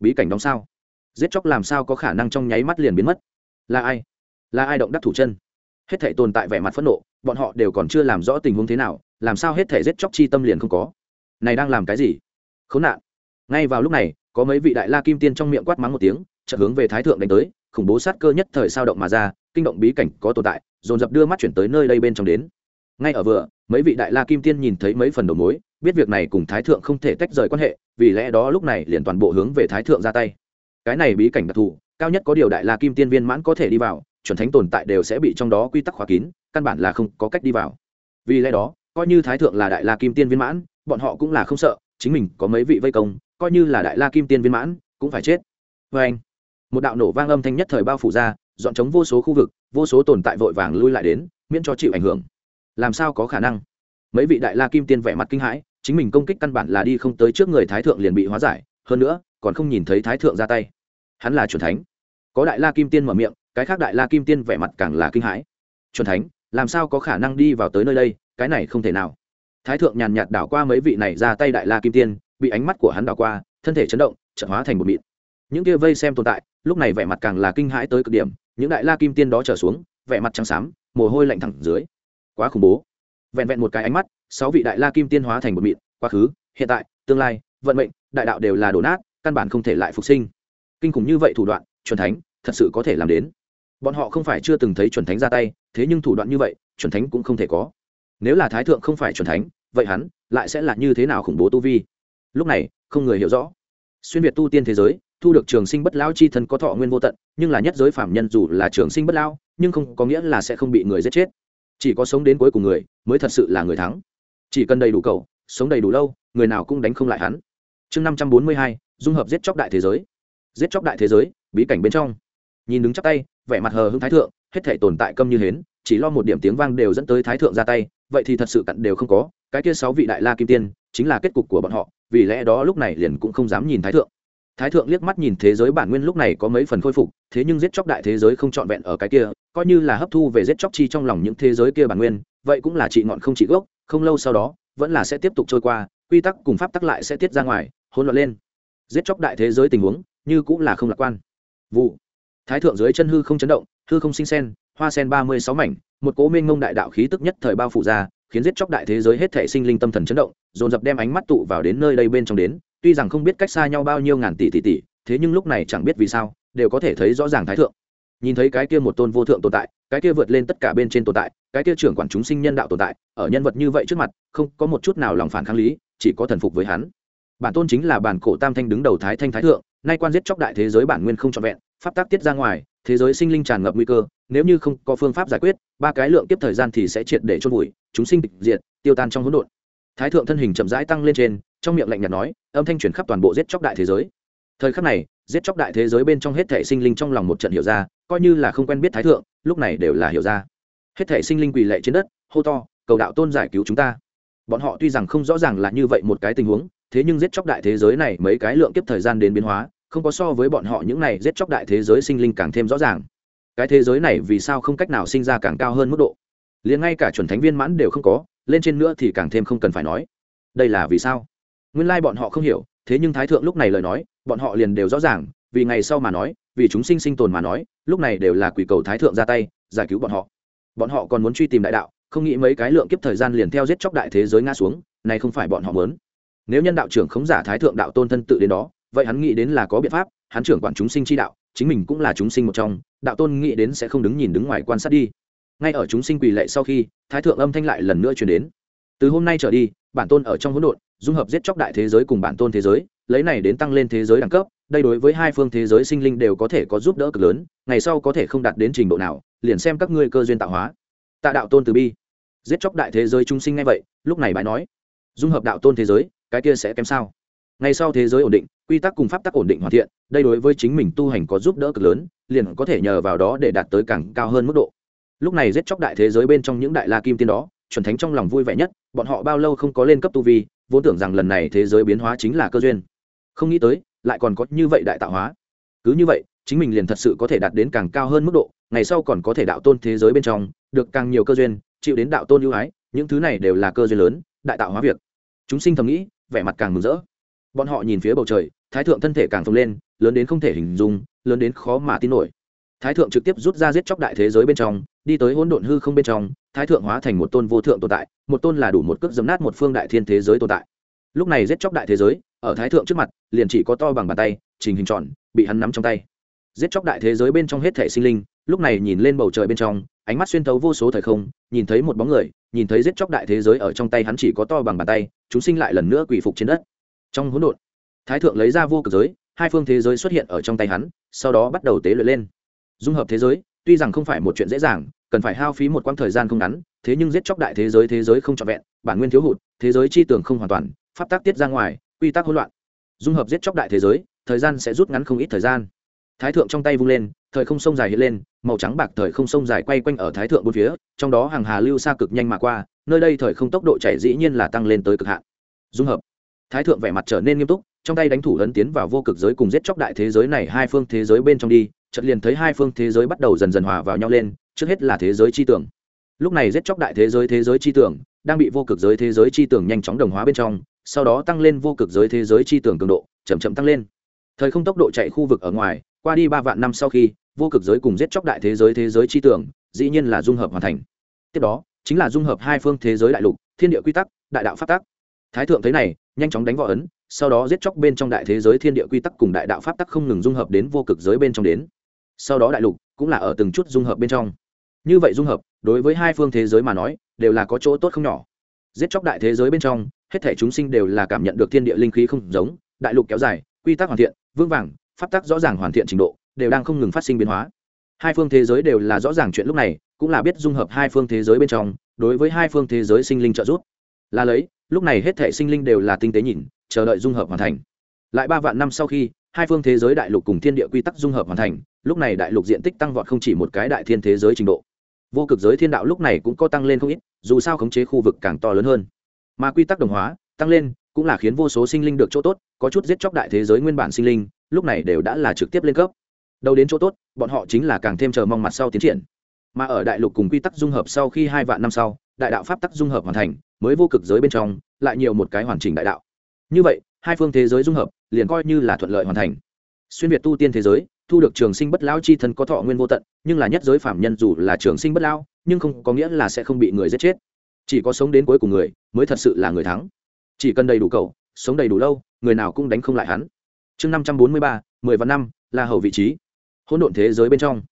Bí cảnh đóng sao? Giết chóc làm sao có khả năng trong nháy mắt liền biến mất? Là ai? Là ai động đắc thủ chân? Hết thể tồn tại vẻ mặt phẫn nộ, bọn họ đều còn chưa làm rõ tình huống thế nào, làm sao hết thể giết chóc chi tâm liền không có? Này đang làm cái gì? Khốn nạn. Ngay vào lúc này, có mấy vị đại la kim tiên trong miệng quát mắng một tiếng, chợt hướng về thái thượng đánh tới, khủng bố sát cơ nhất thời sao động mà ra, kinh động bí cảnh có tồn tại, dồn dập đưa mắt chuyển tới nơi đây bên trong đến ngay ở vừa, mấy vị đại la kim tiên nhìn thấy mấy phần đầu mối, biết việc này cùng thái thượng không thể tách rời quan hệ, vì lẽ đó lúc này liền toàn bộ hướng về thái thượng ra tay. Cái này bí cảnh đặc thù, cao nhất có điều đại la kim tiên viên mãn có thể đi vào, chuẩn thánh tồn tại đều sẽ bị trong đó quy tắc khóa kín, căn bản là không có cách đi vào. Vì lẽ đó, coi như thái thượng là đại la kim tiên viên mãn, bọn họ cũng là không sợ, chính mình có mấy vị vây công, coi như là đại la kim tiên viên mãn, cũng phải chết. Vê anh, một đạo nổ vang âm thanh nhất thời bao phủ ra, dọn chống vô số khu vực, vô số tồn tại vội vàng lui lại đến, miễn cho chịu ảnh hưởng làm sao có khả năng? Mấy vị đại la kim tiên vẻ mặt kinh hãi, chính mình công kích căn bản là đi không tới trước người thái thượng liền bị hóa giải, hơn nữa, còn không nhìn thấy thái thượng ra tay. Hắn là c thánh. Có đại la kim tiên mở miệng, cái khác đại la kim tiên vẻ mặt càng là kinh hãi. C thánh, làm sao có khả năng đi vào tới nơi đây, cái này không thể nào. Thái thượng nhàn nhạt đảo qua mấy vị này ra tay đại la kim tiên, bị ánh mắt của hắn đảo qua, thân thể chấn động trận hóa thành một mịn. Những kia vây xem tồn tại, lúc này vẻ mặt càng là kinh hãi tới cực điểm, những đại la kim tiên đó trở xuống, vẻ mặt trắng xám, mồ hôi lạnh thẳng dưới quá khủng bố. Vẹn vẹn một cái ánh mắt, sáu vị đại la kim tiên hóa thành một mịn, quá khứ, hiện tại, tương lai, vận mệnh, đại đạo đều là đổ nát, căn bản không thể lại phục sinh. Kinh khủng như vậy thủ đoạn, chuẩn thánh, thật sự có thể làm đến. Bọn họ không phải chưa từng thấy chuẩn thánh ra tay, thế nhưng thủ đoạn như vậy, chuẩn thánh cũng không thể có. Nếu là thái thượng không phải chuẩn thánh, vậy hắn lại sẽ là như thế nào khủng bố tu vi? Lúc này, không người hiểu rõ. Xuyên việt tu tiên thế giới, thu được trường sinh bất lão chi thân có thọ nguyên vô tận, nhưng là nhất giới phạm nhân dù là trường sinh bất lão, nhưng không có nghĩa là sẽ không bị người giết chết chỉ có sống đến cuối cùng người mới thật sự là người thắng. Chỉ cần đầy đủ cầu sống đầy đủ lâu, người nào cũng đánh không lại hắn. Chương năm trăm bốn mươi hai, dung hợp giết chóc đại thế giới. Giết chóc đại thế giới, bí cảnh bên trong. Nhìn đứng chắc tay, vẻ mặt hờ hưng thái thượng, hết thể tồn tại câm như hến, chỉ lo một điểm tiếng vang đều dẫn tới thái thượng ra tay, vậy thì thật sự cặn đều không có, cái kia sáu vị đại la kim tiên chính là kết cục của bọn họ, vì lẽ đó lúc này liền cũng không dám nhìn thái thượng. Thái thượng liếc mắt nhìn thế giới bản nguyên lúc này có mấy phần khôi phục, thế nhưng giết chóc đại thế giới không trọn vẹn ở cái kia coi như là hấp thu về giết chóc chi trong lòng những thế giới kia bản nguyên, vậy cũng là trị ngọn không trị gốc, không lâu sau đó, vẫn là sẽ tiếp tục trôi qua, quy tắc cùng pháp tắc lại sẽ tiết ra ngoài, hỗn loạn lên. Giết chóc đại thế giới tình huống, như cũng là không lạc quan. Vụ. Thái thượng dưới chân hư không chấn động, hư không sinh sen, hoa sen ba mươi sáu mảnh, một cố minh ngông đại đạo khí tức nhất thời bao phủ ra, khiến giết chóc đại thế giới hết thể sinh linh tâm thần chấn động, dồn dập đem ánh mắt tụ vào đến nơi đây bên trong đến, tuy rằng không biết cách xa nhau bao nhiêu ngàn tỷ tỷ tỷ, thế nhưng lúc này chẳng biết vì sao, đều có thể thấy rõ ràng thái thượng nhìn thấy cái kia một tôn vô thượng tồn tại, cái kia vượt lên tất cả bên trên tồn tại, cái kia trưởng quản chúng sinh nhân đạo tồn tại, ở nhân vật như vậy trước mặt, không có một chút nào lòng phản kháng lý, chỉ có thần phục với hắn. Bản tôn chính là bản cổ tam thanh đứng đầu thái thanh thái thượng, nay quan giết chóc đại thế giới bản nguyên không trọn vẹn, pháp tác tiết ra ngoài, thế giới sinh linh tràn ngập nguy cơ, nếu như không có phương pháp giải quyết, ba cái lượng tiếp thời gian thì sẽ triệt để chôn vùi, chúng sinh tịch diệt, tiêu tan trong hỗn độn. Thái thượng thân hình chậm rãi tăng lên trên, trong miệng lạnh nhạt nói, âm thanh chuyển khắp toàn bộ giết chóc đại thế giới thời khắc này, giết chóc đại thế giới bên trong hết thể sinh linh trong lòng một trận hiểu ra, coi như là không quen biết thái thượng, lúc này đều là hiểu ra. Hết thể sinh linh quỳ lệ trên đất, hô to, cầu đạo tôn giải cứu chúng ta. Bọn họ tuy rằng không rõ ràng là như vậy một cái tình huống, thế nhưng giết chóc đại thế giới này mấy cái lượng kiếp thời gian đến biến hóa, không có so với bọn họ những này giết chóc đại thế giới sinh linh càng thêm rõ ràng. Cái thế giới này vì sao không cách nào sinh ra càng cao hơn mức độ? Liền ngay cả chuẩn thánh viên mãn đều không có, lên trên nữa thì càng thêm không cần phải nói. Đây là vì sao? Nguyên lai bọn họ không hiểu, thế nhưng thái thượng lúc này lời nói bọn họ liền đều rõ ràng, vì ngày sau mà nói, vì chúng sinh sinh tồn mà nói, lúc này đều là quỷ cầu thái thượng ra tay, giải cứu bọn họ. Bọn họ còn muốn truy tìm đại đạo, không nghĩ mấy cái lượng kiếp thời gian liền theo giết chóc đại thế giới ngã xuống, này không phải bọn họ muốn. Nếu nhân đạo trưởng khống giả thái thượng đạo tôn thân tự đến đó, vậy hắn nghĩ đến là có biện pháp, hắn trưởng quản chúng sinh chi đạo, chính mình cũng là chúng sinh một trong, đạo tôn nghĩ đến sẽ không đứng nhìn đứng ngoài quan sát đi. Ngay ở chúng sinh quỳ lệ sau khi, thái thượng âm thanh lại lần nữa chuyển đến. Từ hôm nay trở đi, bản tôn ở trong hỗn độn, dung hợp giết chóc đại thế giới cùng bản tôn thế giới lấy này đến tăng lên thế giới đẳng cấp, đây đối với hai phương thế giới sinh linh đều có thể có giúp đỡ cực lớn, ngày sau có thể không đạt đến trình độ nào, liền xem các ngươi cơ duyên tạo hóa. Tạ đạo tôn từ bi. Giết chóc đại thế giới chúng sinh ngay vậy, lúc này bài nói, dung hợp đạo tôn thế giới, cái kia sẽ kém sao? Ngay sau thế giới ổn định, quy tắc cùng pháp tắc ổn định hoàn thiện, đây đối với chính mình tu hành có giúp đỡ cực lớn, liền có thể nhờ vào đó để đạt tới càng cao hơn mức độ. Lúc này giết chóc đại thế giới bên trong những đại la kim tiên đó, chuẩn thánh trong lòng vui vẻ nhất, bọn họ bao lâu không có lên cấp tu vi, vốn tưởng rằng lần này thế giới biến hóa chính là cơ duyên không nghĩ tới, lại còn có như vậy đại tạo hóa. Cứ như vậy, chính mình liền thật sự có thể đạt đến càng cao hơn mức độ, ngày sau còn có thể đạo tôn thế giới bên trong, được càng nhiều cơ duyên, chịu đến đạo tôn ưu ái, những thứ này đều là cơ duyên lớn, đại tạo hóa việc. Chúng sinh thầm nghĩ, vẻ mặt càng mừng rỡ. Bọn họ nhìn phía bầu trời, thái thượng thân thể càng phồng lên, lớn đến không thể hình dung, lớn đến khó mà tin nổi. Thái thượng trực tiếp rút ra giết chóc đại thế giới bên trong, đi tới hỗn độn hư không bên trong, thái thượng hóa thành một tôn vô thượng tồn tại, một tôn là đủ một cước dấm nát một phương đại thiên thế giới tồn tại. Lúc này giết chóc đại thế giới ở thái thượng trước mặt, liền chỉ có to bằng bàn tay, trình hình tròn, bị hắn nắm trong tay. Giết chóc đại thế giới bên trong hết thể sinh linh, lúc này nhìn lên bầu trời bên trong, ánh mắt xuyên thấu vô số thời không, nhìn thấy một bóng người, nhìn thấy giết chóc đại thế giới ở trong tay hắn chỉ có to bằng bàn tay, chúng sinh lại lần nữa quỳ phục trên đất. Trong hỗn độn, thái thượng lấy ra vô cực giới, hai phương thế giới xuất hiện ở trong tay hắn, sau đó bắt đầu tế luyện lên. Dung hợp thế giới, tuy rằng không phải một chuyện dễ dàng, cần phải hao phí một quãng thời gian không ngắn, thế nhưng giết chóc đại thế giới thế giới không trọn vẹn, bản nguyên thiếu hụt, thế giới chi tưởng không hoàn toàn, pháp tác tiết ra ngoài quy tắc hỗn loạn. Dung hợp giết chóc đại thế giới, thời gian sẽ rút ngắn không ít thời gian. Thái thượng trong tay vung lên, thời không sông dài hiện lên, màu trắng bạc thời không sông dài quay quanh ở thái thượng bốn phía, trong đó hàng hà lưu xa cực nhanh mà qua, nơi đây thời không tốc độ chảy dĩ nhiên là tăng lên tới cực hạn. Dung hợp. Thái thượng vẻ mặt trở nên nghiêm túc, trong tay đánh thủ lấn tiến vào vô cực giới cùng giết chóc đại thế giới này hai phương thế giới bên trong đi, chợt liền thấy hai phương thế giới bắt đầu dần dần hòa vào nhau lên, trước hết là thế giới chi tưởng. Lúc này giết chóc đại thế giới thế giới chi tưởng, đang bị vô cực giới thế giới chi tưởng nhanh chóng đồng hóa bên trong sau đó tăng lên vô cực giới thế giới chi tưởng cường độ, chậm chậm tăng lên. Thời không tốc độ chạy khu vực ở ngoài, qua đi ba vạn năm sau khi, vô cực giới cùng giết chóc đại thế giới thế giới chi tưởng, dĩ nhiên là dung hợp hoàn thành. Tiếp đó, chính là dung hợp hai phương thế giới đại lục, thiên địa quy tắc, đại đạo phát tắc. Thái thượng thấy này, nhanh chóng đánh võ ấn, sau đó giết chóc bên trong đại thế giới thiên địa quy tắc cùng đại đạo pháp tắc không ngừng dung hợp đến vô cực giới bên trong đến. Sau đó đại lục cũng là ở từng chút dung hợp bên trong. Như vậy dung hợp, đối với hai phương thế giới mà nói, đều là có chỗ tốt không nhỏ giết chóc đại thế giới bên trong, hết thể chúng sinh đều là cảm nhận được thiên địa linh khí không giống, đại lục kéo dài, quy tắc hoàn thiện, vương vàng, pháp tắc rõ ràng hoàn thiện trình độ, đều đang không ngừng phát sinh biến hóa. Hai phương thế giới đều là rõ ràng chuyện lúc này, cũng là biết dung hợp hai phương thế giới bên trong, đối với hai phương thế giới sinh linh trợ giúp. Là lấy, lúc này hết thể sinh linh đều là tinh tế nhìn, chờ đợi dung hợp hoàn thành. Lại ba vạn năm sau khi, hai phương thế giới đại lục cùng thiên địa quy tắc dung hợp hoàn thành, lúc này đại lục diện tích tăng vọt không chỉ một cái đại thiên thế giới trình độ. Vô cực giới thiên đạo lúc này cũng có tăng lên không ít dù sao khống chế khu vực càng to lớn hơn. Mà quy tắc đồng hóa, tăng lên, cũng là khiến vô số sinh linh được chỗ tốt, có chút giết chóc đại thế giới nguyên bản sinh linh, lúc này đều đã là trực tiếp lên cấp. Đâu đến chỗ tốt, bọn họ chính là càng thêm chờ mong mặt sau tiến triển. Mà ở đại lục cùng quy tắc dung hợp sau khi hai vạn năm sau, đại đạo pháp tắc dung hợp hoàn thành, mới vô cực giới bên trong, lại nhiều một cái hoàn chỉnh đại đạo. Như vậy, hai phương thế giới dung hợp, liền coi như là thuận lợi hoàn thành. Xuyên việt tu tiên thế giới, thu được trường sinh bất lão chi thân có thọ nguyên vô tận, nhưng là nhất giới phạm nhân dù là trường sinh bất lão nhưng không có nghĩa là sẽ không bị người giết chết. Chỉ có sống đến cuối cùng người mới thật sự là người thắng. Chỉ cần đầy đủ cầu sống đầy đủ lâu, người nào cũng đánh không lại hắn. Chương năm trăm bốn mươi ba, mười vạn năm là hầu vị trí. Hỗn độn thế giới bên trong.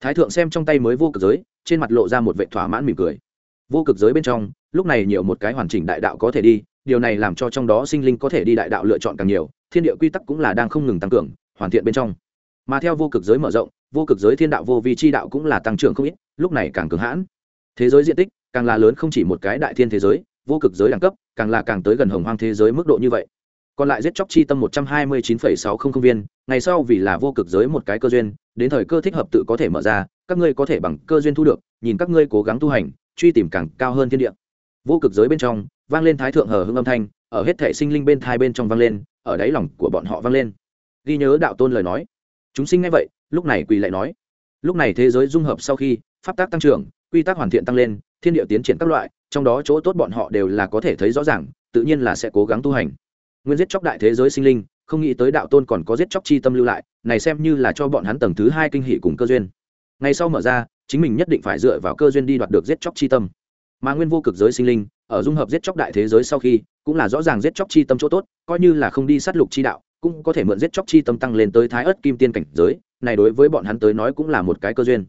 Thái thượng xem trong tay mới vô cực giới, trên mặt lộ ra một vệ thỏa mãn mỉm cười. Vô cực giới bên trong, lúc này nhiều một cái hoàn chỉnh đại đạo có thể đi, điều này làm cho trong đó sinh linh có thể đi đại đạo lựa chọn càng nhiều, thiên địa quy tắc cũng là đang không ngừng tăng cường, hoàn thiện bên trong. Mà theo vô cực giới mở rộng, vô cực giới thiên đạo vô vi chi đạo cũng là tăng trưởng không ít lúc này càng cường hãn. Thế giới diện tích càng là lớn không chỉ một cái đại thiên thế giới, vô cực giới đẳng cấp càng là càng tới gần hồng hoang thế giới mức độ như vậy. Còn lại giết chóc chi tâm một trăm hai mươi chín phẩy sáu không không viên, ngày sau vì là vô cực giới một cái cơ duyên, đến thời cơ thích hợp tự có thể mở ra, các ngươi có thể bằng cơ duyên thu được, nhìn các ngươi cố gắng tu hành, truy tìm càng cao hơn thiên địa. Vô cực giới bên trong, vang lên thái thượng hờ hưng âm thanh, ở hết thể sinh linh bên thai bên trong vang lên, ở đáy lòng của bọn họ vang lên. Ghi nhớ đạo tôn lời nói. Chúng sinh ngay vậy, lúc này quỳ lại nói. Lúc này thế giới dung hợp sau khi pháp tác tăng trưởng, quy tắc hoàn thiện tăng lên, thiên địa tiến triển các loại, trong đó chỗ tốt bọn họ đều là có thể thấy rõ ràng, tự nhiên là sẽ cố gắng tu hành. Nguyên giết chóc đại thế giới sinh linh, không nghĩ tới đạo tôn còn có giết chóc chi tâm lưu lại, này xem như là cho bọn hắn tầng thứ hai kinh hỷ cùng cơ duyên. Ngay sau mở ra, chính mình nhất định phải dựa vào cơ duyên đi đoạt được giết chóc chi tâm. Mà nguyên vô cực giới sinh linh, ở dung hợp giết chóc đại thế giới sau khi, cũng là rõ ràng giết chóc chi tâm chỗ tốt, coi như là không đi sát lục chi đạo, cũng có thể mượn giết chóc chi tâm tăng lên tới thái ớt kim tiên cảnh giới, này đối với bọn hắn tới nói cũng là một cái cơ duyên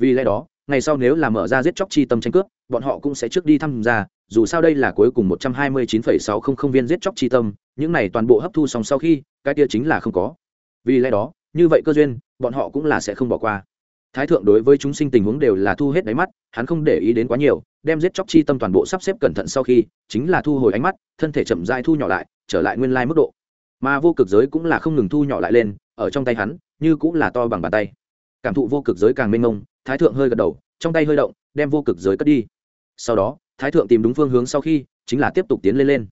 vì lẽ đó, ngày sau nếu là mở ra giết chóc chi tâm tranh cướp, bọn họ cũng sẽ trước đi tham gia dù sao đây là cuối cùng một trăm hai mươi chín phẩy sáu không không viên giết chóc chi tâm, những này toàn bộ hấp thu xong sau khi, cái kia chính là không có. Vì lẽ đó, như vậy cơ duyên, bọn họ cũng là sẽ không bỏ qua. Thái thượng đối với chúng sinh tình huống đều là thu hết đáy mắt, hắn không để ý đến quá nhiều, đem giết chóc chi tâm toàn bộ sắp xếp cẩn thận sau khi, chính là thu hồi ánh mắt, thân thể chậm dai thu nhỏ lại, trở lại nguyên lai mức độ. Mà vô cực giới cũng là không ngừng thu nhỏ lại lên, ở trong tay hắn, như cũng là to bằng bàn tay. Cảm thụ vô cực giới càng mênh mông thái thượng hơi gật đầu, trong tay hơi động, đem vô cực giới cất đi. Sau đó, thái thượng tìm đúng phương hướng sau khi, chính là tiếp tục tiến lên lên.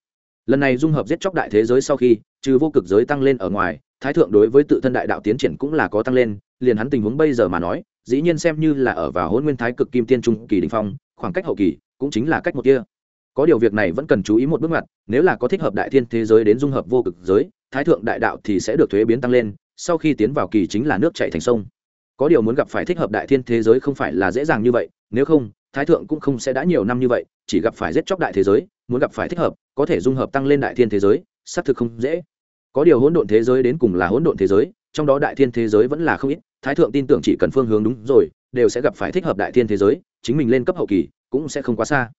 Lần này dung hợp giết chóc đại thế giới sau khi, trừ vô cực giới tăng lên ở ngoài, thái thượng đối với tự thân đại đạo tiến triển cũng là có tăng lên, liền hắn tình huống bây giờ mà nói, dĩ nhiên xem như là ở vào hôn nguyên thái cực kim tiên trung kỳ đình phong, khoảng cách hậu kỳ cũng chính là cách một kia. Có điều việc này vẫn cần chú ý một bước ngoặt, nếu là có thích hợp đại thiên thế giới đến dung hợp vô cực giới, thái thượng đại đạo thì sẽ được thuế biến tăng lên, sau khi tiến vào kỳ chính là nước chạy thành sông có điều muốn gặp phải thích hợp đại thiên thế giới không phải là dễ dàng như vậy, nếu không, thái thượng cũng không sẽ đã nhiều năm như vậy, chỉ gặp phải giết chóc đại thế giới, muốn gặp phải thích hợp, có thể dung hợp tăng lên đại thiên thế giới, xác thực không dễ. Có điều hỗn độn thế giới đến cùng là hỗn độn thế giới, trong đó đại thiên thế giới vẫn là không ít, thái thượng tin tưởng chỉ cần phương hướng đúng rồi, đều sẽ gặp phải thích hợp đại thiên thế giới, chính mình lên cấp hậu kỳ, cũng sẽ không quá xa.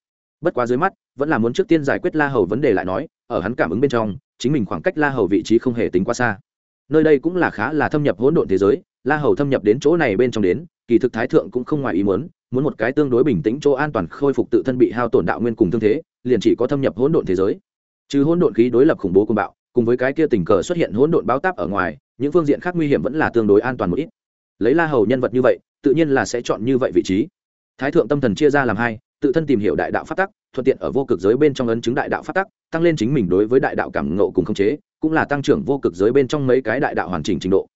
Bất quá dưới mắt, vẫn là muốn trước tiên giải quyết la hầu vấn đề lại nói, ở hắn cảm ứng bên trong, chính mình khoảng cách la hầu vị trí không hề tính quá xa. Nơi đây cũng là khá là thâm nhập hỗn độn thế giới la hầu thâm nhập đến chỗ này bên trong đến, kỳ thực thái thượng cũng không ngoài ý muốn muốn một cái tương đối bình tĩnh chỗ an toàn khôi phục tự thân bị hao tổn đạo nguyên cùng thương thế, liền chỉ có thâm nhập hỗn độn thế giới. Trừ hỗn độn khí đối lập khủng bố cùng bạo, cùng với cái kia tình cờ xuất hiện hỗn độn báo táp ở ngoài, những phương diện khác nguy hiểm vẫn là tương đối an toàn một ít. Lấy la hầu nhân vật như vậy, tự nhiên là sẽ chọn như vậy vị trí. Thái thượng tâm thần chia ra làm hai, tự thân tìm hiểu đại đạo phát tắc, thuận tiện ở vô cực giới bên trong ấn chứng đại đạo phát tắc, tăng lên chính mình đối với đại đạo cảm ngộ cùng khống chế, cũng là tăng trưởng vô cực giới bên trong mấy cái đại đạo hoàn chỉnh trình độ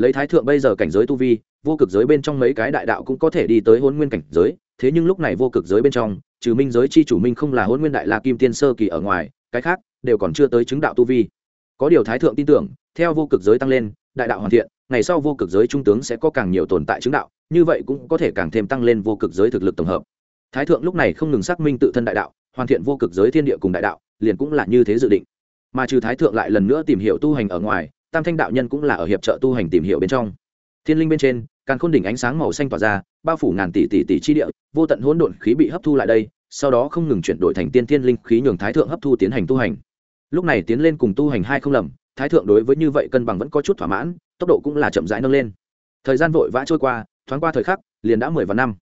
lấy thái thượng bây giờ cảnh giới tu vi, vô cực giới bên trong mấy cái đại đạo cũng có thể đi tới hôn nguyên cảnh giới, thế nhưng lúc này vô cực giới bên trong, trừ minh giới chi chủ minh không là hôn nguyên đại la kim tiên sơ kỳ ở ngoài, cái khác đều còn chưa tới chứng đạo tu vi. Có điều thái thượng tin tưởng, theo vô cực giới tăng lên, đại đạo hoàn thiện, ngày sau vô cực giới trung tướng sẽ có càng nhiều tồn tại chứng đạo, như vậy cũng có thể càng thêm tăng lên vô cực giới thực lực tổng hợp. Thái thượng lúc này không ngừng xác minh tự thân đại đạo, hoàn thiện vô cực giới thiên địa cùng đại đạo, liền cũng là như thế dự định. Mà trừ thái thượng lại lần nữa tìm hiểu tu hành ở ngoài tam thanh đạo nhân cũng là ở hiệp trợ tu hành tìm hiểu bên trong. Thiên linh bên trên càng khôn đỉnh ánh sáng màu xanh tỏa ra, bao phủ ngàn tỷ tỷ tỷ chi địa, vô tận hỗn độn khí bị hấp thu lại đây, sau đó không ngừng chuyển đổi thành tiên thiên linh khí nhường thái thượng hấp thu tiến hành tu hành. Lúc này tiến lên cùng tu hành hai không lầm, thái thượng đối với như vậy cân bằng vẫn có chút thỏa mãn, tốc độ cũng là chậm rãi nâng lên. Thời gian vội vã trôi qua, thoáng qua thời khắc, liền đã mười vạn năm.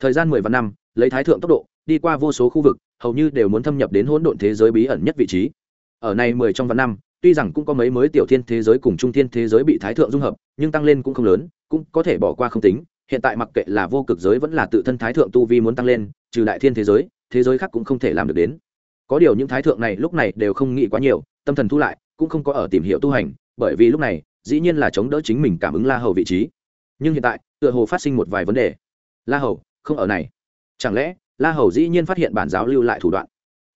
Thời gian mười vạn năm, lấy thái thượng tốc độ, đi qua vô số khu vực, hầu như đều muốn thâm nhập đến hỗn độn thế giới bí ẩn nhất vị trí. Ở này mười trong vạn năm tuy rằng cũng có mấy mới tiểu thiên thế giới cùng trung thiên thế giới bị thái thượng dung hợp, nhưng tăng lên cũng không lớn, cũng có thể bỏ qua không tính. Hiện tại mặc kệ là vô cực giới vẫn là tự thân thái thượng tu vi muốn tăng lên, trừ đại thiên thế giới thế giới khác cũng không thể làm được đến. Có điều những thái thượng này lúc này đều không nghĩ quá nhiều, tâm thần thu lại, cũng không có ở tìm hiểu tu hành, bởi vì lúc này, dĩ nhiên là chống đỡ chính mình cảm ứng la hầu vị trí. Nhưng hiện tại, tựa hồ phát sinh một vài vấn đề. La hầu, không ở này. Chẳng lẽ, la hầu dĩ nhiên phát hiện bản giáo lưu lại thủ đoạn?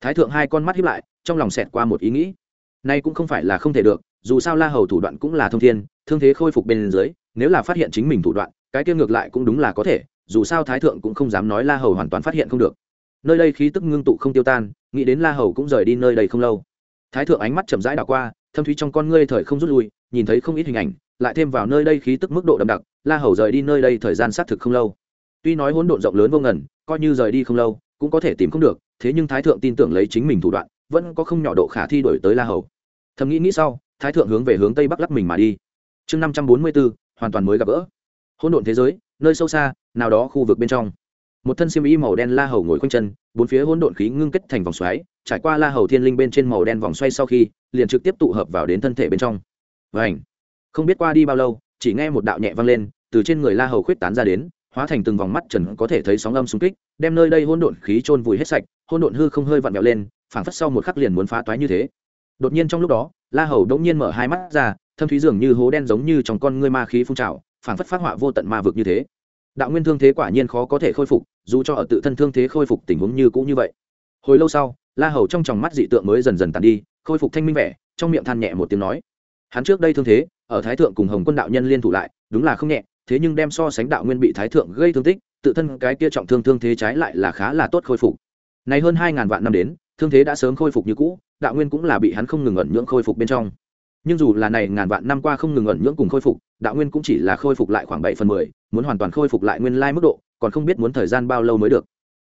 Thái thượng hai con mắt hiếp lại, trong lòng xẹt qua một ý nghĩ nay cũng không phải là không thể được, dù sao la hầu thủ đoạn cũng là thông thiên, thương thế khôi phục bên dưới, nếu là phát hiện chính mình thủ đoạn, cái kia ngược lại cũng đúng là có thể, dù sao thái thượng cũng không dám nói la hầu hoàn toàn phát hiện không được. Nơi đây khí tức ngưng tụ không tiêu tan, nghĩ đến la hầu cũng rời đi nơi đây không lâu. Thái thượng ánh mắt chậm rãi đảo qua, thâm thúy trong con ngươi thời không rút lui, nhìn thấy không ít hình ảnh, lại thêm vào nơi đây khí tức mức độ đậm đặc, la hầu rời đi nơi đây thời gian xác thực không lâu. Tuy nói hỗn độn rộng lớn vô ngần, coi như rời đi không lâu, cũng có thể tìm không được, thế nhưng thái thượng tin tưởng lấy chính mình thủ đoạn, vẫn có không nhỏ độ khả thi đổi tới la hầu thầm nghĩ nghĩ sau, thái thượng hướng về hướng tây bắc lắc mình mà đi. Chương năm trăm bốn mươi bốn, hoàn toàn mới gặp gỡ. Hỗn độn thế giới, nơi sâu xa, nào đó khu vực bên trong. Một thân xiêm y màu đen la hầu ngồi quanh chân, bốn phía hỗn độn khí ngưng kết thành vòng xoáy, trải qua la hầu thiên linh bên trên màu đen vòng xoay sau khi, liền trực tiếp tụ hợp vào đến thân thể bên trong. Và ảnh không biết qua đi bao lâu, chỉ nghe một đạo nhẹ vang lên, từ trên người la hầu khuyết tán ra đến, hóa thành từng vòng mắt trần có thể thấy sóng âm xung kích, đem nơi đây hỗn độn khí trôn vùi hết sạch, hỗn độn hư không hơi vặn vẹo lên, phảng phất sau một khắc liền muốn phá toái như thế đột nhiên trong lúc đó, la hầu đống nhiên mở hai mắt ra, thâm thúy dường như hố đen giống như trong con ngươi ma khí phun trào, phảng phất phát họa vô tận ma vực như thế. Đạo nguyên thương thế quả nhiên khó có thể khôi phục, dù cho ở tự thân thương thế khôi phục tình huống như cũ như vậy. Hồi lâu sau, la hầu trong tròng mắt dị tượng mới dần dần tàn đi, khôi phục thanh minh vẻ, trong miệng than nhẹ một tiếng nói, hắn trước đây thương thế, ở thái thượng cùng hồng quân đạo nhân liên thủ lại, đúng là không nhẹ, thế nhưng đem so sánh đạo nguyên bị thái thượng gây thương tích, tự thân cái kia trọng thương thương thế trái lại là khá là tốt khôi phục. Này hơn hai ngàn vạn năm đến thương thế đã sớm khôi phục như cũ, đạo nguyên cũng là bị hắn không ngừng ẩn nhưỡng khôi phục bên trong. Nhưng dù là này ngàn vạn năm qua không ngừng ẩn nhưỡng cùng khôi phục, đạo nguyên cũng chỉ là khôi phục lại khoảng bảy phần mười, muốn hoàn toàn khôi phục lại nguyên lai mức độ, còn không biết muốn thời gian bao lâu mới được.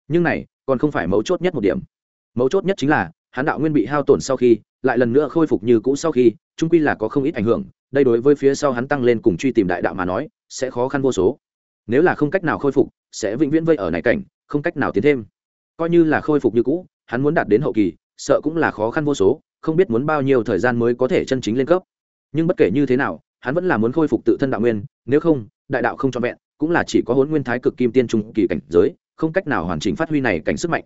Nhưng này, còn không phải mấu chốt nhất một điểm. Mấu chốt nhất chính là, hắn đạo nguyên bị hao tổn sau khi, lại lần nữa khôi phục như cũ sau khi trung quy là có không ít ảnh hưởng, đây đối với phía sau hắn tăng lên cùng truy tìm đại đạo mà nói, sẽ khó khăn vô số. Nếu là không cách nào khôi phục, sẽ vĩnh viễn vây ở này cảnh, không cách nào tiến thêm. Coi như là khôi phục như cũ hắn muốn đạt đến hậu kỳ, sợ cũng là khó khăn vô số, không biết muốn bao nhiêu thời gian mới có thể chân chính lên cấp. Nhưng bất kể như thế nào, hắn vẫn là muốn khôi phục tự thân đạo nguyên, nếu không, đại đạo không trọn vẹn, cũng là chỉ có hôn nguyên thái cực kim tiên trung kỳ cảnh giới, không cách nào hoàn chỉnh phát huy này cảnh sức mạnh.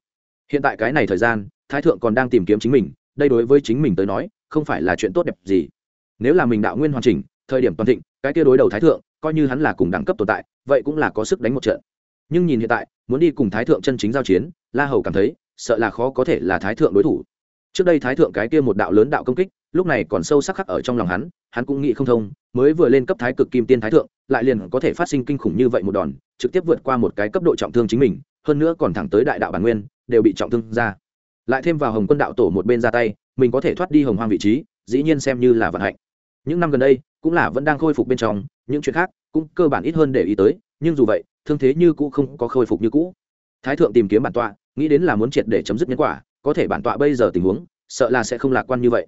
Hiện tại cái này thời gian, thái thượng còn đang tìm kiếm chính mình, đây đối với chính mình tới nói, không phải là chuyện tốt đẹp gì. Nếu là mình đạo nguyên hoàn chỉnh, thời điểm toàn thịnh, cái kia đối đầu thái thượng, coi như hắn là cùng đẳng cấp tồn tại, vậy cũng là có sức đánh một trận. Nhưng nhìn hiện tại, muốn đi cùng thái thượng chân chính giao chiến, la hầu cảm thấy sợ là khó có thể là thái thượng đối thủ. Trước đây thái thượng cái kia một đạo lớn đạo công kích, lúc này còn sâu sắc khắc ở trong lòng hắn hắn cũng nghĩ không thông, mới vừa lên cấp thái cực kim tiên thái thượng, lại liền có thể phát sinh kinh khủng như vậy một đòn, trực tiếp vượt qua một cái cấp độ trọng thương chính mình, hơn nữa còn thẳng tới đại đạo bản nguyên, đều bị trọng thương ra. Lại thêm vào hồng quân đạo tổ một bên ra tay, mình có thể thoát đi hồng hoang vị trí, dĩ nhiên xem như là vận hạnh. Những năm gần đây, cũng là vẫn đang khôi phục bên trong, những chuyện khác cũng cơ bản ít hơn để ý tới, nhưng dù vậy, thương thế như cũ không có khôi phục như cũ. Thái thượng tìm kiếm bản tọa nghĩ đến là muốn triệt để chấm dứt nhân quả, có thể bản tọa bây giờ tình huống, sợ là sẽ không lạc quan như vậy.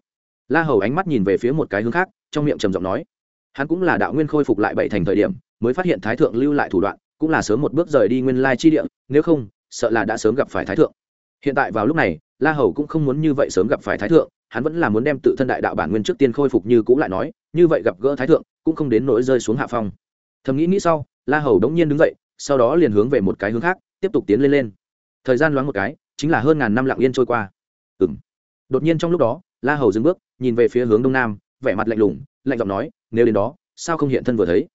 La hầu ánh mắt nhìn về phía một cái hướng khác, trong miệng trầm giọng nói, hắn cũng là đạo nguyên khôi phục lại bảy thành thời điểm, mới phát hiện thái thượng lưu lại thủ đoạn, cũng là sớm một bước rời đi nguyên lai chi địa, nếu không, sợ là đã sớm gặp phải thái thượng. Hiện tại vào lúc này, la hầu cũng không muốn như vậy sớm gặp phải thái thượng, hắn vẫn là muốn đem tự thân đại đạo bản nguyên trước tiên khôi phục như cũ lại nói, như vậy gặp gỡ thái thượng, cũng không đến nỗi rơi xuống hạ phong. Thầm nghĩ nghĩ sau, la hầu đống nhiên đứng dậy, sau đó liền hướng về một cái hướng khác, tiếp tục tiến lên lên thời gian loáng một cái, chính là hơn ngàn năm lặng yên trôi qua. Ừ m đột nhiên trong lúc đó, la hầu dừng bước, nhìn về phía hướng đông nam, vẻ mặt lạnh lùng, lạnh giọng nói, nếu đến đó, sao không hiện thân vừa thấy?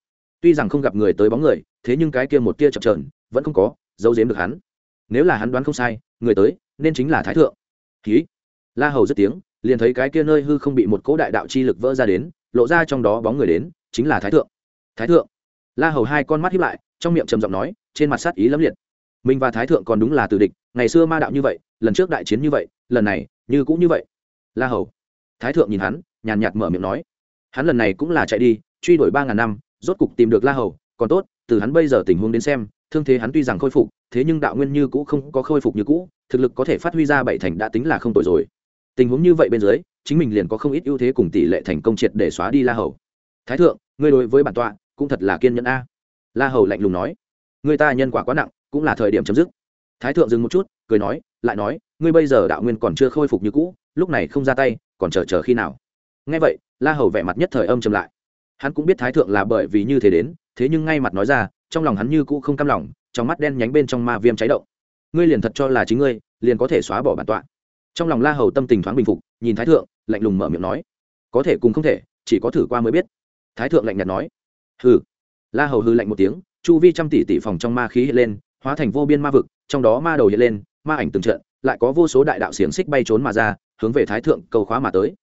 Tuy rằng không gặp người tới bóng người, thế nhưng cái kia một tia chập trờn vẫn không có, giấu giếm được hắn. Nếu là hắn đoán không sai, người tới, nên chính là thái thượng. Ký la hầu dứt tiếng, liền thấy cái kia nơi hư không bị một cỗ đại đạo chi lực vỡ ra đến, lộ ra trong đó bóng người đến, chính là thái thượng. Thái thượng. La hầu hai con mắt hiếp lại, trong miệng trầm giọng nói, trên mặt sát ý lẫm liệt mình và thái thượng còn đúng là từ địch, ngày xưa ma đạo như vậy, lần trước đại chiến như vậy, lần này như cũng như vậy. La hầu. Thái thượng nhìn hắn, nhàn nhạt mở miệng nói. Hắn lần này cũng là chạy đi, truy đuổi ba ngàn năm, rốt cục tìm được la hầu, còn tốt, từ hắn bây giờ tình huống đến xem, thương thế hắn tuy rằng khôi phục, thế nhưng đạo nguyên như cũ không có khôi phục như cũ, thực lực có thể phát huy ra bảy thành đã tính là không tội rồi. Tình huống như vậy bên dưới, chính mình liền có không ít ưu thế cùng tỷ lệ thành công triệt để xóa đi la hầu. Thái thượng, ngươi đối với bản tọa cũng thật là kiên nhẫn a. La hầu lạnh lùng nói. Người ta nhân quả quá nặng cũng là thời điểm chấm dứt. Thái thượng dừng một chút, cười nói, lại nói, ngươi bây giờ đạo nguyên còn chưa khôi phục như cũ, lúc này không ra tay, còn chờ chờ khi nào? Nghe vậy, la hầu vẻ mặt nhất thời âm chầm lại. Hắn cũng biết thái thượng là bởi vì như thế đến, thế nhưng ngay mặt nói ra, trong lòng hắn như cũ không cam lòng, trong mắt đen nhánh bên trong ma viêm cháy động. Ngươi liền thật cho là chính ngươi, liền có thể xóa bỏ bản tọa. Trong lòng la hầu tâm tình thoáng bình phục, nhìn thái thượng, lạnh lùng mở miệng nói, có thể cùng không thể, chỉ có thử qua mới biết. Thái thượng lạnh nhạt nói, hừ. La hầu hư lạnh một tiếng, chu vi trăm tỷ tỷ phòng trong ma khí hiện lên hóa thành vô biên ma vực, trong đó ma đầu hiện lên, ma ảnh từng trận, lại có vô số đại đạo xiềng xích bay trốn mà ra, hướng về thái thượng cầu khóa mà tới.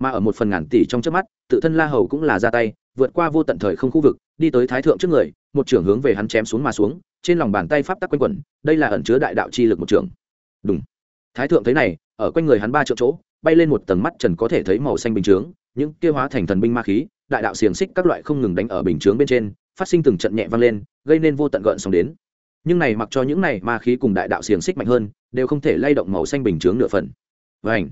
Mà ở một phần ngàn tỷ trong trước mắt, tự thân la hầu cũng là ra tay, vượt qua vô tận thời không khu vực, đi tới thái thượng trước người, một trưởng hướng về hắn chém xuống mà xuống, trên lòng bàn tay pháp tắc quanh quẩn, đây là ẩn chứa đại đạo chi lực một trưởng. Đúng thái thượng thấy này, ở quanh người hắn ba triệu chỗ, bay lên một tầng mắt trần có thể thấy màu xanh bình chướng, những kia hóa thành thần binh ma khí, đại đạo xiềng xích các loại không ngừng đánh ở bình chướng bên trên, phát sinh từng trận nhẹ vang lên, gây nên vô tận gợn sóng đến nhưng này mặc cho những này ma khí cùng đại đạo xiềng xích mạnh hơn, đều không thể lay động màu xanh bình chướng nửa phần. Vảnh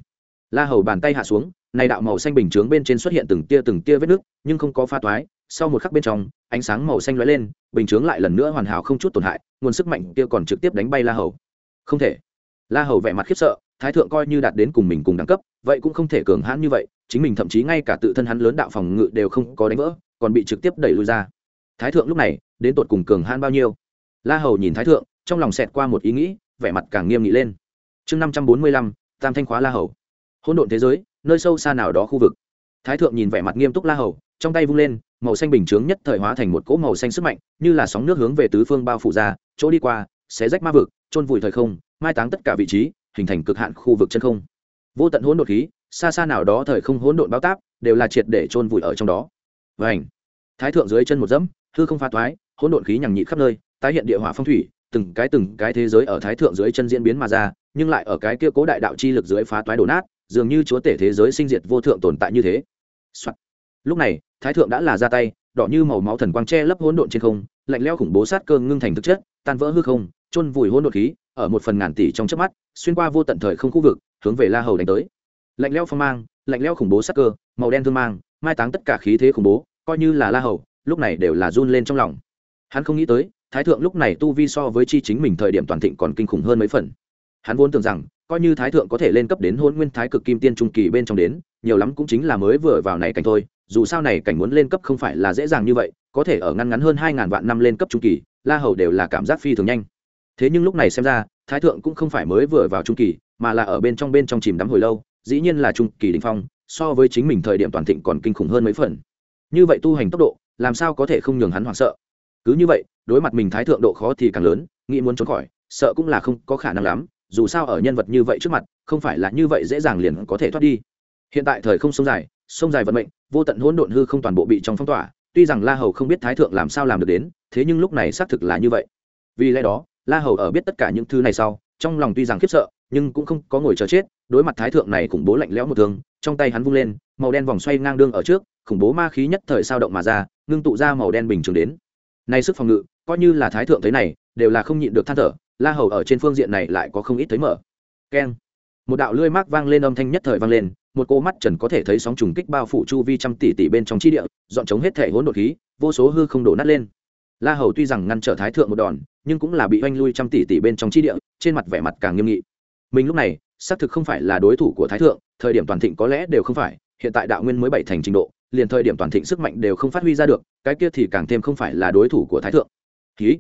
la hầu bàn tay hạ xuống, này đạo màu xanh bình chướng bên trên xuất hiện từng tia từng tia vết nước, nhưng không có pha toái, sau một khắc bên trong, ánh sáng màu xanh lóe lên, bình chướng lại lần nữa hoàn hảo không chút tổn hại, nguồn sức mạnh kia còn trực tiếp đánh bay la hầu. Không thể. La hầu vẻ mặt khiếp sợ, thái thượng coi như đạt đến cùng mình cùng đẳng cấp, vậy cũng không thể cường hãn như vậy, chính mình thậm chí ngay cả tự thân hắn lớn đạo phòng ngự đều không có đánh vỡ, còn bị trực tiếp đẩy lui ra. Thái thượng lúc này, đến tột cùng cường hãn bao nhiêu? La hầu nhìn thái thượng trong lòng xẹt qua một ý nghĩ vẻ mặt càng nghiêm nghị lên. Chương năm trăm bốn mươi lăm tam thanh khóa la hầu. Hỗn độn thế giới nơi sâu xa nào đó khu vực. Thái thượng nhìn vẻ mặt nghiêm túc la hầu trong tay vung lên màu xanh bình chướng nhất thời hóa thành một cỗ màu xanh sức mạnh như là sóng nước hướng về tứ phương bao phủ ra chỗ đi qua xé rách ma vực trôn vùi thời không mai táng tất cả vị trí hình thành cực hạn khu vực chân không. Vô tận hỗn độn khí xa xa nào đó thời không hỗn độn bao táp đều là triệt để trôn vùi ở trong đó. Vành, thái thượng dưới chân một dẫm hư không pha toái hỗn độn khí nhằng nhị khắp nơi tái hiện địa hỏa phong thủy, từng cái từng cái thế giới ở thái thượng dưới chân diễn biến mà ra, nhưng lại ở cái kia cố đại đạo chi lực dưới phá toái đổ nát, dường như chúa tể thế giới sinh diệt vô thượng tồn tại như thế、Soạn. lúc này, thái thượng đã là ra tay, đỏ như màu máu thần quang tre lấp hỗn độn trên không, lạnh leo khủng bố sát cơ ngưng thành thực chất, tan vỡ hư không, chôn vùi hỗn độn khí, ở một phần ngàn tỷ trong chớp mắt, xuyên qua vô tận thời không khu vực, hướng về la hầu đánh tới. Lạnh leo phong mang, lạnh leo khủng bố sát cơ, màu đen thương mang, mai táng tất cả khí thế khủng bố, coi như là la hầu, lúc này đều là run lên trong lòng. Hắn không nghĩ tới thái thượng lúc này tu vi so với chi chính mình thời điểm toàn thịnh còn kinh khủng hơn mấy phần. Hắn vốn tưởng rằng, coi như thái thượng có thể lên cấp đến hôn nguyên thái cực kim tiên trung kỳ bên trong đến, nhiều lắm cũng chính là mới vừa vào này cảnh thôi, dù sao này cảnh muốn lên cấp không phải là dễ dàng như vậy, có thể ở ngăn ngắn hơn hai ngàn vạn năm lên cấp trung kỳ, la hầu đều là cảm giác phi thường nhanh. Thế nhưng lúc này xem ra, thái thượng cũng không phải mới vừa vào trung kỳ, mà là ở bên trong bên trong chìm đắm hồi lâu, dĩ nhiên là trung kỳ đình phong, so với chính mình thời điểm toàn thịnh còn kinh khủng hơn mấy phần. Như vậy tu hành tốc độ, làm sao có thể không nhường hắn hoảng sợ? Cứ như vậy, đối mặt mình thái thượng độ khó thì càng lớn, nghĩ muốn trốn khỏi, sợ cũng là không có khả năng lắm, dù sao ở nhân vật như vậy trước mặt, không phải là như vậy dễ dàng liền có thể thoát đi. Hiện tại thời không sông dài sông dài vận mệnh, vô tận hỗn độn hư không toàn bộ bị trong phong tỏa, tuy rằng la hầu không biết thái thượng làm sao làm được đến, thế nhưng lúc này xác thực là như vậy. Vì lẽ đó, la hầu ở biết tất cả những thứ này sau, trong lòng tuy rằng khiếp sợ, nhưng cũng không có ngồi chờ chết, đối mặt thái thượng này khủng bố lạnh lẽo một thương, trong tay hắn vung lên, màu đen vòng xoay ngang đương ở trước, khủng bố ma khí nhất thời sao động mà ra, ngưng tụ ra màu đen bình thường đến nay sức phòng ngự, coi như là thái thượng thấy này, đều là không nhịn được than thở, la hầu ở trên phương diện này lại có không ít thấy mở. Keng. Một đạo lưỡi mác vang lên âm thanh nhất thời vang lên, một cô mắt trần có thể thấy sóng trùng kích bao phủ chu vi trăm tỷ tỷ bên trong chi địa, dọn chống hết thể hỗn độn khí, vô số hư không đổ nát lên. La hầu tuy rằng ngăn trở thái thượng một đòn, nhưng cũng là bị oanh lui trăm tỷ tỷ bên trong chi địa, trên mặt vẻ mặt càng nghiêm nghị. Mình lúc này, xác thực không phải là đối thủ của thái thượng, thời điểm toàn thịnh có lẽ đều không phải, hiện tại đạo nguyên mới bảy thành trình độ liền thời điểm toàn thịnh sức mạnh đều không phát huy ra được, cái kia thì càng thêm không phải là đối thủ của thái thượng. Ký.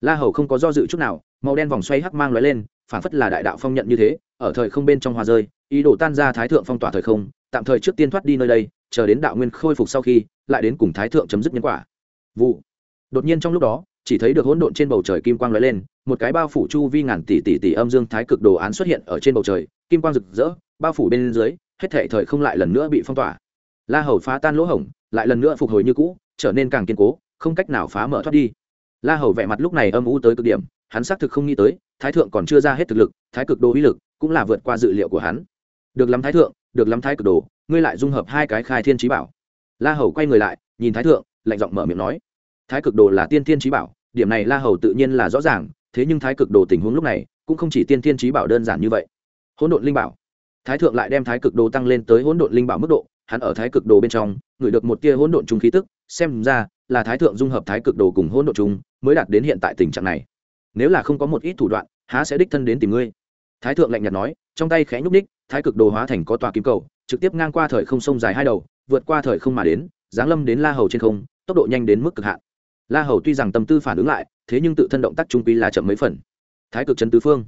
La hầu không có do dự chút nào, màu đen vòng xoay hắc mang lóe lên, phản phất là đại đạo phong nhận như thế, ở thời không bên trong hoa rơi, ý đồ tan ra thái thượng phong tỏa thời không, tạm thời trước tiên thoát đi nơi đây, chờ đến đạo nguyên khôi phục sau khi, lại đến cùng thái thượng chấm dứt nhân quả. Vụ. Đột nhiên trong lúc đó, chỉ thấy được hỗn độn trên bầu trời kim quang lóe lên, một cái bao phủ chu vi ngàn tỷ tỷ tỷ âm dương thái cực đồ án xuất hiện ở trên bầu trời, kim quang rực rỡ, bao phủ bên dưới, hết thảy thời không lại lần nữa bị phong tỏa la hầu phá tan lỗ hổng, lại lần nữa phục hồi như cũ, trở nên càng kiên cố, không cách nào phá mở thoát đi. La hầu vẻ mặt lúc này âm u tới cực điểm, hắn xác thực không nghĩ tới, thái thượng còn chưa ra hết thực lực, thái cực đồ uy lực cũng là vượt qua dự liệu của hắn. Được lắm thái thượng, được lắm thái cực đồ, ngươi lại dung hợp hai cái khai thiên trí bảo. La hầu quay người lại, nhìn thái thượng, lạnh giọng mở miệng nói, thái cực đồ là tiên thiên trí bảo, điểm này la hầu tự nhiên là rõ ràng, thế nhưng thái cực đồ tình huống lúc này cũng không chỉ tiên thiên trí bảo đơn giản như vậy. Hỗn độn linh bảo. Thái thượng lại đem thái cực đồ tăng lên tới hỗn độn linh bảo mức độ hắn ở thái cực đồ bên trong, ngửi được một tia hỗn độn trung khí tức, xem ra là thái thượng dung hợp thái cực đồ cùng hỗn độn trung mới đạt đến hiện tại tình trạng này. Nếu là không có một ít thủ đoạn, há sẽ đích thân đến tìm ngươi? Thái thượng lạnh nhạt nói, trong tay khẽ nhúc ních thái cực đồ hóa thành có tòa kim cầu, trực tiếp ngang qua thời không sông dài hai đầu, vượt qua thời không mà đến, giáng lâm đến la hầu trên không, tốc độ nhanh đến mức cực hạn. La hầu tuy rằng tâm tư phản ứng lại, thế nhưng tự thân động tác trung quy là chậm mấy phần. Thái cực chân tứ phương.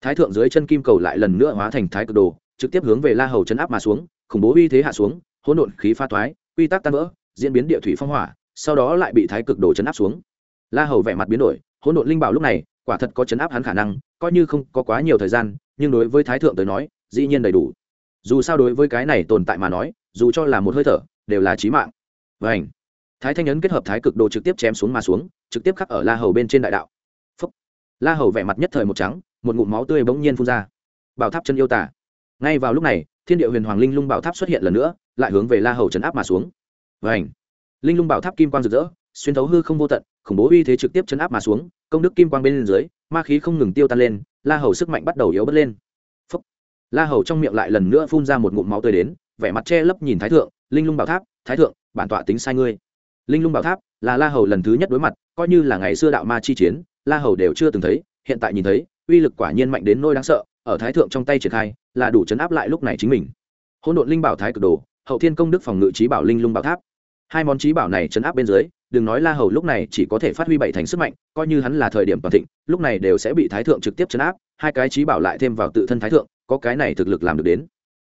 Thái thượng dưới chân kim cầu lại lần nữa hóa thành thái cực đồ, trực tiếp hướng về la hầu chấn áp mà xuống khủng bố uy thế hạ xuống, hỗn độn khí pha thoái, quy tắc tan vỡ, diễn biến địa thủy phong hỏa, sau đó lại bị thái cực đồ chấn áp xuống. La hầu vẻ mặt biến đổi, hỗn độn linh bảo lúc này, quả thật có chấn áp hắn khả năng, coi như không có quá nhiều thời gian, nhưng đối với thái thượng tới nói, dĩ nhiên đầy đủ. Dù sao đối với cái này tồn tại mà nói, dù cho là một hơi thở, đều là chí mạng. Vảnh thái thanh ấn kết hợp thái cực đồ trực tiếp chém xuống mà xuống, trực tiếp khắc ở la hầu bên trên đại đạo. Phúc. la hầu vẻ mặt nhất thời một trắng, một ngụm máu tươi bỗng nhiên phun ra. Bảo tháp chân yêu tả ngay vào lúc này thiên địa huyền hoàng linh lung bảo tháp xuất hiện lần nữa, lại hướng về la hầu chấn áp mà xuống. Vảnh linh lung bảo tháp kim quang rực rỡ, xuyên thấu hư không vô tận, khủng bố uy thế trực tiếp chấn áp mà xuống, công đức kim quang bên dưới, ma khí không ngừng tiêu tan lên, la hầu sức mạnh bắt đầu yếu bớt lên. Phúc. la hầu trong miệng lại lần nữa phun ra một ngụm máu tươi đến, vẻ mặt che lấp nhìn thái thượng, linh lung bảo tháp, thái thượng, bản tọa tính sai ngươi. Linh lung bảo tháp là la hầu lần thứ nhất đối mặt, coi như là ngày xưa đạo ma chi chiến, la hầu đều chưa từng thấy, hiện tại nhìn thấy, uy lực quả nhiên mạnh đến nôi đáng sợ ở thái thượng trong tay triển khai, là đủ chấn áp lại lúc này chính mình. Hỗn độn linh bảo thái cực đồ, hậu thiên công đức phòng ngự trí bảo linh lung bảo tháp. Hai món trí bảo này chấn áp bên dưới, đừng nói la hầu lúc này chỉ có thể phát huy bảy thành sức mạnh, coi như hắn là thời điểm toàn thịnh, lúc này đều sẽ bị thái thượng trực tiếp chấn áp, hai cái trí bảo lại thêm vào tự thân thái thượng, có cái này thực lực làm được đến.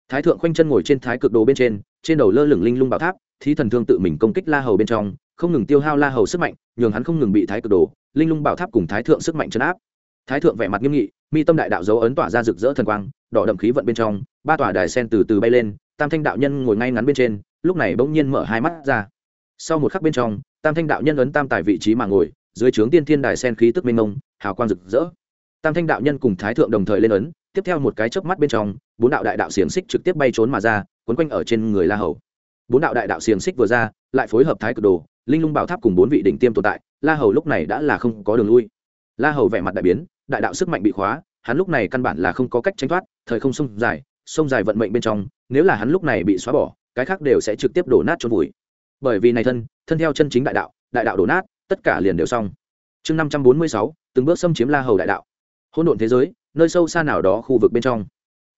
Thái thượng khoanh chân ngồi trên thái cực đồ bên trên trên đầu lơ lửng linh lung bảo tháp, thí thần thương tự mình công kích la hầu bên trong, không ngừng tiêu hao la hầu sức mạnh, nhường hắn không ngừng bị thái cực đồ, linh lung bảo tháp cùng thái thượng sức mạnh chấn áp thái thượng vẻ mặt nghiêm nghị, mi tâm đại đạo dấu ấn tỏa ra rực rỡ thần quang, đỏ đậm khí vận bên trong, ba tòa đài sen từ từ bay lên, tam thanh đạo nhân ngồi ngay ngắn bên trên, lúc này bỗng nhiên mở hai mắt ra. Sau một khắc bên trong, tam thanh đạo nhân ấn tam tài vị trí mà ngồi, dưới trướng tiên thiên đài sen khí tức mênh mông, hào quang rực rỡ. Tam thanh đạo nhân cùng thái thượng đồng thời lên ấn, tiếp theo một cái chớp mắt bên trong, bốn đạo đại đạo xiềng xích trực tiếp bay trốn mà ra, quấn quanh ở trên người la hầu. Bốn đạo đại đạo xiềng xích vừa ra, lại phối hợp thái cực đồ, linh lung bảo tháp cùng bốn vị đỉnh tiêm tồn tại, la hầu lúc này đã là không có đường lui. La hầu vẻ mặt đại biến đại đạo sức mạnh bị khóa, hắn lúc này căn bản là không có cách tránh thoát, thời không sông dài sông dài vận mệnh bên trong, nếu là hắn lúc này bị xóa bỏ, cái khác đều sẽ trực tiếp đổ nát trôn vùi. Bởi vì này thân thân theo chân chính đại đạo đại đạo đổ nát, tất cả liền đều xong. Chương năm trăm bốn mươi sáu, từng bước xâm chiếm la hầu đại đạo. Hỗn độn thế giới, nơi sâu xa nào đó khu vực bên trong.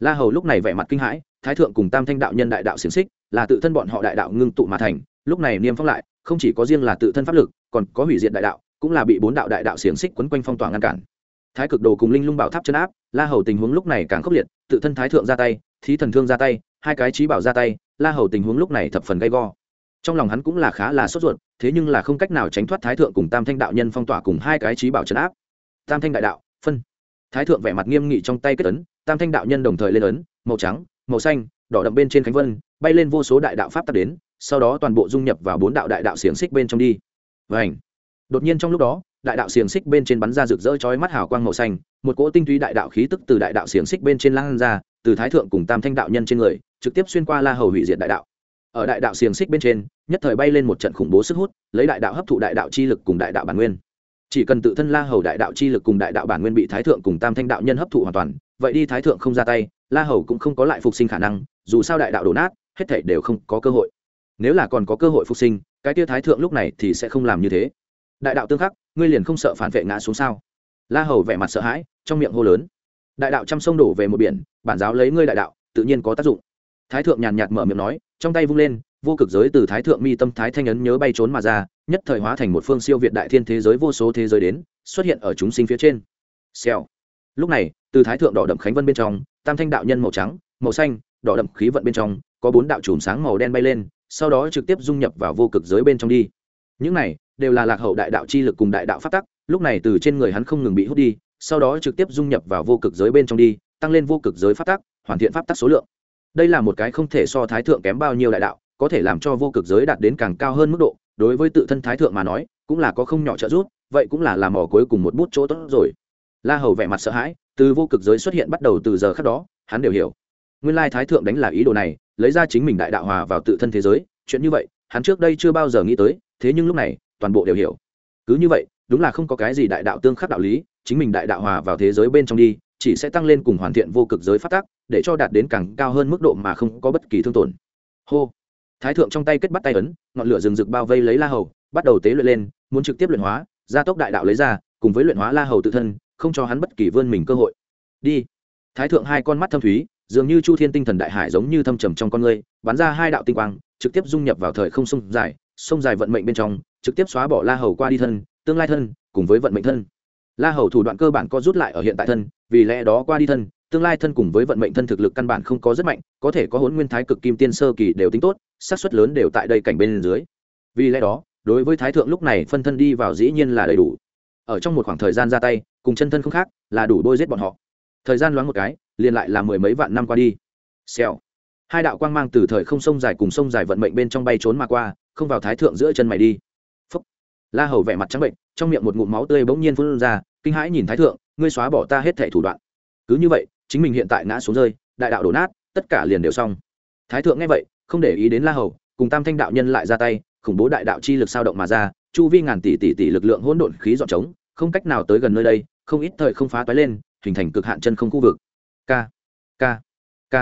La hầu lúc này vẻ mặt kinh hãi, thái thượng cùng tam thanh đạo nhân đại đạo xiềng xích, là tự thân bọn họ đại đạo ngưng tụ mà thành, lúc này niêm phong lại, không chỉ có riêng là tự thân pháp lực, còn có hủy diệt đại đạo, cũng là bị bốn đạo đại đạo xiềng xích quấn quanh phong tỏa ngăn cản thái cực đồ cùng linh lung bảo tháp chân áp, la hầu tình huống lúc này càng khốc liệt, tự thân thái thượng ra tay, thí thần thương ra tay, hai cái trí bảo ra tay, la hầu tình huống lúc này thập phần gay go. Trong lòng hắn cũng là khá là sốt ruột, thế nhưng là không cách nào tránh thoát thái thượng cùng tam thanh đạo nhân phong tỏa cùng hai cái trí bảo chấn áp. Tam thanh đại đạo, phân. Thái thượng vẻ mặt nghiêm nghị trong tay kết ấn, tam thanh đạo nhân đồng thời lên ấn, màu trắng, màu xanh, đỏ đậm bên trên khánh vân, bay lên vô số đại đạo pháp tắc đến, sau đó toàn bộ dung nhập vào bốn đạo đại đạo xiềng xích bên trong đi. Và ảnh đột nhiên trong lúc đó đại đạo xiềng xích bên trên bắn ra rực rỡ chói mắt hào quang màu xanh một cỗ tinh túy đại đạo khí tức từ đại đạo xiềng xích bên trên lan ra từ thái thượng cùng tam thanh đạo nhân trên người trực tiếp xuyên qua la hầu hủy diệt đại đạo ở đại đạo xiềng xích bên trên nhất thời bay lên một trận khủng bố sức hút lấy đại đạo hấp thụ đại đạo chi lực cùng đại đạo bản nguyên chỉ cần tự thân la hầu đại đạo chi lực cùng đại đạo bản nguyên bị thái thượng cùng tam thanh đạo nhân hấp thụ hoàn toàn vậy đi thái thượng không ra tay la hầu cũng không có lại phục sinh khả năng dù sao đại đạo đổ nát hết thảy đều không có cơ hội nếu là còn có cơ hội phục sinh cái tia thái thượng lúc này thì sẽ không làm như thế đại đạo tương khắc ngươi liền không sợ phản vệ ngã xuống sao? La hầu vẻ mặt sợ hãi, trong miệng hô lớn. Đại đạo chăm sông đổ về một biển, bản giáo lấy ngươi đại đạo, tự nhiên có tác dụng. Thái thượng nhàn nhạt mở miệng nói, trong tay vung lên, vô cực giới từ thái thượng mi tâm thái thanh ấn nhớ bay trốn mà ra, nhất thời hóa thành một phương siêu việt đại thiên thế giới vô số thế giới đến, xuất hiện ở chúng sinh phía trên. Xèo. Lúc này, từ thái thượng đỏ đậm khánh vân bên trong, tam thanh đạo nhân màu trắng, màu xanh, đỏ đậm khí vận bên trong, có bốn đạo chùm sáng màu đen bay lên, sau đó trực tiếp dung nhập vào vô cực giới bên trong đi. Những này đều là lạc hậu đại đạo chi lực cùng đại đạo phát tắc, lúc này từ trên người hắn không ngừng bị hút đi, sau đó trực tiếp dung nhập vào vô cực giới bên trong đi, tăng lên vô cực giới phát tắc, hoàn thiện pháp tắc số lượng. Đây là một cái không thể so thái thượng kém bao nhiêu đại đạo, có thể làm cho vô cực giới đạt đến càng cao hơn mức độ, đối với tự thân thái thượng mà nói, cũng là có không nhỏ trợ giúp, vậy cũng là làm mỏ cuối cùng một bút chỗ tốt rồi. La hầu vẻ mặt sợ hãi, từ vô cực giới xuất hiện bắt đầu từ giờ khác đó, hắn đều hiểu. Nguyên lai thái thượng đánh là ý đồ này, lấy ra chính mình đại đạo hòa vào tự thân thế giới, chuyện như vậy, hắn trước đây chưa bao giờ nghĩ tới, thế nhưng lúc này toàn bộ đều hiểu. Cứ như vậy, đúng là không có cái gì đại đạo tương khắc đạo lý, chính mình đại đạo hòa vào thế giới bên trong đi, chỉ sẽ tăng lên cùng hoàn thiện vô cực giới phát tác, để cho đạt đến càng cao hơn mức độ mà không có bất kỳ thương tổn. Hô. Thái thượng trong tay kết bắt tay ấn, ngọn lửa rừng rực bao vây lấy la hầu, bắt đầu tế luyện lên, muốn trực tiếp luyện hóa, gia tốc đại đạo lấy ra, cùng với luyện hóa la hầu tự thân, không cho hắn bất kỳ vươn mình cơ hội. Đi. Thái thượng hai con mắt thâm thúy, dường như chu thiên tinh thần đại hải giống như thâm trầm trong con người, bắn ra hai đạo tinh quang, trực tiếp dung nhập vào thời không sông dài sông dài vận mệnh bên trong trực tiếp xóa bỏ la hầu qua đi thân, tương lai thân, cùng với vận mệnh thân. La hầu thủ đoạn cơ bản có rút lại ở hiện tại thân, vì lẽ đó qua đi thân, tương lai thân cùng với vận mệnh thân thực lực căn bản không có rất mạnh, có thể có hỗn nguyên thái cực kim tiên sơ kỳ đều tính tốt, xác suất lớn đều tại đây cảnh bên dưới. Vì lẽ đó, đối với thái thượng lúc này phân thân đi vào dĩ nhiên là đầy đủ. Ở trong một khoảng thời gian ra tay, cùng chân thân không khác, là đủ đôi giết bọn họ. Thời gian loáng một cái, liền lại là mười mấy vạn năm qua đi. Xèo. Hai đạo quang mang từ thời không sông dài cùng sông dài vận mệnh bên trong bay trốn mà qua, không vào thái thượng giữa chân mày đi la hầu vẻ mặt trắng bệnh, trong miệng một ngụm máu tươi bỗng nhiên phun ra, kinh hãi nhìn thái thượng, ngươi xóa bỏ ta hết thẻ thủ đoạn. Cứ như vậy, chính mình hiện tại ngã xuống rơi, đại đạo đổ nát, tất cả liền đều xong. Thái thượng nghe vậy, không để ý đến la hầu, cùng tam thanh đạo nhân lại ra tay, khủng bố đại đạo chi lực sao động mà ra, chu vi ngàn tỷ tỷ tỷ lực lượng hỗn độn khí dọn trống, không cách nào tới gần nơi đây, không ít thời không phá toái lên, hình thành cực hạn chân không khu vực. K k k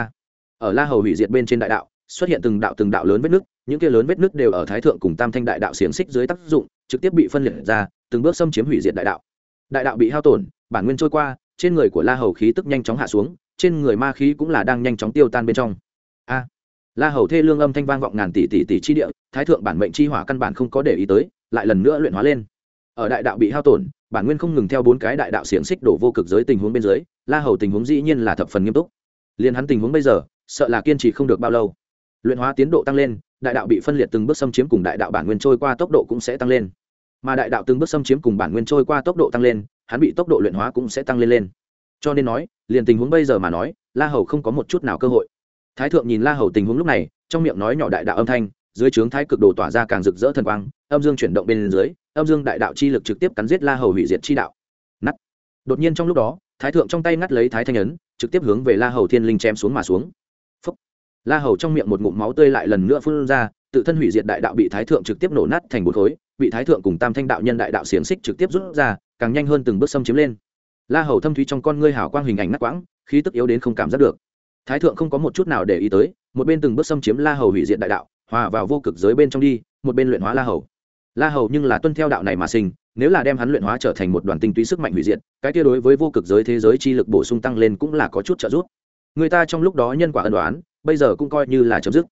ở la hầu hủy diệt bên trên đại đạo, xuất hiện từng đạo từng đạo lớn vết nứt, những kia lớn vết nứt đều ở thái thượng cùng tam thanh đại đạo xiềng xích dưới tác dụng trực tiếp bị phân liệt ra, từng bước xâm chiếm hủy diệt đại đạo. Đại đạo bị hao tổn, bản nguyên trôi qua, trên người của la hầu khí tức nhanh chóng hạ xuống, trên người ma khí cũng là đang nhanh chóng tiêu tan bên trong. A! La hầu thê lương âm thanh vang vọng ngàn tỷ tỷ tỷ chi địa, thái thượng bản mệnh chi hỏa căn bản không có để ý tới, lại lần nữa luyện hóa lên. Ở đại đạo bị hao tổn, bản nguyên không ngừng theo bốn cái đại đạo xiềng xích đổ vô cực giới tình huống bên dưới, la hầu tình huống dĩ nhiên là thập phần nghiêm túc. Liền hắn tình huống bây giờ, sợ là kiên trì không được bao lâu. Luyện hóa tiến độ tăng lên, đại đạo bị phân liệt từng bước xâm chiếm cùng đại đạo bản nguyên trôi qua tốc độ cũng sẽ tăng lên mà đại đạo từng bước xâm chiếm cùng bản nguyên trôi qua tốc độ tăng lên, hắn bị tốc độ luyện hóa cũng sẽ tăng lên lên. Cho nên nói, liền tình huống bây giờ mà nói, la hầu không có một chút nào cơ hội. Thái thượng nhìn la hầu tình huống lúc này, trong miệng nói nhỏ đại đạo âm thanh, dưới trướng thái cực đồ tỏa ra càng rực rỡ thần quang, âm dương chuyển động bên dưới, âm dương đại đạo chi lực trực tiếp cắn giết la hầu hủy diệt chi đạo. Nắt đột nhiên trong lúc đó, thái thượng trong tay ngắt lấy thái thanh ấn, trực tiếp hướng về la hầu thiên linh chém xuống mà xuống. Phúc. la hầu trong miệng một ngụm máu tươi lại lần nữa phun ra, tự thân hủy diệt đại đạo bị thái thượng trực tiếp nổ nát thành bột khối bị thái thượng cùng tam thanh đạo nhân đại đạo xiềng xích trực tiếp rút ra, càng nhanh hơn từng bước xâm chiếm lên. La hầu thâm thúy trong con ngươi hào quang hình ảnh ngắt quãng, khí tức yếu đến không cảm giác được. Thái thượng không có một chút nào để ý tới, một bên từng bước xâm chiếm la hầu hủy diệt đại đạo, hòa vào vô cực giới bên trong đi, một bên luyện hóa la hầu. La hầu nhưng là tuân theo đạo này mà sinh, nếu là đem hắn luyện hóa trở thành một đoàn tinh túy sức mạnh hủy diệt, cái kia đối với vô cực giới thế giới chi lực bổ sung tăng lên cũng là có chút trợ giúp. Người ta trong lúc đó nhân quả ân đoán bây giờ cũng coi như là chấm dứt.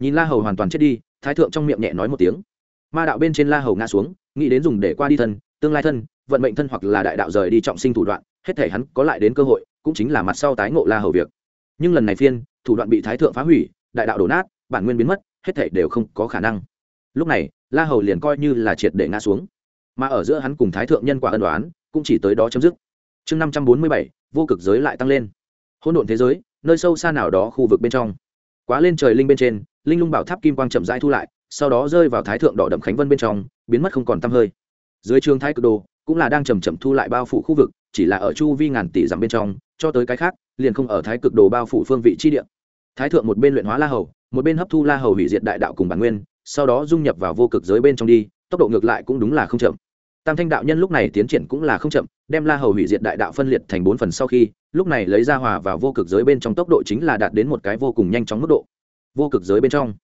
Nhìn la hầu hoàn toàn chết đi, thái thượng trong miệng nhẹ nói một tiếng ma đạo bên trên la hầu ngã xuống, nghĩ đến dùng để qua đi thân, tương lai thân, vận mệnh thân hoặc là đại đạo rời đi trọng sinh thủ đoạn, hết thể hắn có lại đến cơ hội, cũng chính là mặt sau tái ngộ la hầu việc. Nhưng lần này phiên, thủ đoạn bị thái thượng phá hủy, đại đạo đổ nát, bản nguyên biến mất, hết thể đều không có khả năng. Lúc này, la hầu liền coi như là triệt để ngã xuống. Mà ở giữa hắn cùng thái thượng nhân quả ân đoán cũng chỉ tới đó chấm dứt. Chương năm trăm bốn mươi bảy, vô cực giới lại tăng lên. Hỗn độn thế giới, nơi sâu xa nào đó khu vực bên trong. Quá lên trời linh bên trên, linh lung bảo tháp kim quang chậm rãi thu lại sau đó rơi vào thái thượng đỏ đậm khánh vân bên trong, biến mất không còn t hơi. Dưới trường thái cực đồ, cũng là đang chầm chậm thu lại bao phủ khu vực, chỉ là ở chu vi ngàn tỷ dặm bên trong, cho tới cái khác, liền không ở thái cực đồ bao phủ phương vị chi địa. Thái thượng một bên luyện hóa la hầu, một bên hấp thu la hầu hủy diệt đại đạo cùng bản nguyên, sau đó dung nhập vào vô cực giới bên trong đi, tốc độ ngược lại cũng đúng là không chậm. Tam thanh đạo nhân lúc này tiến triển cũng là không chậm, đem la hầu hủy diệt đại đạo phân liệt thành bốn phần sau khi, lúc này lấy ra hòa vào vô cực giới bên trong tốc độ chính là đạt đến một cái vô cùng nhanh chóng mức độ. Vô cực giới bên trong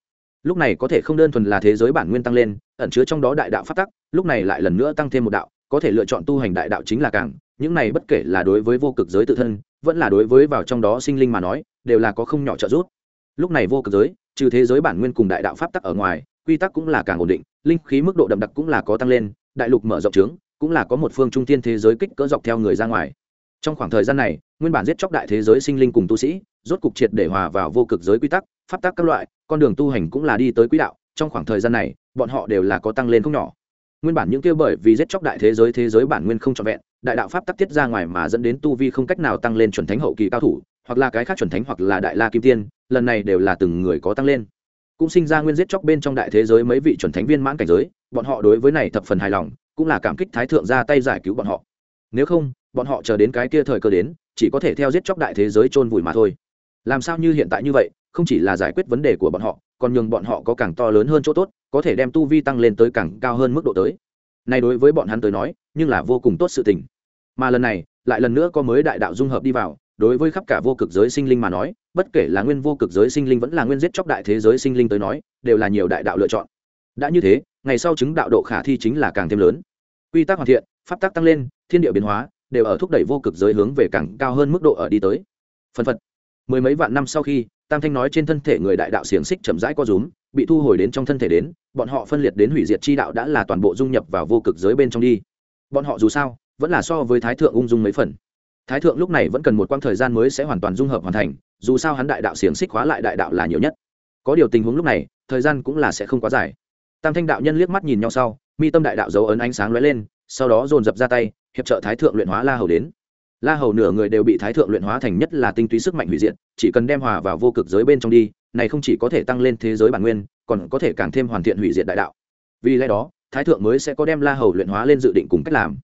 lúc này có thể không đơn thuần là thế giới bản nguyên tăng lên, ẩn chứa trong đó đại đạo phát tắc, lúc này lại lần nữa tăng thêm một đạo, có thể lựa chọn tu hành đại đạo chính là càng, những này bất kể là đối với vô cực giới tự thân, vẫn là đối với vào trong đó sinh linh mà nói, đều là có không nhỏ trợ giúp. Lúc này vô cực giới, trừ thế giới bản nguyên cùng đại đạo pháp tắc ở ngoài, quy tắc cũng là càng ổn định, linh khí mức độ đậm đặc cũng là có tăng lên, đại lục mở rộng trướng, cũng là có một phương trung tiên thế giới kích cỡ dọc theo người ra ngoài. Trong khoảng thời gian này, nguyên bản giết chóc đại thế giới sinh linh cùng tu sĩ, rốt cục triệt để hòa vào vô cực giới quy tắc pháp tác các loại, con đường tu hành cũng là đi tới quỹ đạo, trong khoảng thời gian này, bọn họ đều là có tăng lên không nhỏ. Nguyên bản những kia bởi vì giết chóc đại thế giới thế giới bản nguyên không trọn vẹn, đại đạo pháp tắc tiết ra ngoài mà dẫn đến tu vi không cách nào tăng lên chuẩn thánh hậu kỳ cao thủ, hoặc là cái khác chuẩn thánh, hoặc là đại la kim tiên, lần này đều là từng người có tăng lên. Cũng sinh ra nguyên giết chóc bên trong đại thế giới mấy vị chuẩn thánh viên mãn cảnh giới, bọn họ đối với này thập phần hài lòng, cũng là cảm kích thái thượng ra tay giải cứu bọn họ. Nếu không, bọn họ chờ đến cái kia thời cơ đến, chỉ có thể theo giết chóc đại thế giới chôn vùi mà thôi. Làm sao như hiện tại như vậy? Không chỉ là giải quyết vấn đề của bọn họ, còn nhường bọn họ có càng to lớn hơn chỗ tốt, có thể đem tu vi tăng lên tới càng cao hơn mức độ tới. Này đối với bọn hắn tới nói, nhưng là vô cùng tốt sự tình. Mà lần này, lại lần nữa có mới đại đạo dung hợp đi vào, đối với khắp cả vô cực giới sinh linh mà nói, bất kể là nguyên vô cực giới sinh linh vẫn là nguyên giết chóc đại thế giới sinh linh tới nói, đều là nhiều đại đạo lựa chọn. Đã như thế, ngày sau chứng đạo độ khả thi chính là càng thêm lớn. Quy tắc hoàn thiện, pháp tắc tăng lên, thiên địa biến hóa, đều ở thúc đẩy vô cực giới hướng về càng cao hơn mức độ ở đi tới. Phần phật. Mười mấy vạn năm sau khi tam thanh nói trên thân thể người đại đạo xiềng xích chậm rãi co rúm, bị thu hồi đến trong thân thể đến, bọn họ phân liệt đến hủy diệt chi đạo đã là toàn bộ dung nhập vào vô cực giới bên trong đi. Bọn họ dù sao, vẫn là so với thái thượng ung dung mấy phần. Thái thượng lúc này vẫn cần một quãng thời gian mới sẽ hoàn toàn dung hợp hoàn thành, dù sao hắn đại đạo xiềng xích hóa lại đại đạo là nhiều nhất. Có điều tình huống lúc này, thời gian cũng là sẽ không quá dài. Tam thanh đạo nhân liếc mắt nhìn nhau sau, mi tâm đại đạo dấu ấn ánh sáng lóe lên, sau đó dồn dập ra tay, hiệp trợ thái thượng luyện hóa la hầu đến la hầu nửa người đều bị thái thượng luyện hóa thành nhất là tinh túy sức mạnh hủy diệt, chỉ cần đem hòa vào vô cực giới bên trong đi, này không chỉ có thể tăng lên thế giới bản nguyên, còn có thể càng thêm hoàn thiện hủy diệt đại đạo. Vì lẽ đó, thái thượng mới sẽ có đem la hầu luyện hóa lên dự định cùng cách làm.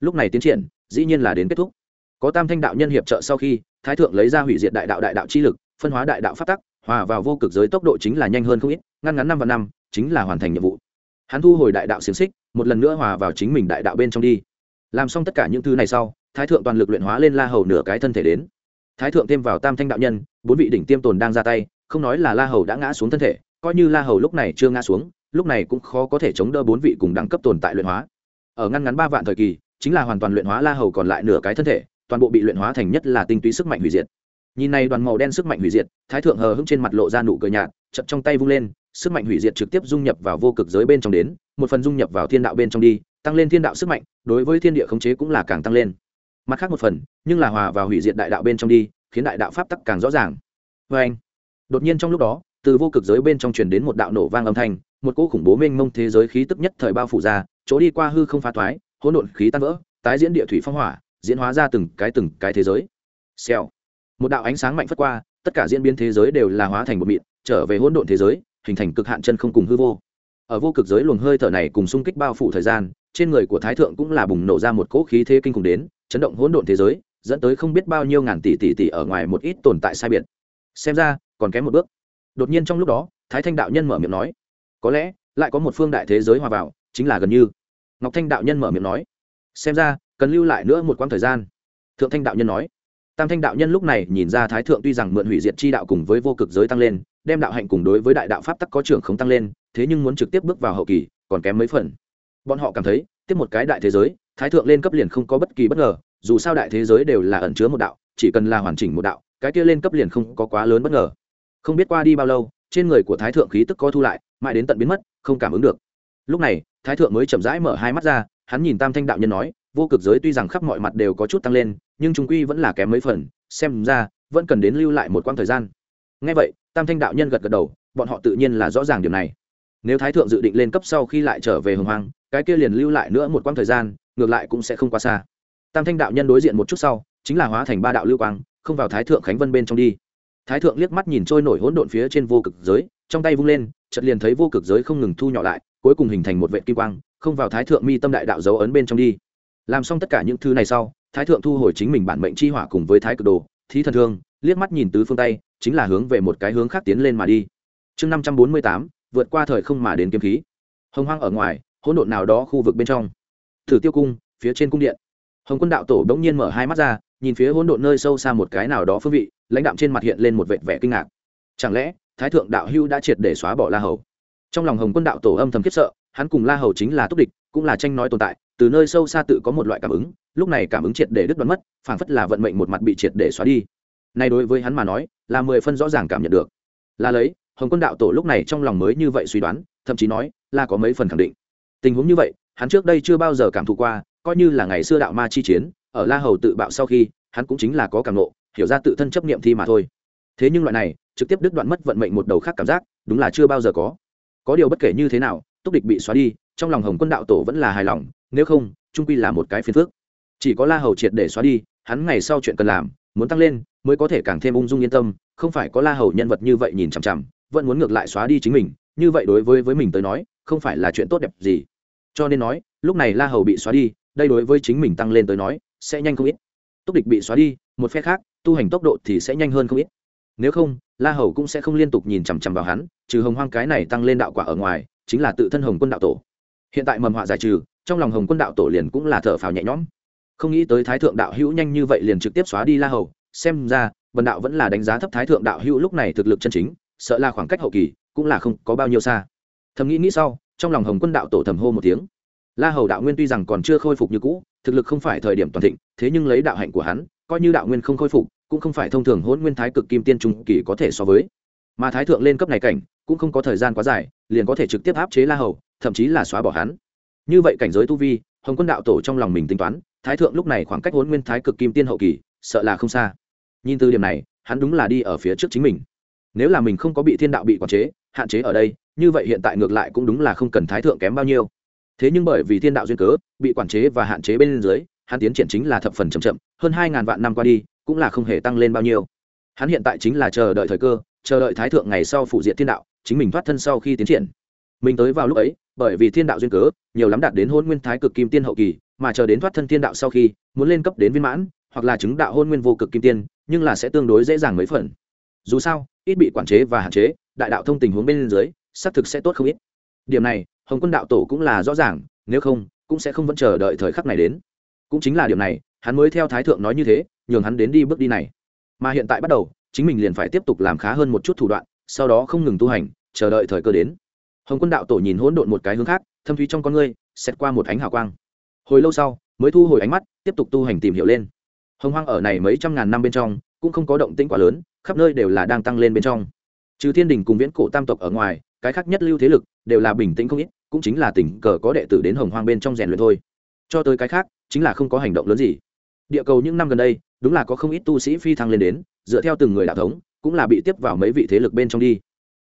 Lúc này tiến triển, dĩ nhiên là đến kết thúc. Có tam thanh đạo nhân hiệp trợ sau khi, thái thượng lấy ra hủy diệt đại đạo đại đạo chi lực, phân hóa đại đạo phát tắc, hòa vào vô cực giới tốc độ chính là nhanh hơn không ít, ngăn ngắn năm và năm, chính là hoàn thành nhiệm vụ. Hắn thu hồi đại đạo xiềng xích, một lần nữa hòa vào chính mình đại đạo bên trong đi. Làm xong tất cả những thứ này sau thái thượng toàn lực luyện hóa lên la hầu nửa cái thân thể đến. Thái thượng thêm vào tam thanh đạo nhân, bốn vị đỉnh tiêm tồn đang ra tay, không nói là la hầu đã ngã xuống thân thể, coi như la hầu lúc này chưa ngã xuống, lúc này cũng khó có thể chống đỡ bốn vị cùng đẳng cấp tồn tại luyện hóa. Ở ngăn ngắn ba vạn thời kỳ, chính là hoàn toàn luyện hóa la hầu còn lại nửa cái thân thể, toàn bộ bị luyện hóa thành nhất là tinh túy sức mạnh hủy diệt. Nhìn này đoàn màu đen sức mạnh hủy diệt, thái thượng hờ hững trên mặt lộ ra nụ cười nhạt, chậm trong tay vung lên, sức mạnh hủy diệt trực tiếp dung nhập vào vô cực giới bên trong đến, một phần dung nhập vào thiên đạo bên trong đi, tăng lên thiên đạo sức mạnh, đối với thiên địa khống chế cũng là càng tăng lên mặt khác một phần, nhưng là hòa vào hủy diệt đại đạo bên trong đi, khiến đại đạo pháp tắc càng rõ ràng. Vê anh, đột nhiên trong lúc đó, từ vô cực giới bên trong truyền đến một đạo nổ vang âm thanh, một cỗ khủng bố mênh mông thế giới khí tức nhất thời bao phủ ra, chỗ đi qua hư không phá thoái, hỗn độn khí tan vỡ, tái diễn địa thủy phong hỏa, diễn hóa ra từng cái từng cái thế giới. Xèo. Một đạo ánh sáng mạnh phất qua, tất cả diễn biến thế giới đều là hóa thành một mịn, trở về hỗn độn thế giới, hình thành cực hạn chân không cùng hư vô. Ở vô cực giới luồng hơi thở này cùng xung kích bao phủ thời gian, trên người của thái thượng cũng là bùng nổ ra một cỗ khí thế kinh khủng đến chấn động hỗn độn thế giới, dẫn tới không biết bao nhiêu ngàn tỷ tỷ tỷ ở ngoài một ít tồn tại sai biệt. Xem ra, còn kém một bước. Đột nhiên trong lúc đó, thái thanh đạo nhân mở miệng nói, có lẽ, lại có một phương đại thế giới hòa vào, chính là gần như. Ngọc thanh đạo nhân mở miệng nói, xem ra, cần lưu lại nữa một quãng thời gian. Thượng thanh đạo nhân nói, tam thanh đạo nhân lúc này nhìn ra thái thượng tuy rằng mượn hủy diệt chi đạo cùng với vô cực giới tăng lên, đem đạo hạnh cùng đối với đại đạo pháp tắc có trưởng không tăng lên, thế nhưng muốn trực tiếp bước vào hậu kỳ, còn kém mấy phần. Bọn họ cảm thấy, tiếp một cái đại thế giới thái thượng lên cấp liền không có bất kỳ bất ngờ, dù sao đại thế giới đều là ẩn chứa một đạo, chỉ cần là hoàn chỉnh một đạo, cái kia lên cấp liền không có quá lớn bất ngờ. Không biết qua đi bao lâu, trên người của thái thượng khí tức co thu lại, mãi đến tận biến mất, không cảm ứng được. Lúc này, thái thượng mới chậm rãi mở hai mắt ra, hắn nhìn tam thanh đạo nhân nói, vô cực giới tuy rằng khắp mọi mặt đều có chút tăng lên, nhưng chúng quy vẫn là kém mấy phần, xem ra, vẫn cần đến lưu lại một quãng thời gian. Ngay vậy, tam thanh đạo nhân gật gật đầu, bọn họ tự nhiên là rõ ràng điều này. Nếu thái thượng dự định lên cấp sau khi lại trở về hồng hoang, cái kia liền lưu lại nữa một quãng thời gian ngược lại cũng sẽ không quá xa. Tam thanh đạo nhân đối diện một chút sau, chính là hóa thành ba đạo lưu quang, không vào thái thượng khánh vân bên trong đi. Thái thượng liếc mắt nhìn trôi nổi hỗn độn phía trên vô cực giới, trong tay vung lên, chợt liền thấy vô cực giới không ngừng thu nhỏ lại, cuối cùng hình thành một vệ kim quang, không vào thái thượng mi tâm đại đạo dấu ấn bên trong đi. Làm xong tất cả những thứ này sau, thái thượng thu hồi chính mình bản mệnh chi hỏa cùng với thái cực đồ, thí thần thương, liếc mắt nhìn tứ phương tay, chính là hướng về một cái hướng khác tiến lên mà đi. Chương năm trăm bốn mươi tám, vượt qua thời không mà đến kiếm khí. Hồng hoang ở ngoài, hỗn độn nào đó khu vực bên trong thử tiêu cung, phía trên cung điện. Hồng quân đạo tổ đ ỗ n g nhiên mở hai mắt ra, nhìn phía hỗn độn nơi sâu xa một cái nào đó phương vị, lãnh đạm trên mặt hiện lên một vệt vẻ kinh ngạc. Chẳng lẽ, thái thượng đạo hưu đã triệt để xóa bỏ la hầu? Trong lòng hồng quân đạo tổ âm thầm khiếp sợ, hắn cùng la hầu chính là túc địch, cũng là tranh nói tồn tại, từ nơi sâu xa tự có một loại cảm ứng, lúc này cảm ứng triệt để đứt đoán mất, phảng phất là vận mệnh một mặt bị triệt để xóa đi. Này đối với hắn mà nói, là mười phân rõ ràng cảm nhận được. Là lấy, hồng quân đạo tổ lúc này trong lòng mới như vậy suy đoán, thậm chí nói, là có mấy phần khẳng định. Tình huống như vậy hắn trước đây chưa bao giờ cảm thụ qua, coi như là ngày xưa đạo ma chi chiến, ở la hầu tự bạo sau khi, hắn cũng chính là có cảm nộ hiểu ra tự thân chấp niệm thi mà thôi. Thế nhưng loại này, trực tiếp đứt đoạn mất vận mệnh một đầu khác cảm giác, đúng là chưa bao giờ có. Có điều bất kể như thế nào, túc địch bị xóa đi, trong lòng hồng quân đạo tổ vẫn là hài lòng, nếu không trung quy là một cái phiền phước chỉ có la hầu triệt để xóa đi, hắn ngày sau chuyện cần làm, muốn tăng lên, mới có thể càng thêm ung dung yên tâm, không phải có la hầu nhân vật như vậy nhìn chằm chằm, vẫn muốn ngược lại xóa đi chính mình, như vậy đối với với mình tới nói, không phải là chuyện tốt đẹp gì cho nên nói, lúc này la hầu bị xóa đi, đây đối với chính mình tăng lên tới nói, sẽ nhanh không ít. Túc địch bị xóa đi, một phe khác, tu hành tốc độ thì sẽ nhanh hơn không ít. Nếu không, la hầu cũng sẽ không liên tục nhìn chằm chằm vào hắn, trừ hồng hoang cái này tăng lên đạo quả ở ngoài, chính là tự thân hồng quân đạo tổ. Hiện tại mầm họa giải trừ, trong lòng hồng quân đạo tổ liền cũng là thở phào nhẹ nhõm. Không nghĩ tới thái thượng đạo hữu nhanh như vậy liền trực tiếp xóa đi la hầu, xem ra vần đạo vẫn là đánh giá thấp thái thượng đạo hữu lúc này thực lực chân chính, sợ là khoảng cách hậu kỳ, cũng là không có bao nhiêu xa. Thầm nghĩ nghĩ sau trong lòng hồng quân đạo tổ thầm hô một tiếng. La hầu đạo nguyên tuy rằng còn chưa khôi phục như cũ, thực lực không phải thời điểm toàn thịnh, thế nhưng lấy đạo hạnh của hắn, coi như đạo nguyên không khôi phục, cũng không phải thông thường hôn nguyên thái cực kim tiên trung kỳ có thể so với. Mà thái thượng lên cấp này cảnh, cũng không có thời gian quá dài, liền có thể trực tiếp áp chế la hầu, thậm chí là xóa bỏ hắn. Như vậy cảnh giới tu vi, hồng quân đạo tổ trong lòng mình tính toán, thái thượng lúc này khoảng cách hôn nguyên thái cực kim tiên hậu kỳ, sợ là không xa. Nhìn từ điểm này, hắn đúng là đi ở phía trước chính mình. Nếu là mình không có bị thiên đạo bị quản chế, hạn chế ở đây như vậy hiện tại ngược lại cũng đúng là không cần thái thượng kém bao nhiêu. Thế nhưng bởi vì thiên đạo duyên cớ, bị quản chế và hạn chế bên dưới, hắn tiến triển chính là thập phần chậm chậm, hơn hai ngàn vạn năm qua đi, cũng là không hề tăng lên bao nhiêu. Hắn hiện tại chính là chờ đợi thời cơ, chờ đợi thái thượng ngày sau phụ diện thiên đạo, chính mình thoát thân sau khi tiến triển. Mình tới vào lúc ấy, bởi vì thiên đạo duyên cớ, nhiều lắm đạt đến hôn nguyên thái cực kim tiên hậu kỳ, mà chờ đến thoát thân thiên đạo sau khi, muốn lên cấp đến viên mãn, hoặc là chứng đạo hôn nguyên vô cực kim tiên, nhưng là sẽ tương đối dễ dàng mấy phần. Dù sao, ít bị quản chế và hạn chế, đại đạo thông tình huống bên dưới xác thực sẽ tốt không ít. Điểm này, hồng quân đạo tổ cũng là rõ ràng, nếu không, cũng sẽ không vẫn chờ đợi thời khắc này đến. Cũng chính là điểm này, hắn mới theo thái thượng nói như thế, nhường hắn đến đi bước đi này. Mà hiện tại bắt đầu, chính mình liền phải tiếp tục làm khá hơn một chút thủ đoạn, sau đó không ngừng tu hành, chờ đợi thời cơ đến. Hồng quân đạo tổ nhìn hỗn độn một cái hướng khác, thâm thúy trong con ngươi xét qua một ánh hào quang. Hồi lâu sau, mới thu hồi ánh mắt, tiếp tục tu hành tìm hiểu lên. Hồng hoang ở này mấy trăm ngàn năm bên trong, cũng không có động tĩnh quá lớn, khắp nơi đều là đang tăng lên bên trong. Trừ thiên đình cùng viễn cổ tam tộc ở ngoài cái khác nhất lưu thế lực đều là bình tĩnh không ít, cũng chính là tình cờ có đệ tử đến hồng hoang bên trong rèn luyện thôi. Cho tới cái khác, chính là không có hành động lớn gì. Địa cầu những năm gần đây, đúng là có không ít tu sĩ phi thăng lên đến, dựa theo từng người đạo thống, cũng là bị tiếp vào mấy vị thế lực bên trong đi.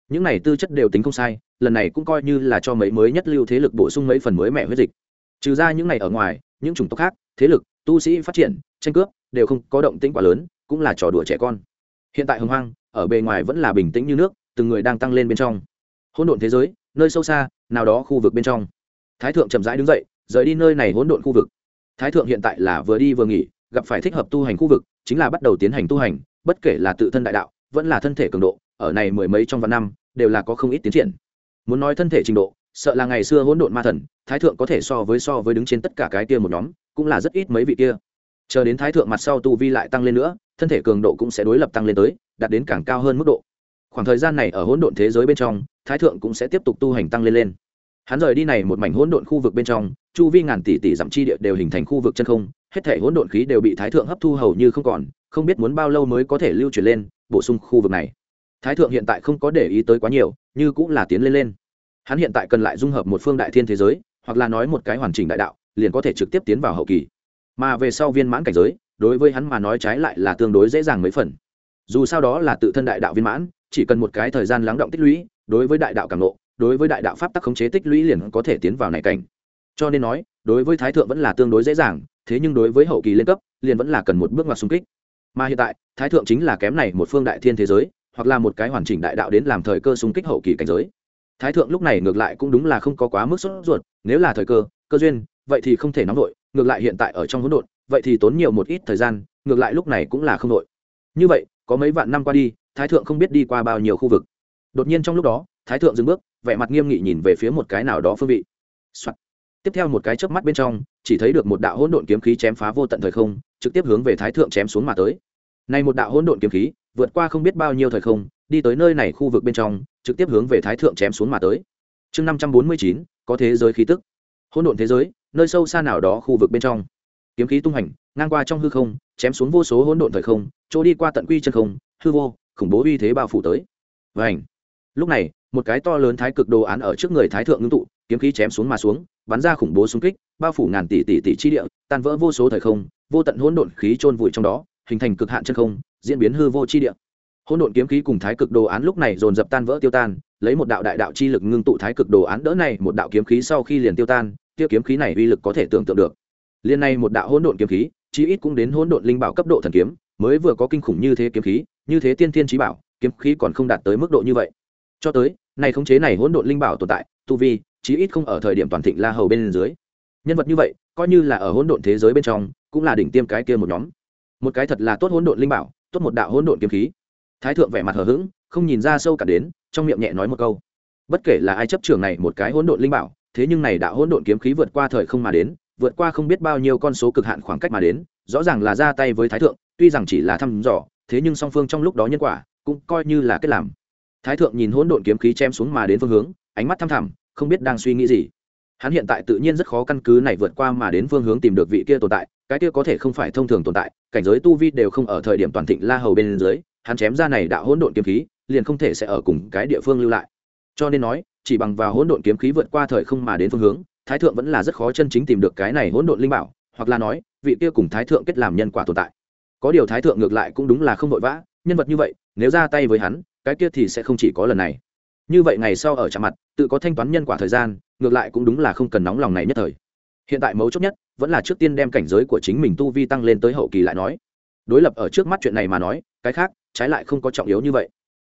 Những này tư chất đều tính không sai, lần này cũng coi như là cho mấy mới nhất lưu thế lực bổ sung mấy phần mới mẹ huyết dịch. Trừ ra những này ở ngoài, những chủng tộc khác, thế lực, tu sĩ phát triển, tranh cướp, đều không có động tĩnh quá lớn, cũng là trò đùa trẻ con. Hiện tại hồng hoang, ở bề ngoài vẫn là bình tĩnh như nước, từng người đang tăng lên bên trong hỗn độn thế giới, nơi sâu xa, nào đó khu vực bên trong. Thái thượng chậm rãi đứng dậy, rời đi nơi này hỗn độn khu vực. Thái thượng hiện tại là vừa đi vừa nghỉ, gặp phải thích hợp tu hành khu vực, chính là bắt đầu tiến hành tu hành, bất kể là tự thân đại đạo, vẫn là thân thể cường độ, ở này mười mấy trong vạn năm, đều là có không ít tiến triển. Muốn nói thân thể trình độ, sợ là ngày xưa hỗn độn ma thần, thái thượng có thể so với so với đứng trên tất cả cái kia một nhóm, cũng là rất ít mấy vị kia. Chờ đến thái thượng mặt sau tu vi lại tăng lên nữa, thân thể cường độ cũng sẽ đối lập tăng lên tới, đạt đến càng cao hơn mức độ. Khoảng thời gian này ở hỗn độn thế giới bên trong thái thượng cũng sẽ tiếp tục tu hành tăng lên lên. Hắn rời đi này một mảnh hỗn độn khu vực bên trong, chu vi ngàn tỷ tỷ dặm chi địa đều hình thành khu vực chân không, hết thể hỗn độn khí đều bị thái thượng hấp thu hầu như không còn, không biết muốn bao lâu mới có thể lưu chuyển lên, bổ sung khu vực này. Thái thượng hiện tại không có để ý tới quá nhiều, như cũng là tiến lên lên. Hắn hiện tại cần lại dung hợp một phương đại thiên thế giới, hoặc là nói một cái hoàn chỉnh đại đạo, liền có thể trực tiếp tiến vào hậu kỳ. Mà về sau viên mãn cảnh giới, đối với hắn mà nói trái lại là tương đối dễ dàng mấy phần dù sao đó là tự thân đại đạo viên mãn chỉ cần một cái thời gian lắng động tích lũy đối với đại đạo càng lộ, đối với đại đạo pháp tắc khống chế tích lũy liền có thể tiến vào này cảnh. Cho nên nói đối với thái thượng vẫn là tương đối dễ dàng thế nhưng đối với hậu kỳ lên cấp liền vẫn là cần một bước ngoặt xung kích. Mà hiện tại thái thượng chính là kém này một phương đại thiên thế giới hoặc là một cái hoàn chỉnh đại đạo đến làm thời cơ xung kích hậu kỳ cảnh giới. Thái thượng lúc này ngược lại cũng đúng là không có quá mức sốt ruột nếu là thời cơ cơ duyên vậy thì không thể nóng vội ngược lại hiện tại ở trong hỗn độn vậy thì tốn nhiều một ít thời gian ngược lại lúc này cũng là không vội. Như vậy có mấy vạn năm qua đi, thái thượng không biết đi qua bao nhiêu khu vực. Đột nhiên trong lúc đó, thái thượng dừng bước, vẻ mặt nghiêm nghị nhìn về phía một cái nào đó phương vị、Soạn. tiếp theo một cái chớp mắt bên trong, chỉ thấy được một đạo hỗn độn kiếm khí chém phá vô tận thời không, trực tiếp hướng về thái thượng chém xuống mà tới. Này một đạo hỗn độn kiếm khí, vượt qua không biết bao nhiêu thời không, đi tới nơi này khu vực bên trong, trực tiếp hướng về thái thượng chém xuống mà tới. Chương năm trăm bốn mươi chín, có thế giới khí tức. Hỗn độn thế giới, nơi sâu xa nào đó khu vực bên trong. Kiếm khí tung hành, ngang qua trong hư không chém xuống vô số hỗn độn thời không, chỗ đi qua tận quy chân không, hư vô, khủng bố uy thế bao phủ tới. Và ảnh lúc này, một cái to lớn thái cực đồ án ở trước người thái thượng ngưng tụ, kiếm khí chém xuống mà xuống, bắn ra khủng bố xung kích, bao phủ ngàn tỷ tỷ tỷ chi địa, tan vỡ vô số thời không, vô tận hỗn độn khí trôn vùi trong đó, hình thành cực hạn chân không, diễn biến hư vô chi địa. Hỗn độn kiếm khí cùng thái cực đồ án lúc này dồn dập tan vỡ tiêu tan, lấy một đạo đại đạo chi lực ngưng tụ thái cực đồ án đỡ này một đạo kiếm khí sau khi liền tiêu tan, tiêu kiếm khí này uy lực có thể tưởng tượng được. Liên này một đạo hỗn độn kiếm khí chí ít cũng đến hỗn độn linh bảo cấp độ thần kiếm, mới vừa có kinh khủng như thế kiếm khí, như thế tiên thiên chí bảo, kiếm khí còn không đạt tới mức độ như vậy. Cho tới, này khống chế này hỗn độn linh bảo tồn tại, tu vi, chí ít không ở thời điểm toàn thịnh la hầu bên dưới. Nhân vật như vậy, coi như là ở hỗn độn thế giới bên trong, cũng là đỉnh tiêm cái kia một nhóm. Một cái thật là tốt hỗn độn linh bảo, tốt một đạo hỗn độn kiếm khí. Thái thượng vẻ mặt hờ hững, không nhìn ra sâu cả đến, trong miệng nhẹ nói một câu. Bất kể là ai chấp trường này một cái hỗn độn linh bảo, thế nhưng này đạo hỗn độn kiếm khí vượt qua thời không mà đến vượt qua không biết bao nhiêu con số cực hạn khoảng cách mà đến, rõ ràng là ra tay với thái thượng, tuy rằng chỉ là thăm dò, thế nhưng song phương trong lúc đó nhân quả cũng coi như là kết làm. Thái thượng nhìn hỗn độn kiếm khí chém xuống mà đến phương hướng, ánh mắt thăm thẳm, không biết đang suy nghĩ gì. Hắn hiện tại tự nhiên rất khó căn cứ này vượt qua mà đến phương hướng tìm được vị kia tồn tại, cái kia có thể không phải thông thường tồn tại, cảnh giới tu vi đều không ở thời điểm toàn thịnh la hầu bên dưới, hắn chém ra này đạo hỗn độn kiếm khí, liền không thể sẽ ở cùng cái địa phương lưu lại. Cho nên nói, chỉ bằng vào hỗn độn kiếm khí vượt qua thời không mà đến phương hướng thái thượng vẫn là rất khó chân chính tìm được cái này hỗn độn linh bảo, hoặc là nói, vị kia cùng thái thượng kết làm nhân quả tồn tại. Có điều thái thượng ngược lại cũng đúng là không vội vã, nhân vật như vậy, nếu ra tay với hắn, cái kia thì sẽ không chỉ có lần này. Như vậy ngày sau ở chạm mặt, tự có thanh toán nhân quả thời gian, ngược lại cũng đúng là không cần nóng lòng này nhất thời. Hiện tại mấu chốt nhất, vẫn là trước tiên đem cảnh giới của chính mình tu vi tăng lên tới hậu kỳ lại nói. Đối lập ở trước mắt chuyện này mà nói, cái khác, trái lại không có trọng yếu như vậy.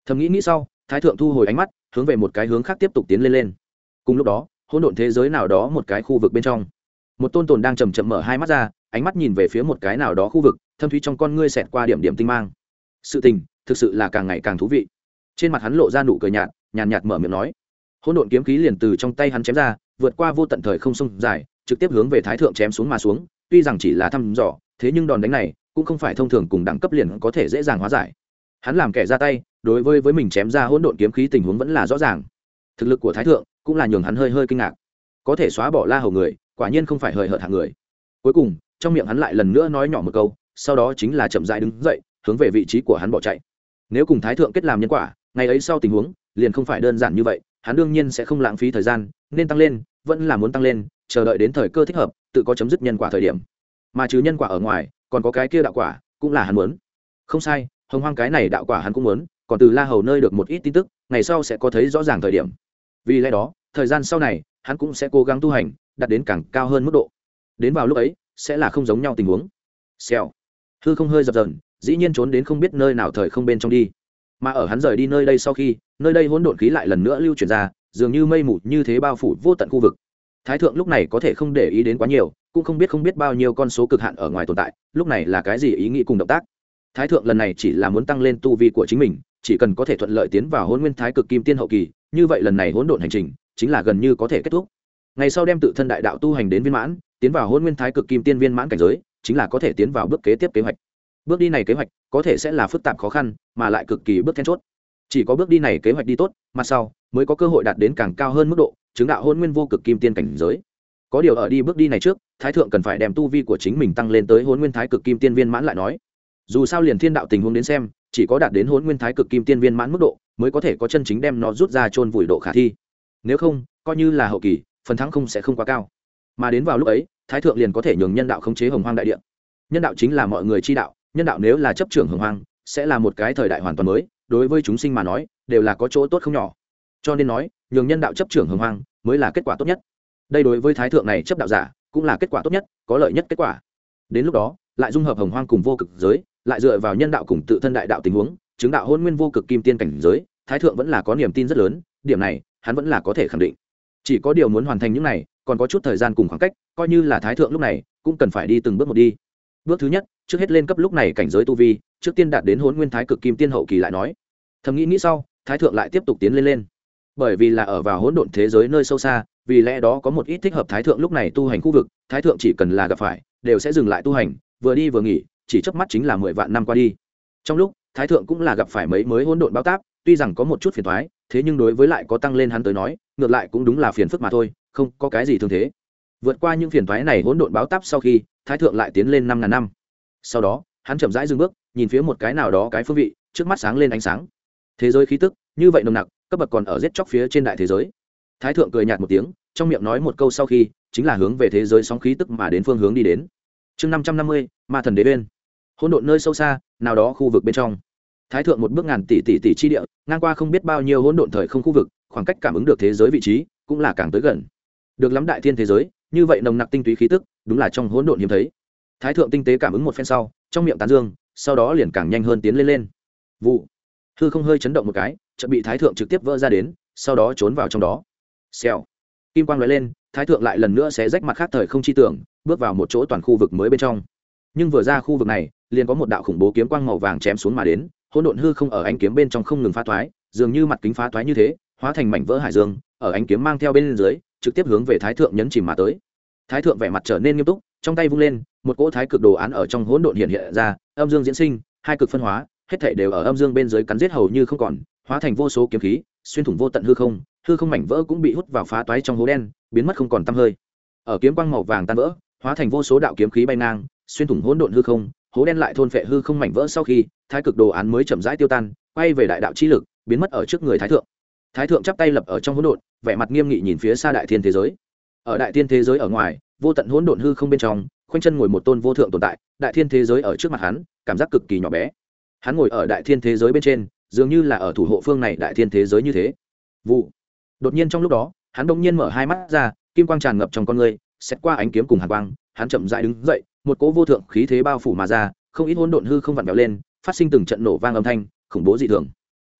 Thầm nghĩ nghĩ sau, thái thượng thu hồi ánh mắt, hướng về một cái hướng khác tiếp tục tiến lên lên. Cùng lúc đó hỗn độn thế giới nào đó một cái khu vực bên trong. Một tôn tồn đang chầm chậm mở hai mắt ra, ánh mắt nhìn về phía một cái nào đó khu vực, thâm thúy trong con ngươi xẹt qua điểm điểm tinh mang. Sự tình, thực sự là càng ngày càng thú vị. Trên mặt hắn lộ ra nụ cười nhạt, nhàn nhạt mở miệng nói. Hỗn độn kiếm khí liền từ trong tay hắn chém ra, vượt qua vô tận thời không sông dài, trực tiếp hướng về thái thượng chém xuống mà xuống, tuy rằng chỉ là thăm dò, thế nhưng đòn đánh này cũng không phải thông thường cùng đẳng cấp liền có thể dễ dàng hóa giải. Hắn làm kẻ ra tay, đối với với mình chém ra hỗn độn kiếm khí tình huống vẫn là rõ ràng thực lực của thái thượng cũng là nhường hắn hơi hơi kinh ngạc. Có thể xóa bỏ la hầu người, quả nhiên không phải hời hợt hạng người. Cuối cùng, trong miệng hắn lại lần nữa nói nhỏ một câu, sau đó chính là chậm dại đứng dậy, hướng về vị trí của hắn bỏ chạy. Nếu cùng thái thượng kết làm nhân quả, ngày ấy sau tình huống, liền không phải đơn giản như vậy, hắn đương nhiên sẽ không lãng phí thời gian, nên tăng lên, vẫn là muốn tăng lên, chờ đợi đến thời cơ thích hợp, tự có chấm dứt nhân quả thời điểm. Mà chứ nhân quả ở ngoài, còn có cái kia đạo quả, cũng là hắn muốn. Không sai, hồng hoang cái này đạo quả hắn cũng muốn, còn từ la hầu nơi được một ít tin tức, ngày sau sẽ có thấy rõ ràng thời điểm vì lẽ đó, thời gian sau này, hắn cũng sẽ cố gắng tu hành, đạt đến càng cao hơn mức độ. Đến vào lúc ấy, sẽ là không giống nhau tình huống. Xèo. Hư không hơi dập dần dĩ nhiên trốn đến không biết nơi nào thời không bên trong đi. Mà ở hắn rời đi nơi đây sau khi, nơi đây hỗn độn khí lại lần nữa lưu chuyển ra, dường như mây mù như thế bao phủ vô tận khu vực. Thái thượng lúc này có thể không để ý đến quá nhiều, cũng không biết không biết bao nhiêu con số cực hạn ở ngoài tồn tại, lúc này là cái gì ý nghĩ cùng động tác? Thái thượng lần này chỉ là muốn tăng lên tu vi của chính mình, chỉ cần có thể thuận lợi tiến vào hôn nguyên thái cực kim tiên hậu kỳ, như vậy lần này hỗn độn hành trình chính là gần như có thể kết thúc. Ngày sau đem tự thân đại đạo tu hành đến viên mãn, tiến vào hôn nguyên thái cực kim tiên viên mãn cảnh giới, chính là có thể tiến vào bước kế tiếp kế hoạch. Bước đi này kế hoạch có thể sẽ là phức tạp khó khăn, mà lại cực kỳ bước then chốt. Chỉ có bước đi này kế hoạch đi tốt mặt sau mới có cơ hội đạt đến càng cao hơn mức độ, chứng đạo hôn nguyên vô cực kim tiên cảnh giới. Có điều ở đi bước đi này trước, thái thượng cần phải đem tu vi của chính mình tăng lên tới hôn nguyên thái cực kim tiên viên mãn lại nói dù sao liền thiên đạo tình huống đến xem, chỉ có đạt đến hôn nguyên thái cực kim tiên viên mãn mức độ, mới có thể có chân chính đem nó rút ra chôn vùi độ khả thi. Nếu không, coi như là hậu kỳ, phần thắng không sẽ không quá cao. Mà đến vào lúc ấy, thái thượng liền có thể nhường nhân đạo khống chế hồng hoang đại địa. Nhân đạo chính là mọi người chi đạo, nhân đạo nếu là chấp trưởng hồng hoang, sẽ là một cái thời đại hoàn toàn mới, đối với chúng sinh mà nói, đều là có chỗ tốt không nhỏ. Cho nên nói, nhường nhân đạo chấp trưởng hồng hoang, mới là kết quả tốt nhất. Đây đối với thái thượng này chấp đạo giả, cũng là kết quả tốt nhất, có lợi nhất kết quả. Đến lúc đó, lại dung hợp hồng hoang cùng vô cực giới lại dựa vào nhân đạo cùng tự thân đại đạo tình huống, chứng đạo hôn nguyên vô cực kim tiên cảnh giới, thái thượng vẫn là có niềm tin rất lớn, điểm này, hắn vẫn là có thể khẳng định. Chỉ có điều muốn hoàn thành những này, còn có chút thời gian cùng khoảng cách, coi như là thái thượng lúc này, cũng cần phải đi từng bước một đi. Bước thứ nhất, trước hết lên cấp lúc này cảnh giới tu vi, trước tiên đạt đến hôn nguyên thái cực kim tiên hậu kỳ lại nói. Thầm nghĩ nghĩ sau, thái thượng lại tiếp tục tiến lên lên. Bởi vì là ở vào hỗn độn thế giới nơi sâu xa, vì lẽ đó có một ít thích hợp thái thượng lúc này tu hành khu vực, thái thượng chỉ cần là gặp phải, đều sẽ dừng lại tu hành, vừa đi vừa nghỉ chỉ chớp mắt chính là mười vạn năm qua đi. Trong lúc, thái thượng cũng là gặp phải mấy mới hỗn độn bao táp, tuy rằng có một chút phiền thoái thế nhưng đối với lại có tăng lên hắn tới nói, ngược lại cũng đúng là phiền phức mà thôi, không có cái gì thương thế. Vượt qua những phiền thoái này hỗn độn báo táp sau khi, thái thượng lại tiến lên năm ngàn năm. Sau đó, hắn chậm rãi dừng bước, nhìn phía một cái nào đó cái phương vị, trước mắt sáng lên ánh sáng. Thế giới khí tức, như vậy nồng nặc, cấp bậc còn ở giết chóc phía trên đại thế giới. Thái thượng cười nhạt một tiếng, trong miệng nói một câu sau khi, chính là hướng về thế giới sóng khí tức mà đến phương hướng đi đến. Chương năm trăm năm mươi, ma thần đế bên hỗn độn nơi sâu xa, nào đó khu vực bên trong. Thái thượng một bước ngàn tỷ tỷ tỷ chi địa, ngang qua không biết bao nhiêu hỗn độn thời không khu vực, khoảng cách cảm ứng được thế giới vị trí cũng là càng tới gần. Được lắm đại thiên thế giới, như vậy nồng nặc tinh túy khí tức, đúng là trong hỗn độn hiếm thấy. Thái thượng tinh tế cảm ứng một phen sau, trong miệng tán dương, sau đó liền càng nhanh hơn tiến lên lên. Vụ. Hư không hơi chấn động một cái, chợt bị thái thượng trực tiếp vỡ ra đến, sau đó trốn vào trong đó. Xèo. Kim quang nói lên, thái thượng lại lần nữa sẽ rách mặt khác thời không chi tưởng, bước vào một chỗ toàn khu vực mới bên trong. Nhưng vừa ra khu vực này liền có một đạo khủng bố kiếm quang màu vàng chém xuống mà đến, hỗn độn hư không ở ánh kiếm bên trong không ngừng phá thoái, dường như mặt kính phá thoái như thế, hóa thành mảnh vỡ hải dương, ở ánh kiếm mang theo bên dưới, trực tiếp hướng về thái thượng nhấn chìm mà tới. Thái thượng vẻ mặt trở nên nghiêm túc, trong tay vung lên, một cỗ thái cực đồ án ở trong hỗn độn hiện hiện ra, âm dương diễn sinh, hai cực phân hóa, hết thảy đều ở âm dương bên dưới cắn giết hầu như không còn, hóa thành vô số kiếm khí, xuyên thủng vô tận hư không hư không mảnh vỡ cũng bị hút vào phá toái trong hố đen, biến mất không còn tăm hơi. Ở kiếm quang màu vàng tan vỡ, hóa thành vô số đạo kiếm khí bay ngang, xuyên thủng hỗn độn hư không hố đen lại thôn phệ hư không mảnh vỡ sau khi, thái cực đồ án mới chậm rãi tiêu tan, quay về đại đạo chi lực, biến mất ở trước người thái thượng. Thái thượng chắp tay lập ở trong hỗn độn, vẻ mặt nghiêm nghị nhìn phía xa đại thiên thế giới. Ở đại thiên thế giới ở ngoài, vô tận hỗn độn hư không bên trong, khoanh chân ngồi một tôn vô thượng tồn tại, đại thiên thế giới ở trước mặt hắn, cảm giác cực kỳ nhỏ bé. Hắn ngồi ở đại thiên thế giới bên trên, dường như là ở thủ hộ phương này đại thiên thế giới như thế. Vụ. Đột nhiên trong lúc đó, hắn đông nhiên mở hai mắt ra, kim quang tràn ngập trong con người xét qua ánh kiếm cùng hàn quang, hắn chậm dại đứng dậy một cỗ vô thượng khí thế bao phủ mà ra, không ít hỗn độn hư không vặn vẹo lên, phát sinh từng trận nổ vang âm thanh, khủng bố dị thường.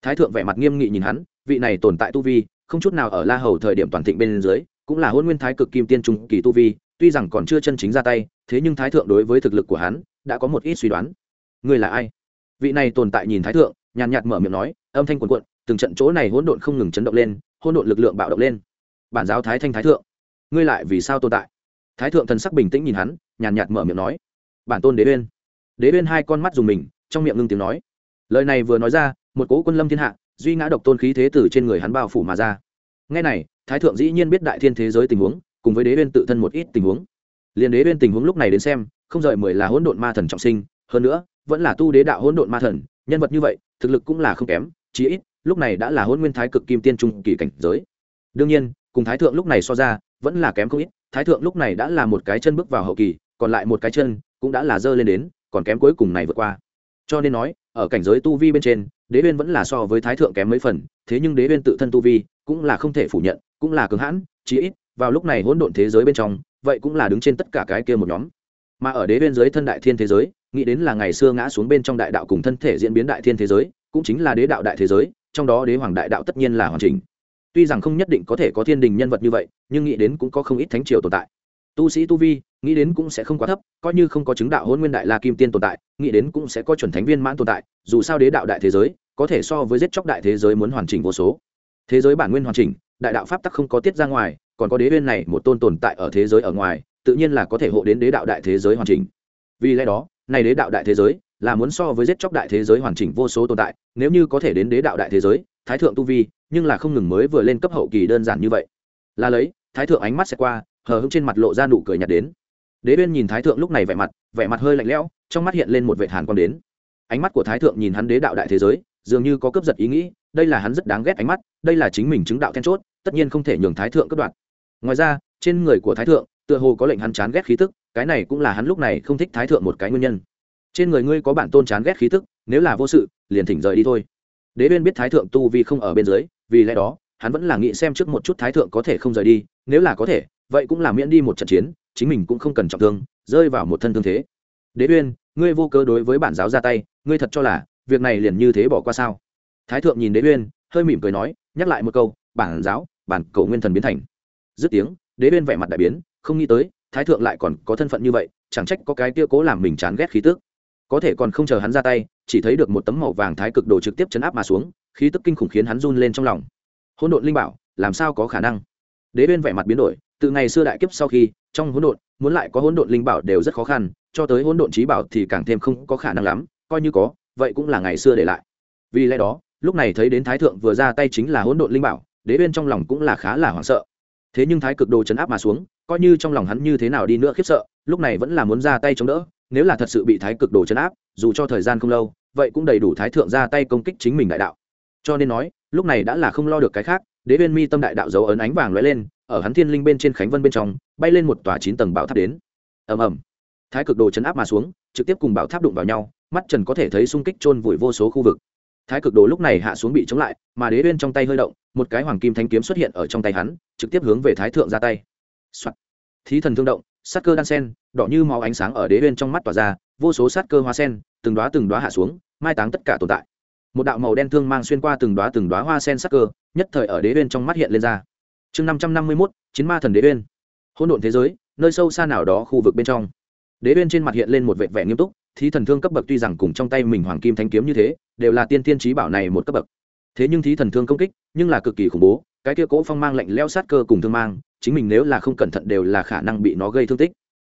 Thái thượng vẻ mặt nghiêm nghị nhìn hắn, vị này tồn tại tu vi, không chút nào ở la hầu thời điểm toàn thịnh bên dưới, cũng là hôn nguyên thái cực kim tiên trung kỳ tu vi, tuy rằng còn chưa chân chính ra tay, thế nhưng thái thượng đối với thực lực của hắn, đã có một ít suy đoán. Người là ai? Vị này tồn tại nhìn thái thượng, nhàn nhạt mở miệng nói, âm thanh quần quận từng trận chỗ này hỗn độn không ngừng chấn động lên, hỗn độn lực lượng bạo động lên. Bản giáo thái thanh thái thượng, ngươi lại vì sao tồn tại? Thái thượng thần sắc bình tĩnh nhìn hắn nhàn nhạt mở miệng nói. Bản tôn đế uyên. Đế uyên hai con mắt dùng mình, trong miệng ngưng tiếng nói. Lời này vừa nói ra, một cố quân lâm thiên hạ, duy ngã độc tôn khí thế từ trên người hắn bao phủ mà ra. Ngay này, thái thượng dĩ nhiên biết đại thiên thế giới tình huống, cùng với đế uyên tự thân một ít tình huống. Liền đế uyên tình huống lúc này đến xem, không rời mười là hỗn độn ma thần trọng sinh, hơn nữa, vẫn là tu đế đạo hỗn độn ma thần, nhân vật như vậy, thực lực cũng là không kém, chí ít, lúc này đã là hỗn nguyên thái cực kim tiên trung kỳ cảnh giới. Đương nhiên, cùng thái thượng lúc này so ra, vẫn là kém không ít, thái thượng lúc này đã là một cái chân bước vào hậu kỳ còn lại một cái chân cũng đã là dơ lên đến, còn kém cuối cùng này vượt qua. Cho nên nói, ở cảnh giới tu vi bên trên, đế uyên vẫn là so với thái thượng kém mấy phần, thế nhưng đế uyên tự thân tu vi cũng là không thể phủ nhận, cũng là cứng hãn, chí ít vào lúc này hỗn độn thế giới bên trong, vậy cũng là đứng trên tất cả cái kia một nhóm. Mà ở đế uyên giới thân đại thiên thế giới, nghĩ đến là ngày xưa ngã xuống bên trong đại đạo cùng thân thể diễn biến đại thiên thế giới, cũng chính là đế đạo đại thế giới, trong đó đế hoàng đại đạo tất nhiên là hoàn chỉnh. Tuy rằng không nhất định có thể có thiên đình nhân vật như vậy, nhưng nghĩ đến cũng có không ít thánh triều tồn tại. Tu sĩ tu vi nghĩ đến cũng sẽ không quá thấp, coi như không có chứng đạo hôn nguyên đại la kim tiên tồn tại, nghĩ đến cũng sẽ có chuẩn thánh viên mãn tồn tại, dù sao đế đạo đại thế giới, có thể so với giết chóc đại thế giới muốn hoàn chỉnh vô số. Thế giới bản nguyên hoàn chỉnh, đại đạo pháp tắc không có tiết ra ngoài, còn có đế viên này một tôn tồn tại ở thế giới ở ngoài, tự nhiên là có thể hộ đến đế đạo đại thế giới hoàn chỉnh. Vì lẽ đó, này đế đạo đại thế giới là muốn so với giết chóc đại thế giới hoàn chỉnh vô số tồn tại, nếu như có thể đến đế đạo đại thế giới, thái thượng tu vi, nhưng là không ngừng mới vừa lên cấp hậu kỳ đơn giản như vậy. Là lấy, thái thượng ánh mắt sẽ qua, hờ hững trên mặt lộ ra nụ cười nhạt đến đế uyên nhìn thái thượng lúc này vẻ mặt vẻ mặt hơi lạnh lẽo, trong mắt hiện lên một vệ hàn quang đến. Ánh mắt của thái thượng nhìn hắn đế đạo đại thế giới, dường như có cướp giật ý nghĩ, đây là hắn rất đáng ghét ánh mắt, đây là chính mình chứng đạo then chốt, tất nhiên không thể nhường thái thượng cướp đoạt. Ngoài ra, trên người của thái thượng, tựa hồ có lệnh hắn chán ghét khí tức, cái này cũng là hắn lúc này không thích thái thượng một cái nguyên nhân. Trên người ngươi có bản tôn chán ghét khí tức, nếu là vô sự, liền thỉnh rời đi thôi. Đế uyên biết thái thượng tu vì không ở bên dưới, vì lẽ đó, hắn vẫn là nghĩ xem trước một chút thái thượng có thể không rời đi, nếu là có thể, vậy cũng là miễn đi một trận chiến chính mình cũng không cần trọng thương, rơi vào một thân thương thế. Đế uyên, ngươi vô cớ đối với bản giáo ra tay, ngươi thật cho là việc này liền như thế bỏ qua sao? Thái thượng nhìn đế uyên, hơi mỉm cười nói, nhắc lại một câu, bản giáo, bản cầu nguyên thần biến thành. Dứt tiếng, đế uyên vẻ mặt đại biến, không nghĩ tới, thái thượng lại còn có thân phận như vậy, chẳng trách có cái kia cố làm mình chán ghét khí tức. Có thể còn không chờ hắn ra tay, chỉ thấy được một tấm màu vàng thái cực đồ trực tiếp chấn áp mà xuống, khí tức kinh khủng khiến hắn run lên trong lòng. Hỗn độn linh bảo, làm sao có khả năng? Đế uyên vẻ mặt biến đổi từ ngày xưa đại kiếp sau khi, trong hỗn độn, muốn lại có hỗn độn linh bảo đều rất khó khăn, cho tới hỗn độn trí bảo thì càng thêm không có khả năng lắm, coi như có, vậy cũng là ngày xưa để lại. Vì lẽ đó, lúc này thấy đến thái thượng vừa ra tay chính là hỗn độn linh bảo, đế bên trong lòng cũng là khá là hoảng sợ. Thế nhưng thái cực đồ chấn áp mà xuống, coi như trong lòng hắn như thế nào đi nữa khiếp sợ, lúc này vẫn là muốn ra tay chống đỡ, nếu là thật sự bị thái cực đồ chấn áp, dù cho thời gian không lâu, vậy cũng đầy đủ thái thượng ra tay công kích chính mình đại đạo. Cho nên nói, lúc này đã là không lo được cái khác, đế viên mi tâm đại đạo dấu ấn ánh vàng lóe lên ở hắn thiên linh bên trên khánh vân bên trong, bay lên một tòa chín tầng bảo tháp đến. Ầm ầm. Thái cực đồ chấn áp mà xuống, trực tiếp cùng bảo tháp đụng vào nhau, mắt trần có thể thấy xung kích chôn vùi vô số khu vực. Thái cực đồ lúc này hạ xuống bị chống lại, mà đế bên trong tay hơi động, một cái hoàng kim thanh kiếm xuất hiện ở trong tay hắn, trực tiếp hướng về thái thượng ra tay、Soạn. thí thần thương động, sát cơ đan sen, đỏ như máu ánh sáng ở đế bên trong mắt tỏa ra, vô số sát cơ hoa sen, từng đoá từng đoá hạ xuống, mai táng tất cả tồn tại. Một đạo màu đen thương mang xuyên qua từng đoá từng đoá hoa sen sát cơ, nhất thời ở đế bên trong mắt hiện lên ra chương năm trăm năm mươi mốt, chiến ma thần đế uyên. Hỗn độn thế giới, nơi sâu xa nào đó khu vực bên trong. Đế uyên trên mặt hiện lên một vệ vẻ nghiêm túc, thí thần thương cấp bậc tuy rằng cùng trong tay mình hoàng kim thanh kiếm như thế, đều là tiên tiên trí bảo này một cấp bậc. Thế nhưng thí thần thương công kích, nhưng là cực kỳ khủng bố, cái kia cỗ phong mang lạnh leo sát cơ cùng thương mang, chính mình nếu là không cẩn thận đều là khả năng bị nó gây thương tích.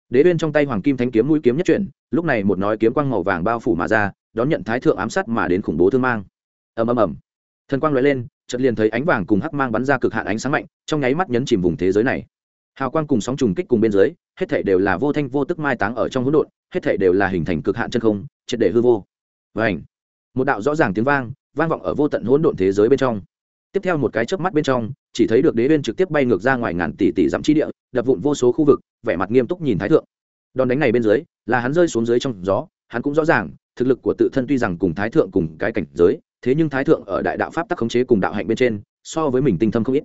Đế bên trong tay hoàng kim thanh kiếm mũi kiếm nhất chuyển, lúc này một nói kiếm quang màu vàng bao phủ mà ra, đón nhận thái thượng ám sát mà đến khủng bố thương mang. Ầm ầm ầm. Thần quang lóe lên chợt liền thấy ánh vàng cùng hắc mang bắn ra cực hạn ánh sáng mạnh, trong nháy mắt nhấn chìm vùng thế giới này. Hào quang cùng sóng trùng kích cùng bên dưới, hết thảy đều là vô thanh vô tức mai táng ở trong hỗn độn, hết thảy đều là hình thành cực hạn chân không, triệt để hư vô. Vảnh một đạo rõ ràng tiếng vang vang vọng ở vô tận hỗn độn thế giới bên trong. Tiếp theo một cái chớp mắt bên trong, chỉ thấy được đế bên trực tiếp bay ngược ra ngoài ngàn tỷ tỷ dặm chi địa, đập vụn vô số khu vực, vẻ mặt nghiêm túc nhìn thái thượng. Đòn đánh này bên dưới, là hắn rơi xuống dưới trong gió, hắn cũng rõ ràng, thực lực của tự thân tuy rằng cùng thái thượng cùng cái cảnh giới thế nhưng thái thượng ở đại đạo pháp tắc khống chế cùng đạo hạnh bên trên, so với mình tinh thâm không ít.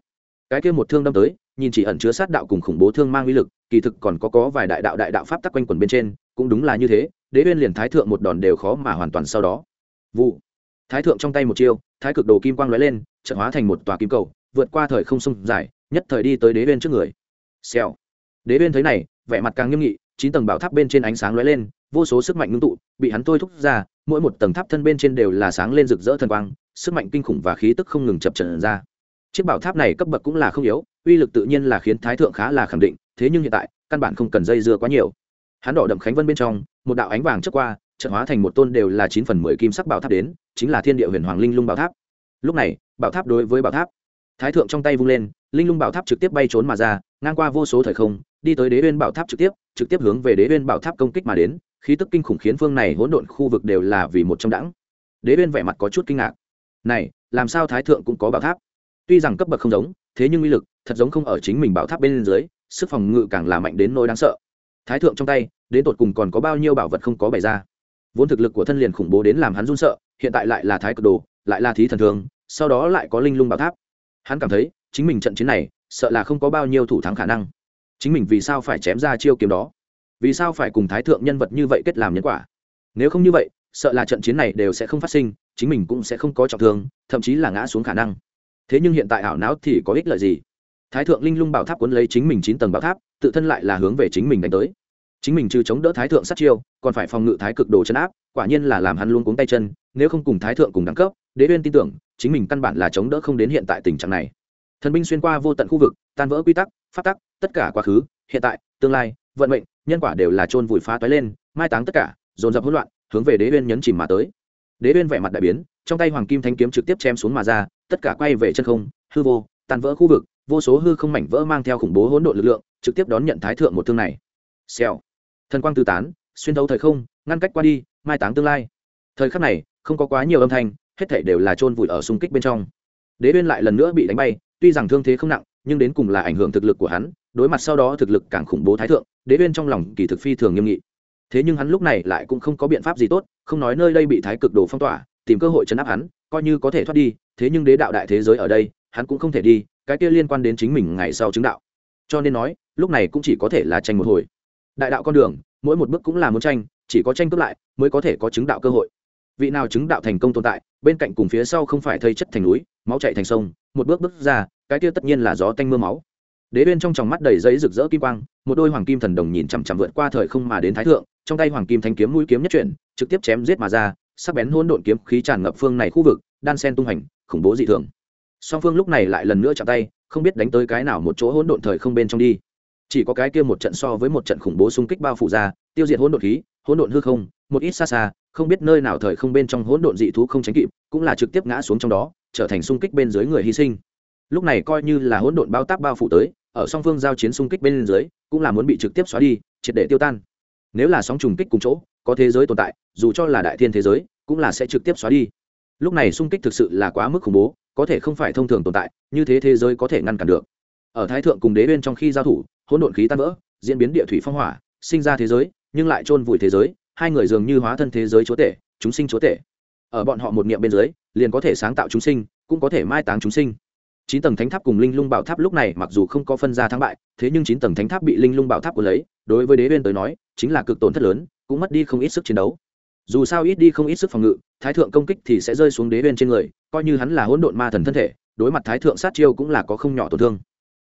Cái kia một thương đâm tới, nhìn chỉ ẩn chứa sát đạo cùng khủng bố thương mang uy lực, kỳ thực còn có có vài đại đạo đại đạo pháp tắc quanh quẩn bên trên, cũng đúng là như thế, đế uyên liền thái thượng một đòn đều khó mà hoàn toàn sau đó. Vụ. Thái thượng trong tay một chiêu, thái cực đồ kim quang lóe lên trận hóa thành một tòa kim cầu, vượt qua thời không sông dài, nhất thời đi tới đế uyên trước người. Xèo. Đế uyên thấy này, vẻ mặt càng nghiêm nghị, chín tầng bảo tháp bên trên ánh sáng lóe lên vô số sức mạnh ngưng tụ, bị hắn thôi thúc ra, mỗi một tầng tháp thân bên trên đều là sáng lên rực rỡ thần quang, sức mạnh kinh khủng và khí tức không ngừng chập trần ra. Chiếc bảo tháp này cấp bậc cũng là không yếu, uy lực tự nhiên là khiến thái thượng khá là khẳng định, thế nhưng hiện tại, căn bản không cần dây dưa quá nhiều. Hắn đỏ đậm khánh vân bên trong, một đạo ánh vàng trước qua trận hóa thành một tôn đều là chín phần mười kim sắc bảo tháp đến, chính là thiên địa huyền hoàng linh lung bảo tháp. Lúc này, bảo tháp đối với bảo tháp, thái thượng trong tay vung lên, linh lung bảo tháp trực tiếp bay trốn mà ra, ngang qua vô số thời không, đi tới đế uyên bảo tháp trực tiếp trực tiếp hướng về đế uyên bảo tháp công kích mà đến khí tức kinh khủng khiến phương này hỗn độn khu vực đều là vì một trong đẳng đế bên vẻ mặt có chút kinh ngạc. Này, làm sao thái thượng cũng có bảo tháp? Tuy rằng cấp bậc không giống, thế nhưng uy lực thật giống không ở chính mình bảo tháp bên dưới, sức phòng ngự càng là mạnh đến nỗi đáng sợ. Thái thượng trong tay, đến tột cùng còn có bao nhiêu bảo vật không có bày ra? Vốn thực lực của thân liền khủng bố đến làm hắn run sợ, hiện tại lại là thái cực đồ, lại là thí thần thường, sau đó lại có linh lung bảo tháp. Hắn cảm thấy, chính mình trận chiến này, sợ là không có bao nhiêu thủ thắng khả năng. Chính mình vì sao phải chém ra chiêu kiếm đó? Vì sao phải cùng thái thượng nhân vật như vậy kết làm nhân quả? Nếu không như vậy, sợ là trận chiến này đều sẽ không phát sinh, chính mình cũng sẽ không có trọng thương, thậm chí là ngã xuống khả năng. Thế nhưng hiện tại ảo não thì có ích lợi gì? Thái thượng linh lung bảo tháp cuốn lấy chính mình chín tầng bảo tháp, tự thân lại là hướng về chính mình đánh tới. Chính mình trừ chống đỡ thái thượng sát chiêu, còn phải phòng ngự thái cực đồ chấn áp, quả nhiên là làm hắn luôn cuống tay chân, nếu không cùng thái thượng cùng đẳng cấp, đế uyên tin tưởng, chính mình căn bản là chống đỡ không đến hiện tại tình trạng này. Thần binh xuyên qua vô tận khu vực, tan vỡ quy tắc phát tắc, tất cả quá khứ, hiện tại, tương lai vận mệnh, nhân quả đều là chôn vùi phá toái lên, mai táng tất cả, dồn dập hỗn loạn, hướng về đế uyên nhấn chìm mà tới. Đế uyên vẻ mặt đại biến, trong tay hoàng kim thanh kiếm trực tiếp chém xuống mà ra, tất cả quay về chân không, hư vô, tan vỡ khu vực, vô số hư không mảnh vỡ mang theo khủng bố hỗn độn lực lượng, trực tiếp đón nhận thái thượng một thương này. Xèo. Thần quang tư tán, xuyên thấu thời không, ngăn cách qua đi, mai táng tương lai. Thời khắc này, không có quá nhiều âm thanh, hết thảy đều là chôn vùi ở xung kích bên trong. Đế uyên lại lần nữa bị đánh bay, tuy rằng thương thế không nặng, nhưng đến cùng là ảnh hưởng thực lực của hắn, đối mặt sau đó thực lực càng khủng bố thái thượng đế uyên trong lòng kỳ thực phi thường nghiêm nghị. Thế nhưng hắn lúc này lại cũng không có biện pháp gì tốt, không nói nơi đây bị thái cực đồ phong tỏa, tìm cơ hội chấn áp hắn, coi như có thể thoát đi, thế nhưng đế đạo đại thế giới ở đây, hắn cũng không thể đi, cái kia liên quan đến chính mình ngày sau chứng đạo. Cho nên nói, lúc này cũng chỉ có thể là tranh một hồi. Đại đạo con đường, mỗi một bước cũng là muốn tranh, chỉ có tranh cướp lại, mới có thể có chứng đạo cơ hội. Vị nào chứng đạo thành công tồn tại, bên cạnh cùng phía sau không phải thây chất thành núi, máu chạy thành sông, một bước bước ra, cái kia tất nhiên là gió tanh mưa máu đế uyên trong tròng mắt đầy giấy rực rỡ kim quang, một đôi hoàng kim thần đồng nhìn chằm chằm vượt qua thời không mà đến thái thượng, trong tay hoàng kim thanh kiếm mũi kiếm nhất chuyển, trực tiếp chém giết mà ra, sắc bén hỗn độn kiếm khí tràn ngập phương này khu vực, đan sen tung hành, khủng bố dị thường. Song phương lúc này lại lần nữa chạm tay, không biết đánh tới cái nào một chỗ hỗn độn thời không bên trong đi. Chỉ có cái kia một trận so với một trận khủng bố xung kích bao phủ ra, tiêu diệt hỗn độn khí, hỗn độn hư không, một ít xa xa, không biết nơi nào thời không bên trong hỗn độn dị thú không tránh kịp, cũng là trực tiếp ngã xuống trong đó, trở thành xung kích bên dưới người hy sinh. Lúc này coi như là hỗn độn bao tác bao phủ tới ở song phương giao chiến xung kích bên dưới, cũng là muốn bị trực tiếp xóa đi, triệt để tiêu tan. Nếu là sóng trùng kích cùng chỗ, có thế giới tồn tại, dù cho là đại thiên thế giới, cũng là sẽ trực tiếp xóa đi. Lúc này xung kích thực sự là quá mức khủng bố, có thể không phải thông thường tồn tại, như thế thế giới có thể ngăn cản được. Ở thái thượng cùng đế bên trong khi giao thủ, hỗn độn khí tan vỡ, diễn biến địa thủy phong hỏa, sinh ra thế giới, nhưng lại chôn vùi thế giới, hai người dường như hóa thân thế giới chúa tể, chúng sinh chúa tể. Ở bọn họ một niệm bên dưới, liền có thể sáng tạo chúng sinh, cũng có thể mai táng chúng sinh chín tầng thánh tháp cùng linh lung bảo tháp lúc này mặc dù không có phân ra thắng bại, thế nhưng chín tầng thánh tháp bị linh lung bảo tháp của lấy, đối với đế viên tới nói, chính là cực tổn thất lớn, cũng mất đi không ít sức chiến đấu. Dù sao ít đi không ít sức phòng ngự, thái thượng công kích thì sẽ rơi xuống đế viên trên người, coi như hắn là hỗn độn ma thần thân thể, đối mặt thái thượng sát chiêu cũng là có không nhỏ tổn thương.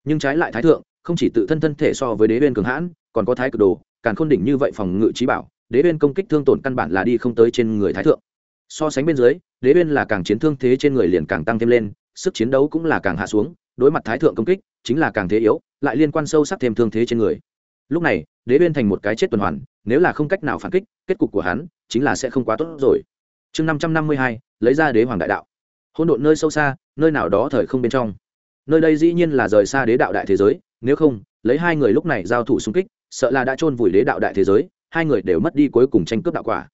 Nhưng trái lại thái thượng, không chỉ tự thân thân thể so với đế viên cường hãn, còn có thái cực đồ càng khôn đỉnh như vậy phòng ngự trí bảo, đế viên công kích thương tổn căn bản là đi không tới trên người thái thượng. So sánh bên dưới đế Uyên là càng chiến thương thế trên người liền càng tăng thêm lên, sức chiến đấu cũng là càng hạ xuống, đối mặt thái thượng công kích, chính là càng thế yếu, lại liên quan sâu sắc thêm thương thế trên người. Lúc này, đế uyên thành một cái chết tuần hoàn, nếu là không cách nào phản kích, kết cục của hắn chính là sẽ không quá tốt rồi. Chương năm trăm năm mươi hai, lấy ra đế hoàng đại đạo. Hôn độn nơi sâu xa, nơi nào đó thời không bên trong. Nơi đây dĩ nhiên là rời xa đế đạo đại thế giới, nếu không, lấy hai người lúc này giao thủ xung kích, sợ là đã chôn vùi đế đạo đại thế giới, hai người đều mất đi cuối cùng tranh cướp đạo quả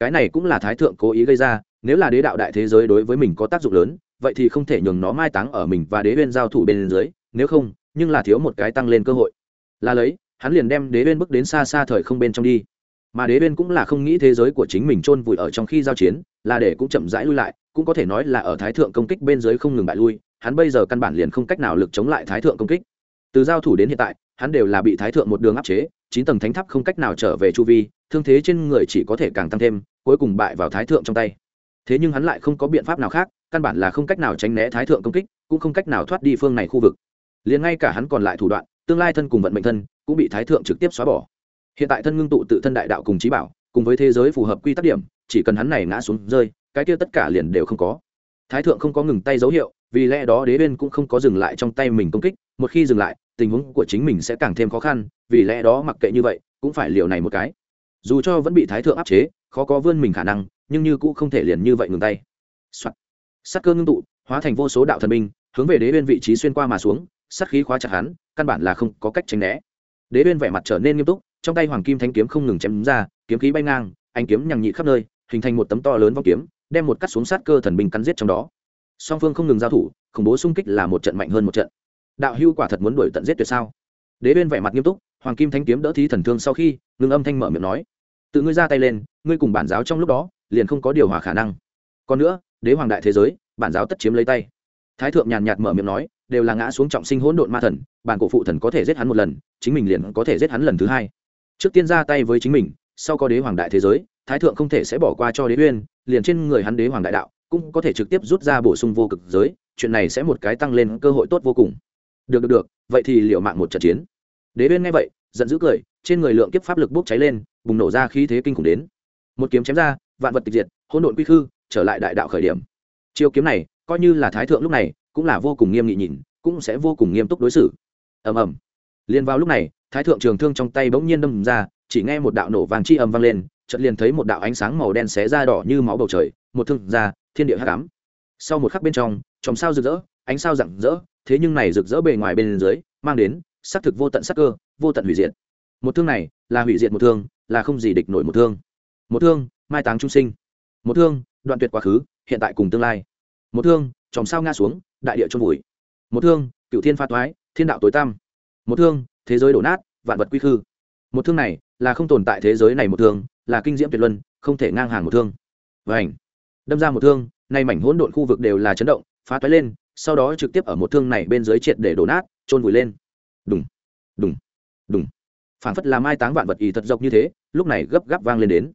cái này cũng là thái thượng cố ý gây ra, nếu là đế đạo đại thế giới đối với mình có tác dụng lớn, vậy thì không thể nhường nó mai táng ở mình và đế viên giao thủ bên dưới, nếu không, nhưng là thiếu một cái tăng lên cơ hội. Là lấy, hắn liền đem đế viên bước đến xa xa thời không bên trong đi. Mà đế viên cũng là không nghĩ thế giới của chính mình chôn vùi ở trong khi giao chiến, là để cũng chậm rãi lui lại, cũng có thể nói là ở thái thượng công kích bên dưới không ngừng bại lui, hắn bây giờ căn bản liền không cách nào lực chống lại thái thượng công kích từ giao thủ đến hiện tại, hắn đều là bị thái thượng một đường áp chế, chín tầng thánh tháp không cách nào trở về chu vi, thương thế trên người chỉ có thể càng tăng thêm, cuối cùng bại vào thái thượng trong tay. Thế nhưng hắn lại không có biện pháp nào khác, căn bản là không cách nào tránh né thái thượng công kích, cũng không cách nào thoát đi phương này khu vực. Liền ngay cả hắn còn lại thủ đoạn, tương lai thân cùng vận mệnh thân, cũng bị thái thượng trực tiếp xóa bỏ. Hiện tại thân ngưng tụ tự thân đại đạo cùng trí bảo, cùng với thế giới phù hợp quy tắc điểm, chỉ cần hắn này ngã xuống rơi, cái kia tất cả liền đều không có. Thái thượng không có ngừng tay dấu hiệu, vì lẽ đó đế bên cũng không có dừng lại trong tay mình công kích, một khi dừng lại tình huống của chính mình sẽ càng thêm khó khăn, vì lẽ đó mặc kệ như vậy, cũng phải liều này một cái. Dù cho vẫn bị thái thượng áp chế, khó có vươn mình khả năng, nhưng như cũng không thể liền như vậy ngừng tay. Soạn. sắc cơ ngưng tụ, hóa thành vô số đạo thần binh, hướng về đế bên vị trí xuyên qua mà xuống sắc khí khóa chặt hắn, căn bản là không có cách tránh né. Đế bên vẻ mặt trở nên nghiêm túc, trong tay hoàng kim thanh kiếm không ngừng chém ra, kiếm khí bay ngang anh kiếm nhằng nhị khắp nơi, hình thành một tấm to lớn vong kiếm, đem một cắt xuống sát cơ thần binh cắn giết trong đó. Song phương không ngừng giao thủ, khủng bố xung kích là một trận mạnh hơn một trận đạo hưu quả thật muốn đuổi tận giết tuyệt sao? Đế bên vẻ mặt nghiêm túc, hoàng kim thanh kiếm đỡ thí thần thương sau khi, ngưng âm thanh mở miệng nói, tự ngươi ra tay lên, ngươi cùng bản giáo trong lúc đó, liền không có điều hòa khả năng. Còn nữa, đế hoàng đại thế giới, bản giáo tất chiếm lấy tay. Thái thượng nhàn nhạt mở miệng nói, đều là ngã xuống trọng sinh hỗn độn ma thần, bản cổ phụ thần có thể giết hắn một lần, chính mình liền có thể giết hắn lần thứ hai. Trước tiên ra tay với chính mình, sau có đế hoàng đại thế giới, thái thượng không thể sẽ bỏ qua cho đế uyên, liền trên người hắn đế hoàng đại đạo, cũng có thể trực tiếp rút ra bổ sung vô cực giới, chuyện này sẽ một cái tăng lên cơ hội tốt vô cùng được được được, vậy thì liệu mạng một trận chiến. Đế bên nghe vậy, giận dữ cười, trên người lượng kiếp pháp lực bốc cháy lên, bùng nổ ra khí thế kinh khủng đến. Một kiếm chém ra, vạn vật tịch diệt, hỗn độn quy khư, trở lại đại đạo khởi điểm. Chiêu kiếm này, coi như là thái thượng lúc này, cũng là vô cùng nghiêm nghị nhìn, cũng sẽ vô cùng nghiêm túc đối xử. Ầm ầm. Liền vào lúc này, thái thượng trường thương trong tay bỗng nhiên đâm ra, chỉ nghe một đạo nổ vàng chi ầm vang lên, chợt liền thấy một đạo ánh sáng màu đen xé ra đỏ như máu bầu trời, một thương ra, thiên địa hắc ám. Sau một khắc bên trong, chòm sao rực rỡ, ánh sao rạng rỡ thế nhưng này rực rỡ bề ngoài bên dưới, mang đến xác thực vô tận sắc cơ, vô tận hủy diệt. Một thương này là hủy diệt một thương, là không gì địch nổi một thương. Một thương, mai táng trung sinh. Một thương, đoạn tuyệt quá khứ, hiện tại cùng tương lai. Một thương, chòm sao ngã xuống, đại địa trôn vùi. Một thương cựu thiên pha toái, thiên đạo tối tăm. Một thương, thế giới đổ nát, vạn vật quy khư. Một thương này là không tồn tại thế giới này một thương, là kinh diễm tuyệt luân, không thể ngang hàng một thương. Vảnh đâm ra một thương, nay mảnh hỗn độn khu vực đều là chấn động, phá toái lên sau đó trực tiếp ở một thương này bên dưới triệt để đổ nát trôn vùi lên. Đùng đùng đùng. Phảng phất là mai táng vạn vật ý thật dọc như thế, lúc này gấp gáp vang lên đến.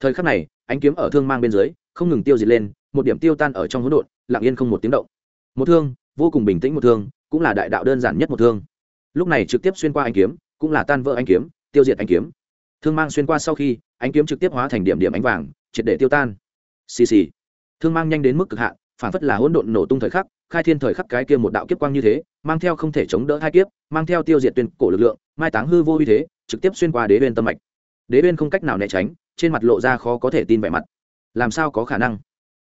Thời khắc này, ánh kiếm ở thương mang bên dưới, không ngừng tiêu diệt lên, một điểm tiêu tan ở trong hỗn độn, lặng yên không một tiếng động. Một thương, vô cùng bình tĩnh một thương, cũng là đại đạo đơn giản nhất một thương. Lúc này trực tiếp xuyên qua ánh kiếm, cũng là tan vỡ ánh kiếm, tiêu diệt ánh kiếm. Thương mang xuyên qua sau khi, ánh kiếm trực tiếp hóa thành điểm điểm ánh vàng, triệt để tiêu tan. Xì xì. Thương mang nhanh đến mức cực hạn phản phất là hỗn độn nổ tung thời khắc khai thiên thời khắc cái kia một đạo kiếp quang như thế, mang theo không thể chống đỡ hai kiếp, mang theo tiêu diệt tuyên cổ lực lượng, mai táng hư vô uy thế, trực tiếp xuyên qua đế bên tâm mạch. Đế bên không cách nào né tránh, trên mặt lộ ra khó có thể tin vẻ mặt. Làm sao có khả năng?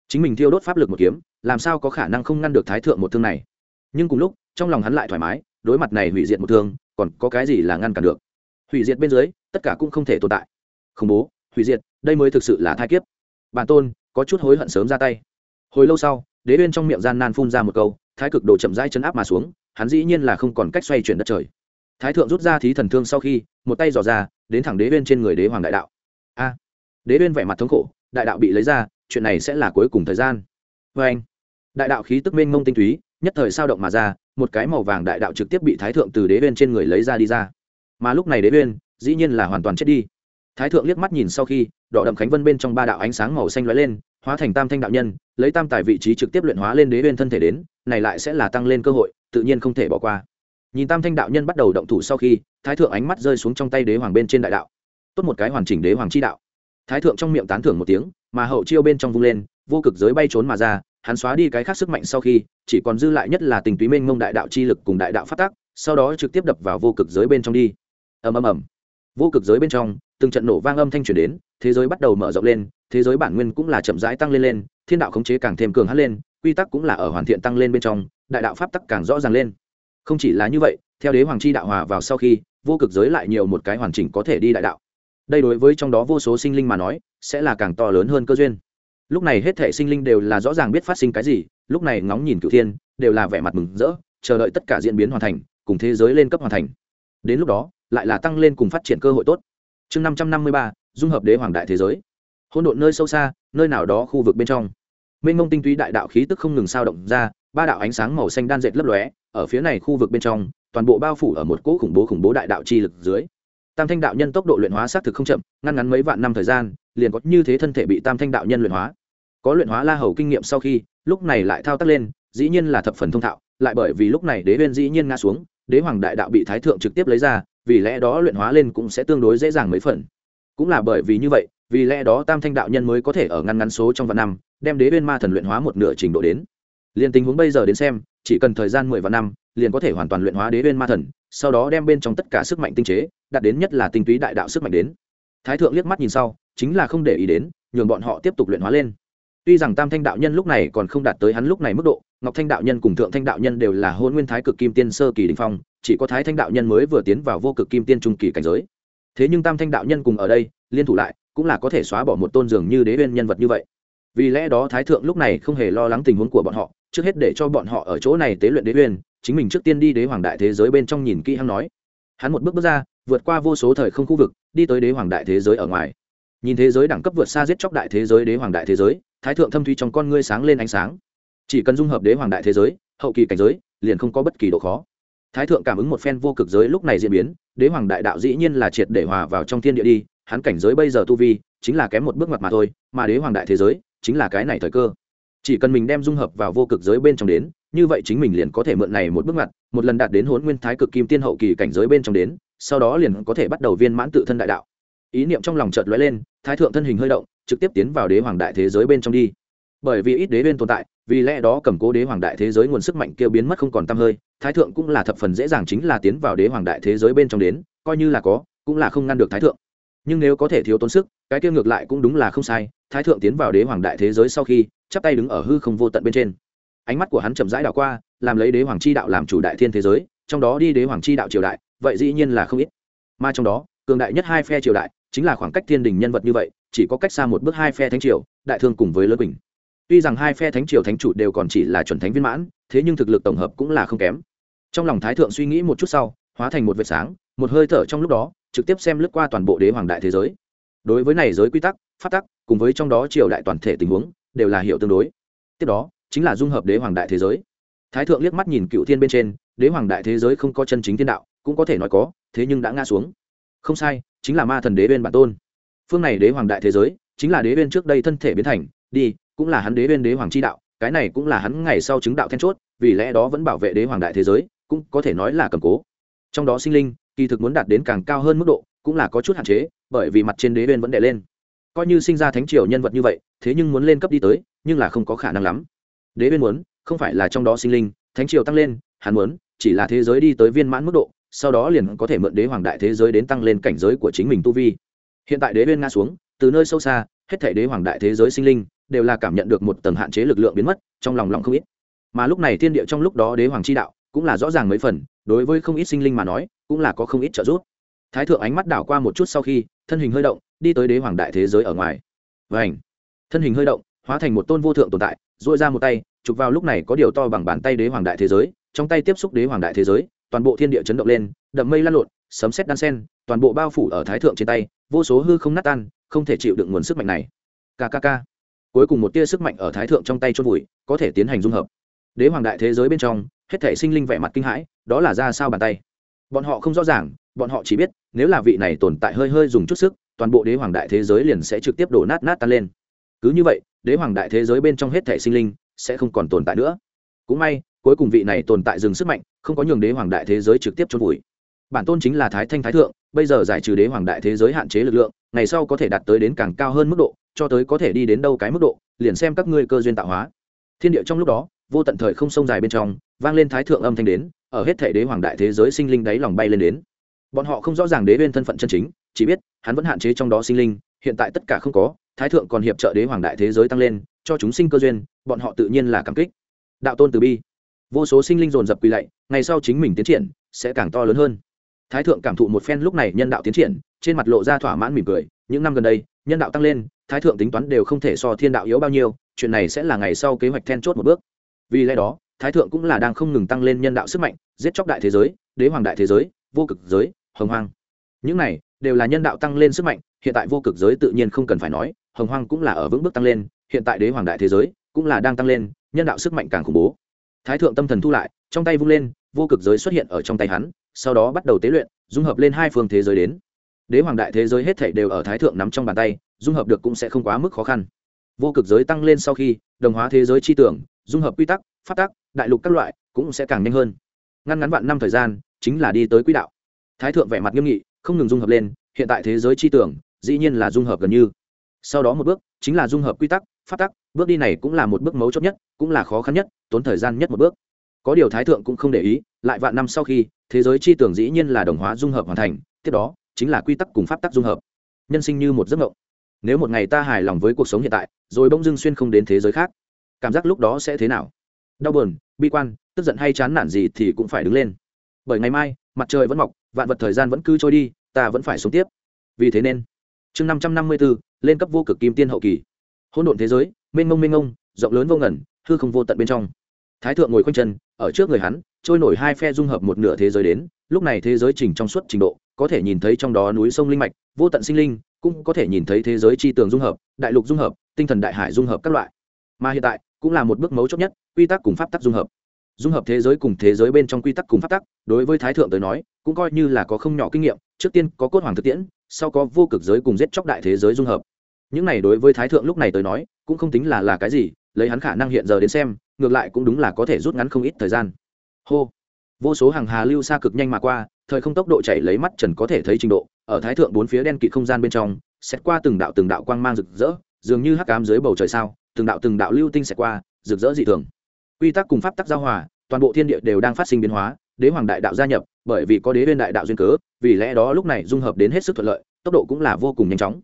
Chính mình thiêu đốt pháp lực một kiếm, làm sao có khả năng không ngăn được thái thượng một thương này? Nhưng cùng lúc, trong lòng hắn lại thoải mái, đối mặt này hủy diệt một thương, còn có cái gì là ngăn cản được? Hủy diệt bên dưới, tất cả cũng không thể tồn tại. Khủng bố, hủy diệt, đây mới thực sự là thai kiếp. Bản tôn, có chút hối hận sớm ra tay. Hồi lâu sau đế uyên trong miệng gian nan phun ra một câu, thái cực đồ chậm rãi chấn áp mà xuống, hắn dĩ nhiên là không còn cách xoay chuyển đất trời. Thái thượng rút ra thí thần thương sau khi, một tay dò ra, đến thẳng đế uyên trên người đế hoàng đại đạo. A! Đế uyên vẻ mặt thống khổ, đại đạo bị lấy ra, chuyện này sẽ là cuối cùng thời gian. Vê anh, đại đạo khí tức mênh mông tinh túy, nhất thời sao động mà ra, một cái màu vàng đại đạo trực tiếp bị thái thượng từ đế uyên trên người lấy ra đi ra. Mà lúc này đế uyên, dĩ nhiên là hoàn toàn chết đi. Thái thượng liếc mắt nhìn sau khi, đỏ đậm khánh vân bên trong ba đạo ánh sáng màu xanh lóe lên hóa thành tam thanh đạo nhân, lấy tam tài vị trí trực tiếp luyện hóa lên đế bên thân thể đến, này lại sẽ là tăng lên cơ hội, tự nhiên không thể bỏ qua. Nhìn tam thanh đạo nhân bắt đầu động thủ sau khi, thái thượng ánh mắt rơi xuống trong tay đế hoàng bên trên đại đạo. Tốt một cái hoàn chỉnh đế hoàng chi đạo. Thái thượng trong miệng tán thưởng một tiếng, mà hậu chiêu bên trong vung lên, vô cực giới bay trốn mà ra, hắn xóa đi cái khác sức mạnh sau khi, chỉ còn dư lại nhất là tình túy mênh mông đại đạo chi lực cùng đại đạo phát tác sau đó trực tiếp đập vào vô cực giới bên trong đi. Ầm ầm ầm. Vô cực giới bên trong, từng trận nổ vang âm thanh truyền đến, thế giới bắt đầu mở rộng lên thế giới bản nguyên cũng là chậm rãi tăng lên lên, thiên đạo khống chế càng thêm cường hãn lên, quy tắc cũng là ở hoàn thiện tăng lên bên trong, đại đạo pháp tắc càng rõ ràng lên. Không chỉ là như vậy, theo đế hoàng chi đạo hòa vào sau khi, vô cực giới lại nhiều một cái hoàn chỉnh có thể đi đại đạo. Đây đối với trong đó vô số sinh linh mà nói, sẽ là càng to lớn hơn cơ duyên. Lúc này hết thể sinh linh đều là rõ ràng biết phát sinh cái gì, lúc này ngóng nhìn cựu thiên, đều là vẻ mặt mừng rỡ, chờ đợi tất cả diễn biến hoàn thành, cùng thế giới lên cấp hoàn thành. Đến lúc đó, lại là tăng lên cùng phát triển cơ hội tốt. Chương năm trăm năm mươi ba, dung hợp đế hoàng đại thế giới hỗn độn nơi sâu xa, nơi nào đó khu vực bên trong. Mênh mông tinh túy đại đạo khí tức không ngừng sao động ra, ba đạo ánh sáng màu xanh đan dệt lấp lóe, ở phía này khu vực bên trong, toàn bộ bao phủ ở một cỗ khủng bố khủng bố đại đạo chi lực dưới. Tam thanh đạo nhân tốc độ luyện hóa xác thực không chậm, ngăn ngắn mấy vạn năm thời gian, liền có như thế thân thể bị tam thanh đạo nhân luyện hóa. Có luyện hóa la hầu kinh nghiệm sau khi, lúc này lại thao tác lên, dĩ nhiên là thập phần thông thạo, lại bởi vì lúc này đế viên dĩ nhiên ngã xuống, đế hoàng đại đạo bị thái thượng trực tiếp lấy ra, vì lẽ đó luyện hóa lên cũng sẽ tương đối dễ dàng mấy phần. Cũng là bởi vì như vậy vì lẽ đó tam thanh đạo nhân mới có thể ở ngăn ngắn số trong vạn năm, đem đế viên ma thần luyện hóa một nửa trình độ đến. Liền tình huống bây giờ đến xem, chỉ cần thời gian mười vạn năm, liền có thể hoàn toàn luyện hóa đế viên ma thần, sau đó đem bên trong tất cả sức mạnh tinh chế, đạt đến nhất là tinh túy đại đạo sức mạnh đến. Thái thượng liếc mắt nhìn sau, chính là không để ý đến, nhường bọn họ tiếp tục luyện hóa lên. Tuy rằng tam thanh đạo nhân lúc này còn không đạt tới hắn lúc này mức độ, ngọc thanh đạo nhân cùng thượng thanh đạo nhân đều là hôn nguyên thái cực kim tiên sơ kỳ đình phong, chỉ có thái thanh đạo nhân mới vừa tiến vào vô cực kim tiên trung kỳ cảnh giới. Thế nhưng tam thanh đạo nhân cùng ở đây, liên thủ lại cũng là có thể xóa bỏ một tôn dường như đế viên nhân vật như vậy. Vì lẽ đó thái thượng lúc này không hề lo lắng tình huống của bọn họ, trước hết để cho bọn họ ở chỗ này tế luyện đế uyên, chính mình trước tiên đi đế hoàng đại thế giới bên trong nhìn kỹ hăng nói. Hắn một bước bước ra, vượt qua vô số thời không khu vực, đi tới đế hoàng đại thế giới ở ngoài. Nhìn thế giới đẳng cấp vượt xa giết chóc đại thế giới đế hoàng đại thế giới, thái thượng thâm thuy trong con ngươi sáng lên ánh sáng. Chỉ cần dung hợp đế hoàng đại thế giới, hậu kỳ cảnh giới, liền không có bất kỳ độ khó. Thái thượng cảm ứng một phen vô cực giới lúc này diễn biến, đế hoàng đại đạo dĩ nhiên là triệt để hòa vào trong thiên địa đi hắn cảnh giới bây giờ tu vi chính là kém một bước ngoặt mà thôi mà đế hoàng đại thế giới chính là cái này thời cơ. Chỉ cần mình đem dung hợp vào vô cực giới bên trong đến như vậy chính mình liền có thể mượn này một bước ngoặt, một lần đạt đến hốn nguyên thái cực kim tiên hậu kỳ cảnh giới bên trong đến sau đó liền có thể bắt đầu viên mãn tự thân đại đạo. Ý niệm trong lòng chợt lóe lên thái thượng thân hình hơi động trực tiếp tiến vào đế hoàng đại thế giới bên trong đi. Bởi vì ít đế bên tồn tại vì lẽ đó cầm cố đế hoàng đại thế giới nguồn sức mạnh kia biến mất không còn t hơi thái thượng cũng là thập phần dễ dàng chính là tiến vào đế hoàng đại thế giới bên trong đến coi như là có cũng là không ngăn được thái thượng nhưng nếu có thể thiếu tốn sức, cái kia ngược lại cũng đúng là không sai, thái thượng tiến vào đế hoàng đại thế giới sau khi, chắp tay đứng ở hư không vô tận bên trên. Ánh mắt của hắn chậm rãi đảo qua, làm lấy đế hoàng chi đạo làm chủ đại thiên thế giới, trong đó đi đế hoàng chi đạo triều đại, vậy dĩ nhiên là không ít. Mà trong đó, cường đại nhất hai phe triều đại, chính là khoảng cách thiên đình nhân vật như vậy, chỉ có cách xa một bước hai phe thánh triều, đại thương cùng với lớn bình tuy rằng hai phe thánh triều thánh chủ đều còn chỉ là chuẩn thánh viên mãn, thế nhưng thực lực tổng hợp cũng là không kém. Trong lòng thái thượng suy nghĩ một chút sau, hóa thành một vệt sáng, một hơi thở trong lúc đó trực tiếp xem lướt qua toàn bộ đế hoàng đại thế giới. Đối với này giới quy tắc phát tắc, cùng với trong đó triều đại toàn thể tình huống, đều là hiệu tương đối. Tiếp đó, chính là dung hợp đế hoàng đại thế giới. Thái thượng liếc mắt nhìn cựu thiên bên trên, đế hoàng đại thế giới không có chân chính thiên đạo, cũng có thể nói có, thế nhưng đã ngã xuống. Không sai, chính là ma thần đế bên bản tôn. Phương này đế hoàng đại thế giới, chính là đế bên trước đây thân thể biến thành, đi, cũng là hắn đế bên đế hoàng chi đạo, cái này cũng là hắn ngày sau chứng đạo then chốt, vì lẽ đó vẫn bảo vệ đế hoàng đại thế giới, cũng có thể nói là cầm cố. Trong đó sinh linh kỳ thực muốn đạt đến càng cao hơn mức độ, cũng là có chút hạn chế, bởi vì mặt trên đế bên vẫn đệ lên. Coi như sinh ra thánh triều nhân vật như vậy, thế nhưng muốn lên cấp đi tới, nhưng là không có khả năng lắm. Đế bên muốn, không phải là trong đó sinh linh, thánh triều tăng lên, hắn muốn, chỉ là thế giới đi tới viên mãn mức độ, sau đó liền có thể mượn đế hoàng đại thế giới đến tăng lên cảnh giới của chính mình tu vi. Hiện tại đế bên nga xuống, từ nơi sâu xa, hết thể đế hoàng đại thế giới sinh linh, đều là cảm nhận được một tầng hạn chế lực lượng biến mất, trong lòng lòng không ít. Mà lúc này thiên địa trong lúc đó đế hoàng chi đạo, cũng là rõ ràng mấy phần đối với không ít sinh linh mà nói, cũng là có không ít trợ giúp. Thái thượng ánh mắt đảo qua một chút sau khi, thân hình hơi động, đi tới đế hoàng đại thế giới ở ngoài. Vảnh thân hình hơi động, hóa thành một tôn vô thượng tồn tại dội ra một tay, chụp vào lúc này có điều to bằng bàn tay đế hoàng đại thế giới, trong tay tiếp xúc đế hoàng đại thế giới, toàn bộ thiên địa chấn động lên, đậm mây lan lộn, sấm sét đan sen, toàn bộ bao phủ ở thái thượng trên tay, vô số hư không nát tan, không thể chịu đựng nguồn sức mạnh này. Kkk cuối cùng một tia sức mạnh ở thái thượng trong tay chôn vùi, có thể tiến hành dung hợp. Đế hoàng đại thế giới bên trong hết thể sinh linh vẻ mặt kinh hãi, đó là ra sao bàn tay? Bọn họ không rõ ràng, bọn họ chỉ biết, nếu là vị này tồn tại hơi hơi dùng chút sức, toàn bộ đế hoàng đại thế giới liền sẽ trực tiếp đổ nát nát tan lên. Cứ như vậy, đế hoàng đại thế giới bên trong hết thể sinh linh sẽ không còn tồn tại nữa. Cũng may, cuối cùng vị này tồn tại dừng sức mạnh, không có nhường đế hoàng đại thế giới trực tiếp chôn vùi. Bản tôn chính là thái thanh thái thượng, bây giờ giải trừ đế hoàng đại thế giới hạn chế lực lượng, ngày sau có thể đạt tới đến càng cao hơn mức độ, cho tới có thể đi đến đâu cái mức độ, liền xem các ngươi cơ duyên tạo hóa. Thiên địa trong lúc đó vô tận thời không sông dài bên trong, vang lên thái thượng âm thanh đến, ở hết thể đế hoàng đại thế giới sinh linh đáy lòng bay lên đến. Bọn họ không rõ ràng đế bên thân phận chân chính, chỉ biết, hắn vẫn hạn chế trong đó sinh linh, hiện tại tất cả không có, thái thượng còn hiệp trợ đế hoàng đại thế giới tăng lên, cho chúng sinh cơ duyên, bọn họ tự nhiên là cảm kích. Đạo tôn từ bi. Vô số sinh linh dồn dập quỳ lạy, ngày sau chính mình tiến triển, sẽ càng to lớn hơn. Thái thượng cảm thụ một phen lúc này nhân đạo tiến triển, trên mặt lộ ra thỏa mãn mỉm cười, những năm gần đây, nhân đạo tăng lên, thái thượng tính toán đều không thể so thiên đạo yếu bao nhiêu, chuyện này sẽ là ngày sau kế hoạch then chốt một bước vì lẽ đó, thái thượng cũng là đang không ngừng tăng lên nhân đạo sức mạnh, giết chóc đại thế giới, đế hoàng đại thế giới, vô cực giới, hồng hoang. Những này đều là nhân đạo tăng lên sức mạnh, hiện tại vô cực giới tự nhiên không cần phải nói, hồng hoang cũng là ở vững bước tăng lên, hiện tại đế hoàng đại thế giới cũng là đang tăng lên, nhân đạo sức mạnh càng khủng bố. Thái thượng tâm thần thu lại, trong tay vung lên, vô cực giới xuất hiện ở trong tay hắn, sau đó bắt đầu tế luyện, dung hợp lên hai phương thế giới đến. Đế hoàng đại thế giới hết thảy đều ở thái thượng nắm trong bàn tay, dung hợp được cũng sẽ không quá mức khó khăn. Vô cực giới tăng lên sau khi, đồng hóa thế giới chi tưởng dung hợp quy tắc phát tác đại lục các loại cũng sẽ càng nhanh hơn. Ngăn ngắn vạn năm thời gian chính là đi tới quỹ đạo. Thái thượng vẻ mặt nghiêm nghị, không ngừng dung hợp lên, hiện tại thế giới chi tưởng dĩ nhiên là dung hợp gần như. Sau đó một bước, chính là dung hợp quy tắc phát tắc, bước đi này cũng là một bước mấu chốt nhất, cũng là khó khăn nhất, tốn thời gian nhất một bước. Có điều thái thượng cũng không để ý, lại vạn năm sau khi, thế giới chi tưởng dĩ nhiên là đồng hóa dung hợp hoàn thành, tiếp đó chính là quy tắc cùng pháp tắc dung hợp. Nhân sinh như một giấc mộng. Nếu một ngày ta hài lòng với cuộc sống hiện tại, rồi bỗng dưng xuyên không đến thế giới khác cảm giác lúc đó sẽ thế nào? Đau buồn, bi quan, tức giận hay chán nản gì thì cũng phải đứng lên. Bởi ngày mai, mặt trời vẫn mọc, vạn vật thời gian vẫn cứ trôi đi, ta vẫn phải sống tiếp. Vì thế nên, chương năm trăm năm mươi bốn lên cấp vô cực kim tiên hậu kỳ. Hỗn độn thế giới, mênh mông mênh mông, rộng lớn vô ngẩn hư không vô tận bên trong. Thái thượng ngồi khoanh chân, ở trước người hắn, trôi nổi hai phe dung hợp một nửa thế giới đến. Lúc này thế giới chỉnh trong suốt trình độ, có thể nhìn thấy trong đó núi sông linh mạch, vô tận sinh linh, cũng có thể nhìn thấy thế giới tri tường dung hợp, đại lục dung hợp, tinh thần đại hải dung hợp các loại. Mà hiện tại cũng là một bước mấu chốt nhất, quy tắc cùng pháp tắc dung hợp. Dung hợp thế giới cùng thế giới bên trong quy tắc cùng pháp tắc, đối với thái thượng tới nói, cũng coi như là có không nhỏ kinh nghiệm, trước tiên có cốt hoàng thực tiễn, sau có vô cực giới cùng giết chóc đại thế giới dung hợp. Những này đối với thái thượng lúc này tới nói, cũng không tính là là cái gì, lấy hắn khả năng hiện giờ đến xem, ngược lại cũng đúng là có thể rút ngắn không ít thời gian. Hô. Vô số hàng hà lưu xa cực nhanh mà qua, thời không tốc độ chạy lấy mắt trần có thể thấy trình độ, ở thái thượng bốn phía đen kịt không gian bên trong, xét qua từng đạo từng đạo quang mang rực rỡ, dường như hắc cám dưới bầu trời sao từng đạo từng đạo lưu tinh sẽ qua, rực rỡ dị thường. Quy tắc cùng pháp tắc giao hòa, toàn bộ thiên địa đều đang phát sinh biến hóa, đế hoàng đại đạo gia nhập, bởi vì có đế viên đại đạo duyên cớ, vì lẽ đó lúc này dung hợp đến hết sức thuận lợi, tốc độ cũng là vô cùng nhanh chóng.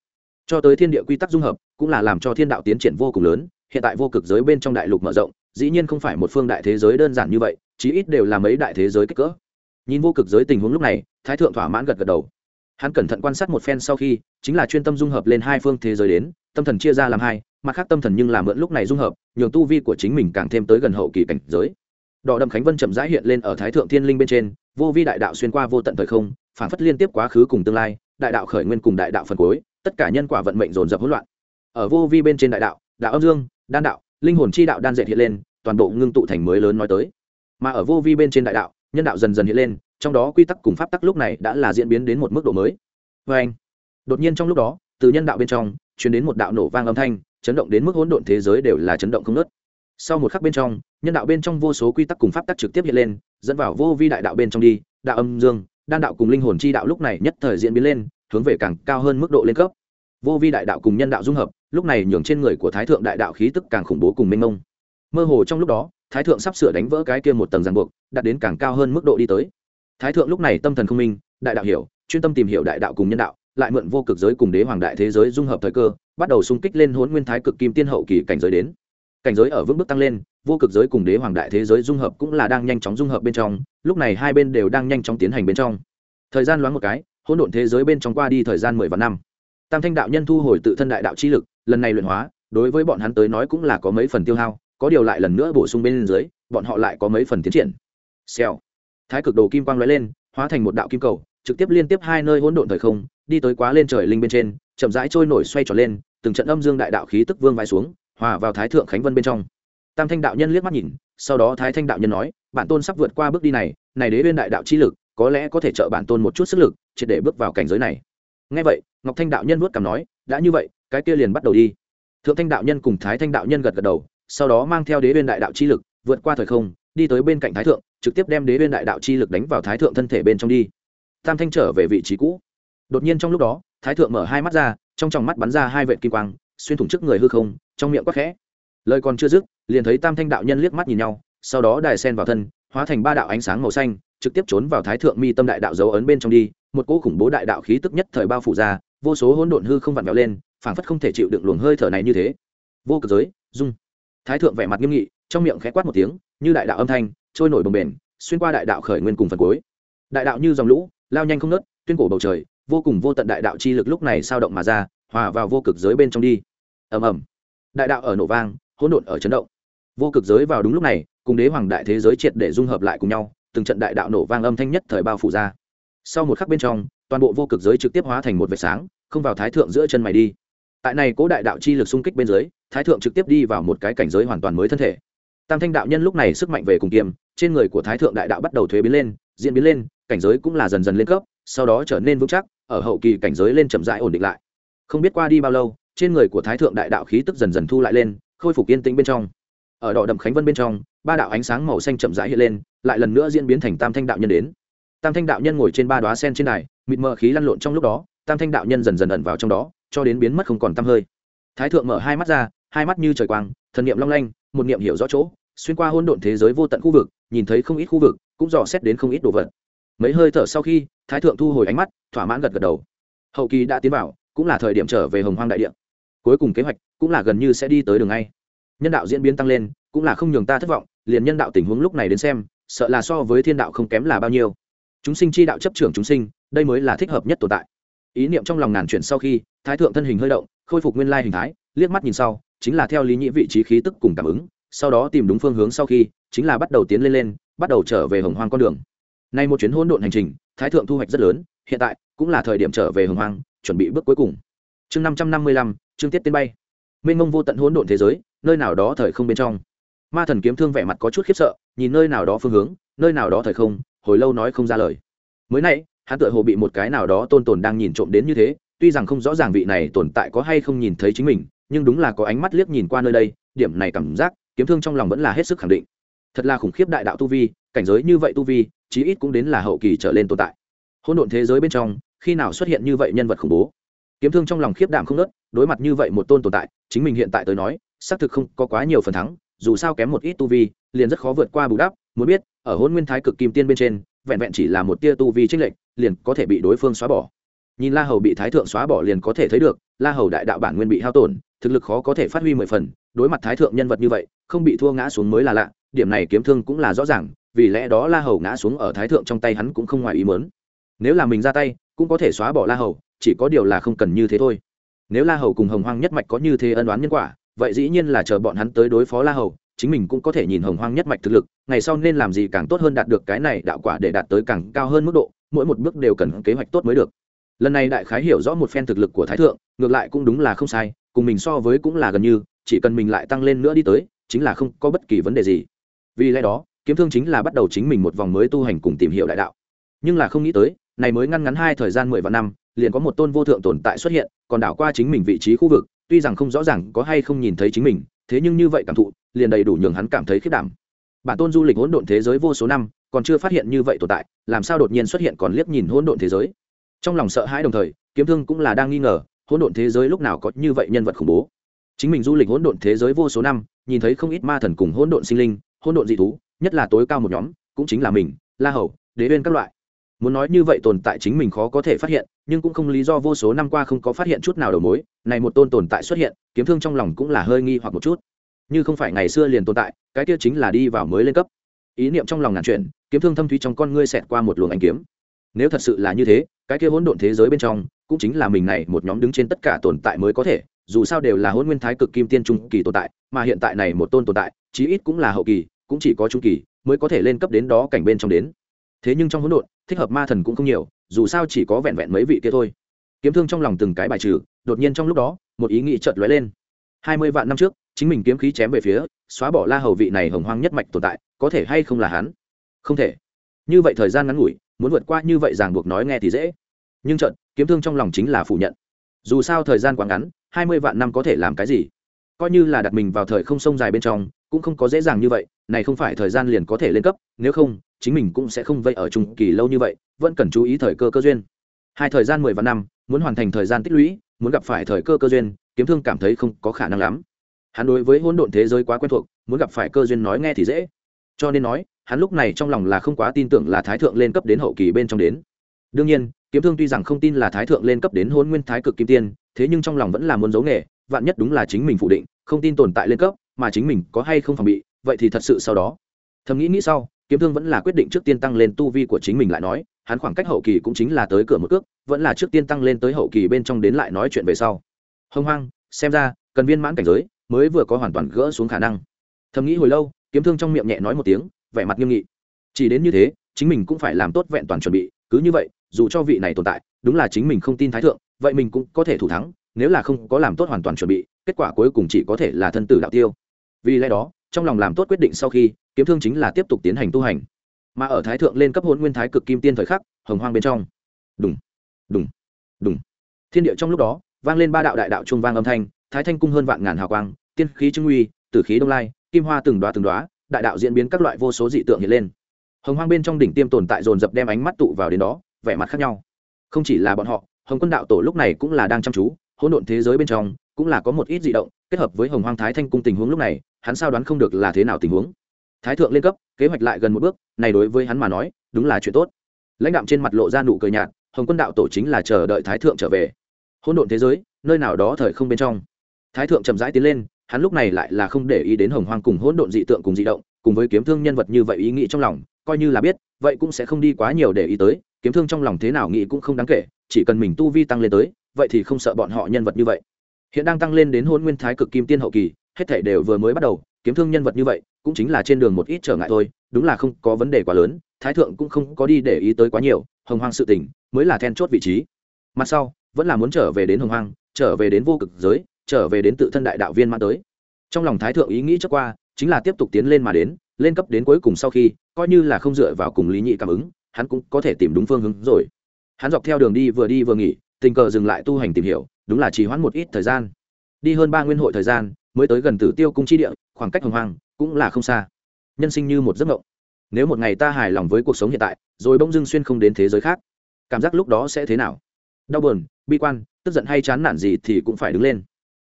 Cho tới thiên địa quy tắc dung hợp, cũng là làm cho thiên đạo tiến triển vô cùng lớn, hiện tại vô cực giới bên trong đại lục mở rộng, dĩ nhiên không phải một phương đại thế giới đơn giản như vậy, chí ít đều là mấy đại thế giới kích cỡ. Nhìn vô cực giới tình huống lúc này, thái thượng thỏa mãn gật gật đầu. Hắn cẩn thận quan sát một phen sau khi, chính là chuyên tâm dung hợp lên hai phương thế giới đến, tâm thần chia ra làm hai mặt khác tâm thần nhưng làm mượn lúc này dung hợp, nhường tu vi của chính mình càng thêm tới gần hậu kỳ cảnh giới. Đỏ đậm khánh vân chậm rãi hiện lên ở thái thượng thiên linh bên trên, vô vi đại đạo xuyên qua vô tận thời không, phản phất liên tiếp quá khứ cùng tương lai, đại đạo khởi nguyên cùng đại đạo phần cuối, tất cả nhân quả vận mệnh dồn dập hỗn loạn. Ở vô vi bên trên đại đạo đạo âm dương, đan đạo, linh hồn chi đạo đan dệt hiện lên, toàn bộ ngưng tụ thành mới lớn nói tới. Mà ở vô vi bên trên đại đạo, nhân đạo dần dần hiện lên, trong đó quy tắc cùng pháp tắc lúc này đã là diễn biến đến một mức độ mới. Vê anh đột nhiên trong lúc đó, từ nhân đạo bên trong chuyển đến một đạo nổ vang âm thanh chấn động đến mức hỗn độn thế giới đều là chấn động không nớt sau một khắc bên trong, nhân đạo bên trong vô số quy tắc cùng pháp tắc trực tiếp hiện lên, dẫn vào vô vi đại đạo bên trong đi, đạo âm dương, đan đạo cùng linh hồn chi đạo lúc này nhất thời diễn biến lên, hướng về càng cao hơn mức độ lên cấp. Vô vi đại đạo cùng nhân đạo dung hợp, lúc này nhường trên người của thái thượng đại đạo khí tức càng khủng bố cùng mênh mông. Mơ hồ trong lúc đó, thái thượng sắp sửa đánh vỡ cái kia một tầng ràng buộc, đạt đến càng cao hơn mức độ đi tới. Thái thượng lúc này tâm thần không minh, đại đạo hiểu, chuyên tâm tìm hiểu đại đạo cùng nhân đạo lại mượn vô cực giới cùng đế hoàng đại thế giới dung hợp thời cơ, bắt đầu xung kích lên hôn nguyên thái cực kim tiên hậu kỳ cảnh giới đến. Cảnh giới ở vững bước tăng lên, vô cực giới cùng đế hoàng đại thế giới dung hợp cũng là đang nhanh chóng dung hợp bên trong, lúc này hai bên đều đang nhanh chóng tiến hành bên trong. Thời gian loáng một cái, hỗn độn thế giới bên trong qua đi thời gian mười vạn năm. Tam thanh đạo nhân thu hồi tự thân đại đạo chi lực, lần này luyện hóa, đối với bọn hắn tới nói cũng là có mấy phần tiêu hao, có điều lại lần nữa bổ sung bên dưới, bọn họ lại có mấy phần tiến triển. Xèo. Thái cực đồ kim quang lóe lên, hóa thành một đạo kim cầu, trực tiếp liên tiếp hai nơi hỗn độn thời không đi tới quá lên trời linh bên trên, chậm rãi trôi nổi xoay tròn lên, từng trận âm dương đại đạo khí tức vương vai xuống, hòa vào thái thượng khánh vân bên trong. Tam thanh đạo nhân liếc mắt nhìn, sau đó thái thanh đạo nhân nói, bản tôn sắp vượt qua bước đi này này đế bên đại đạo chi lực, có lẽ có thể trợ bản tôn một chút sức lực, triệt để bước vào cảnh giới này. Ngay vậy, ngọc thanh đạo nhân vuốt cằm nói, đã như vậy, cái kia liền bắt đầu đi. Thượng thanh đạo nhân cùng thái thanh đạo nhân gật gật đầu, sau đó mang theo đế bên đại đạo chi lực, vượt qua thời không, đi tới bên cạnh thái thượng, trực tiếp đem đế bên đại đạo chi lực đánh vào thái thượng thân thể bên trong đi. Tam thanh trở về vị trí cũ đột nhiên trong lúc đó, thái thượng mở hai mắt ra, trong tròng mắt bắn ra hai vệt kim quang, xuyên thủng trước người hư không, trong miệng quắc khẽ. Lời còn chưa dứt, liền thấy tam thanh đạo nhân liếc mắt nhìn nhau, sau đó đài sen vào thân, hóa thành ba đạo ánh sáng màu xanh, trực tiếp trốn vào thái thượng mi tâm đại đạo dấu ấn bên trong đi, một cỗ khủng bố đại đạo khí tức nhất thời bao phủ ra, vô số hỗn độn hư không vặn vẹo lên, phảng phất không thể chịu đựng luồng hơi thở này như thế. Vô cực giới dung thái thượng vẻ mặt nghiêm nghị, trong miệng khẽ quát một tiếng, như đại đạo âm thanh, trôi nổi bồng bềnh, xuyên qua đại đạo khởi nguyên cùng phần cuối. Đại đạo như dòng lũ, lao nhanh không nớt tuyên cổ bầu trời vô cùng vô tận đại đạo chi lực lúc này sao động mà ra, hòa vào vô cực giới bên trong đi. Ầm ầm. Đại đạo ở nổ vang, hỗn độn ở chấn động. Vô cực giới vào đúng lúc này, cùng đế hoàng đại thế giới triệt để dung hợp lại cùng nhau, từng trận đại đạo nổ vang âm thanh nhất thời bao phủ ra. Sau một khắc bên trong, toàn bộ vô cực giới trực tiếp hóa thành một vệt sáng, không vào thái thượng giữa chân mày đi. Tại này cố đại đạo chi lực xung kích bên dưới, thái thượng trực tiếp đi vào một cái cảnh giới hoàn toàn mới thân thể. Tam thanh đạo nhân lúc này sức mạnh về cùng kiềm, trên người của thái thượng đại đạo bắt đầu thuế biến lên, diễn biến lên, cảnh giới cũng là dần dần lên cấp, sau đó trở nên vững chắc ở hậu kỳ cảnh giới lên chậm rãi ổn định lại. Không biết qua đi bao lâu, trên người của thái thượng đại đạo khí tức dần dần thu lại lên, khôi phục yên tĩnh bên trong. Ở đỏ đầm khánh vân bên trong, ba đạo ánh sáng màu xanh chậm rãi hiện lên, lại lần nữa diễn biến thành tam thanh đạo nhân đến. Tam thanh đạo nhân ngồi trên ba đoá sen trên này mịt mờ khí lăn lộn trong lúc đó, tam thanh đạo nhân dần dần ẩn vào trong đó, cho đến biến mất không còn tăm hơi. Thái thượng mở hai mắt ra, hai mắt như trời quang, thần niệm long lanh, một niệm hiểu rõ chỗ, xuyên qua hôn độn thế giới vô tận khu vực, nhìn thấy không ít khu vực, cũng dò xét đến không ít đồ vật. Mấy hơi thở sau khi thái thượng thu hồi ánh mắt, thỏa mãn gật gật đầu. Hậu kỳ đã tiến vào, cũng là thời điểm trở về hồng hoang đại địa. Cuối cùng kế hoạch cũng là gần như sẽ đi tới đường ngay. Nhân đạo diễn biến tăng lên, cũng là không nhường ta thất vọng, liền nhân đạo tình huống lúc này đến xem, sợ là so với thiên đạo không kém là bao nhiêu. Chúng sinh chi đạo chấp trưởng chúng sinh, đây mới là thích hợp nhất tồn tại. Ý niệm trong lòng ngàn chuyển sau khi, thái thượng thân hình hơi động, khôi phục nguyên lai hình thái, liếc mắt nhìn sau, chính là theo lý nhĩ vị trí khí tức cùng cảm ứng, sau đó tìm đúng phương hướng sau khi, chính là bắt đầu tiến lên lên, bắt đầu trở về hồng hoang con đường nay một chuyến hỗn độn hành trình, thái thượng thu hoạch rất lớn, hiện tại cũng là thời điểm trở về hồng hoang, chuẩn bị bước cuối cùng. Chương năm trăm năm mươi lăm, chương tiết tên bay. Mênh mông vô tận hỗn độn thế giới, nơi nào đó thời không bên trong. Ma thần kiếm thương vẻ mặt có chút khiếp sợ, nhìn nơi nào đó phương hướng, nơi nào đó thời không, hồi lâu nói không ra lời. Mới nay hắn tựa hồ bị một cái nào đó tôn tồn đang nhìn trộm đến như thế, tuy rằng không rõ ràng vị này tồn tại có hay không nhìn thấy chính mình, nhưng đúng là có ánh mắt liếc nhìn qua nơi đây, điểm này cảm giác, kiếm thương trong lòng vẫn là hết sức khẳng định. Thật là khủng khiếp đại đạo tu vi, cảnh giới như vậy tu vi chí ít cũng đến là hậu kỳ trở lên tồn tại. Hỗn độn thế giới bên trong, khi nào xuất hiện như vậy nhân vật khủng bố? Kiếm thương trong lòng khiếp đảm không nớt đối mặt như vậy một tôn tồn tại, chính mình hiện tại tới nói, xác thực không có quá nhiều phần thắng, dù sao kém một ít tu vi, liền rất khó vượt qua bù đắp, muốn biết, ở hôn nguyên thái cực kim tiên bên trên, vẹn vẹn chỉ là một tia tu vi trích lệnh liền có thể bị đối phương xóa bỏ. Nhìn la hầu bị thái thượng xóa bỏ liền có thể thấy được, la hầu đại đạo bản nguyên bị hao tổn, thực lực khó có thể phát huy mười phần, đối mặt thái thượng nhân vật như vậy, không bị thua ngã xuống mới là lạ, điểm này kiếm thương cũng là rõ ràng vì lẽ đó la hầu ngã xuống ở thái thượng trong tay hắn cũng không ngoài ý mớn nếu là mình ra tay, cũng có thể xóa bỏ la hầu, chỉ có điều là không cần như thế thôi. Nếu la hầu cùng hồng hoang nhất mạch có như thế ân oán nhân quả, vậy dĩ nhiên là chờ bọn hắn tới đối phó la hầu, chính mình cũng có thể nhìn hồng hoang nhất mạch thực lực, ngày sau nên làm gì càng tốt hơn đạt được cái này đạo quả để đạt tới càng cao hơn mức độ, mỗi một bước đều cần kế hoạch tốt mới được. Lần này đại khái hiểu rõ một phen thực lực của thái thượng, ngược lại cũng đúng là không sai, cùng mình so với cũng là gần như, chỉ cần mình lại tăng lên nữa đi tới, chính là không có bất kỳ vấn đề gì. Vì lẽ đó kiếm thương chính là bắt đầu chính mình một vòng mới tu hành cùng tìm hiểu đại đạo. Nhưng là không nghĩ tới, này mới ngăn ngắn hai thời gian mười vạn năm, liền có một tôn vô thượng tồn tại xuất hiện, còn đảo qua chính mình vị trí khu vực, tuy rằng không rõ ràng có hay không nhìn thấy chính mình, thế nhưng như vậy cảm thụ, liền đầy đủ nhường hắn cảm thấy khiết đảm. Bản tôn du lịch hỗn độn thế giới vô số năm, còn chưa phát hiện như vậy tồn tại, làm sao đột nhiên xuất hiện còn liếc nhìn hỗn độn thế giới? Trong lòng sợ hãi đồng thời, kiếm thương cũng là đang nghi ngờ, hỗn độn thế giới lúc nào có như vậy nhân vật khủng bố? Chính mình du lịch hỗn độn thế giới vô số năm, nhìn thấy không ít ma thần cùng hỗn độn sinh linh, hỗn độn dị thú nhất là tối cao một nhóm, cũng chính là mình, la hầu, đế bên các loại. Muốn nói như vậy tồn tại chính mình khó có thể phát hiện, nhưng cũng không lý do vô số năm qua không có phát hiện chút nào đầu mối, này một tôn tồn tại xuất hiện, kiếm thương trong lòng cũng là hơi nghi hoặc một chút. Như không phải ngày xưa liền tồn tại, cái kia chính là đi vào mới lên cấp. Ý niệm trong lòng ngàn chuyện, kiếm thương thâm thúy trong con ngươi xẹt qua một luồng ánh kiếm. Nếu thật sự là như thế, cái kia hỗn độn thế giới bên trong, cũng chính là mình này một nhóm đứng trên tất cả tồn tại mới có thể, dù sao đều là hỗn nguyên thái cực kim tiên trung kỳ tồn tại, mà hiện tại này một tôn tồn tại, chí ít cũng là hậu kỳ cũng chỉ có trung kỳ mới có thể lên cấp đến đó cảnh bên trong đến. Thế nhưng trong hỗn độn, thích hợp ma thần cũng không nhiều, dù sao chỉ có vẹn vẹn mấy vị kia thôi. Kiếm thương trong lòng từng cái bài trừ, đột nhiên trong lúc đó, một ý nghĩ chợt lóe lên. Hai mươi vạn năm trước, chính mình kiếm khí chém về phía, xóa bỏ la hầu vị này hồng hoang nhất mạch tồn tại, có thể hay không là hắn? Không thể. Như vậy thời gian ngắn ngủi, muốn vượt qua như vậy ràng buộc nói nghe thì dễ. Nhưng trận kiếm thương trong lòng chính là phủ nhận. Dù sao thời gian quá ngắn, hai mươi vạn năm có thể làm cái gì? Coi như là đặt mình vào thời không sông dài bên trong cũng không có dễ dàng như vậy, này không phải thời gian liền có thể lên cấp, nếu không, chính mình cũng sẽ không vây ở trung kỳ lâu như vậy, vẫn cần chú ý thời cơ cơ duyên. Hai thời gian mười vạn năm, muốn hoàn thành thời gian tích lũy, muốn gặp phải thời cơ cơ duyên, kiếm thương cảm thấy không có khả năng lắm. Hắn đối với hỗn độn thế giới quá quen thuộc, muốn gặp phải cơ duyên nói nghe thì dễ. Cho nên nói, hắn lúc này trong lòng là không quá tin tưởng là thái thượng lên cấp đến hậu kỳ bên trong đến. Đương nhiên, kiếm thương tuy rằng không tin là thái thượng lên cấp đến hôn nguyên thái cực kim tiên, thế nhưng trong lòng vẫn là muốn giấu nghề, vạn nhất đúng là chính mình phủ định, không tin tồn tại lên cấp mà chính mình có hay không phòng bị, vậy thì thật sự sau đó. Thầm nghĩ nghĩ sau, kiếm thương vẫn là quyết định trước tiên tăng lên tu vi của chính mình lại nói, hắn khoảng cách hậu kỳ cũng chính là tới cửa một cước, vẫn là trước tiên tăng lên tới hậu kỳ bên trong đến lại nói chuyện về sau. Hông hoang, xem ra, cần viên mãn cảnh giới, mới vừa có hoàn toàn gỡ xuống khả năng. Thầm nghĩ hồi lâu, kiếm thương trong miệng nhẹ nói một tiếng, vẻ mặt nghiêm nghị. Chỉ đến như thế, chính mình cũng phải làm tốt vẹn toàn chuẩn bị, cứ như vậy, dù cho vị này tồn tại, đúng là chính mình không tin thái thượng, vậy mình cũng có thể thủ thắng, nếu là không có làm tốt hoàn toàn chuẩn bị, kết quả cuối cùng chỉ có thể là thân tử đạo tiêu vì lẽ đó, trong lòng làm tốt quyết định sau khi, kiếm thương chính là tiếp tục tiến hành tu hành. Mà ở thái thượng lên cấp hôn nguyên thái cực kim tiên thời khắc, hồng hoang bên trong. Đúng đúng đúng thiên địa trong lúc đó, vang lên ba đạo đại đạo trung vang âm thanh, thái thanh cung hơn vạn ngàn hào quang, tiên khí trưng uy, tử khí đông lai, kim hoa từng đoá từng đoá đại đạo diễn biến các loại vô số dị tượng hiện lên. Hồng hoang bên trong đỉnh tiêm tồn tại dồn dập đem ánh mắt tụ vào đến đó, vẻ mặt khác nhau. Không chỉ là bọn họ, hồng quân đạo tổ lúc này cũng là đang chăm chú, hỗn độn thế giới bên trong cũng là có một ít dị động, kết hợp với hồng hoang thái thanh cung tình huống lúc này, hắn sao đoán không được là thế nào tình huống. Thái thượng lên cấp, kế hoạch lại gần một bước, này đối với hắn mà nói, đúng là chuyện tốt. Lãnh đạm trên mặt lộ ra nụ cười nhạt, hồng quân đạo tổ chính là chờ đợi thái thượng trở về. Hỗn độn thế giới, nơi nào đó thời không bên trong. Thái thượng chậm rãi tiến lên, hắn lúc này lại là không để ý đến hồng hoang cùng hỗn độn dị tượng cùng dị động, cùng với kiếm thương nhân vật như vậy ý nghĩ trong lòng, coi như là biết, vậy cũng sẽ không đi quá nhiều để ý tới, kiếm thương trong lòng thế nào nghĩ cũng không đáng kể, chỉ cần mình tu vi tăng lên tới, vậy thì không sợ bọn họ nhân vật như vậy hiện đang tăng lên đến hôn nguyên thái cực kim tiên hậu kỳ, hết thể đều vừa mới bắt đầu, kiếm thương nhân vật như vậy, cũng chính là trên đường một ít trở ngại thôi, đúng là không có vấn đề quá lớn, thái thượng cũng không có đi để ý tới quá nhiều, hồng hoang sự tỉnh mới là then chốt vị trí. Mặt sau, vẫn là muốn trở về đến hồng hoang, trở về đến vô cực giới, trở về đến tự thân đại đạo viên mang tới. Trong lòng thái thượng ý nghĩ trước qua, chính là tiếp tục tiến lên mà đến, lên cấp đến cuối cùng sau khi, coi như là không dựa vào cùng lý nhị cảm ứng, hắn cũng có thể tìm đúng phương hướng rồi. Hắn dọc theo đường đi vừa đi vừa nghỉ, tình cờ dừng lại tu hành tìm hiểu đúng là chỉ hoãn một ít thời gian. Đi hơn ba nguyên hội thời gian, mới tới gần tử tiêu cung chi địa, khoảng cách hồng hoang cũng là không xa. Nhân sinh như một giấc mộng. Nếu một ngày ta hài lòng với cuộc sống hiện tại, rồi bỗng dưng xuyên không đến thế giới khác, cảm giác lúc đó sẽ thế nào? Đau buồn, bi quan, tức giận hay chán nản gì thì cũng phải đứng lên.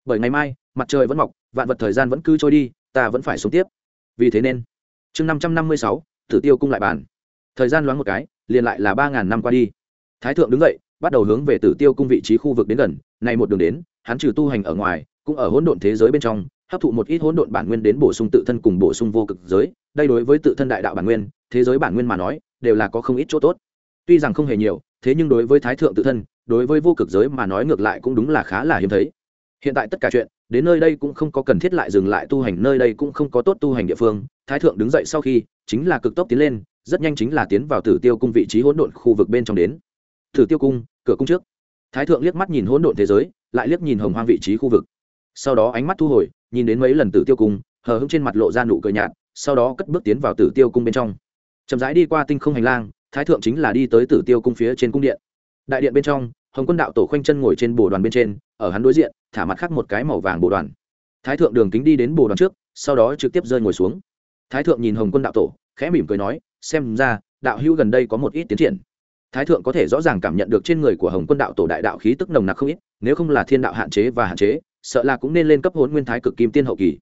Bởi ngày mai, mặt trời vẫn mọc, vạn vật thời gian vẫn cứ trôi đi, ta vẫn phải sống tiếp. Vì thế nên, chương năm trăm năm mươi sáu, tử tiêu cung lại bàn. Thời gian loáng một cái, liền lại là ba ngàn năm qua đi. Thái thượng đứng dậy, bắt đầu hướng về tử tiêu cung vị trí khu vực đến gần này một đường đến, hắn trừ tu hành ở ngoài, cũng ở hỗn độn thế giới bên trong, hấp thụ một ít hỗn độn bản nguyên đến bổ sung tự thân cùng bổ sung vô cực giới. Đây đối với tự thân đại đạo bản nguyên, thế giới bản nguyên mà nói, đều là có không ít chỗ tốt. Tuy rằng không hề nhiều, thế nhưng đối với thái thượng tự thân, đối với vô cực giới mà nói ngược lại cũng đúng là khá là hiếm thấy. Hiện tại tất cả chuyện, đến nơi đây cũng không có cần thiết lại dừng lại tu hành, nơi đây cũng không có tốt tu hành địa phương. Thái thượng đứng dậy sau khi, chính là cực tốc tiến lên, rất nhanh chính là tiến vào tử tiêu cung vị trí hỗn độn khu vực bên trong đến. Tử tiêu cung, cửa cung trước thái thượng liếc mắt nhìn hỗn độn thế giới, lại liếc nhìn hồng hoang vị trí khu vực. Sau đó ánh mắt thu hồi, nhìn đến mấy lần tử tiêu cung, hờ hững trên mặt lộ ra nụ cười nhạt, sau đó cất bước tiến vào tử tiêu cung bên trong. Chậm rãi đi qua tinh không hành lang, thái thượng chính là đi tới tử tiêu cung phía trên cung điện. Đại điện bên trong, hồng quân đạo tổ khoanh chân ngồi trên bồ đoàn bên trên, ở hắn đối diện, thả mặt khác một cái màu vàng bồ đoàn. Thái thượng đường kính đi đến bồ đoàn trước, sau đó trực tiếp rơi ngồi xuống. Thái thượng nhìn hồng quân đạo tổ, khẽ mỉm cười nói, xem ra, đạo hữu gần đây có một ít tiến triển thái thượng có thể rõ ràng cảm nhận được trên người của hồng quân đạo tổ đại đạo khí tức nồng nặc không ít, nếu không là thiên đạo hạn chế và hạn chế, sợ là cũng nên lên cấp hốn nguyên thái cực kim tiên hậu kỳ.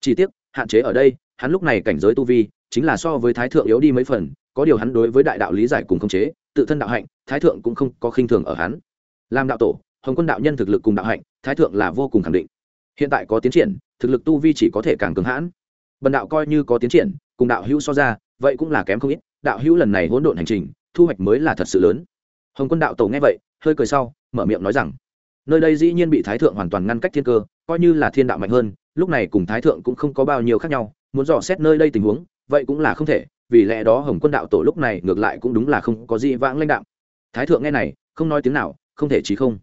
Chỉ tiếc, hạn chế ở đây, hắn lúc này cảnh giới tu vi, chính là so với thái thượng yếu đi mấy phần, có điều hắn đối với đại đạo lý giải cùng khống chế, tự thân đạo hạnh, thái thượng cũng không có khinh thường ở hắn. Làm đạo tổ, hồng quân đạo nhân thực lực cùng đạo hạnh, thái thượng là vô cùng khẳng định. Hiện tại có tiến triển, thực lực tu vi chỉ có thể càng cứng hãn. Bần đạo coi như có tiến triển, cùng đạo hữu so ra, vậy cũng là kém không ít, đạo hữu lần này hỗn độn hành trình thu hoạch mới là thật sự lớn. Hồng quân đạo tổ nghe vậy, hơi cười sau, mở miệng nói rằng, nơi đây dĩ nhiên bị thái thượng hoàn toàn ngăn cách thiên cơ, coi như là thiên đạo mạnh hơn, lúc này cùng thái thượng cũng không có bao nhiêu khác nhau, muốn dò xét nơi đây tình huống, vậy cũng là không thể, vì lẽ đó hồng quân đạo tổ lúc này ngược lại cũng đúng là không có gì vãng lãnh đạo. Thái thượng nghe này, không nói tiếng nào, không thể chí không.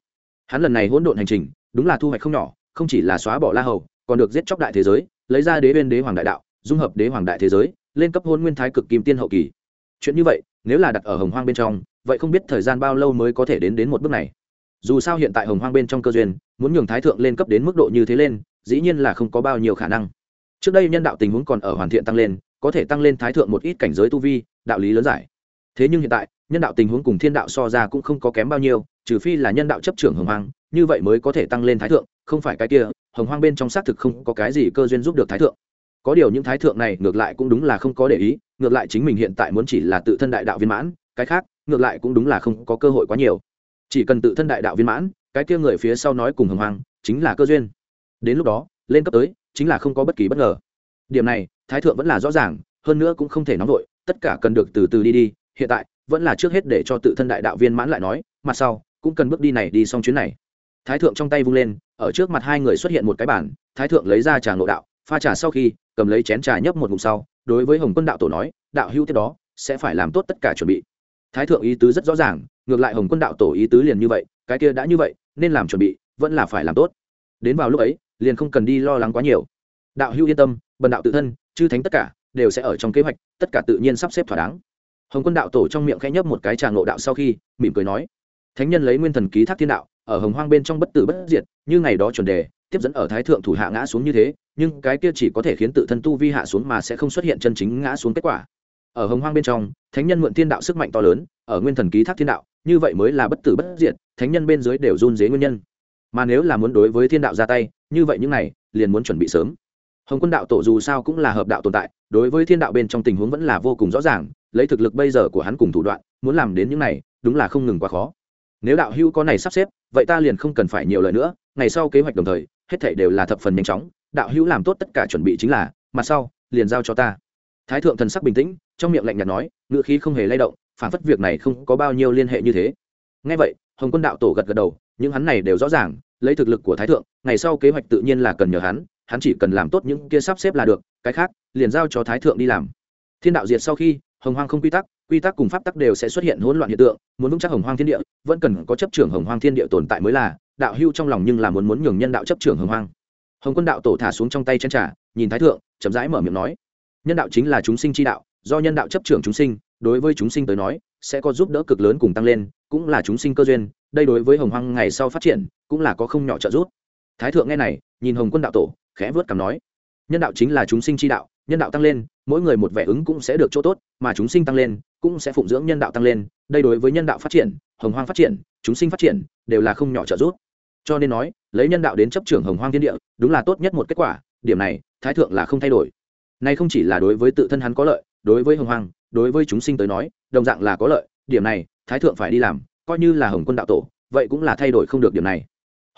Hắn lần này hỗn độn hành trình, đúng là thu hoạch không nhỏ, không chỉ là xóa bỏ la hầu, còn được giết chóc đại thế giới, lấy ra đế bên đế hoàng đại đạo, dung hợp đế hoàng đại thế giới, lên cấp hôn nguyên thái cực kim tiên hậu kỳ. Chuyện như vậy nếu là đặt ở hồng hoang bên trong, vậy không biết thời gian bao lâu mới có thể đến đến một bước này. Dù sao hiện tại hồng hoang bên trong cơ duyên, muốn nhường thái thượng lên cấp đến mức độ như thế lên, dĩ nhiên là không có bao nhiêu khả năng. Trước đây nhân đạo tình huống còn ở hoàn thiện tăng lên, có thể tăng lên thái thượng một ít cảnh giới tu vi, đạo lý lớn giải. Thế nhưng hiện tại, nhân đạo tình huống cùng thiên đạo so ra cũng không có kém bao nhiêu, trừ phi là nhân đạo chấp trưởng hồng hoang, như vậy mới có thể tăng lên thái thượng, không phải cái kia, hồng hoang bên trong xác thực không có cái gì cơ duyên giúp được thái thượng. Có điều những thái thượng này ngược lại cũng đúng là không có để ý ngược lại chính mình hiện tại muốn chỉ là tự thân đại đạo viên mãn, cái khác, ngược lại cũng đúng là không có cơ hội quá nhiều. Chỉ cần tự thân đại đạo viên mãn, cái kia người phía sau nói cùng hồng hoang, chính là cơ duyên. Đến lúc đó, lên cấp tới, chính là không có bất kỳ bất ngờ. Điểm này, thái thượng vẫn là rõ ràng, hơn nữa cũng không thể nóng vội, tất cả cần được từ từ đi đi, hiện tại, vẫn là trước hết để cho tự thân đại đạo viên mãn lại nói, mặt sau, cũng cần bước đi này đi xong chuyến này. Thái thượng trong tay vung lên, ở trước mặt hai người xuất hiện một cái bản thái thượng lấy ra trà ngộ đạo, pha trà sau khi, cầm lấy chén trà nhấp một ngụm sau đối với hồng quân đạo tổ nói, đạo hữu tiếp đó, sẽ phải làm tốt tất cả chuẩn bị. Thái thượng ý tứ rất rõ ràng, ngược lại hồng quân đạo tổ ý tứ liền như vậy, cái kia đã như vậy, nên làm chuẩn bị, vẫn là phải làm tốt. Đến vào lúc ấy, liền không cần đi lo lắng quá nhiều. Đạo hữu yên tâm, bần đạo tự thân, chư thánh tất cả, đều sẽ ở trong kế hoạch, tất cả tự nhiên sắp xếp thỏa đáng. Hồng quân đạo tổ trong miệng khẽ nhấp một cái trà ngộ đạo sau khi, mỉm cười nói, thánh nhân lấy nguyên thần ký thác thiên đạo, ở hồng hoang bên trong bất tử bất diệt, như ngày đó chuẩn đề tiếp dẫn ở thái thượng thủ hạ ngã xuống như thế, nhưng cái kia chỉ có thể khiến tự thân tu vi hạ xuống mà sẽ không xuất hiện chân chính ngã xuống kết quả. Ở hồng hoang bên trong, thánh nhân mượn thiên đạo sức mạnh to lớn, ở nguyên thần ký thác thiên đạo, như vậy mới là bất tử bất diệt, thánh nhân bên dưới đều run dế nguyên nhân. Mà nếu là muốn đối với thiên đạo ra tay, như vậy những này, liền muốn chuẩn bị sớm. Hồng quân đạo tổ dù sao cũng là hợp đạo tồn tại, đối với thiên đạo bên trong tình huống vẫn là vô cùng rõ ràng, lấy thực lực bây giờ của hắn cùng thủ đoạn, muốn làm đến những này, đúng là không ngừng quá khó. Nếu đạo hữu có này sắp xếp, vậy ta liền không cần phải nhiều lời nữa, ngày sau kế hoạch đồng thời hết thảy đều là thập phần nhanh chóng, đạo hữu làm tốt tất cả chuẩn bị chính là, mặt sau, liền giao cho ta. Thái thượng thần sắc bình tĩnh, trong miệng lạnh nhạt nói, ngựa khí không hề lay động, phản phất việc này không có bao nhiêu liên hệ như thế. Ngay vậy, hồng quân đạo tổ gật gật đầu, những hắn này đều rõ ràng, lấy thực lực của thái thượng, ngày sau kế hoạch tự nhiên là cần nhờ hắn hắn chỉ cần làm tốt những kia sắp xếp là được, cái khác, liền giao cho thái thượng đi làm. Thiên đạo diệt sau khi, hồng hoang không quy tắc quy tắc cùng pháp tắc đều sẽ xuất hiện hỗn loạn hiện tượng, muốn vững chắc hồng hoang thiên địa, vẫn cần có chấp trưởng hồng hoang thiên địa tồn tại mới là đạo hưu trong lòng nhưng là muốn muốn nhường nhân đạo chấp trưởng hồng hoang. Hồng quân đạo tổ thả xuống trong tay chân trà, nhìn thái thượng, chậm rãi mở miệng nói, nhân đạo chính là chúng sinh chi đạo, do nhân đạo chấp trưởng chúng sinh, đối với chúng sinh tới nói, sẽ có giúp đỡ cực lớn cùng tăng lên, cũng là chúng sinh cơ duyên, đây đối với hồng hoang ngày sau phát triển, cũng là có không nhỏ trợ giúp. Thái thượng nghe này, nhìn hồng quân đạo tổ, khẽ vớt cảm nói, nhân đạo chính là chúng sinh chi đạo, nhân đạo tăng lên, mỗi người một vẻ ứng cũng sẽ được chỗ tốt, mà chúng sinh tăng lên, cũng sẽ phụng dưỡng nhân đạo tăng lên, đây đối với nhân đạo phát triển, hồng hoang phát triển, chúng sinh phát triển, đều là không nhỏ trợ giúp cho nên nói, lấy nhân đạo đến chấp trưởng hồng hoang thiên địa, đúng là tốt nhất một kết quả, điểm này, thái thượng là không thay đổi. Nay không chỉ là đối với tự thân hắn có lợi, đối với hồng hoang, đối với chúng sinh tới nói, đồng dạng là có lợi, điểm này, thái thượng phải đi làm, coi như là hồng quân đạo tổ, vậy cũng là thay đổi không được điểm này.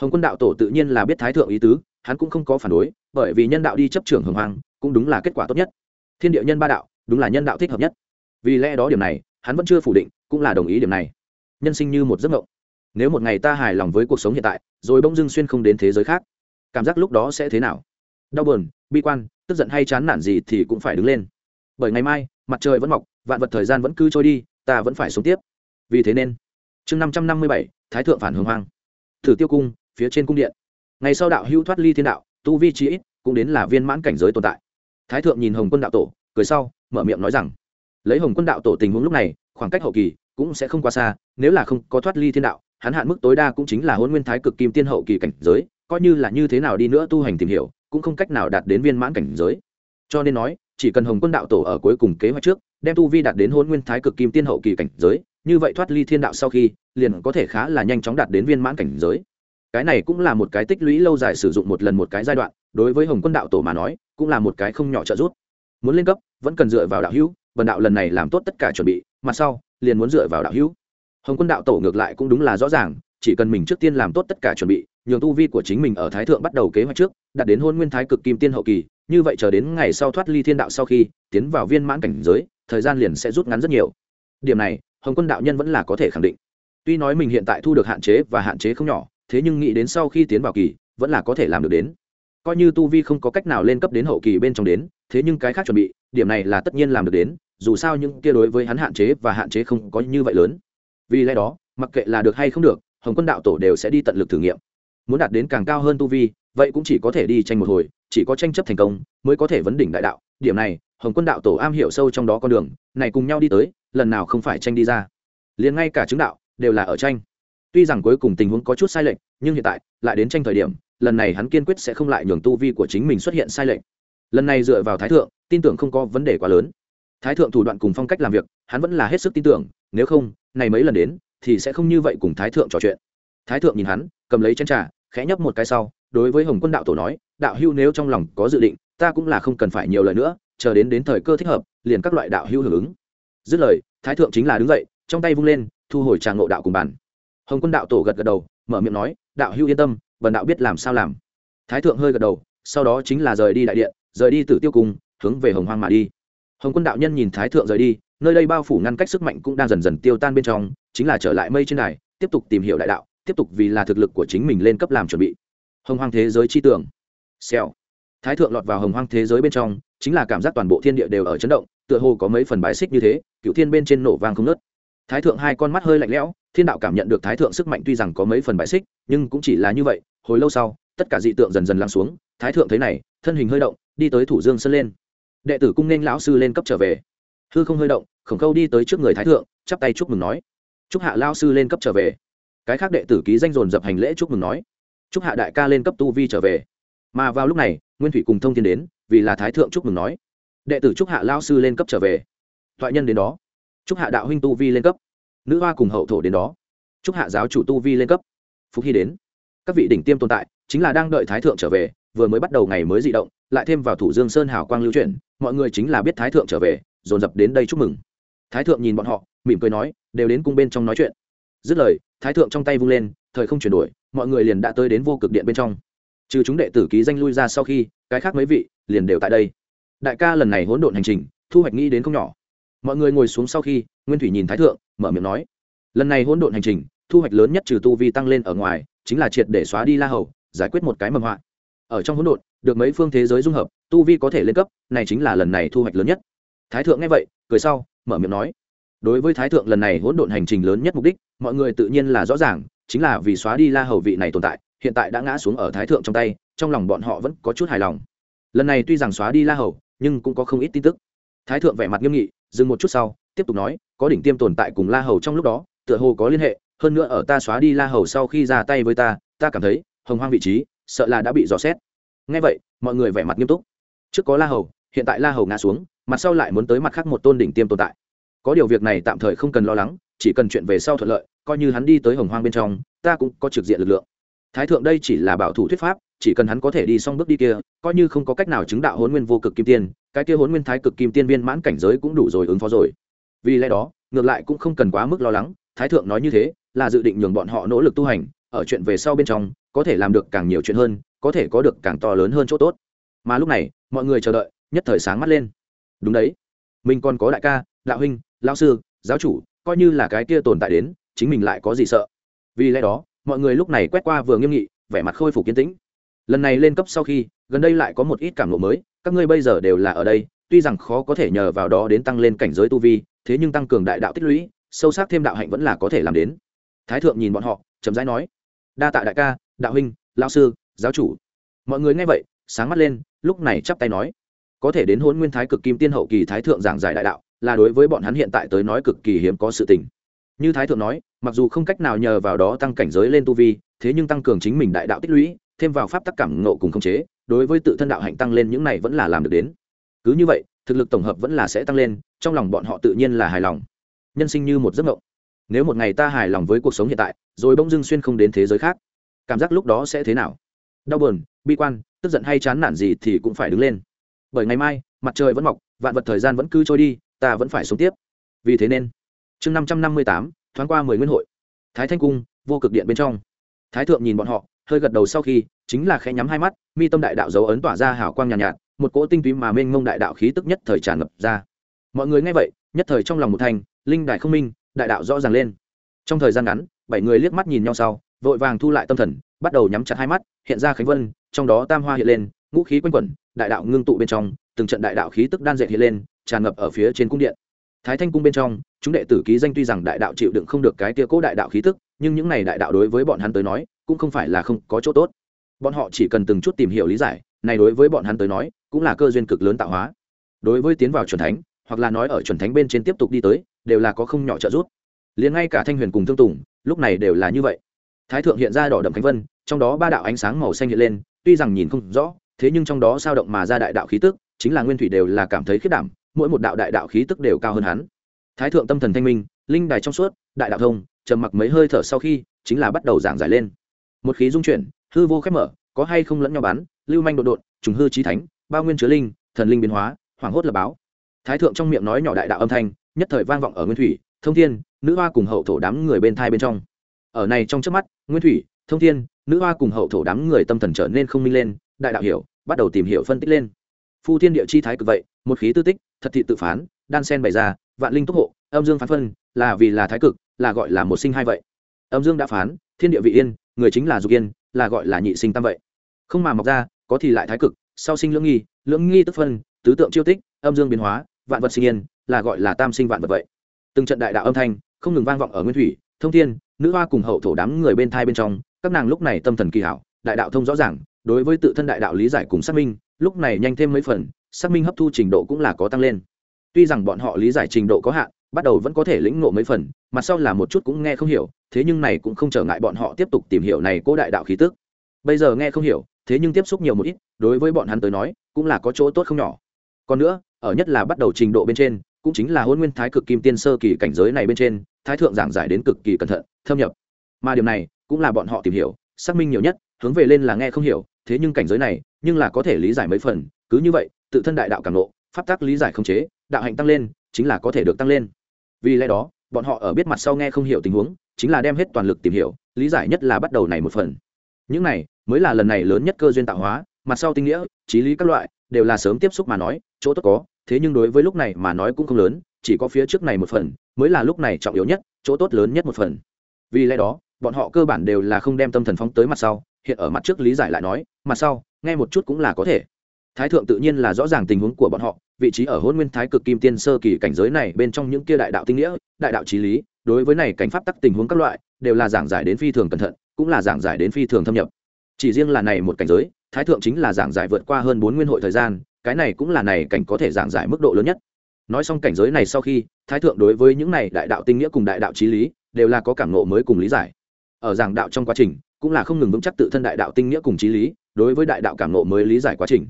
Hồng quân đạo tổ tự nhiên là biết thái thượng ý tứ, hắn cũng không có phản đối, bởi vì nhân đạo đi chấp trưởng hồng hoang, cũng đúng là kết quả tốt nhất. Thiên địa nhân ba đạo, đúng là nhân đạo thích hợp nhất. Vì lẽ đó điểm này, hắn vẫn chưa phủ định, cũng là đồng ý điểm này. Nhân sinh như một giấc mộng nếu một ngày ta hài lòng với cuộc sống hiện tại, rồi bỗng dưng xuyên không đến thế giới khác, cảm giác lúc đó sẽ thế nào? Đau buồn, bi quan, tức giận hay chán nản gì thì cũng phải đứng lên. Bởi ngày mai, mặt trời vẫn mọc, vạn vật thời gian vẫn cứ trôi đi, ta vẫn phải sống tiếp. Vì thế nên, chương năm trăm năm mươi bảy, thái thượng phản hồng hoang. Thử tiêu cung, phía trên cung điện. Ngày sau đạo hữu thoát ly thiên đạo, tu vi trí ít, cũng đến là viên mãn cảnh giới tồn tại. Thái thượng nhìn hồng quân đạo tổ, cười sau, mở miệng nói rằng, lấy hồng quân đạo tổ tình huống lúc này, khoảng cách hậu kỳ cũng sẽ không quá xa, nếu là không có thoát ly thiên đạo, hắn hạn mức tối đa cũng chính là hôn nguyên thái cực kim tiên hậu kỳ cảnh giới, coi như là như thế nào đi nữa tu hành tìm hiểu, cũng không cách nào đạt đến viên mãn cảnh giới. Cho nên nói, chỉ cần hồng quân đạo tổ ở cuối cùng kế hoạch trước, đem tu vi đạt đến hôn nguyên thái cực kim tiên hậu kỳ cảnh giới, như vậy thoát ly thiên đạo sau khi, liền có thể khá là nhanh chóng đạt đến viên mãn cảnh giới. Cái này cũng là một cái tích lũy lâu dài sử dụng một lần một cái giai đoạn, đối với hồng quân đạo tổ mà nói, cũng là một cái không nhỏ trợ giúp. Muốn lên cấp, vẫn cần dựa vào đạo hữu. Bần đạo lần này làm tốt tất cả chuẩn bị, mặt sau, liền muốn dựa vào đạo hữu. Hồng quân đạo tổ ngược lại cũng đúng là rõ ràng, chỉ cần mình trước tiên làm tốt tất cả chuẩn bị, nhường tu vi của chính mình ở thái thượng bắt đầu kế hoạch trước, đạt đến hôn nguyên thái cực kim tiên hậu kỳ, như vậy chờ đến ngày sau thoát ly thiên đạo sau khi, tiến vào viên mãn cảnh giới, thời gian liền sẽ rút ngắn rất nhiều. Điểm này, hồng quân đạo nhân vẫn là có thể khẳng định. Tuy nói mình hiện tại thu được hạn chế và hạn chế không nhỏ, thế nhưng nghĩ đến sau khi tiến vào kỳ, vẫn là có thể làm được đến. Coi như tu vi không có cách nào lên cấp đến hậu kỳ bên trong đến, thế nhưng cái khác chuẩn bị điểm này là tất nhiên làm được đến, dù sao những kia đối với hắn hạn chế và hạn chế không có như vậy lớn. Vì lẽ đó, mặc kệ là được hay không được, hồng quân đạo tổ đều sẽ đi tận lực thử nghiệm. Muốn đạt đến càng cao hơn tu vi, vậy cũng chỉ có thể đi tranh một hồi, chỉ có tranh chấp thành công mới có thể vấn đỉnh đại đạo. Điểm này, hồng quân đạo tổ am hiểu sâu trong đó con đường, này cùng nhau đi tới, lần nào không phải tranh đi ra. Liền ngay cả chứng đạo, đều là ở tranh. Tuy rằng cuối cùng tình huống có chút sai lệch, nhưng hiện tại, lại đến tranh thời điểm, lần này hắn kiên quyết sẽ không lại nhường tu vi của chính mình xuất hiện sai lệch. Lần này dựa vào thái thượng tin tưởng không có vấn đề quá lớn. Thái thượng thủ đoạn cùng phong cách làm việc, hắn vẫn là hết sức tin tưởng, nếu không, này mấy lần đến, thì sẽ không như vậy cùng thái thượng trò chuyện. Thái thượng nhìn hắn, cầm lấy chén trà, khẽ nhấp một cái sau, đối với hồng quân đạo tổ nói, đạo hưu nếu trong lòng có dự định, ta cũng là không cần phải nhiều lời nữa, chờ đến đến thời cơ thích hợp, liền các loại đạo hưu hưởng ứng. Dứt lời, thái thượng chính là đứng dậy, trong tay vung lên, thu hồi tràng ngộ đạo cùng bàn. hồng quân đạo tổ gật gật đầu, mở miệng nói, đạo hưu yên tâm, bần đạo biết làm sao làm. Thái thượng hơi gật đầu, sau đó chính là rời đi đại điện, rời đi tử tiêu cung hướng về hồng hoang mà đi. Hồng quân đạo nhân nhìn thái thượng rời đi, nơi đây bao phủ ngăn cách sức mạnh cũng đang dần dần tiêu tan bên trong, chính là trở lại mây trên này tiếp tục tìm hiểu đại đạo, tiếp tục vì là thực lực của chính mình lên cấp làm chuẩn bị. Hồng hoang thế giới chi tưởng. Xèo. Thái thượng lọt vào hồng hoang thế giới bên trong, chính là cảm giác toàn bộ thiên địa đều ở chấn động, tựa hồ có mấy phần bài xích như thế cựu thiên bên trên nổ vang không nớt thái thượng hai con mắt hơi lạnh lẽo, thiên đạo cảm nhận được thái thượng sức mạnh tuy rằng có mấy phần bài xích, nhưng cũng chỉ là như vậy, hồi lâu sau, tất cả dị tượng dần dần lắng xuống, thái thượng thấy này, thân hình hơi động, đi tới thủ dương sân lên đệ tử cung nên lão sư lên cấp trở về. Hư không hơi động, khổng khâu đi tới trước người thái thượng, chắp tay chúc mừng nói. Chúc hạ lao sư lên cấp trở về. Cái khác đệ tử ký danh dồn dập hành lễ chúc mừng nói. Chúc hạ đại ca lên cấp tu vi trở về. Mà vào lúc này, nguyên thủy cùng thông thiên đến, vì là thái thượng chúc mừng nói. Đệ tử chúc hạ lao sư lên cấp trở về. Thoại nhân đến đó. Chúc hạ đạo huynh tu vi lên cấp. Nữ hoa cùng hậu thổ đến đó. Chúc hạ giáo chủ tu vi lên cấp. Phúc hy đến. Các vị đỉnh tiêm tồn tại, chính là đang đợi thái thượng trở về vừa mới bắt đầu ngày mới dị động, lại thêm vào thủ dương sơn hào quang lưu chuyển, mọi người chính là biết thái thượng trở về, dồn dập đến đây chúc mừng. Thái thượng nhìn bọn họ, mỉm cười nói, đều đến cung bên trong nói chuyện. Dứt lời, thái thượng trong tay vung lên, thời không chuyển đổi, mọi người liền đã tới đến vô cực điện bên trong. Trừ chúng đệ tử ký danh lui ra sau khi, cái khác mấy vị liền đều tại đây. Đại ca lần này hỗn độn hành trình, thu hoạch nghĩ đến không nhỏ. Mọi người ngồi xuống sau khi, nguyên thủy nhìn thái thượng, mở miệng nói, lần này hỗn độn hành trình, thu hoạch lớn nhất trừ tu vi tăng lên ở ngoài, chính là triệt để xóa đi la hầu, giải quyết một cái mầm họa ở trong hỗn độn, được mấy phương thế giới dung hợp, tu vi có thể lên cấp, này chính là lần này thu hoạch lớn nhất. Thái thượng nghe vậy, cười sau, mở miệng nói, đối với thái thượng lần này hỗn độn hành trình lớn nhất mục đích, mọi người tự nhiên là rõ ràng, chính là vì xóa đi la hầu vị này tồn tại, hiện tại đã ngã xuống ở thái thượng trong tay, trong lòng bọn họ vẫn có chút hài lòng. Lần này tuy rằng xóa đi la hầu, nhưng cũng có không ít tin tức. Thái thượng vẻ mặt nghiêm nghị, dừng một chút sau, tiếp tục nói, có đỉnh tiêm tồn tại cùng la hầu trong lúc đó, tựa hồ có liên hệ, hơn nữa ở ta xóa đi la hầu sau khi ra tay với ta ta cảm thấy, hồng hoang vị trí sợ là đã bị dò xét. Ngay vậy, mọi người vẻ mặt nghiêm túc. Trước có la hầu, hiện tại la hầu ngã xuống, mặt sau lại muốn tới mặt khác một tôn đỉnh tiêm tồn tại. Có điều việc này tạm thời không cần lo lắng, chỉ cần chuyện về sau thuận lợi, coi như hắn đi tới hồng hoang bên trong, ta cũng có trực diện lực lượng. Thái thượng đây chỉ là bảo thủ thuyết pháp, chỉ cần hắn có thể đi xong bước đi kia, coi như không có cách nào chứng đạo hôn nguyên vô cực kim tiên, cái kia hôn nguyên thái cực kim tiên viên mãn cảnh giới cũng đủ rồi ứng phó rồi. Vì lẽ đó, ngược lại cũng không cần quá mức lo lắng, thái thượng nói như thế, là dự định nhường bọn họ nỗ lực tu hành, ở chuyện về sau bên trong có thể làm được càng nhiều chuyện hơn, có thể có được càng to lớn hơn chỗ tốt. Mà lúc này, mọi người chờ đợi, nhất thời sáng mắt lên. Đúng đấy, mình còn có đại ca, đạo huynh lao sư, giáo chủ, coi như là cái kia tồn tại đến, chính mình lại có gì sợ? Vì lẽ đó, mọi người lúc này quét qua vừa nghiêm nghị, vẻ mặt khôi phục kiến tĩnh. Lần này lên cấp sau khi, gần đây lại có một ít cảm lộ mới, các ngươi bây giờ đều là ở đây, tuy rằng khó có thể nhờ vào đó đến tăng lên cảnh giới tu vi, thế nhưng tăng cường đại đạo tích lũy, sâu sắc thêm đạo hạnh vẫn là có thể làm đến. Thái thượng nhìn bọn họ, chậm rãi nói, đa tạ đại ca đạo huynh lao sư, giáo chủ. Mọi người nghe vậy, sáng mắt lên, lúc này chắp tay nói. Có thể đến hôn nguyên thái cực kim tiên hậu kỳ thái thượng giảng giải đại đạo, là đối với bọn hắn hiện tại tới nói cực kỳ hiếm có sự tình. Như thái thượng nói, mặc dù không cách nào nhờ vào đó tăng cảnh giới lên tu vi, thế nhưng tăng cường chính mình đại đạo tích lũy, thêm vào pháp tắc cảm ngộ cùng khống chế, đối với tự thân đạo hạnh tăng lên những này vẫn là làm được đến. Cứ như vậy, thực lực tổng hợp vẫn là sẽ tăng lên, trong lòng bọn họ tự nhiên là hài lòng. Nhân sinh như một giấc mộng. Nếu một ngày ta hài lòng với cuộc sống hiện tại, rồi bỗng dưng xuyên không đến thế giới khác cảm giác lúc đó sẽ thế nào? Đau buồn bi quan tức giận hay chán nản gì thì cũng phải đứng lên. Bởi ngày mai mặt trời vẫn mọc vạn vật thời gian vẫn cứ trôi đi ta vẫn phải sống tiếp. Vì thế nên chương năm trăm năm mươi tám thoáng qua mười nguyên hội. Thái thanh cung vô cực điện bên trong. Thái thượng nhìn bọn họ hơi gật đầu sau khi chính là khẽ nhắm hai mắt mi tâm đại đạo dấu ấn tỏa ra hào quang nhàn nhạt, nhạt một cỗ tinh túy mà mênh mông đại đạo khí tức nhất thời tràn ngập ra. Mọi người nghe vậy nhất thời trong lòng một thành linh đại không minh đại đạo rõ ràng lên. Trong thời gian ngắn bảy người liếc mắt nhìn nhau sau vội vàng thu lại tâm thần, bắt đầu nhắm chặt hai mắt, hiện ra khánh vân, trong đó tam hoa hiện lên, ngũ khí quanh quẩn, đại đạo ngưng tụ bên trong, từng trận đại đạo khí tức đan dệt hiện lên, tràn ngập ở phía trên cung điện. Thái thanh cung bên trong, chúng đệ tử ký danh tuy rằng đại đạo chịu đựng không được cái tia cố đại đạo khí tức, nhưng những này đại đạo đối với bọn hắn tới nói, cũng không phải là không có chỗ tốt. Bọn họ chỉ cần từng chút tìm hiểu lý giải, này đối với bọn hắn tới nói, cũng là cơ duyên cực lớn tạo hóa. Đối với tiến vào chuẩn thánh, hoặc là nói ở chuẩn thánh bên trên tiếp tục đi tới, đều là có không nhỏ trợ giúp. Liền ngay cả thanh huyền cùng thương tùng, lúc này đều là như vậy thái thượng hiện ra đỏ đậm khánh vân trong đó ba đạo ánh sáng màu xanh hiện lên tuy rằng nhìn không rõ thế nhưng trong đó sao động mà ra đại đạo khí tức chính là nguyên thủy đều là cảm thấy khiết đảm mỗi một đạo đại đạo khí tức đều cao hơn hắn. Thái thượng tâm thần thanh minh linh đài trong suốt đại đạo thông trầm mặc mấy hơi thở sau khi chính là bắt đầu giảng giải lên. Một khí dung chuyển hư vô khép mở có hay không lẫn nhau bán, lưu manh đột đột trùng hư trí thánh bao nguyên chứa linh thần linh biến hóa hoảng hốt là báo. Thái thượng trong miệng nói nhỏ đại đạo âm thanh nhất thời vang vọng ở nguyên thủy thông thiên nữ hoa cùng hậu thổ đám người bên thai bên trong ở này trong trước mắt, nguyên thủy, thông thiên, nữ hoa cùng hậu thổ đám người tâm thần trở nên không minh lên, đại đạo hiểu, bắt đầu tìm hiểu phân tích lên. Phu thiên địa chi thái cực vậy, một khí tư tích, thật thị tự phán, đan sen bày ra, vạn linh tốc hộ, âm dương phán phân, là vì là thái cực, là gọi là một sinh hai vậy. Âm dương đã phán, thiên địa vị yên, người chính là dục yên, là gọi là nhị sinh tam vậy. Không mà mọc ra, có thì lại thái cực, sau sinh lưỡng nghi lưỡng nghi tức phân, tứ tượng chiêu tích, âm dương biến hóa, vạn vật sinh yên, là gọi là tam sinh vạn vật vậy. Từng trận đại đạo âm thanh, không ngừng vang vọng ở nguyên thủy thông thiên, nữ hoa cùng hậu thổ đám người bên thai bên trong, các nàng lúc này tâm thần kỳ hảo, đại đạo thông rõ ràng, đối với tự thân đại đạo lý giải cùng xác minh, lúc này nhanh thêm mấy phần, xác minh hấp thu trình độ cũng là có tăng lên. Tuy rằng bọn họ lý giải trình độ có hạn, bắt đầu vẫn có thể lĩnh ngộ mấy phần, mặt sau là một chút cũng nghe không hiểu, thế nhưng này cũng không trở ngại bọn họ tiếp tục tìm hiểu này cố đại đạo khí tức. Bây giờ nghe không hiểu, thế nhưng tiếp xúc nhiều một ít, đối với bọn hắn tới nói, cũng là có chỗ tốt không nhỏ. Còn nữa, ở nhất là bắt đầu trình độ bên trên cũng chính là hôn nguyên thái cực kim tiên sơ kỳ cảnh giới này bên trên, thái thượng giảng giải đến cực kỳ cẩn thận, thâm nhập. Mà điều này, cũng là bọn họ tìm hiểu, xác minh nhiều nhất, hướng về lên là nghe không hiểu, thế nhưng cảnh giới này, nhưng là có thể lý giải mấy phần, cứ như vậy, tự thân đại đạo càng lộ pháp tắc lý giải không chế, đạo hạnh tăng lên, chính là có thể được tăng lên. Vì lẽ đó, bọn họ ở biết mặt sau nghe không hiểu tình huống, chính là đem hết toàn lực tìm hiểu, lý giải nhất là bắt đầu này một phần. Những này, mới là lần này lớn nhất cơ duyên tạo hóa, mặt sau tinh nghĩa, trí lý các loại, đều là sớm tiếp xúc mà nói, chỗ tốt có thế nhưng đối với lúc này mà nói cũng không lớn, chỉ có phía trước này một phần, mới là lúc này trọng yếu nhất, chỗ tốt lớn nhất một phần. Vì lẽ đó, bọn họ cơ bản đều là không đem tâm thần phóng tới mặt sau, hiện ở mặt trước lý giải lại nói, mặt sau, nghe một chút cũng là có thể. Thái thượng tự nhiên là rõ ràng tình huống của bọn họ, vị trí ở hôn nguyên thái cực kim tiên sơ kỳ cảnh giới này bên trong những kia đại đạo tinh nghĩa, đại đạo trí lý, đối với này cảnh pháp tắc tình huống các loại, đều là giảng giải đến phi thường cẩn thận, cũng là giảng giải đến phi thường thâm nhập. Chỉ riêng là này một cảnh giới, thái thượng chính là giảng giải vượt qua hơn bốn nguyên hội thời gian cái này cũng là này cảnh có thể giảng giải mức độ lớn nhất. Nói xong cảnh giới này sau khi, thái thượng đối với những này đại đạo tinh nghĩa cùng đại đạo trí lý, đều là có cảm ngộ mới cùng lý giải. Ở giảng đạo trong quá trình, cũng là không ngừng vững chắc tự thân đại đạo tinh nghĩa cùng trí lý, đối với đại đạo cảm ngộ mới lý giải quá trình.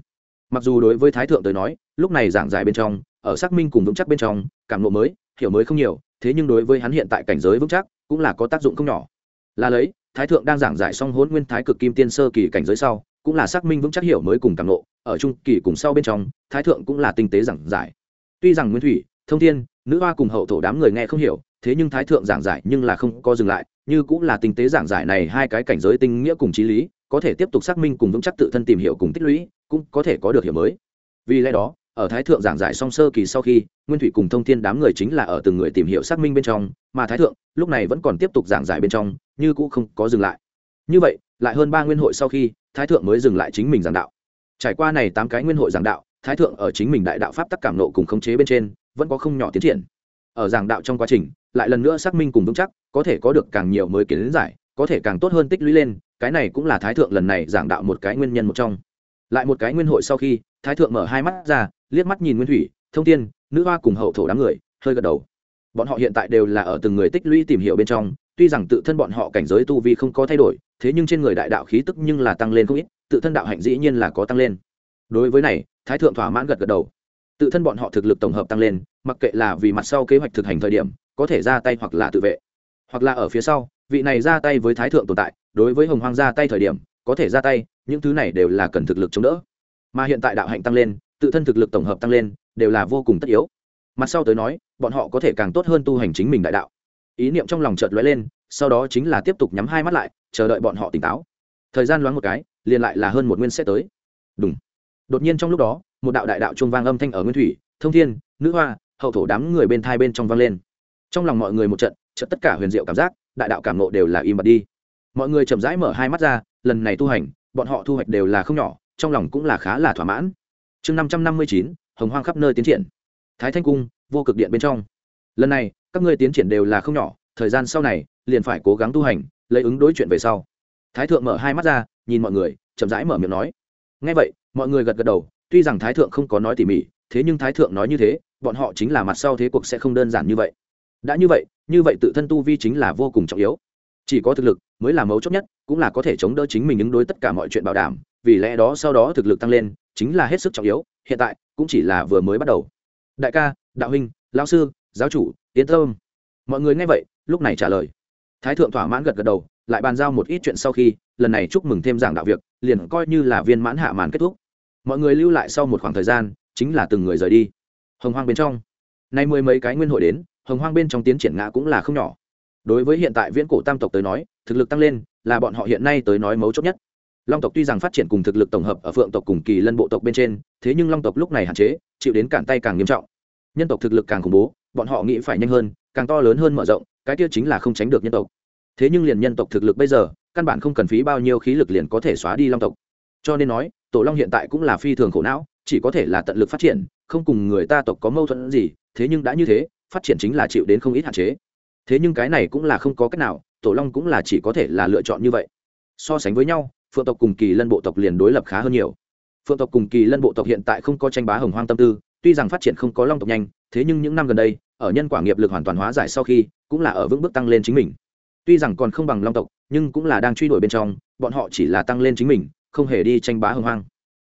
Mặc dù đối với thái thượng tới nói, lúc này giảng giải bên trong, ở xác minh cùng vững chắc bên trong, cảm ngộ mới, hiểu mới không nhiều, thế nhưng đối với hắn hiện tại cảnh giới vững chắc, cũng là có tác dụng không nhỏ. Là lấy, thái thượng đang giảng giải xong hôn nguyên thái cực kim tiên sơ kỳ cảnh giới sau cũng là xác minh vững chắc hiểu mới cùng cảm ngộ ở trung kỳ cùng sau bên trong, thái thượng cũng là tinh tế giảng giải. Tuy rằng nguyên thủy, thông thiên, nữ hoa cùng hậu thổ đám người nghe không hiểu, thế nhưng thái thượng giảng giải nhưng là không có dừng lại, như cũng là tinh tế giảng giải này hai cái cảnh giới tinh nghĩa cùng trí lý, có thể tiếp tục xác minh cùng vững chắc tự thân tìm hiểu cùng tích lũy, cũng có thể có được hiểu mới. Vì lẽ đó, ở thái thượng giảng giải song sơ kỳ sau khi, nguyên thủy cùng thông thiên đám người chính là ở từng người tìm hiểu xác minh bên trong, mà thái thượng lúc này vẫn còn tiếp tục giảng giải bên trong, như cũng không có dừng lại. Như vậy lại hơn ba nguyên hội sau khi, thái thượng mới dừng lại chính mình giảng đạo. Trải qua này tám cái nguyên hội giảng đạo, thái thượng ở chính mình đại đạo pháp tắc cảm nộ cùng khống chế bên trên, vẫn có không nhỏ tiến triển. Ở giảng đạo trong quá trình, lại lần nữa xác minh cùng vững chắc, có thể có được càng nhiều mới kiến giải, có thể càng tốt hơn tích lũy lên, cái này cũng là thái thượng lần này giảng đạo một cái nguyên nhân một trong. Lại một cái nguyên hội sau khi, thái thượng mở hai mắt ra, liếc mắt nhìn nguyên thủy, thông tiên nữ hoa cùng hậu thổ đám người, hơi gật đầu. Bọn họ hiện tại đều là ở từng người tích lũy tìm hiểu bên trong tuy rằng tự thân bọn họ cảnh giới tu vi không có thay đổi, thế nhưng trên người đại đạo khí tức nhưng là tăng lên không ít, tự thân đạo hạnh dĩ nhiên là có tăng lên. Đối với này, thái thượng thỏa mãn gật gật đầu. Tự thân bọn họ thực lực tổng hợp tăng lên, mặc kệ là vì mặt sau kế hoạch thực hành thời điểm, có thể ra tay hoặc là tự vệ. Hoặc là ở phía sau, vị này ra tay với thái thượng tồn tại, đối với hồng hoang ra tay thời điểm, có thể ra tay, những thứ này đều là cần thực lực chống đỡ. Mà hiện tại đạo hạnh tăng lên, tự thân thực lực tổng hợp tăng lên, đều là vô cùng tất yếu. Mặt sau tới nói, bọn họ có thể càng tốt hơn tu hành chính mình đại đạo ý niệm trong lòng chợt lóe lên, sau đó chính là tiếp tục nhắm hai mắt lại, chờ đợi bọn họ tỉnh táo. Thời gian loáng một cái, liền lại là hơn một nguyên sẽ tới. Đúng đột nhiên trong lúc đó, một đạo đại đạo chuông vang âm thanh ở nguyên thủy, thông thiên, nữ hoa, hậu thổ đám người bên thai bên trong vang lên. Trong lòng mọi người một trận trận tất cả huyền diệu cảm giác, đại đạo cảm nộ đều là im bặt đi. Mọi người chậm rãi mở hai mắt ra, lần này tu hành, bọn họ thu hoạch đều là không nhỏ, trong lòng cũng là khá là thỏa mãn. Chương năm trăm năm mươi chín, hồng hoang khắp nơi tiến triển. Thái thanh cung, vô cực điện bên trong lần này, các ngươi tiến triển đều là không nhỏ, thời gian sau này, liền phải cố gắng tu hành, lấy ứng đối chuyện về sau. Thái thượng mở hai mắt ra, nhìn mọi người, chậm rãi mở miệng nói. Ngay vậy, mọi người gật gật đầu, tuy rằng thái thượng không có nói tỉ mỉ, thế nhưng thái thượng nói như thế, bọn họ chính là mặt sau thế cuộc sẽ không đơn giản như vậy. Đã như vậy như vậy tự thân tu vi chính là vô cùng trọng yếu. Chỉ có thực lực mới là mấu chốt nhất, cũng là có thể chống đỡ chính mình ứng đối tất cả mọi chuyện bảo đảm, vì lẽ đó sau đó thực lực tăng lên, chính là hết sức trọng yếu, hiện tại cũng chỉ là vừa mới bắt đầu. Đại ca, đạo huynh lao sư giáo chủ tiến tâm. Mọi người nghe vậy, lúc này trả lời. Thái thượng thỏa mãn gật gật đầu, lại bàn giao một ít chuyện sau khi, lần này chúc mừng thêm giảng đạo việc, liền coi như là viên mãn hạ màn kết thúc. Mọi người lưu lại sau một khoảng thời gian, chính là từng người rời đi. Hồng hoang bên trong, nay mười mấy cái nguyên hội đến, hồng hoang bên trong tiến triển ngã cũng là không nhỏ. Đối với hiện tại viễn cổ tam tộc tới nói, thực lực tăng lên, là bọn họ hiện nay tới nói mấu chốt nhất. Long tộc tuy rằng phát triển cùng thực lực tổng hợp ở phượng tộc cùng kỳ lân bộ tộc bên trên, thế nhưng long tộc lúc này hạn chế, chịu đến cản tay càng nghiêm trọng. Nhân tộc thực lực càng khủng bố bọn họ nghĩ phải nhanh hơn, càng to lớn hơn mở rộng, cái kia chính là không tránh được nhân tộc. Thế nhưng liền nhân tộc thực lực bây giờ, căn bản không cần phí bao nhiêu khí lực liền có thể xóa đi long tộc. Cho nên nói, tổ long hiện tại cũng là phi thường khổ não, chỉ có thể là tận lực phát triển, không cùng người ta tộc có mâu thuẫn gì, thế nhưng đã như thế, phát triển chính là chịu đến không ít hạn chế. Thế nhưng cái này cũng là không có cách nào, tổ long cũng là chỉ có thể là lựa chọn như vậy. So sánh với nhau, phượng tộc cùng kỳ lân bộ tộc liền đối lập khá hơn nhiều. Phượng tộc cùng kỳ lân bộ tộc hiện tại không có tranh bá hồng hoang tâm tư tuy rằng phát triển không có long tộc nhanh, thế nhưng những năm gần đây, ở nhân quả nghiệp lực hoàn toàn hóa giải sau khi, cũng là ở vững bước tăng lên chính mình. Tuy rằng còn không bằng long tộc, nhưng cũng là đang truy đuổi bên trong, bọn họ chỉ là tăng lên chính mình, không hề đi tranh bá hồng hoang.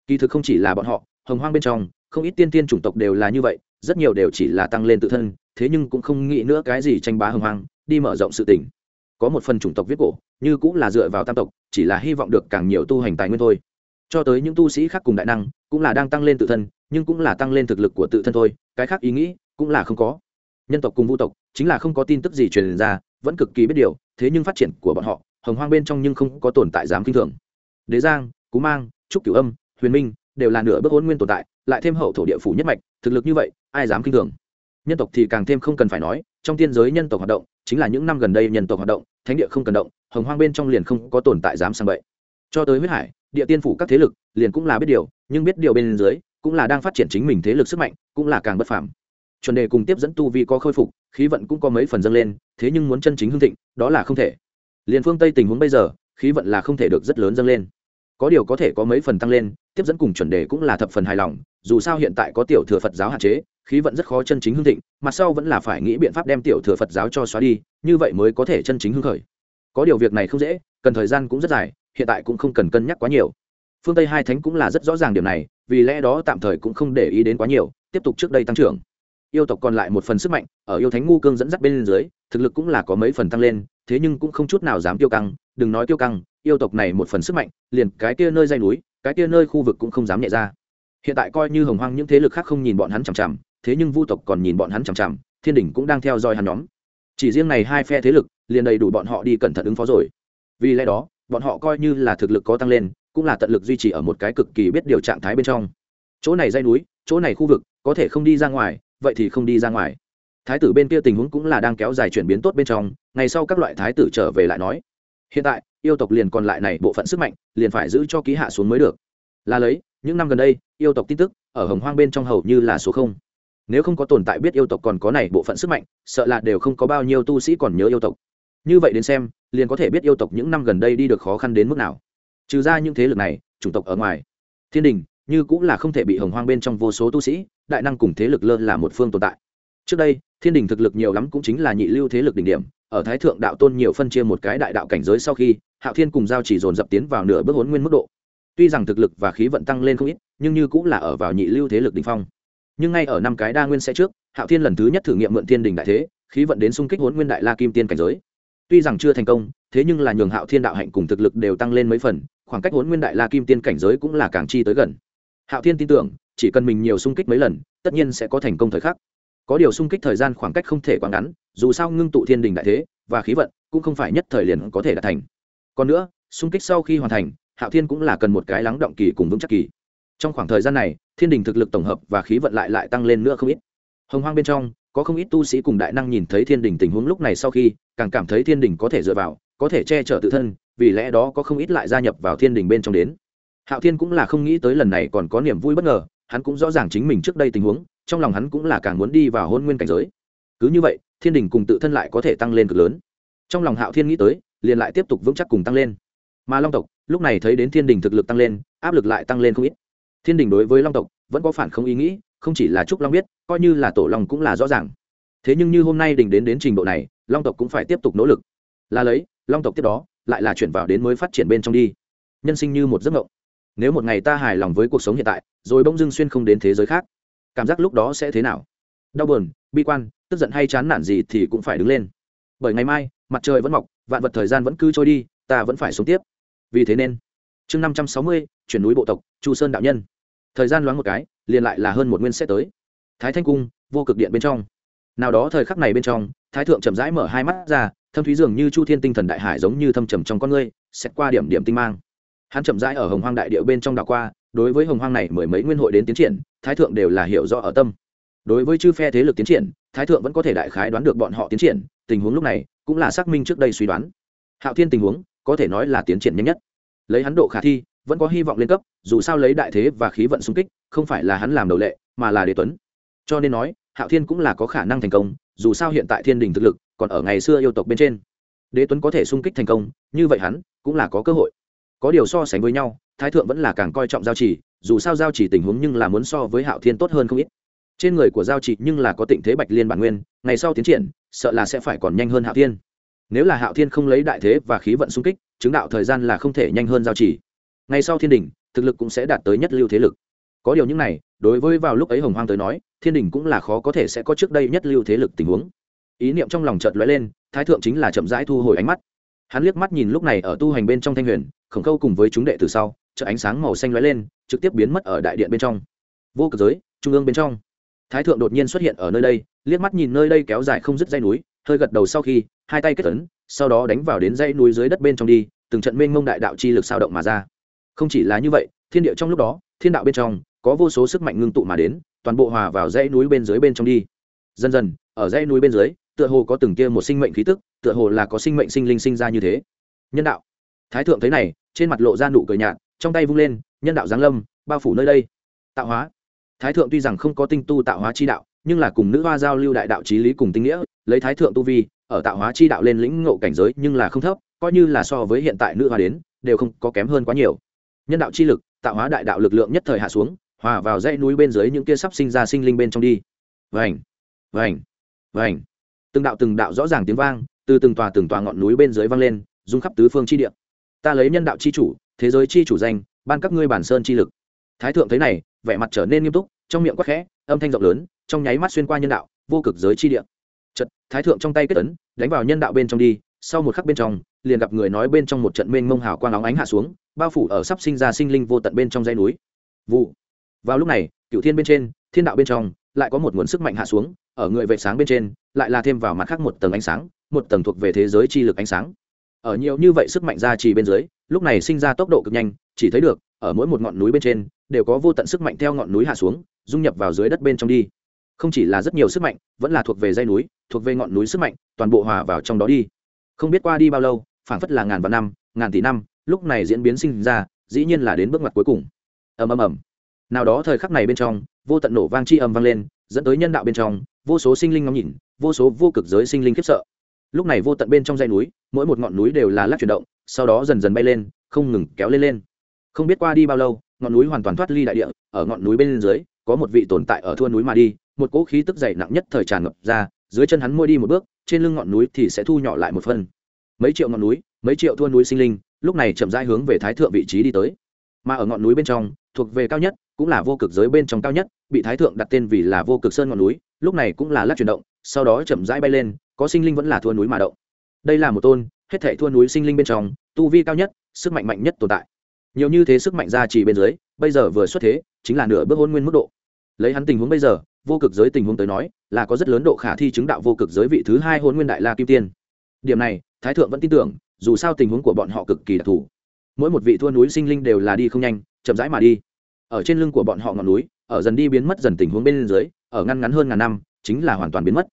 Kỳ thực không chỉ là bọn họ, hồng hoang bên trong, không ít tiên tiên chủng tộc đều là như vậy, rất nhiều đều chỉ là tăng lên tự thân, thế nhưng cũng không nghĩ nữa cái gì tranh bá hồng hoang, đi mở rộng sự tình. có một phần chủng tộc viết cổ, như cũng là dựa vào tam tộc, chỉ là hy vọng được càng nhiều tu hành tài nguyên thôi cho tới những tu sĩ khác cùng đại năng, cũng là đang tăng lên tự thân, nhưng cũng là tăng lên thực lực của tự thân thôi, cái khác ý nghĩ cũng là không có. Nhân tộc cùng vũ tộc, chính là không có tin tức gì truyền ra, vẫn cực kỳ biết điều, thế nhưng phát triển của bọn họ, hồng hoang bên trong nhưng không có tồn tại dám kinh thường. Đế giang, cú mang, trúc cửu âm, huyền minh đều là nửa bước hôn nguyên tồn tại, lại thêm hậu thổ địa phủ nhất mạch, thực lực như vậy, ai dám kinh thường? Nhân tộc thì càng thêm không cần phải nói, trong tiên giới nhân tộc hoạt động, chính là những năm gần đây nhân tộc hoạt động, thánh địa không cần động, hồng hoang bên trong liền không có tồn tại dám sang vậy cho tới huyết hải, địa tiên phủ các thế lực liền cũng là biết điều, nhưng biết điều bên dưới cũng là đang phát triển chính mình thế lực sức mạnh, cũng là càng bất phàm. Chuẩn đề cùng tiếp dẫn tu vi có khôi phục, khí vận cũng có mấy phần dâng lên, thế nhưng muốn chân chính hương thịnh, đó là không thể. Liền phương tây tình huống bây giờ, khí vận là không thể được rất lớn dâng lên. Có điều có thể có mấy phần tăng lên, tiếp dẫn cùng chuẩn đề cũng là thập phần hài lòng, dù sao hiện tại có tiểu thừa phật giáo hạn chế, khí vận rất khó chân chính hương thịnh mặt sau vẫn là phải nghĩ biện pháp đem tiểu thừa phật giáo cho xóa đi, như vậy mới có thể chân chính hưng khởi. Có điều việc này không dễ, cần thời gian cũng rất dài hiện tại cũng không cần cân nhắc quá nhiều. Phương tây hai thánh cũng là rất rõ ràng điểm này, vì lẽ đó tạm thời cũng không để ý đến quá nhiều, tiếp tục trước đây tăng trưởng. Yêu tộc còn lại một phần sức mạnh, ở yêu thánh ngu cương dẫn dắt bên dưới, thực lực cũng là có mấy phần tăng lên, thế nhưng cũng không chút nào dám tiêu căng, đừng nói tiêu căng, yêu tộc này một phần sức mạnh, liền cái kia nơi dây núi, cái kia nơi khu vực cũng không dám nhẹ ra. Hiện tại coi như hồng hoang những thế lực khác không nhìn bọn hắn chằm chằm, thế nhưng vu tộc còn nhìn bọn hắn chằm chằm, thiên đình cũng đang theo dõi hắn nhóm. Chỉ riêng này hai phe thế lực, liền đầy đủ bọn họ đi cẩn thận ứng phó rồi. Vì lẽ đó bọn họ coi như là thực lực có tăng lên, cũng là tận lực duy trì ở một cái cực kỳ biết điều trạng thái bên trong. Chỗ này dây núi, chỗ này khu vực, có thể không đi ra ngoài, vậy thì không đi ra ngoài. Thái tử bên kia tình huống cũng là đang kéo dài chuyển biến tốt bên trong, ngày sau các loại thái tử trở về lại nói, hiện tại, yêu tộc liền còn lại này bộ phận sức mạnh, liền phải giữ cho ký hạ xuống mới được. Là lấy, những năm gần đây, yêu tộc tin tức, ở hồng hoang bên trong hầu như là số không. Nếu không có tồn tại biết yêu tộc còn có này bộ phận sức mạnh, sợ là đều không có bao nhiêu tu sĩ còn nhớ yêu tộc. Như vậy đến xem liền có thể biết yêu tộc những năm gần đây đi được khó khăn đến mức nào. Trừ ra những thế lực này, chủng tộc ở ngoài, thiên đình như cũng là không thể bị hồng hoang bên trong vô số tu sĩ, đại năng cùng thế lực lơ là một phương tồn tại. Trước đây, thiên đình thực lực nhiều lắm cũng chính là nhị lưu thế lực đỉnh điểm, ở thái thượng đạo tôn nhiều phân chia một cái đại đạo cảnh giới sau khi, hạo thiên cùng giao chỉ dồn dập tiến vào nửa bước hốn nguyên mức độ. Tuy rằng thực lực và khí vận tăng lên không ít, nhưng như cũng là ở vào nhị lưu thế lực đỉnh phong. Nhưng ngay ở năm cái đa nguyên sẽ trước, hạo thiên lần thứ nhất thử nghiệm mượn thiên đình đại thế, khí vận đến xung kích hốn nguyên đại la kim tiên cảnh giới tuy rằng chưa thành công, thế nhưng là nhường hạo thiên đạo hạnh cùng thực lực đều tăng lên mấy phần, khoảng cách huấn nguyên đại la kim tiên cảnh giới cũng là càng chi tới gần. Hạo thiên tin tưởng, chỉ cần mình nhiều sung kích mấy lần, tất nhiên sẽ có thành công thời khắc. Có điều sung kích thời gian khoảng cách không thể quá ngắn, dù sao ngưng tụ thiên đình đại thế và khí vận cũng không phải nhất thời liền có thể đạt thành. Còn nữa sung kích sau khi hoàn thành, hạo thiên cũng là cần một cái lắng động kỳ cùng vững chắc kỳ. Trong khoảng thời gian này, thiên đình thực lực tổng hợp và khí vận lại lại tăng lên nữa không ít. Hồng hoang bên trong có không ít tu sĩ cùng đại năng nhìn thấy thiên đình tình huống lúc này sau khi, càng cảm thấy thiên đình có thể dựa vào, có thể che chở tự thân, vì lẽ đó có không ít lại gia nhập vào thiên đình bên trong đến. Hạo thiên cũng là không nghĩ tới lần này còn có niềm vui bất ngờ, hắn cũng rõ ràng chính mình trước đây tình huống, trong lòng hắn cũng là càng muốn đi vào hôn nguyên cảnh giới. Cứ như vậy, thiên đình cùng tự thân lại có thể tăng lên cực lớn. Trong lòng hạo thiên nghĩ tới, liền lại tiếp tục vững chắc cùng tăng lên. Mà long tộc, lúc này thấy đến thiên đình thực lực tăng lên, áp lực lại tăng lên không ít. Thiên đình đối với long tộc, vẫn có phản không ý nghĩ không chỉ là trúc long biết, coi như là tổ long cũng là rõ ràng. Thế nhưng như hôm nay đình đến đến trình độ này, long tộc cũng phải tiếp tục nỗ lực. Là lấy, long tộc tiếp đó, lại là chuyển vào đến mới phát triển bên trong đi. Nhân sinh như một giấc mộng. Nếu một ngày ta hài lòng với cuộc sống hiện tại, rồi bỗng dưng xuyên không đến thế giới khác, cảm giác lúc đó sẽ thế nào? Đau buồn, bi quan, tức giận hay chán nản gì thì cũng phải đứng lên. Bởi ngày mai, mặt trời vẫn mọc, vạn vật thời gian vẫn cứ trôi đi, ta vẫn phải sống tiếp. Vì thế nên, chương năm trăm sáu mươi, chuyển núi bộ tộc, chu sơn đạo nhân thời gian loáng một cái, liền lại là hơn một nguyên sẽ tới. Thái thanh cung, vô cực điện bên trong. Nào đó thời khắc này bên trong, thái thượng chậm rãi mở hai mắt ra, thâm thúy dường như chu thiên tinh thần đại hải giống như thâm trầm trong con ngươi xét qua điểm điểm tinh mang. Hắn chậm rãi ở hồng hoang đại điệu bên trong đảo qua, đối với hồng hoang này mười mấy nguyên hội đến tiến triển, thái thượng đều là hiểu rõ ở tâm. Đối với chư phe thế lực tiến triển, thái thượng vẫn có thể đại khái đoán được bọn họ tiến triển, tình huống lúc này cũng là xác minh trước đây suy đoán. Hạo thiên tình huống có thể nói là tiến triển nhanh nhất. Lấy hắn độ khả thi vẫn có hy vọng lên cấp, dù sao lấy đại thế và khí vận xung kích, không phải là hắn làm đầu lệ, mà là đế tuấn. Cho nên nói, hạo thiên cũng là có khả năng thành công, dù sao hiện tại thiên đình thực lực còn ở ngày xưa yêu tộc bên trên. Đế tuấn có thể xung kích thành công, như vậy hắn cũng là có cơ hội. Có điều so sánh với nhau, thái thượng vẫn là càng coi trọng giao chỉ dù sao giao chỉ tình huống nhưng là muốn so với hạo thiên tốt hơn không ít. Trên người của giao chỉ nhưng là có tịnh thế bạch liên bản nguyên, ngày sau tiến triển, sợ là sẽ phải còn nhanh hơn hạo thiên. Nếu là hạo thiên không lấy đại thế và khí vận xung kích, chứng đạo thời gian là không thể nhanh hơn giao chỉ ngay sau thiên đình, thực lực cũng sẽ đạt tới nhất lưu thế lực. Có điều những này, đối với vào lúc ấy hồng hoang tới nói, thiên đình cũng là khó có thể sẽ có trước đây nhất lưu thế lực tình huống. Ý niệm trong lòng chợt lóe lên, thái thượng chính là chậm rãi thu hồi ánh mắt. Hắn liếc mắt nhìn lúc này ở tu hành bên trong thanh huyền, khổng khâu cùng với chúng đệ từ sau chợ ánh sáng màu xanh lóe lên, trực tiếp biến mất ở đại điện bên trong. Vô cực giới, trung ương bên trong. Thái thượng đột nhiên xuất hiện ở nơi đây, liếc mắt nhìn nơi đây kéo dài không dứt dây núi, hơi gật đầu sau khi, hai tay kết tấn sau đó đánh vào đến dây núi dưới đất bên trong đi, từng trận mênh mông đại đạo chi lực sao động mà ra không chỉ là như vậy, thiên địa trong lúc đó, thiên đạo bên trong, có vô số sức mạnh ngưng tụ mà đến, toàn bộ hòa vào dãy núi bên dưới bên trong đi. Dần dần, ở dãy núi bên dưới, tựa hồ có từng kia một sinh mệnh khí tức, tựa hồ là có sinh mệnh sinh linh sinh ra như thế. Nhân đạo. Thái thượng thấy này, trên mặt lộ ra nụ cười nhạt, trong tay vung lên, nhân đạo giáng lâm, bao phủ nơi đây. Tạo hóa. Thái thượng tuy rằng không có tinh tu tạo hóa chi đạo, nhưng là cùng nữ hoa giao lưu đại đạo trí lý cùng tinh nghĩa, lấy thái thượng tu vi, ở tạo hóa chi đạo lên lĩnh ngộ cảnh giới nhưng là không thấp, coi như là so với hiện tại nữ hoa đến, đều không có kém hơn quá nhiều nhân đạo chi lực, tạo hóa đại đạo lực lượng nhất thời hạ xuống, hòa vào dãy núi bên dưới những kia sắp sinh ra sinh linh bên trong đi. Vành vành vành. Từng đạo từng đạo rõ ràng tiếng vang, từ từng tòa từng tòa ngọn núi bên dưới vang lên, rung khắp tứ phương chi địa. Ta lấy nhân đạo chi chủ, thế giới chi chủ danh, ban các ngươi bản sơn chi lực. Thái thượng thấy này, vẻ mặt trở nên nghiêm túc, trong miệng quắc khẽ, âm thanh rộng lớn, trong nháy mắt xuyên qua nhân đạo, vô cực giới chi địa. Chật thái thượng trong tay kết tấn đánh vào nhân đạo bên trong đi, sau một khắc bên trong, liền gặp người nói bên trong một trận mênh mông hào quang óng ánh hạ xuống bao phủ ở sắp sinh ra sinh linh vô tận bên trong dãy núi. Vụ. Vào lúc này cựu thiên bên trên, thiên đạo bên trong, lại có một nguồn sức mạnh hạ xuống, ở người vệ sáng bên trên, lại là thêm vào mặt khác một tầng ánh sáng, một tầng thuộc về thế giới chi lực ánh sáng. Ở nhiều như vậy sức mạnh ra trì bên dưới, lúc này sinh ra tốc độ cực nhanh, chỉ thấy được, ở mỗi một ngọn núi bên trên, đều có vô tận sức mạnh theo ngọn núi hạ xuống, dung nhập vào dưới đất bên trong đi. Không chỉ là rất nhiều sức mạnh, vẫn là thuộc về dây núi, thuộc về ngọn núi sức mạnh, toàn bộ hòa vào trong đó đi. Không biết qua đi bao lâu, phảng phất là ngàn vạn năm, ngàn tỷ năm lúc này diễn biến sinh ra, dĩ nhiên là đến bước ngoặt cuối cùng. Ầm ầm ầm. Nào đó thời khắc này bên trong, vô tận nổ vang chi ầm vang lên, dẫn tới nhân đạo bên trong, vô số sinh linh ngắm nhìn, vô số vô cực giới sinh linh khiếp sợ. Lúc này vô tận bên trong dãy núi, mỗi một ngọn núi đều là lắc chuyển động, sau đó dần dần bay lên, không ngừng kéo lên lên. Không biết qua đi bao lâu, ngọn núi hoàn toàn thoát ly đại địa, ở ngọn núi bên dưới, có một vị tồn tại ở thua núi mà đi, một cỗ khí tức dày nặng nhất thời tràn ngập ra, dưới chân hắn môi đi một bước, trên lưng ngọn núi thì sẽ thu nhỏ lại một phân mấy triệu ngọn núi, mấy triệu thua núi sinh linh lúc này chậm rãi hướng về thái thượng vị trí đi tới. Mà ở ngọn núi bên trong, thuộc về cao nhất, cũng là vô cực giới bên trong cao nhất, bị thái thượng đặt tên vì là vô cực sơn ngọn núi, lúc này cũng là lắc chuyển động, sau đó chậm rãi bay lên, có sinh linh vẫn là thua núi mà động. Đây là một tôn, hết thể thua núi sinh linh bên trong, tu vi cao nhất, sức mạnh mạnh nhất tồn tại. Nhiều như thế sức mạnh ra chỉ bên dưới, bây giờ vừa xuất thế, chính là nửa bước hôn nguyên mức độ. Lấy hắn tình huống bây giờ, vô cực giới tình huống tới nói, là có rất lớn độ khả thi chứng đạo vô cực giới vị thứ hai hôn nguyên đại la kim tiên. Điểm này, thái thượng vẫn tin tưởng dù sao tình huống của bọn họ cực kỳ đặc thù. Mỗi một vị thua núi sinh linh đều là đi không nhanh, chậm rãi mà đi. Ở trên lưng của bọn họ ngọn núi, ở dần đi biến mất dần tình huống bên dưới, ở ngăn ngắn hơn ngàn năm, chính là hoàn toàn biến mất.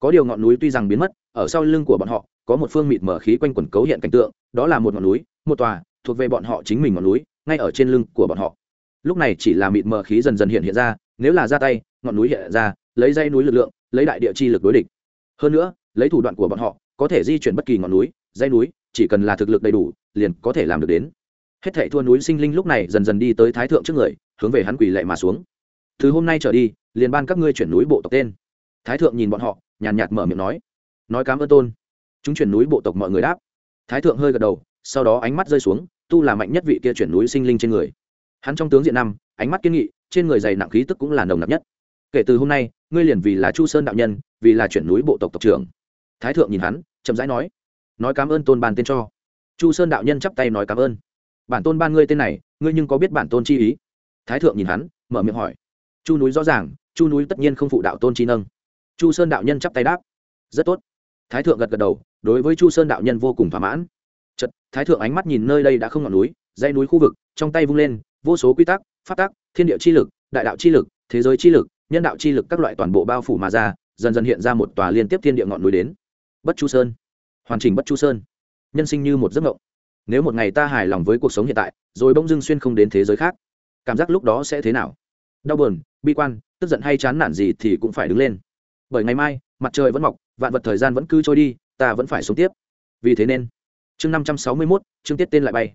Có điều ngọn núi tuy rằng biến mất, ở sau lưng của bọn họ, có một phương mịt mở khí quanh quẩn cấu hiện cảnh tượng, đó là một ngọn núi, một tòa, thuộc về bọn họ chính mình ngọn núi, ngay ở trên lưng của bọn họ. Lúc này chỉ là mịt mờ khí dần dần hiện hiện ra, nếu là ra tay, ngọn núi hiện ra, lấy dây núi lực lượng, lấy đại địa chi lực đối địch. Hơn nữa, lấy thủ đoạn của bọn họ, có thể di chuyển bất kỳ ngọn núi dây núi chỉ cần là thực lực đầy đủ, liền có thể làm được đến. Hết thảy thua núi sinh linh lúc này dần dần đi tới thái thượng trước người, hướng về hắn quỳ lệ mà xuống. Từ hôm nay trở đi, liền ban các ngươi chuyển núi bộ tộc tên. Thái thượng nhìn bọn họ, nhàn nhạt mở miệng nói. Nói cám ơn tôn. Chúng chuyển núi bộ tộc mọi người đáp. Thái thượng hơi gật đầu, sau đó ánh mắt rơi xuống, tu là mạnh nhất vị kia chuyển núi sinh linh trên người. Hắn trong tướng diện năm, ánh mắt kiên nghị, trên người dày nặng khí tức cũng là nồng nặc nhất. Kể từ hôm nay, ngươi liền vì là chu sơn đạo nhân, vì là chuyển núi bộ tộc tộc trưởng. Thái thượng nhìn hắn, chậm rãi nói nói cảm ơn tôn ban tên cho. Chu sơn đạo nhân chắp tay nói cảm ơn. Bản tôn ban ngươi tên này, ngươi nhưng có biết bản tôn chi ý? Thái thượng nhìn hắn, mở miệng hỏi. Chu núi rõ ràng, chu núi tất nhiên không phụ đạo tôn chi nâng. Chu sơn đạo nhân chắp tay đáp. Rất tốt. Thái thượng gật gật đầu, đối với chu sơn đạo nhân vô cùng thỏa mãn. Chật thái thượng ánh mắt nhìn nơi đây đã không ngọn núi, dãy núi khu vực, trong tay vung lên, vô số quy tắc phát tác thiên địa chi lực, đại đạo chi lực, thế giới chi lực, nhân đạo chi lực các loại toàn bộ bao phủ mà ra, dần dần hiện ra một tòa liên tiếp thiên địa ngọn núi đến. Bất chu sơn hoàn chỉnh bất chu sơn. Nhân sinh như một giấc mộng. Nếu một ngày ta hài lòng với cuộc sống hiện tại, rồi bỗng dưng xuyên không đến thế giới khác, cảm giác lúc đó sẽ thế nào? Đau buồn, bi quan, tức giận hay chán nản gì thì cũng phải đứng lên. Bởi ngày mai, mặt trời vẫn mọc, vạn vật thời gian vẫn cứ trôi đi, ta vẫn phải sống tiếp. Vì thế nên, chương năm trăm sáu mươi mốt, chương tiết tên lại bay.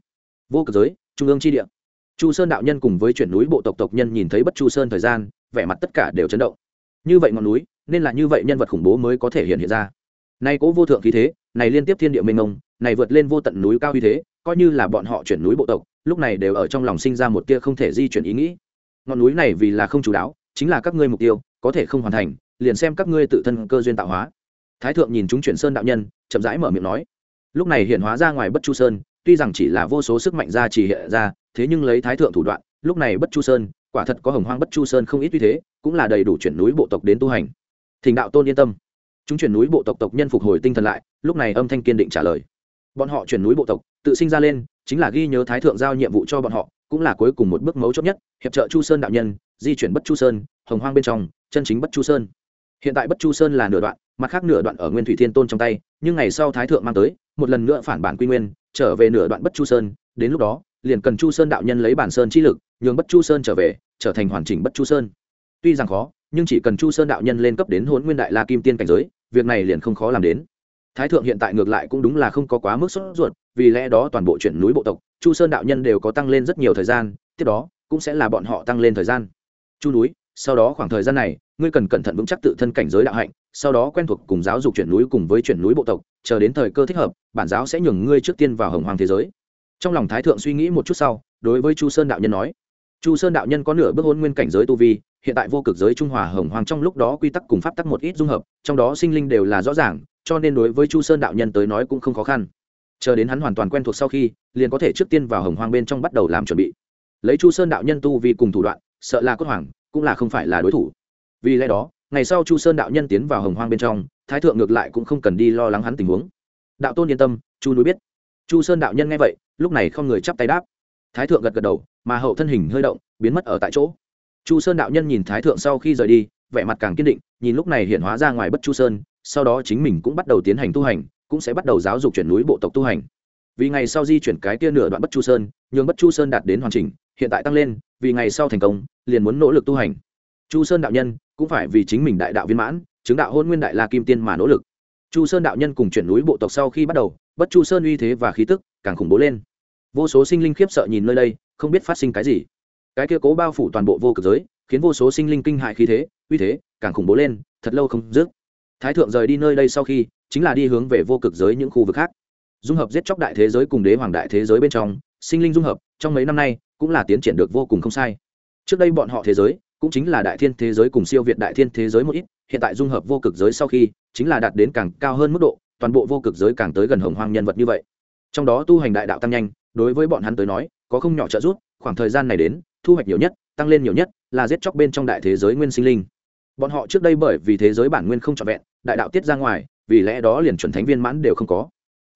Vô cực giới, trung ương tri địa. Chu sơn đạo nhân cùng với chuyển núi bộ tộc tộc nhân nhìn thấy bất chu sơn thời gian, vẻ mặt tất cả đều chấn động. Như vậy ngọn núi, nên là như vậy nhân vật khủng bố mới có thể hiện hiện ra. Nay cố vô thượng khí thế này liên tiếp thiên địa mênh mông, này vượt lên vô tận núi cao uy thế, coi như là bọn họ chuyển núi bộ tộc, lúc này đều ở trong lòng sinh ra một tia không thể di chuyển ý nghĩ. Ngọn núi này vì là không chủ đáo, chính là các ngươi mục tiêu, có thể không hoàn thành, liền xem các ngươi tự thân cơ duyên tạo hóa. Thái thượng nhìn chúng chuyển sơn đạo nhân, chậm rãi mở miệng nói. Lúc này hiện hóa ra ngoài bất chu sơn, tuy rằng chỉ là vô số sức mạnh ra chỉ hiện ra, thế nhưng lấy thái thượng thủ đoạn, lúc này bất chu sơn, quả thật có hồng hoang bất chu sơn không ít uy thế, cũng là đầy đủ chuyển núi bộ tộc đến tu hành. Thỉnh đạo tôn yên tâm. Chúng chuyển núi bộ tộc tộc nhân phục hồi tinh thần lại lúc này âm thanh kiên định trả lời. Bọn họ chuyển núi bộ tộc, tự sinh ra lên, chính là ghi nhớ thái thượng giao nhiệm vụ cho bọn họ, cũng là cuối cùng một bước mấu chốt nhất, hiệp trợ chu sơn đạo nhân, di chuyển bất chu sơn, hồng hoang bên trong, chân chính bất chu sơn. Hiện tại bất chu sơn là nửa đoạn, mặt khác nửa đoạn ở nguyên thủy thiên tôn trong tay, nhưng ngày sau thái thượng mang tới, một lần nữa phản bản quy nguyên, trở về nửa đoạn bất chu sơn, đến lúc đó, liền cần chu sơn đạo nhân lấy bản sơn chi lực, nhường bất chu sơn trở về, trở thành hoàn chỉnh bất chu sơn. Tuy rằng khó, nhưng chỉ cần chu sơn đạo nhân lên cấp đến hôn nguyên đại la kim tiên cảnh giới, việc này liền không khó làm đến thái thượng hiện tại ngược lại cũng đúng là không có quá mức sốt ruột, vì lẽ đó toàn bộ chuyển núi bộ tộc, chu sơn đạo nhân đều có tăng lên rất nhiều thời gian, tiếp đó cũng sẽ là bọn họ tăng lên thời gian. Chu núi, sau đó khoảng thời gian này, ngươi cần cẩn thận vững chắc tự thân cảnh giới đạo hạnh, sau đó quen thuộc cùng giáo dục chuyển núi cùng với chuyển núi bộ tộc, chờ đến thời cơ thích hợp, bản giáo sẽ nhường ngươi trước tiên vào hồng hoàng thế giới. Trong lòng thái thượng suy nghĩ một chút sau, đối với chu sơn đạo nhân nói, chu sơn đạo nhân có nửa bước hôn nguyên cảnh giới tu vi, hiện tại vô cực giới trung hòa hồng hoàng trong lúc đó quy tắc cùng pháp tắc một ít dung hợp, trong đó sinh linh đều là rõ ràng cho nên đối với chu sơn đạo nhân tới nói cũng không khó khăn. Chờ đến hắn hoàn toàn quen thuộc sau khi, liền có thể trước tiên vào hồng hoàng bên trong bắt đầu làm chuẩn bị. Lấy chu sơn đạo nhân tu vì cùng thủ đoạn, sợ là cốt hoàng, cũng là không phải là đối thủ. Vì lẽ đó, ngày sau chu sơn đạo nhân tiến vào hồng hoang bên trong, thái thượng ngược lại cũng không cần đi lo lắng hắn tình huống. Đạo tôn yên tâm, chu núi biết. Chu sơn đạo nhân nghe vậy, lúc này không người chắp tay đáp. Thái thượng gật gật đầu, mà hậu thân hình hơi động, biến mất ở tại chỗ. Chu sơn đạo nhân nhìn thái thượng sau khi rời đi, vẻ mặt càng kiên định, nhìn lúc này hiện hóa ra ngoài bất chu sơn sau đó chính mình cũng bắt đầu tiến hành tu hành, cũng sẽ bắt đầu giáo dục chuyển núi bộ tộc tu hành. Vì ngày sau di chuyển cái kia nửa đoạn bất chu sơn, nhường bất chu sơn đạt đến hoàn chỉnh, hiện tại tăng lên, vì ngày sau thành công, liền muốn nỗ lực tu hành. Chu sơn đạo nhân cũng phải vì chính mình đại đạo viên mãn, chứng đạo hôn nguyên đại la kim tiên mà nỗ lực. Chu sơn đạo nhân cùng chuyển núi bộ tộc sau khi bắt đầu, bất chu sơn uy thế và khí tức càng khủng bố lên. Vô số sinh linh khiếp sợ nhìn nơi đây, không biết phát sinh cái gì. Cái kia cố bao phủ toàn bộ vô cực giới, khiến vô số sinh linh kinh hại khí thế, uy thế càng khủng bố lên, thật lâu không dứt thái thượng rời đi nơi đây sau khi, chính là đi hướng về vô cực giới những khu vực khác. Dung hợp giết chóc đại thế giới cùng đế hoàng đại thế giới bên trong, sinh linh dung hợp, trong mấy năm nay, cũng là tiến triển được vô cùng không sai. Trước đây bọn họ thế giới, cũng chính là đại thiên thế giới cùng siêu việt đại thiên thế giới một ít, hiện tại dung hợp vô cực giới sau khi, chính là đạt đến càng cao hơn mức độ, toàn bộ vô cực giới càng tới gần hồng hoang nhân vật như vậy. Trong đó tu hành đại đạo tăng nhanh, đối với bọn hắn tới nói, có không nhỏ trợ giúp, khoảng thời gian này đến, thu hoạch nhiều nhất, tăng lên nhiều nhất, là giết chóc bên trong đại thế giới nguyên sinh linh bọn họ trước đây bởi vì thế giới bản nguyên không trọn vẹn, đại đạo tiết ra ngoài, vì lẽ đó liền chuẩn thánh viên mãn đều không có.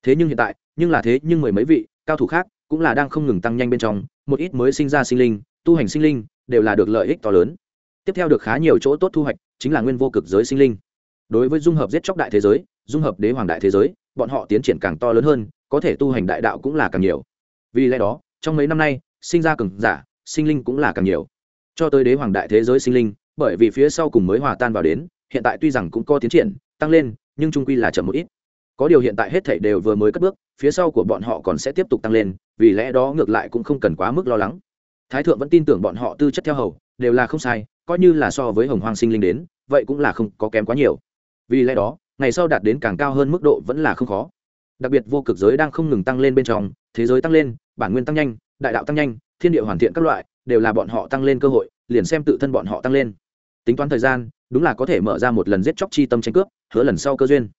Thế nhưng hiện tại, nhưng là thế nhưng mười mấy vị, cao thủ khác, cũng là đang không ngừng tăng nhanh bên trong, một ít mới sinh ra sinh linh, tu hành sinh linh, đều là được lợi ích to lớn. Tiếp theo được khá nhiều chỗ tốt thu hoạch, chính là nguyên vô cực giới sinh linh. Đối với dung hợp giết chóc đại thế giới, dung hợp đế hoàng đại thế giới, bọn họ tiến triển càng to lớn hơn, có thể tu hành đại đạo cũng là càng nhiều. Vì lẽ đó, trong mấy năm nay, sinh ra cường giả, sinh linh cũng là càng nhiều. Cho tới đế hoàng đại thế giới sinh linh bởi vì phía sau cùng mới hòa tan vào đến, hiện tại tuy rằng cũng có tiến triển, tăng lên, nhưng trung quy là chậm một ít. Có điều hiện tại hết thảy đều vừa mới cất bước, phía sau của bọn họ còn sẽ tiếp tục tăng lên, vì lẽ đó ngược lại cũng không cần quá mức lo lắng. Thái thượng vẫn tin tưởng bọn họ tư chất theo hầu, đều là không sai, coi như là so với hồng hoang sinh linh đến, vậy cũng là không có kém quá nhiều. Vì lẽ đó, ngày sau đạt đến càng cao hơn mức độ vẫn là không khó. Đặc biệt vô cực giới đang không ngừng tăng lên bên trong, thế giới tăng lên, bản nguyên tăng nhanh, đại đạo tăng nhanh, thiên địa hoàn thiện các loại, đều là bọn họ tăng lên cơ hội, liền xem tự thân bọn họ tăng lên tính toán thời gian, đúng là có thể mở ra một lần giết chóc chi tâm tranh cướp, hứa lần sau cơ duyên.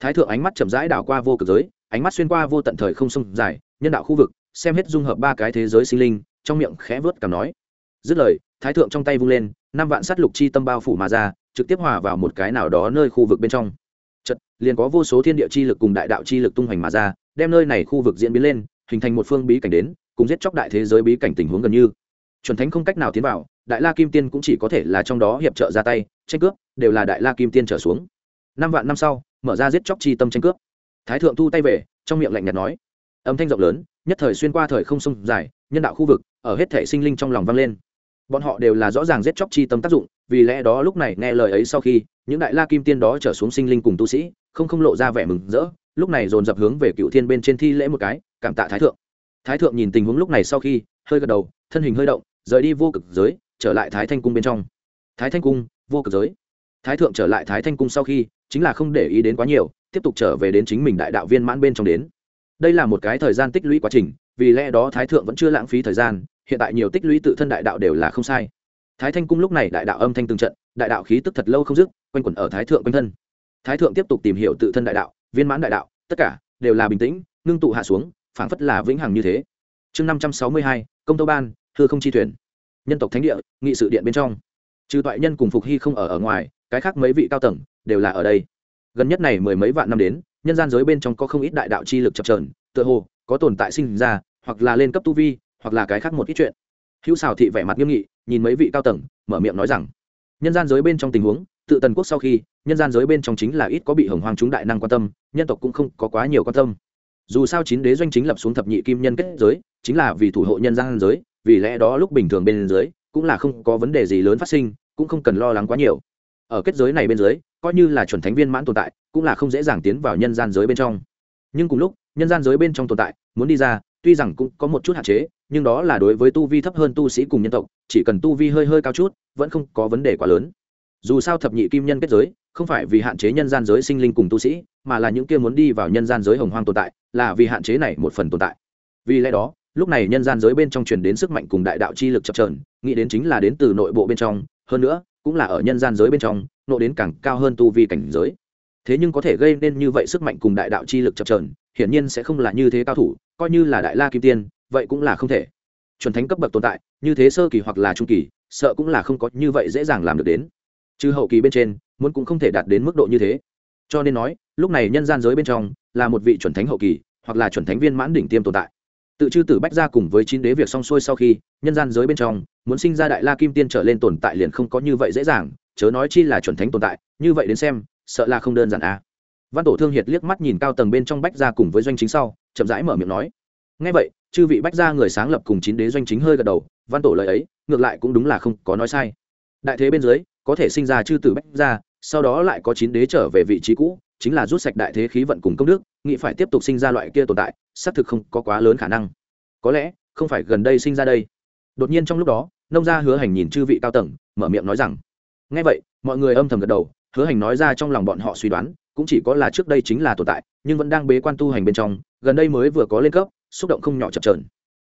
Thái thượng ánh mắt chậm rãi đảo qua vô cực giới, ánh mắt xuyên qua vô tận thời không sông dài, nhân đạo khu vực, xem hết dung hợp ba cái thế giới sinh linh, trong miệng khẽ vớt cảm nói. Dứt lời, thái thượng trong tay vung lên, năm vạn sát lục chi tâm bao phủ mà ra, trực tiếp hòa vào một cái nào đó nơi khu vực bên trong. Chật liền có vô số thiên địa chi lực cùng đại đạo chi lực tung hoành mà ra, đem nơi này khu vực diễn biến lên, hình thành một phương bí cảnh đến, cùng giết chóc đại thế giới bí cảnh tình huống gần như. Chuẩn thánh không cách nào tiến vào đại la kim tiên cũng chỉ có thể là trong đó hiệp trợ ra tay, tranh cướp, đều là đại la kim tiên trở xuống. Năm vạn năm sau, mở ra giết chóc chi tâm tranh cướp. Thái thượng thu tay về, trong miệng lạnh nhạt nói. Âm thanh rộng lớn, nhất thời xuyên qua thời không sông dài, nhân đạo khu vực, ở hết thể sinh linh trong lòng vang lên. Bọn họ đều là rõ ràng giết chóc chi tâm tác dụng, vì lẽ đó lúc này nghe lời ấy sau khi, những đại la kim tiên đó trở xuống sinh linh cùng tu sĩ, không không lộ ra vẻ mừng rỡ, lúc này dồn dập hướng về cựu thiên bên trên thi lễ một cái, cảm tạ thái thượng. Thái thượng nhìn tình huống lúc này sau khi, hơi gật đầu, thân hình hơi động, rời đi vô cực giới trở lại thái thanh cung bên trong. Thái thanh cung, vô cực giới. Thái thượng trở lại thái thanh cung sau khi, chính là không để ý đến quá nhiều, tiếp tục trở về đến chính mình đại đạo viên mãn bên trong đến. Đây là một cái thời gian tích lũy quá trình, vì lẽ đó thái thượng vẫn chưa lãng phí thời gian, hiện tại nhiều tích lũy tự thân đại đạo đều là không sai. Thái thanh cung lúc này đại đạo âm thanh từng trận, đại đạo khí tức thật lâu không dứt, quanh quẩn ở thái thượng quanh thân. Thái thượng tiếp tục tìm hiểu tự thân đại đạo, viên mãn đại đạo, tất cả đều là bình tĩnh, ngưng tụ hạ xuống, phảng phất là vĩnh hằng như thế. Chương năm trăm sáu mươi hai, công tâu ban thưa không chi thuyền nhân tộc thánh địa, nghị sự điện bên trong. Trừ toại nhân cùng phục hy không ở ở ngoài, cái khác mấy vị cao tầng đều là ở đây. Gần nhất này mười mấy vạn năm đến, nhân gian giới bên trong có không ít đại đạo chi lực chập trờn tựa hồ có tồn tại sinh ra, hoặc là lên cấp tu vi, hoặc là cái khác một ít chuyện. Hữu xào thị vẻ mặt nghiêm nghị, nhìn mấy vị cao tầng, mở miệng nói rằng, nhân gian giới bên trong tình huống, tự tần quốc sau khi, nhân gian giới bên trong chính là ít có bị hồng hoang chúng đại năng quan tâm, nhân tộc cũng không có quá nhiều quan tâm. Dù sao chín đế doanh chính lập xuống thập nhị kim nhân kết giới, chính là vì thủ hộ nhân gian giới vì lẽ đó lúc bình thường bên dưới, cũng là không có vấn đề gì lớn phát sinh, cũng không cần lo lắng quá nhiều. Ở kết giới này bên dưới, coi như là chuẩn thánh viên mãn tồn tại, cũng là không dễ dàng tiến vào nhân gian giới bên trong. Nhưng cùng lúc, nhân gian giới bên trong tồn tại, muốn đi ra, tuy rằng cũng có một chút hạn chế, nhưng đó là đối với tu vi thấp hơn tu sĩ cùng nhân tộc, chỉ cần tu vi hơi hơi cao chút, vẫn không có vấn đề quá lớn. Dù sao thập nhị kim nhân kết giới, không phải vì hạn chế nhân gian giới sinh linh cùng tu sĩ, mà là những kia muốn đi vào nhân gian giới hồng hoang tồn tại, là vì hạn chế này một phần tồn tại. Vì lẽ đó lúc này nhân gian giới bên trong truyền đến sức mạnh cùng đại đạo chi lực chập trờn nghĩ đến chính là đến từ nội bộ bên trong, hơn nữa, cũng là ở nhân gian giới bên trong, nộ đến càng cao hơn tu vi cảnh giới. Thế nhưng có thể gây nên như vậy sức mạnh cùng đại đạo chi lực chập trờn hiển nhiên sẽ không là như thế cao thủ, coi như là đại la kim tiên, vậy cũng là không thể. Chuẩn thánh cấp bậc tồn tại, như thế sơ kỳ hoặc là trung kỳ, sợ cũng là không có như vậy dễ dàng làm được đến. Chứ hậu kỳ bên trên, muốn cũng không thể đạt đến mức độ như thế. Cho nên nói, lúc này nhân gian giới bên trong, là một vị chuẩn thánh hậu kỳ, hoặc là chuẩn thánh viên mãn đỉnh tiêm tồn tại tự chư tử bách ra cùng với chín đế việc xong xuôi sau khi, nhân gian giới bên trong, muốn sinh ra đại la kim tiên trở lên tồn tại liền không có như vậy dễ dàng, chớ nói chi là chuẩn thánh tồn tại, như vậy đến xem, sợ là không đơn giản à. văn tổ thương hiệt liếc mắt nhìn cao tầng bên trong bách ra cùng với doanh chính sau, chậm rãi mở miệng nói ngay vậy, chư vị bách ra người sáng lập cùng chín đế doanh chính hơi gật đầu, văn tổ lời ấy, ngược lại cũng đúng là không có nói sai đại thế bên dưới, có thể sinh ra chư tử bách ra sau đó lại có chín đế trở về vị trí cũ chính là rút sạch đại thế khí vận cùng công đức, nghĩ phải tiếp tục sinh ra loại kia tồn tại, xác thực không có quá lớn khả năng. Có lẽ, không phải gần đây sinh ra đây. Đột nhiên trong lúc đó, nông gia hứa hành nhìn chư vị cao tầng, mở miệng nói rằng ngay vậy, mọi người âm thầm gật đầu, hứa hành nói ra trong lòng bọn họ suy đoán, cũng chỉ có là trước đây chính là tồn tại, nhưng vẫn đang bế quan tu hành bên trong, gần đây mới vừa có lên cấp, xúc động không nhỏ chập trờn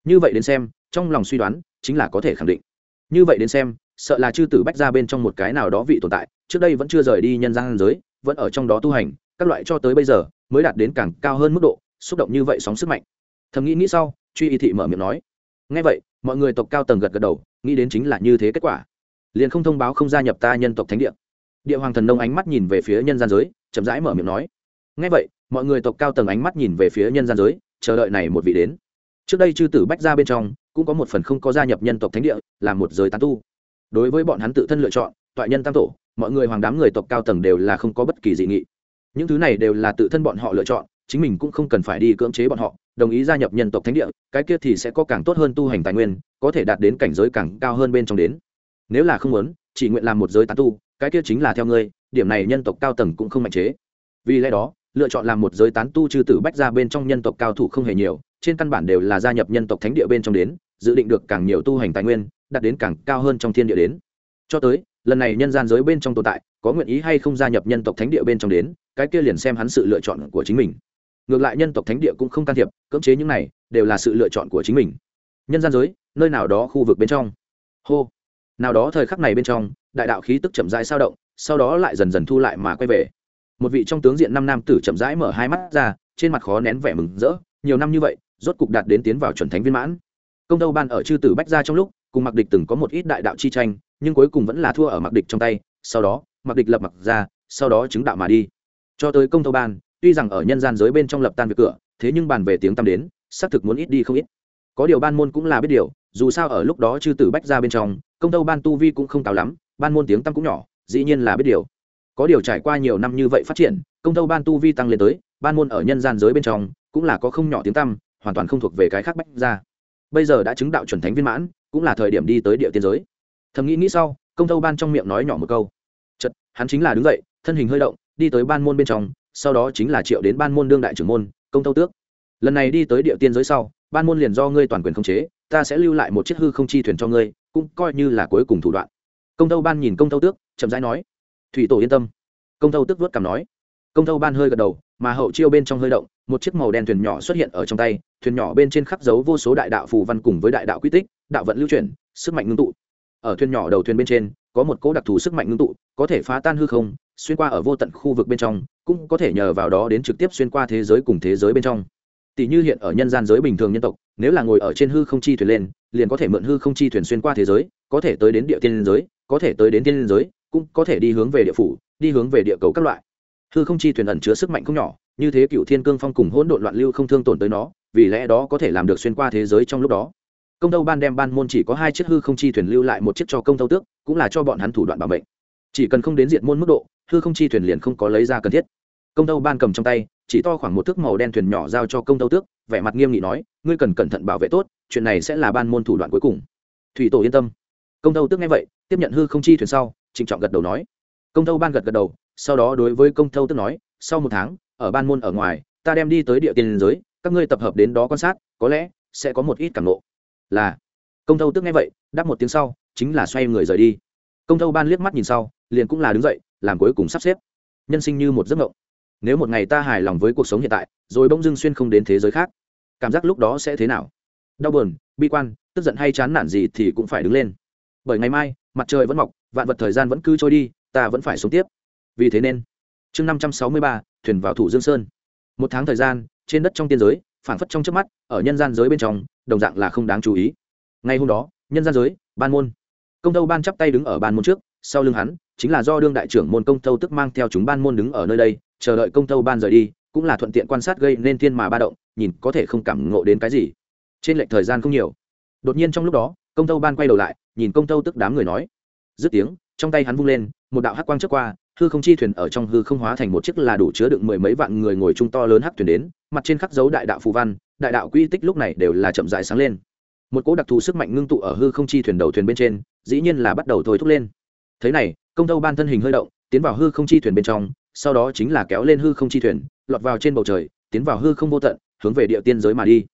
như vậy đến xem, trong lòng suy đoán, chính là có thể khẳng định. Như vậy đến xem, sợ là chư tử bách ra bên trong một cái nào đó vị tồn tại, trước đây vẫn chưa rời đi nhân gian giới vẫn ở trong đó tu hành, các loại cho tới bây giờ mới đạt đến càng cao hơn mức độ, xúc động như vậy sóng sức mạnh. Thầm nghĩ nghĩ sau, truy y thị mở miệng nói ngay vậy, mọi người tộc cao tầng gật gật đầu, nghĩ đến chính là như thế kết quả. Liền không thông báo không gia nhập ta nhân tộc thánh địa. Địa hoàng thần nông ánh mắt nhìn về phía nhân gian giới, chậm rãi mở miệng nói ngay vậy, mọi người tộc cao tầng ánh mắt nhìn về phía nhân gian giới, chờ đợi này một vị đến. Trước đây chư tử bách ra bên trong, cũng có một phần không có gia nhập nhân tộc thánh địa, là một giới tán tu. Đối với bọn hắn tự thân lựa chọn, toại nhân tam tổ mọi người hoàng đám người tộc cao tầng đều là không có bất kỳ dị nghị. Những thứ này đều là tự thân bọn họ lựa chọn, chính mình cũng không cần phải đi cưỡng chế bọn họ, đồng ý gia nhập nhân tộc thánh địa, cái kia thì sẽ có càng tốt hơn tu hành tài nguyên, có thể đạt đến cảnh giới càng cao hơn bên trong đến. Nếu là không muốn, chỉ nguyện làm một giới tán tu, cái kia chính là theo ngươi, điểm này nhân tộc cao tầng cũng không mạnh chế. Vì lẽ đó, lựa chọn làm một giới tán tu chư tử bách ra bên trong nhân tộc cao thủ không hề nhiều, trên căn bản đều là gia nhập nhân tộc thánh địa bên trong đến, dự định được càng nhiều tu hành tài nguyên, đạt đến càng cao hơn trong thiên địa đến. Cho tới lần này nhân gian giới bên trong tồn tại, có nguyện ý hay không gia nhập nhân tộc thánh địa bên trong đến, cái kia liền xem hắn sự lựa chọn của chính mình. Ngược lại nhân tộc thánh địa cũng không can thiệp, cưỡng chế những này, đều là sự lựa chọn của chính mình. Nhân gian giới, nơi nào đó khu vực bên trong. Hô. Nào đó thời khắc này bên trong, đại đạo khí tức chậm rãi sao động, sau đó lại dần dần thu lại mà quay về. Một vị trong tướng diện năm nam tử chậm rãi mở hai mắt ra, trên mặt khó nén vẻ mừng rỡ, nhiều năm như vậy, rốt cục đạt đến tiến vào chuẩn thánh viên mãn. Công tâu ban ở chư tử bách ra trong lúc, cùng mặc địch từng có một ít đại đạo chi tranh nhưng cuối cùng vẫn là thua ở mặc địch trong tay, sau đó mặc địch lập mặc ra, sau đó chứng đạo mà đi. Cho tới công tâu ban, tuy rằng ở nhân gian giới bên trong lập tan việc cửa, thế nhưng bàn về tiếng tăm đến, xác thực muốn ít đi không ít. Có điều ban môn cũng là biết điều, dù sao ở lúc đó chư tử bách ra bên trong, công tâu ban tu vi cũng không cao lắm, ban môn tiếng tăm cũng nhỏ, dĩ nhiên là biết điều. Có điều trải qua nhiều năm như vậy phát triển, công tâu ban tu vi tăng lên tới, ban môn ở nhân gian giới bên trong, cũng là có không nhỏ tiếng tăm, hoàn toàn không thuộc về cái khác bách ra bây giờ đã chứng đạo chuẩn thánh viên mãn, cũng là thời điểm đi tới địa tiên giới thầm nghĩ nghĩ sau, công tâu ban trong miệng nói nhỏ một câu. Chật hắn chính là đứng dậy, thân hình hơi động, đi tới ban môn bên trong, sau đó chính là triệu đến ban môn đương đại trưởng môn, công tâu tước. Lần này đi tới địa tiên giới sau, ban môn liền do ngươi toàn quyền khống chế, ta sẽ lưu lại một chiếc hư không chi thuyền cho ngươi, cũng coi như là cuối cùng thủ đoạn. Công tâu ban nhìn công tâu tước, chậm rãi nói. Thủy tổ yên tâm. Công tâu tước vớt cảm nói. Công tâu ban hơi gật đầu, mà hậu chiêu bên trong hơi động, một chiếc màu đen thuyền nhỏ xuất hiện ở trong tay, thuyền nhỏ bên trên khắc dấu vô số đại đạo phù văn cùng với đại đạo quy tích, đạo vận lưu chuyển, sức mạnh ngưng tụ ở thuyền nhỏ đầu thuyền bên trên, có một cỗ đặc thù sức mạnh ngưng tụ, có thể phá tan hư không, xuyên qua ở vô tận khu vực bên trong, cũng có thể nhờ vào đó đến trực tiếp xuyên qua thế giới cùng thế giới bên trong. Tỷ như hiện ở nhân gian giới bình thường nhân tộc, nếu là ngồi ở trên hư không chi thuyền lên, liền có thể mượn hư không chi thuyền xuyên qua thế giới, có thể tới đến địa tiên giới, có thể tới đến tiên giới, cũng có thể đi hướng về địa phủ, đi hướng về địa cầu các loại. Hư không chi thuyền ẩn chứa sức mạnh không nhỏ, như thế cựu thiên cương phong cùng hỗn độn loạn lưu không thương tổn tới nó, vì lẽ đó có thể làm được xuyên qua thế giới trong lúc đó công tâu ban đem ban môn chỉ có hai chiếc hư không chi thuyền lưu lại một chiếc cho công tâu tước, cũng là cho bọn hắn thủ đoạn bảo mệnh. Chỉ cần không đến diện môn mức độ, hư không chi thuyền liền không có lấy ra cần thiết. Công tâu ban cầm trong tay, chỉ to khoảng một thước màu đen thuyền nhỏ giao cho công tâu tước, vẻ mặt nghiêm nghị nói, ngươi cần cẩn thận bảo vệ tốt, chuyện này sẽ là ban môn thủ đoạn cuối cùng. Thủy tổ yên tâm. Công tâu tước nghe vậy, tiếp nhận hư không chi thuyền sau, trịnh trọng gật đầu nói. Công tâu ban gật gật đầu, sau đó đối với công tâu tước nói, sau một tháng, ở ban môn ở ngoài, ta đem đi tới địa tiên giới, các ngươi tập hợp đến đó quan sát, có lẽ sẽ có một ít cảm nộ là, công tâu tức nghe vậy, đáp một tiếng sau, chính là xoay người rời đi. Công tâu ban liếc mắt nhìn sau, liền cũng là đứng dậy, làm cuối cùng sắp xếp. Nhân sinh như một giấc mộng. Nếu một ngày ta hài lòng với cuộc sống hiện tại, rồi bỗng dưng xuyên không đến thế giới khác, cảm giác lúc đó sẽ thế nào? Đau buồn, bi quan, tức giận hay chán nản gì thì cũng phải đứng lên. Bởi ngày mai, mặt trời vẫn mọc, vạn vật thời gian vẫn cứ trôi đi, ta vẫn phải sống tiếp. Vì thế nên, chương năm trăm sáu mươi ba, thuyền vào thủ dương sơn. Một tháng thời gian, trên đất trong tiên giới, phảng phất trong trước mắt, ở nhân gian giới bên trong đồng dạng là không đáng chú ý. Ngay hôm đó, nhân gian giới, ban môn. Công tâu ban chắp tay đứng ở ban môn trước, sau lưng hắn, chính là do đương đại trưởng môn công tâu tức mang theo chúng ban môn đứng ở nơi đây, chờ đợi công tâu ban rời đi, cũng là thuận tiện quan sát gây nên thiên mà ba động, nhìn có thể không cảm ngộ đến cái gì. Trên lệch thời gian không nhiều. Đột nhiên trong lúc đó, công tâu ban quay đầu lại, nhìn công tâu tức đám người nói. Dứt tiếng, trong tay hắn vung lên, một đạo hắc quang trước qua, hư không chi thuyền ở trong hư không hóa thành một chiếc là đủ chứa đựng mười mấy vạn người ngồi chung to lớn hắc thuyền đến, mặt trên khắc dấu đại đạo phù văn đại đạo quy tích lúc này đều là chậm dài sáng lên. Một cỗ đặc thù sức mạnh ngưng tụ ở hư không chi thuyền đầu thuyền bên trên dĩ nhiên là bắt đầu thôi thúc lên. Thế này công tâu ban thân hình hơi động tiến vào hư không chi thuyền bên trong sau đó chính là kéo lên hư không chi thuyền lọt vào trên bầu trời tiến vào hư không vô tận hướng về địa tiên giới mà đi.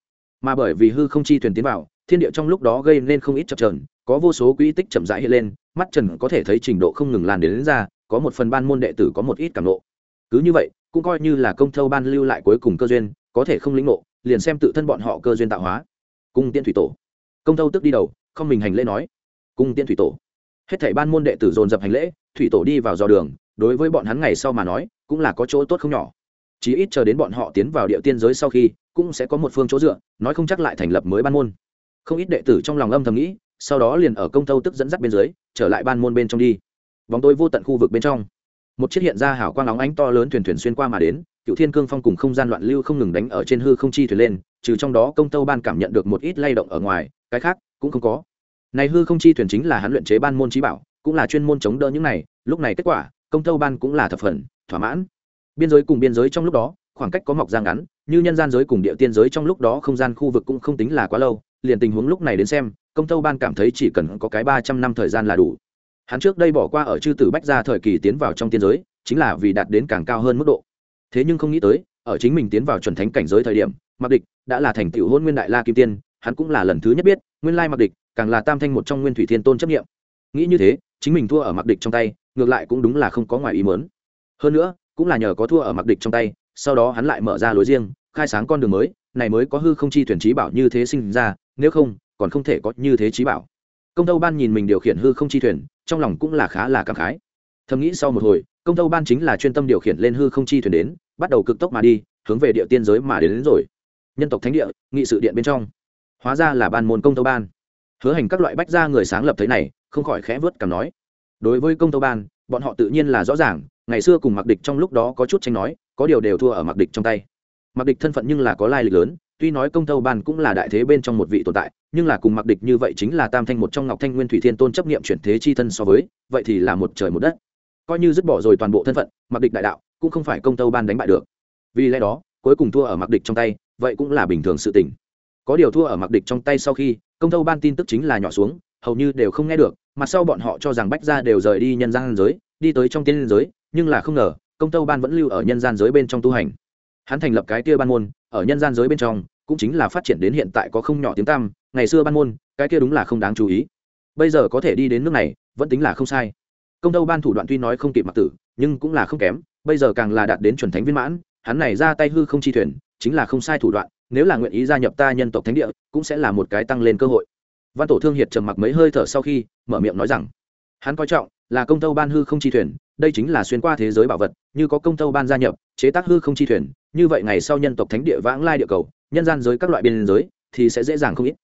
Mà bởi vì hư không chi thuyền tiến vào thiên địa trong lúc đó gây nên không ít chập trờn có vô số quỹ tích chậm rãi hiện lên mắt trần có thể thấy trình độ không ngừng lan đến, đến ra có một phần ban môn đệ tử có một ít cảm nộ. Cứ như vậy cũng coi như là công thâu ban lưu lại cuối cùng cơ duyên có thể không lĩnh nộ liền xem tự thân bọn họ cơ duyên tạo hóa. Cung tiên thủy tổ. Công thâu tức đi đầu, không mình hành lễ nói. Cung tiên thủy tổ. Hết thảy ban môn đệ tử dồn dập hành lễ, thủy tổ đi vào dò đường, đối với bọn hắn ngày sau mà nói, cũng là có chỗ tốt không nhỏ. Chí ít chờ đến bọn họ tiến vào địa tiên giới sau khi, cũng sẽ có một phương chỗ dựa, nói không chắc lại thành lập mới ban môn. Không ít đệ tử trong lòng âm thầm nghĩ, sau đó liền ở công tâu tức dẫn dắt bên dưới, trở lại ban môn bên trong đi. Bóng tối vô tận khu vực bên trong. Một chiếc hiện ra hảo quang óng ánh to lớn thuyền thuyền xuyên qua mà đến cựu thiên cương phong cùng không gian loạn lưu không ngừng đánh ở trên hư không chi thuyền lên, trừ trong đó công tâu ban cảm nhận được một ít lay động ở ngoài, cái khác cũng không có. Này hư không chi thuyền chính là hắn luyện chế ban môn trí bảo, cũng là chuyên môn chống đỡ những này, lúc này kết quả, công tâu ban cũng là thập phần thỏa mãn. Biên giới cùng biên giới trong lúc đó, khoảng cách có mọc ra ngắn, như nhân gian giới cùng địa tiên giới trong lúc đó không gian khu vực cũng không tính là quá lâu, liền tình huống lúc này đến xem, công tâu ban cảm thấy chỉ cần có cái ba trăm năm thời gian là đủ. Hắn trước đây bỏ qua ở chư tử bách ra thời kỳ tiến vào trong tiên giới, chính là vì đạt đến càng cao hơn mức độ thế nhưng không nghĩ tới, ở chính mình tiến vào chuẩn thánh cảnh giới thời điểm mặc địch đã là thành tựu hôn nguyên đại la kim tiên, hắn cũng là lần thứ nhất biết, nguyên lai mặc địch càng là tam thanh một trong nguyên thủy thiên tôn chấp nghiệm nghĩ như thế, chính mình thua ở mặc địch trong tay, ngược lại cũng đúng là không có ngoài ý mớn hơn nữa, cũng là nhờ có thua ở mặc địch trong tay, sau đó hắn lại mở ra lối riêng, khai sáng con đường mới, này mới có hư không chi thuyền trí bảo như thế sinh ra, nếu không, còn không thể có như thế trí bảo. Công tâu ban nhìn mình điều khiển hư không chi thuyền, trong lòng cũng là khá là cảm khái. Thầm nghĩ sau một hồi, công tâu ban chính là chuyên tâm điều khiển lên hư không chi thuyền đến bắt đầu cực tốc mà đi hướng về địa tiên giới mà đến, đến rồi. Nhân tộc thánh địa nghị sự điện bên trong. Hóa ra là ban môn công tâu ban. Hứa hành các loại bách gia người sáng lập thế này không khỏi khẽ vớt cảm nói. Đối với công tâu ban bọn họ tự nhiên là rõ ràng ngày xưa cùng mặc địch trong lúc đó có chút tranh nói có điều đều thua ở mặc địch trong tay. Mặc địch thân phận nhưng là có lai lịch lớn tuy nói công tâu ban cũng là đại thế bên trong một vị tồn tại nhưng là cùng mặc địch như vậy chính là tam thanh một trong ngọc thanh nguyên thủy thiên tôn chấp nghiệm chuyển thế chi thân so với vậy thì là một trời một đất. Coi như dứt bỏ rồi toàn bộ thân phận mặc địch đại đạo cũng không phải công tâu ban đánh bại được. Vì lẽ đó, cuối cùng thua ở mặc địch trong tay, vậy cũng là bình thường sự tình. Có điều thua ở mặc địch trong tay sau khi, công tâu ban tin tức chính là nhỏ xuống, hầu như đều không nghe được mặt sau bọn họ cho rằng bách gia đều rời đi nhân gian giới, đi tới trong tiên giới, nhưng là không ngờ, công tâu ban vẫn lưu ở nhân gian giới bên trong tu hành. Hắn thành lập cái kia ban môn, ở nhân gian giới bên trong, cũng chính là phát triển đến hiện tại có không nhỏ tiếng tăm, ngày xưa ban môn, cái kia đúng là không đáng chú ý. Bây giờ có thể đi đến nước này, vẫn tính là không sai. Công tâu ban thủ đoạn tuy nói không kịp mặc tử, nhưng cũng là không kém bây giờ càng là đạt đến chuẩn thánh viên mãn, hắn này ra tay hư không chi thuyền, chính là không sai thủ đoạn, nếu là nguyện ý gia nhập ta nhân tộc thánh địa, cũng sẽ là một cái tăng lên cơ hội. Văn tổ thương hiệt trầm mặc mấy hơi thở sau khi, mở miệng nói rằng, hắn coi trọng là công tâu ban hư không chi thuyền, đây chính là xuyên qua thế giới bảo vật, như có công tâu ban gia nhập, chế tác hư không chi thuyền, như vậy ngày sau nhân tộc thánh địa vãng lai địa cầu, nhân gian giới các loại biên giới, thì sẽ dễ dàng không ít.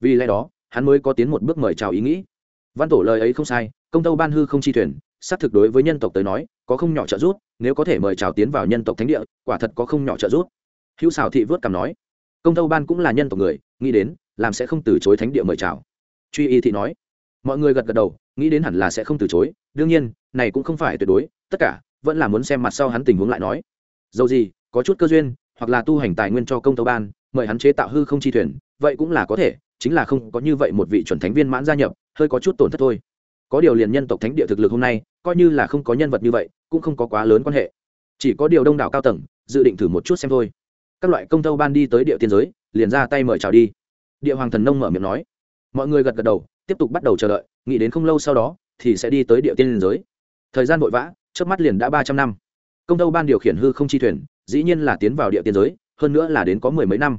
Vì lẽ đó, hắn mới có tiến một bước mời chào ý nghĩ. Văn tổ lời ấy không sai, công tâu ban hư không chi thuyền, xác thực đối với nhân tộc tới nói, có không nhỏ trợ giúp nếu có thể mời chào tiến vào nhân tộc thánh địa, quả thật có không nhỏ trợ giúp. Hữu xào thị vớt cảm nói, công tâu ban cũng là nhân tộc người, nghĩ đến, làm sẽ không từ chối thánh địa mời chào. Truy y thị nói, mọi người gật gật đầu, nghĩ đến hẳn là sẽ không từ chối, đương nhiên, này cũng không phải tuyệt đối, tất cả, vẫn là muốn xem mặt sau hắn tình huống lại nói. Dầu gì, có chút cơ duyên, hoặc là tu hành tài nguyên cho công tâu ban, mời hắn chế tạo hư không chi thuyền, vậy cũng là có thể, chính là không có như vậy một vị chuẩn thánh viên mãn gia nhập, hơi có chút tổn thất thôi. Có điều liền nhân tộc thánh địa thực lực hôm nay, coi như là không có nhân vật như vậy cũng không có quá lớn quan hệ. Chỉ có điều đông đảo cao tầng, dự định thử một chút xem thôi. Các loại công tâu ban đi tới địa tiên giới, liền ra tay mời chào đi. Địa hoàng thần nông mở miệng nói. Mọi người gật gật đầu, tiếp tục bắt đầu chờ đợi, nghĩ đến không lâu sau đó, thì sẽ đi tới địa tiên giới. Thời gian vội vã trước mắt liền đã ba trăm năm. Công tâu ban điều khiển hư không chi thuyền, dĩ nhiên là tiến vào địa tiên giới, hơn nữa là đến có mười mấy năm.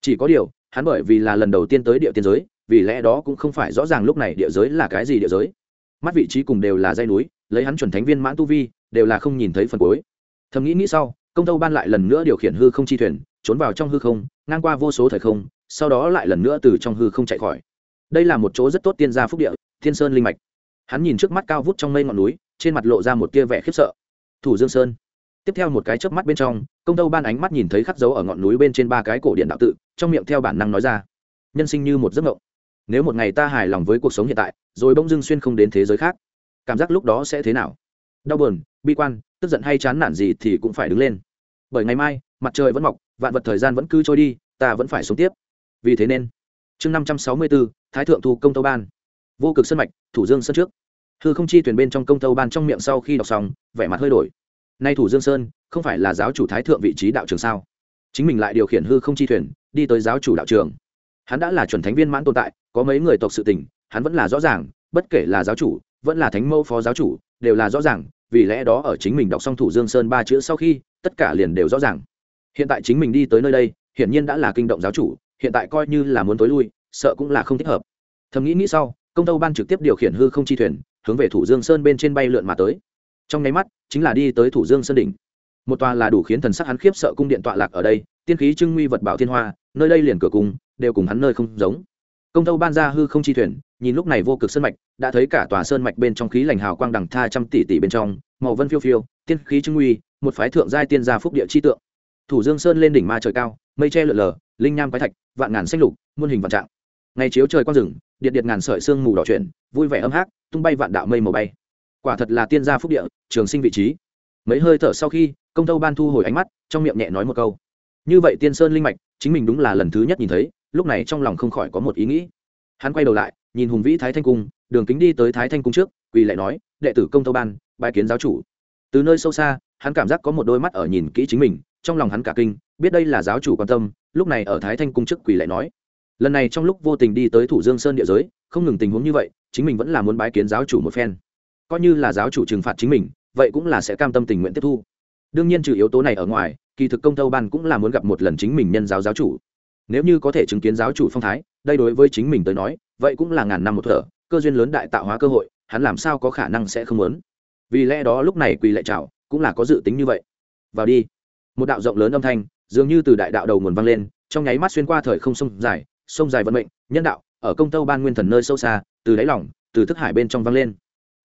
Chỉ có điều, hắn bởi vì là lần đầu tiên tới địa tiên giới, vì lẽ đó cũng không phải rõ ràng lúc này địa giới là cái gì địa giới. Mắt vị trí cùng đều là dây núi, lấy hắn chuẩn thánh viên mãn tu vi đều là không nhìn thấy phần cuối. Thầm nghĩ nghĩ sau, công tâu ban lại lần nữa điều khiển hư không chi thuyền, trốn vào trong hư không, ngang qua vô số thời không, sau đó lại lần nữa từ trong hư không chạy khỏi. Đây là một chỗ rất tốt tiên gia phúc địa, thiên sơn linh mạch. Hắn nhìn trước mắt cao vút trong mây ngọn núi, trên mặt lộ ra một tia vẻ khiếp sợ. Thủ dương sơn. Tiếp theo một cái chớp mắt bên trong, công tâu ban ánh mắt nhìn thấy khắc dấu ở ngọn núi bên trên ba cái cổ điện đạo tự, trong miệng theo bản năng nói ra. Nhân sinh như một giấc mộng. Nếu một ngày ta hài lòng với cuộc sống hiện tại, rồi bỗng dưng xuyên không đến thế giới khác, cảm giác lúc đó sẽ thế nào? Đau buồn, bi quan, tức giận hay chán nản gì thì cũng phải đứng lên. Bởi ngày mai, mặt trời vẫn mọc, vạn vật thời gian vẫn cứ trôi đi, ta vẫn phải sống tiếp. Vì thế nên, chương năm trăm sáu mươi bốn thái thượng thu công tâu ban. Vô cực sân mạch, thủ dương sân trước. Hư không chi tuyển bên trong công tâu ban trong miệng sau khi đọc xong, vẻ mặt hơi đổi. Nay thủ dương sơn, không phải là giáo chủ thái thượng vị trí đạo trường sao? Chính mình lại điều khiển hư không chi thuyền, đi tới giáo chủ đạo trường. Hắn đã là chuẩn thánh viên mãn tồn tại, có mấy người tộc sự tình, hắn vẫn là rõ ràng, bất kể là giáo chủ, vẫn là thánh mẫu phó giáo chủ, đều là rõ ràng vì lẽ đó ở chính mình đọc xong thủ dương sơn ba chữ sau khi, tất cả liền đều rõ ràng. Hiện tại chính mình đi tới nơi đây, hiển nhiên đã là kinh động giáo chủ, hiện tại coi như là muốn tối lui, sợ cũng là không thích hợp. Thầm nghĩ nghĩ sau, công tâu ban trực tiếp điều khiển hư không chi thuyền, hướng về thủ dương sơn bên trên bay lượn mà tới. Trong nháy mắt, chính là đi tới thủ dương sơn đỉnh. Một tòa là đủ khiến thần sắc hắn khiếp sợ cung điện tọa lạc ở đây, tiên khí trưng nguy vật bảo thiên hoa, nơi đây liền cửa cung đều cùng hắn nơi không giống công tâu ban ra hư không chi thuyền nhìn lúc này vô cực sơn mạch đã thấy cả tòa sơn mạch bên trong khí lành hào quang đằng tha trăm tỷ tỷ bên trong màu vân phiêu phiêu tiên khí trưng uy, một phái thượng giai tiên gia phúc địa chi tượng. Thủ dương sơn lên đỉnh ma trời cao mây che lượn lờ linh nham quái thạch vạn ngàn xanh lục muôn hình vạn trạng. Ngày chiếu trời quang rừng điện điện ngàn sợi sương mù đỏ chuyển vui vẻ âm hát tung bay vạn đạo mây màu bay. Quả thật là tiên gia phúc địa trường sinh vị trí. Mấy hơi thở sau khi công tâu ban thu hồi ánh mắt trong miệng nhẹ nói một câu. Như vậy tiên sơn linh mạch chính mình đúng là lần thứ nhất nhìn thấy lúc này trong lòng không khỏi có một ý nghĩ. Hắn quay đầu lại, nhìn hùng vĩ thái thanh cung, đường kính đi tới thái thanh cung trước, quỳ lại nói, đệ tử công tâu ban bài kiến giáo chủ. Từ nơi sâu xa, hắn cảm giác có một đôi mắt ở nhìn kỹ chính mình, trong lòng hắn cả kinh, biết đây là giáo chủ quan tâm, lúc này ở thái thanh cung trước quỳ lại nói, lần này trong lúc vô tình đi tới thủ dương sơn địa giới, không ngừng tình huống như vậy, chính mình vẫn là muốn bái kiến giáo chủ một phen. Coi như là giáo chủ trừng phạt chính mình, vậy cũng là sẽ cam tâm tình nguyện tiếp thu. Đương nhiên trừ yếu tố này ở ngoài, kỳ thực công tâu ban cũng là muốn gặp một lần chính mình nhân giáo giáo chủ nếu như có thể chứng kiến giáo chủ phong thái, đây đối với chính mình tới nói, vậy cũng là ngàn năm một thở, cơ duyên lớn đại tạo hóa cơ hội, hắn làm sao có khả năng sẽ không muốn? Vì lẽ đó lúc này quỳ lại chào, cũng là có dự tính như vậy. Vào đi. Một đạo rộng lớn âm thanh, dường như từ đại đạo đầu nguồn vang lên, trong nháy mắt xuyên qua thời không sông dài sông dài vận mệnh, nhân đạo, ở công tâu ban nguyên thần nơi sâu xa, từ đáy lỏng từ thức hải bên trong vang lên.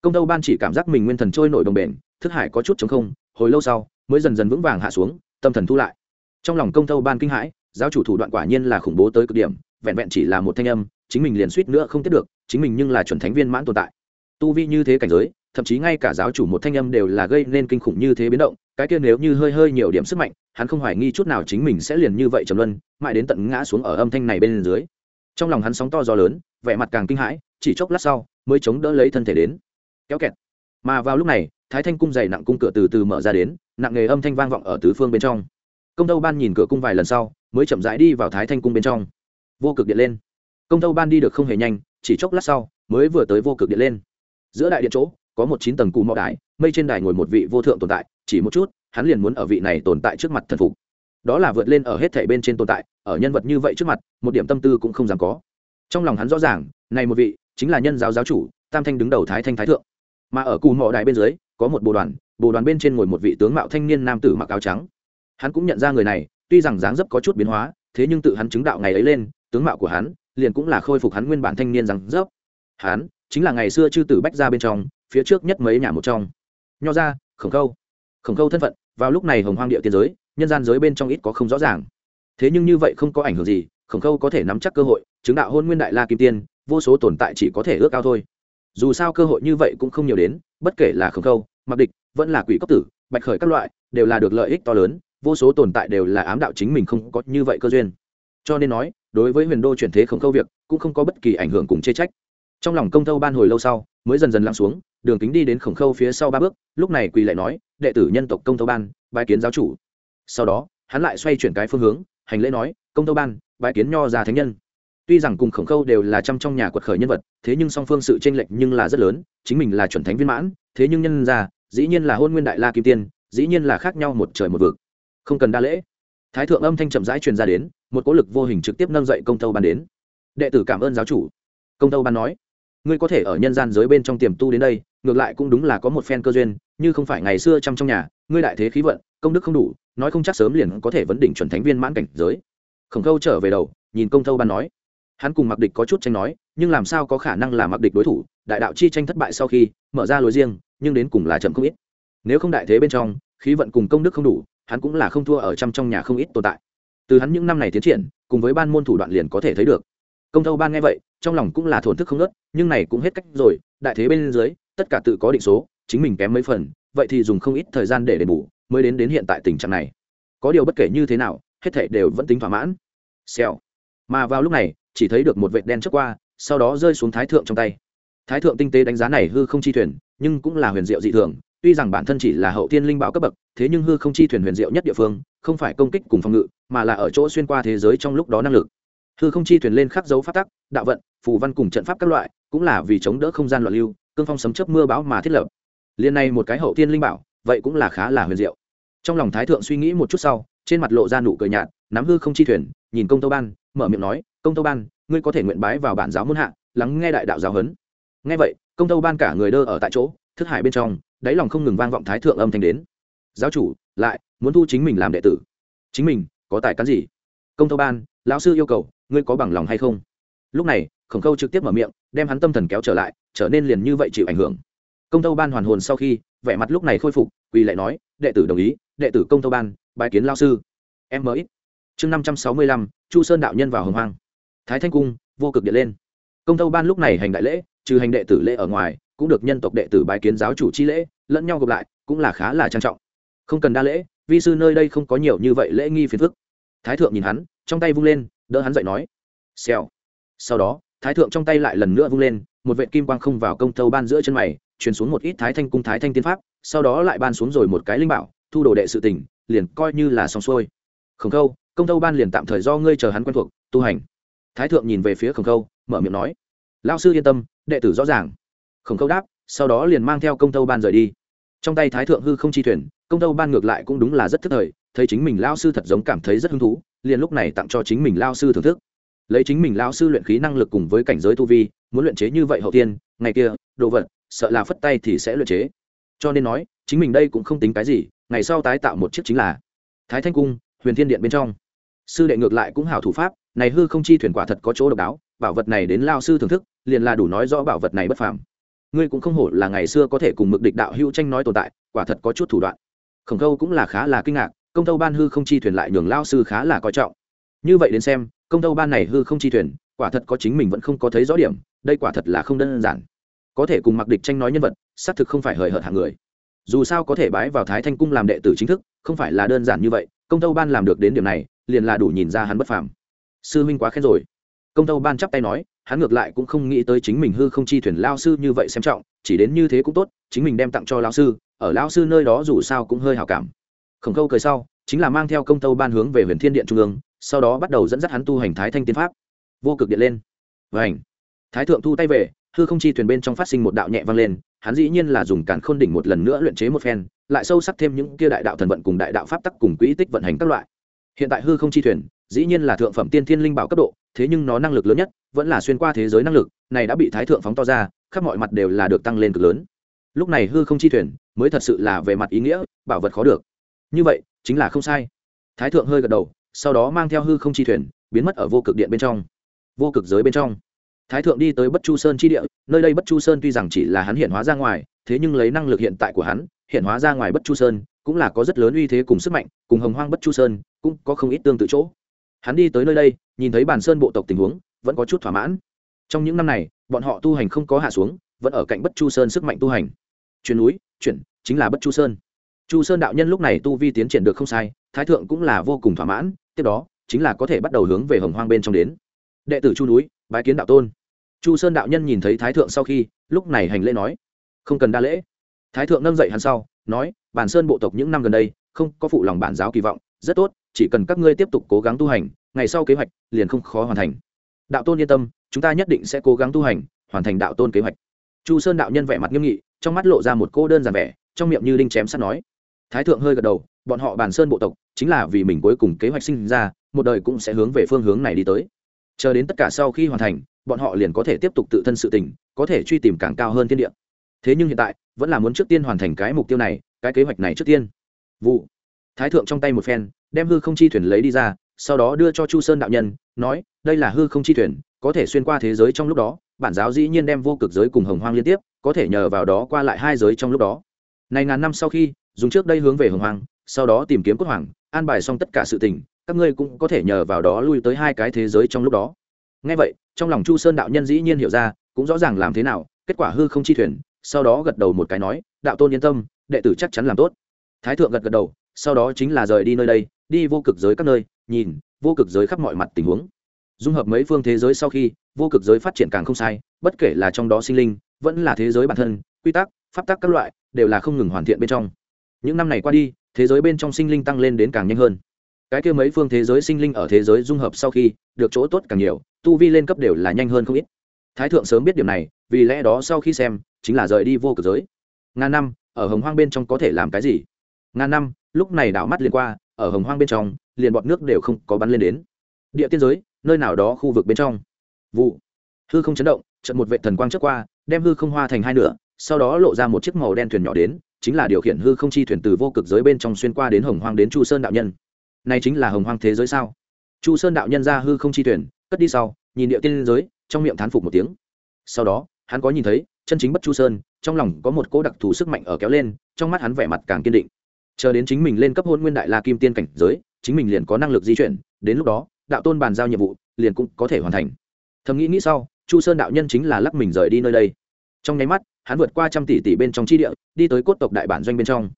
Công tâu ban chỉ cảm giác mình nguyên thần trôi nổi đồng bền, thức hải có chút chống không, hồi lâu sau, mới dần dần vững vàng hạ xuống, tâm thần thu lại. Trong lòng công tâu ban kinh hãi giáo chủ thủ đoạn quả nhiên là khủng bố tới cực điểm, vẹn vẹn chỉ là một thanh âm, chính mình liền suýt nữa không tiếp được, chính mình nhưng là chuẩn thánh viên mãn tồn tại. Tu vi như thế cảnh giới, thậm chí ngay cả giáo chủ một thanh âm đều là gây nên kinh khủng như thế biến động, cái kia nếu như hơi hơi nhiều điểm sức mạnh, hắn không hoài nghi chút nào chính mình sẽ liền như vậy trầm luân, mãi đến tận ngã xuống ở âm thanh này bên dưới. Trong lòng hắn sóng to gió lớn, vẻ mặt càng kinh hãi, chỉ chốc lát sau, mới chống đỡ lấy thân thể đến. Kéo kẹt. Mà vào lúc này, thái thanh cung dày nặng cung cửa từ từ mở ra đến, nặng nghề âm thanh vang vọng ở tứ phương bên trong. Công tâu ban nhìn cửa cung vài lần sau mới chậm rãi đi vào thái thanh cung bên trong. Vô cực điện lên. Công tâu ban đi được không hề nhanh, chỉ chốc lát sau, mới vừa tới vô cực điện lên. Giữa đại điện chỗ, có một chín tầng cù mọ đài, mây trên đài ngồi một vị vô thượng tồn tại, chỉ một chút, hắn liền muốn ở vị này tồn tại trước mặt thần phục. Đó là vượt lên ở hết thể bên trên tồn tại, ở nhân vật như vậy trước mặt, một điểm tâm tư cũng không dám có. Trong lòng hắn rõ ràng, này một vị, chính là nhân giáo giáo chủ, tam thanh đứng đầu thái thanh thái thượng. Mà ở cù mọ đài bên dưới, có một bồ đoàn bồ đoàn bên trên ngồi một vị tướng mạo thanh niên nam tử mặc áo trắng. Hắn cũng nhận ra người này tuy rằng dáng dấp có chút biến hóa, thế nhưng tự hắn chứng đạo ngày ấy lên, tướng mạo của hắn liền cũng là khôi phục hắn nguyên bản thanh niên dáng dấp. Hắn chính là ngày xưa chư tử bách ra bên trong, phía trước nhất mấy nhà một trong. Nho ra khổng khâu. Khổng khâu thân phận, vào lúc này hồng hoang địa tiên giới, nhân gian giới bên trong ít có không rõ ràng. Thế nhưng như vậy không có ảnh hưởng gì, khổng khâu có thể nắm chắc cơ hội, chứng đạo hôn nguyên đại la kim tiên, vô số tồn tại chỉ có thể ước cao thôi. Dù sao cơ hội như vậy cũng không nhiều đến, bất kể là khổng khâu mặc địch, vẫn là quỷ cấp tử, bạch khởi các loại, đều là được lợi ích to lớn vô số tồn tại đều là ám đạo chính mình không có như vậy cơ duyên. Cho nên nói, đối với huyền đô chuyển thế khổng khâu việc, cũng không có bất kỳ ảnh hưởng cùng chê trách. Trong lòng công thâu ban hồi lâu sau, mới dần dần lắng xuống, đường kính đi đến khổng khâu phía sau ba bước, lúc này quỳ lại nói, đệ tử nhân tộc công thâu ban, bái kiến giáo chủ. Sau đó, hắn lại xoay chuyển cái phương hướng, hành lễ nói, công thâu ban, bái kiến nho già thánh nhân. Tuy rằng cùng khổng khâu đều là trăm trong nhà quật khởi nhân vật, thế nhưng song phương sự tranh lệch nhưng là rất lớn, chính mình là chuẩn thánh viên mãn, thế nhưng nhân ra dĩ nhiên là hôn nguyên đại la kim tiên, dĩ nhiên là khác nhau một trời một vực không cần đa lễ. Thái thượng âm thanh chậm rãi truyền ra đến, một cố lực vô hình trực tiếp nâng dậy công tâu ban đến. Đệ tử cảm ơn giáo chủ. Công tâu ban nói, ngươi có thể ở nhân gian giới bên trong tiềm tu đến đây, ngược lại cũng đúng là có một phen cơ duyên, như không phải ngày xưa chăm trong nhà, ngươi đại thế khí vận, công đức không đủ, nói không chắc sớm liền có thể vấn đỉnh chuẩn thánh viên mãn cảnh giới. Khổng khâu trở về đầu, nhìn công tâu ban nói. Hắn cùng mặc địch có chút tranh nói, nhưng làm sao có khả năng là mặc địch đối thủ, đại đạo chi tranh thất bại sau khi, mở ra lối riêng, nhưng đến cùng là chậm không ít. Nếu không đại thế bên trong, khí vận cùng công đức không đủ hắn cũng là không thua ở trăm trong nhà không ít tồn tại. Từ hắn những năm này tiến triển, cùng với ban môn thủ đoạn liền có thể thấy được. Công thâu ban nghe vậy, trong lòng cũng là thổn thức không nớt nhưng này cũng hết cách rồi, đại thế bên dưới, tất cả tự có định số, chính mình kém mấy phần, vậy thì dùng không ít thời gian để đền bù, mới đến đến hiện tại tình trạng này. Có điều bất kể như thế nào, hết thể đều vẫn tính thỏa mãn. Xèo. Mà vào lúc này, chỉ thấy được một vệt đen trước qua, sau đó rơi xuống thái thượng trong tay. Thái thượng tinh tế đánh giá này hư không chi thuyền, nhưng cũng là huyền diệu dị thường tuy rằng bản thân chỉ là hậu thiên linh bảo cấp bậc, thế nhưng hư không chi thuyền huyền diệu nhất địa phương, không phải công kích cùng phòng ngự, mà là ở chỗ xuyên qua thế giới trong lúc đó năng lực. Hư không chi thuyền lên khắc dấu phát tắc, đạo vận, phù văn cùng trận pháp các loại, cũng là vì chống đỡ không gian loạn lưu, cương phong sấm chớp mưa bão mà thiết lập. Liên này một cái hậu thiên linh bảo, vậy cũng là khá là huyền diệu. Trong lòng thái thượng suy nghĩ một chút sau, trên mặt lộ ra nụ cười nhạt, nắm hư không chi thuyền, nhìn công tâu ban, mở miệng nói, công tâu ban, ngươi có thể nguyện bái vào bản giáo muôn hạ, lắng nghe đại đạo giáo huấn. Nghe vậy, công tâu ban cả người đơ ở tại chỗ, thức hải bên trong đáy lòng không ngừng vang vọng thái thượng âm thanh đến. Giáo chủ, lại, muốn thu chính mình làm đệ tử. Chính mình, có tài cán gì? Công thâu ban, lão sư yêu cầu, ngươi có bằng lòng hay không? Lúc này, khổng khâu trực tiếp mở miệng, đem hắn tâm thần kéo trở lại, trở nên liền như vậy chịu ảnh hưởng. Công thâu ban hoàn hồn sau khi, vẻ mặt lúc này khôi phục, quỳ lại nói, đệ tử đồng ý, đệ tử công thâu ban bài kiến lao sư. Em mới chương năm trăm sáu mươi lăm, chu sơn đạo nhân vào hồng hoang. Thái thanh cung, vô cực điện lên. Công thâu ban lúc này hành đại lễ, trừ hành đệ tử lễ ở ngoài cũng được nhân tộc đệ tử bài kiến giáo chủ chi lễ, lẫn nhau gặp lại, cũng là khá là trang trọng. Không cần đa lễ, vi sư nơi đây không có nhiều như vậy lễ nghi phiền phức. Thái thượng nhìn hắn, trong tay vung lên, đỡ hắn dậy nói. Xèo. Sau đó, thái thượng trong tay lại lần nữa vung lên, một vệ kim quang không vào công thâu ban giữa chân mày, truyền xuống một ít thái thanh cung thái thanh tiên pháp, sau đó lại ban xuống rồi một cái linh bảo, thu đồ đệ sự tỉnh liền coi như là xong xuôi. Khổng khâu, công thâu ban liền tạm thời do ngươi chờ hắn quen thuộc, tu hành. Thái thượng nhìn về phía khổng khâu, mở miệng nói. Lao sư yên tâm, đệ tử rõ ràng khổng khâu đáp, sau đó liền mang theo công tâu ban rời đi. Trong tay thái thượng hư không chi thuyền, công tâu ban ngược lại cũng đúng là rất thức thời, thấy chính mình lao sư thật giống cảm thấy rất hứng thú, liền lúc này tặng cho chính mình lao sư thưởng thức. Lấy chính mình lao sư luyện khí năng lực cùng với cảnh giới tu vi, muốn luyện chế như vậy hậu tiên, ngày kia, đồ vật, sợ là phất tay thì sẽ luyện chế. Cho nên nói, chính mình đây cũng không tính cái gì, ngày sau tái tạo một chiếc chính là thái thanh cung, huyền thiên điện bên trong. Sư đệ ngược lại cũng hảo thủ pháp, này hư không chi thuyền quả thật có chỗ độc đáo, bảo vật này đến lao sư thưởng thức, liền là đủ nói rõ bảo vật này bất phàm ngươi cũng không hổ là ngày xưa có thể cùng mực địch đạo hữu tranh nói tồn tại, quả thật có chút thủ đoạn. Khổng khâu cũng là khá là kinh ngạc, công tâu ban hư không chi thuyền lại nhường lao sư khá là coi trọng. Như vậy đến xem, công tâu ban này hư không chi thuyền, quả thật có chính mình vẫn không có thấy rõ điểm, đây quả thật là không đơn giản. Có thể cùng mặc địch tranh nói nhân vật, xác thực không phải hời hợt hàng người. Dù sao có thể bái vào thái thanh cung làm đệ tử chính thức, không phải là đơn giản như vậy, công tâu ban làm được đến điểm này, liền là đủ nhìn ra hắn bất phàm. Sư huynh quá khen rồi. Công tâu ban chắp tay nói hắn ngược lại cũng không nghĩ tới chính mình hư không chi thuyền lao sư như vậy xem trọng, chỉ đến như thế cũng tốt, chính mình đem tặng cho lao sư, ở lao sư nơi đó dù sao cũng hơi hào cảm. Khổng câu cười sau, chính là mang theo công tâu ban hướng về huyền thiên điện trung ương, sau đó bắt đầu dẫn dắt hắn tu hành thái thanh tiên pháp. Vô cực điện lên. Vảnh thái thượng thu tay về, hư không chi thuyền bên trong phát sinh một đạo nhẹ vang lên, hắn dĩ nhiên là dùng càn khôn đỉnh một lần nữa luyện chế một phen, lại sâu sắc thêm những kia đại đạo thần vận cùng đại đạo pháp tắc cùng quỹ tích vận hành các loại. Hiện tại hư không chi thuyền, dĩ nhiên là thượng phẩm tiên thiên linh bảo cấp độ thế nhưng nó năng lực lớn nhất vẫn là xuyên qua thế giới năng lực, này đã bị thái thượng phóng to ra, khắp mọi mặt đều là được tăng lên cực lớn. Lúc này hư không chi thuyền mới thật sự là về mặt ý nghĩa, bảo vật khó được. Như vậy, chính là không sai. Thái thượng hơi gật đầu, sau đó mang theo hư không chi thuyền, biến mất ở vô cực điện bên trong. Vô cực giới bên trong. Thái thượng đi tới bất chu sơn chi địa, nơi đây bất chu sơn tuy rằng chỉ là hắn hiện hóa ra ngoài, thế nhưng lấy năng lực hiện tại của hắn, hiện hóa ra ngoài bất chu sơn cũng là có rất lớn uy thế cùng sức mạnh, cùng hồng hoang bất chu sơn cũng có không ít tương tự chỗ. Hắn đi tới nơi đây nhìn thấy bản sơn bộ tộc tình huống, vẫn có chút thỏa mãn. Trong những năm này, bọn họ tu hành không có hạ xuống, vẫn ở cạnh bất chu sơn sức mạnh tu hành. Chuyển núi, chuyển, chính là bất chu sơn. Chu sơn đạo nhân lúc này tu vi tiến triển được không sai, thái thượng cũng là vô cùng thỏa mãn, tiếp đó, chính là có thể bắt đầu hướng về hồng hoang bên trong đến. Đệ tử chu núi, bái kiến đạo tôn. Chu sơn đạo nhân nhìn thấy thái thượng sau khi, lúc này hành lễ nói, không cần đa lễ. Thái thượng nâng dậy hắn sau, nói, bản sơn bộ tộc những năm gần đây, không có phụ lòng bản giáo kỳ vọng, rất tốt, chỉ cần các ngươi tiếp tục cố gắng tu hành ngày sau kế hoạch liền không khó hoàn thành. Đạo tôn yên tâm, chúng ta nhất định sẽ cố gắng tu hành, hoàn thành đạo tôn kế hoạch. Chu sơn đạo nhân vẻ mặt nghiêm nghị, trong mắt lộ ra một cô đơn giản vẻ, trong miệng như đinh chém sắt nói. Thái thượng hơi gật đầu, bọn họ bàn sơn bộ tộc, chính là vì mình cuối cùng kế hoạch sinh ra, một đời cũng sẽ hướng về phương hướng này đi tới. Chờ đến tất cả sau khi hoàn thành, bọn họ liền có thể tiếp tục tự thân sự tình, có thể truy tìm càng cao hơn thiên địa. Thế nhưng hiện tại, vẫn là muốn trước tiên hoàn thành cái mục tiêu này, cái kế hoạch này trước tiên. Vụ. Thái thượng trong tay một phen, đem hư không chi thuyền lấy đi ra sau đó đưa cho chu sơn đạo nhân, nói, đây là hư không chi thuyền, có thể xuyên qua thế giới trong lúc đó, bản giáo dĩ nhiên đem vô cực giới cùng hồng hoang liên tiếp, có thể nhờ vào đó qua lại hai giới trong lúc đó. Này ngàn năm sau khi, dùng trước đây hướng về hồng hoang, sau đó tìm kiếm cốt hoàng, an bài xong tất cả sự tình, các ngươi cũng có thể nhờ vào đó lui tới hai cái thế giới trong lúc đó. Ngay vậy, trong lòng chu sơn đạo nhân dĩ nhiên hiểu ra, cũng rõ ràng làm thế nào, kết quả hư không chi thuyền, sau đó gật đầu một cái nói, đạo tôn yên tâm, đệ tử chắc chắn làm tốt. Thái thượng gật gật đầu, sau đó chính là rời đi nơi đây, đi vô cực giới các nơi nhìn, vô cực giới khắp mọi mặt tình huống. Dung hợp mấy phương thế giới sau khi, vô cực giới phát triển càng không sai, bất kể là trong đó sinh linh, vẫn là thế giới bản thân, quy tắc, pháp tắc các loại, đều là không ngừng hoàn thiện bên trong. Những năm này qua đi, thế giới bên trong sinh linh tăng lên đến càng nhanh hơn. Cái kia mấy phương thế giới sinh linh ở thế giới dung hợp sau khi, được chỗ tốt càng nhiều, tu vi lên cấp đều là nhanh hơn không ít. Thái thượng sớm biết điểm này, vì lẽ đó sau khi xem, chính là rời đi vô cực giới. Ngàn năm, ở hồng hoang bên trong có thể làm cái gì? Ngàn năm, lúc này đảo mắt liền qua ở hồng hoang bên trong, liền bọt nước đều không có bắn lên đến. Địa tiên giới, nơi nào đó khu vực bên trong. Vụ. Hư không chấn động, trận một vệ thần quang trước qua, đem hư không hoa thành hai nửa, sau đó lộ ra một chiếc màu đen thuyền nhỏ đến, chính là điều khiển hư không chi thuyền từ vô cực giới bên trong xuyên qua đến hồng hoang đến chu sơn đạo nhân. Này chính là hồng hoang thế giới sao? Chu sơn đạo nhân ra hư không chi thuyền, cất đi sau, nhìn địa tiên giới, trong miệng thán phục một tiếng. Sau đó, hắn có nhìn thấy, chân chính bất chu sơn, trong lòng có một cỗ đặc thù sức mạnh ở kéo lên, trong mắt hắn vẻ mặt càng kiên định chờ đến chính mình lên cấp hôn nguyên đại la kim tiên cảnh giới, chính mình liền có năng lực di chuyển, đến lúc đó, đạo tôn bàn giao nhiệm vụ, liền cũng có thể hoàn thành. Thầm nghĩ nghĩ sau, chu sơn đạo nhân chính là lắc mình rời đi nơi đây. Trong nháy mắt, hắn vượt qua trăm tỷ tỷ bên trong tri địa, đi tới cốt tộc đại bản doanh bên trong.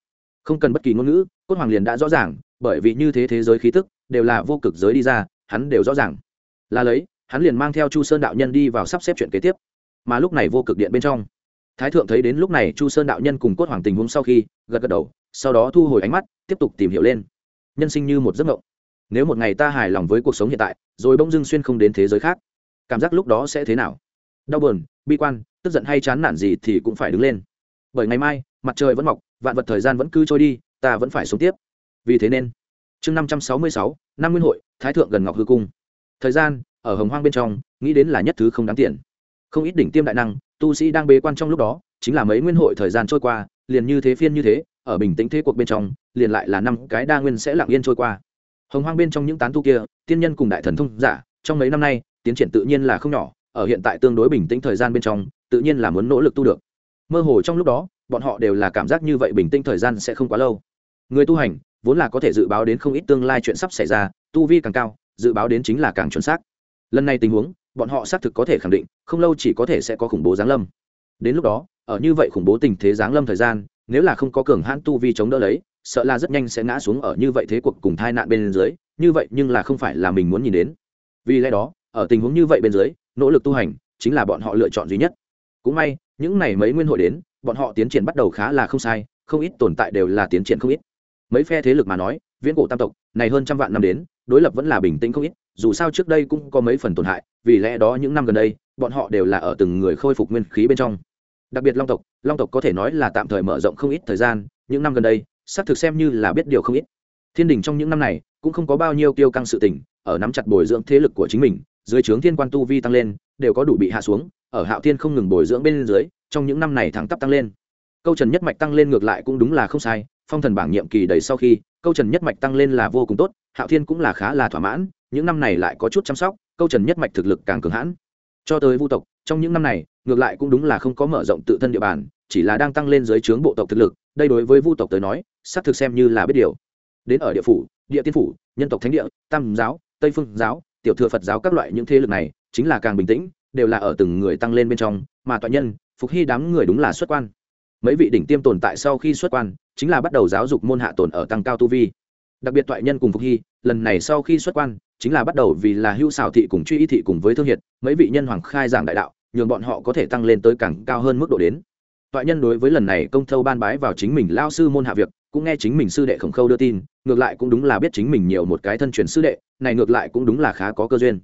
Không cần bất kỳ ngôn ngữ, cốt hoàng liền đã rõ ràng, bởi vì như thế thế giới khí tức, đều là vô cực giới đi ra, hắn đều rõ ràng. Là lấy, hắn liền mang theo chu sơn đạo nhân đi vào sắp xếp chuyện kế tiếp. Mà lúc này vô cực điện bên trong, thái thượng thấy đến lúc này chu sơn đạo nhân cùng cốt hoàng tình huống sau khi gật gật đầu, sau đó thu hồi ánh mắt, tiếp tục tìm hiểu lên. Nhân sinh như một giấc mộng. Nếu một ngày ta hài lòng với cuộc sống hiện tại, rồi bỗng dưng xuyên không đến thế giới khác, cảm giác lúc đó sẽ thế nào? Đau buồn, bi quan, tức giận hay chán nản gì thì cũng phải đứng lên. Bởi ngày mai, mặt trời vẫn mọc, vạn vật thời gian vẫn cứ trôi đi, ta vẫn phải sống tiếp. Vì thế nên, chương năm trăm sáu mươi sáu năm nguyên hội, thái thượng gần ngọc hư cung. Thời gian, ở hồng hoang bên trong, nghĩ đến là nhất thứ không đáng tiền. Không ít đỉnh tiêm đại năng, tu sĩ đang bế quan trong lúc đó, chính là mấy nguyên hội thời gian trôi qua liền như thế phiên như thế, ở bình tĩnh thế cuộc bên trong, liền lại là năm cái đa nguyên sẽ lặng yên trôi qua. Hồng hoang bên trong những tán tu kia, tiên nhân cùng đại thần thông giả, trong mấy năm nay, tiến triển tự nhiên là không nhỏ, ở hiện tại tương đối bình tĩnh thời gian bên trong, tự nhiên là muốn nỗ lực tu được. Mơ hồ trong lúc đó, bọn họ đều là cảm giác như vậy bình tĩnh thời gian sẽ không quá lâu. Người tu hành, vốn là có thể dự báo đến không ít tương lai chuyện sắp xảy ra, tu vi càng cao, dự báo đến chính là càng chuẩn xác. Lần này tình huống, bọn họ xác thực có thể khẳng định, không lâu chỉ có thể sẽ có khủng bố giáng lâm. Đến lúc đó ở như vậy khủng bố tình thế giáng lâm thời gian, nếu là không có cường hãn tu vi chống đỡ lấy, sợ là rất nhanh sẽ ngã xuống ở như vậy thế cuộc cùng tai nạn bên dưới, như vậy nhưng là không phải là mình muốn nhìn đến. Vì lẽ đó, ở tình huống như vậy bên dưới, nỗ lực tu hành chính là bọn họ lựa chọn duy nhất. Cũng may, những này mấy nguyên hội đến, bọn họ tiến triển bắt đầu khá là không sai, không ít tồn tại đều là tiến triển không ít. Mấy phe thế lực mà nói, viễn cổ tam tộc, này hơn trăm vạn năm đến, đối lập vẫn là bình tĩnh không ít, dù sao trước đây cũng có mấy phần tổn hại, vì lẽ đó những năm gần đây, bọn họ đều là ở từng người khôi phục nguyên khí bên trong đặc biệt long tộc long tộc có thể nói là tạm thời mở rộng không ít thời gian, những năm gần đây, xác thực xem như là biết điều không ít. Thiên đình trong những năm này, cũng không có bao nhiêu tiêu căng sự tình, ở nắm chặt bồi dưỡng thế lực của chính mình, dưới trướng thiên quan tu vi tăng lên, đều có đủ bị hạ xuống, ở hạo thiên không ngừng bồi dưỡng bên dưới, trong những năm này thẳng tắp tăng lên. Câu trần nhất mạch tăng lên ngược lại cũng đúng là không sai, phong thần bảng nhiệm kỳ đầy sau khi, câu trần nhất mạch tăng lên là vô cùng tốt, hạo thiên cũng là khá là thỏa mãn, những năm này lại có chút chăm sóc, câu trần nhất mạch thực lực càng cường hãn cho tới vu tộc, trong những năm này, ngược lại cũng đúng là không có mở rộng tự thân địa bàn, chỉ là đang tăng lên dưới trướng bộ tộc thực lực, đây đối với vu tộc tới nói, xác thực xem như là biết điều. Đến ở địa phủ, địa tiên phủ, nhân tộc thánh địa, tam giáo, tây phương giáo, tiểu thừa phật giáo các loại những thế lực này, chính là càng bình tĩnh, đều là ở từng người tăng lên bên trong, mà toại nhân, phục hy đám người đúng là xuất quan. Mấy vị đỉnh tiêm tồn tại sau khi xuất quan, chính là bắt đầu giáo dục môn hạ tồn ở tăng cao tu vi. Đặc biệt toại nhân cùng phục hy, lần này sau khi xuất quan chính là bắt đầu vì là hưu xào thị cùng truy y thị cùng với thương hiệt, mấy vị nhân hoàng khai giảng đại đạo, nhường bọn họ có thể tăng lên tới càng cao hơn mức độ đến. Toại nhân đối với lần này công thâu ban bái vào chính mình lao sư môn hạ việc, cũng nghe chính mình sư đệ khổng khâu đưa tin, ngược lại cũng đúng là biết chính mình nhiều một cái thân truyền sư đệ, này ngược lại cũng đúng là khá có cơ duyên.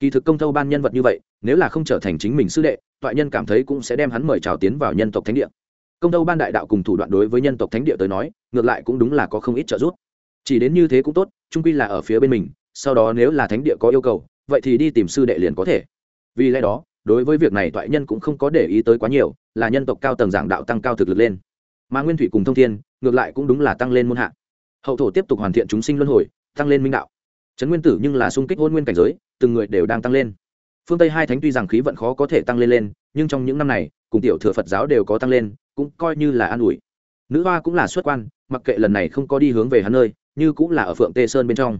Kỳ thực công thâu ban nhân vật như vậy, nếu là không trở thành chính mình sư đệ, toại nhân cảm thấy cũng sẽ đem hắn mời chào tiến vào nhân tộc thánh địa. Công thâu ban đại đạo cùng thủ đoạn đối với nhân tộc thánh địa tới nói, ngược lại cũng đúng là có không ít trợ giúp. Chỉ đến như thế cũng tốt trung quy là ở phía bên mình sau đó nếu là thánh địa có yêu cầu, vậy thì đi tìm sư đệ liền có thể. Vì lẽ đó, đối với việc này toại nhân cũng không có để ý tới quá nhiều, là nhân tộc cao tầng giảng đạo tăng cao thực lực lên. Mà nguyên thủy cùng thông thiên, ngược lại cũng đúng là tăng lên môn hạ. Hậu thổ tiếp tục hoàn thiện chúng sinh luân hồi, tăng lên minh đạo. Trấn nguyên tử nhưng là sung kích hôn nguyên cảnh giới, từng người đều đang tăng lên. Phương tây hai thánh tuy rằng khí vận khó có thể tăng lên lên, nhưng trong những năm này, cùng tiểu thừa phật giáo đều có tăng lên, cũng coi như là an ủi. Nữ hoa cũng là xuất quan, mặc kệ lần này không có đi hướng về hắn nơi, như cũng là ở phượng tê sơn bên trong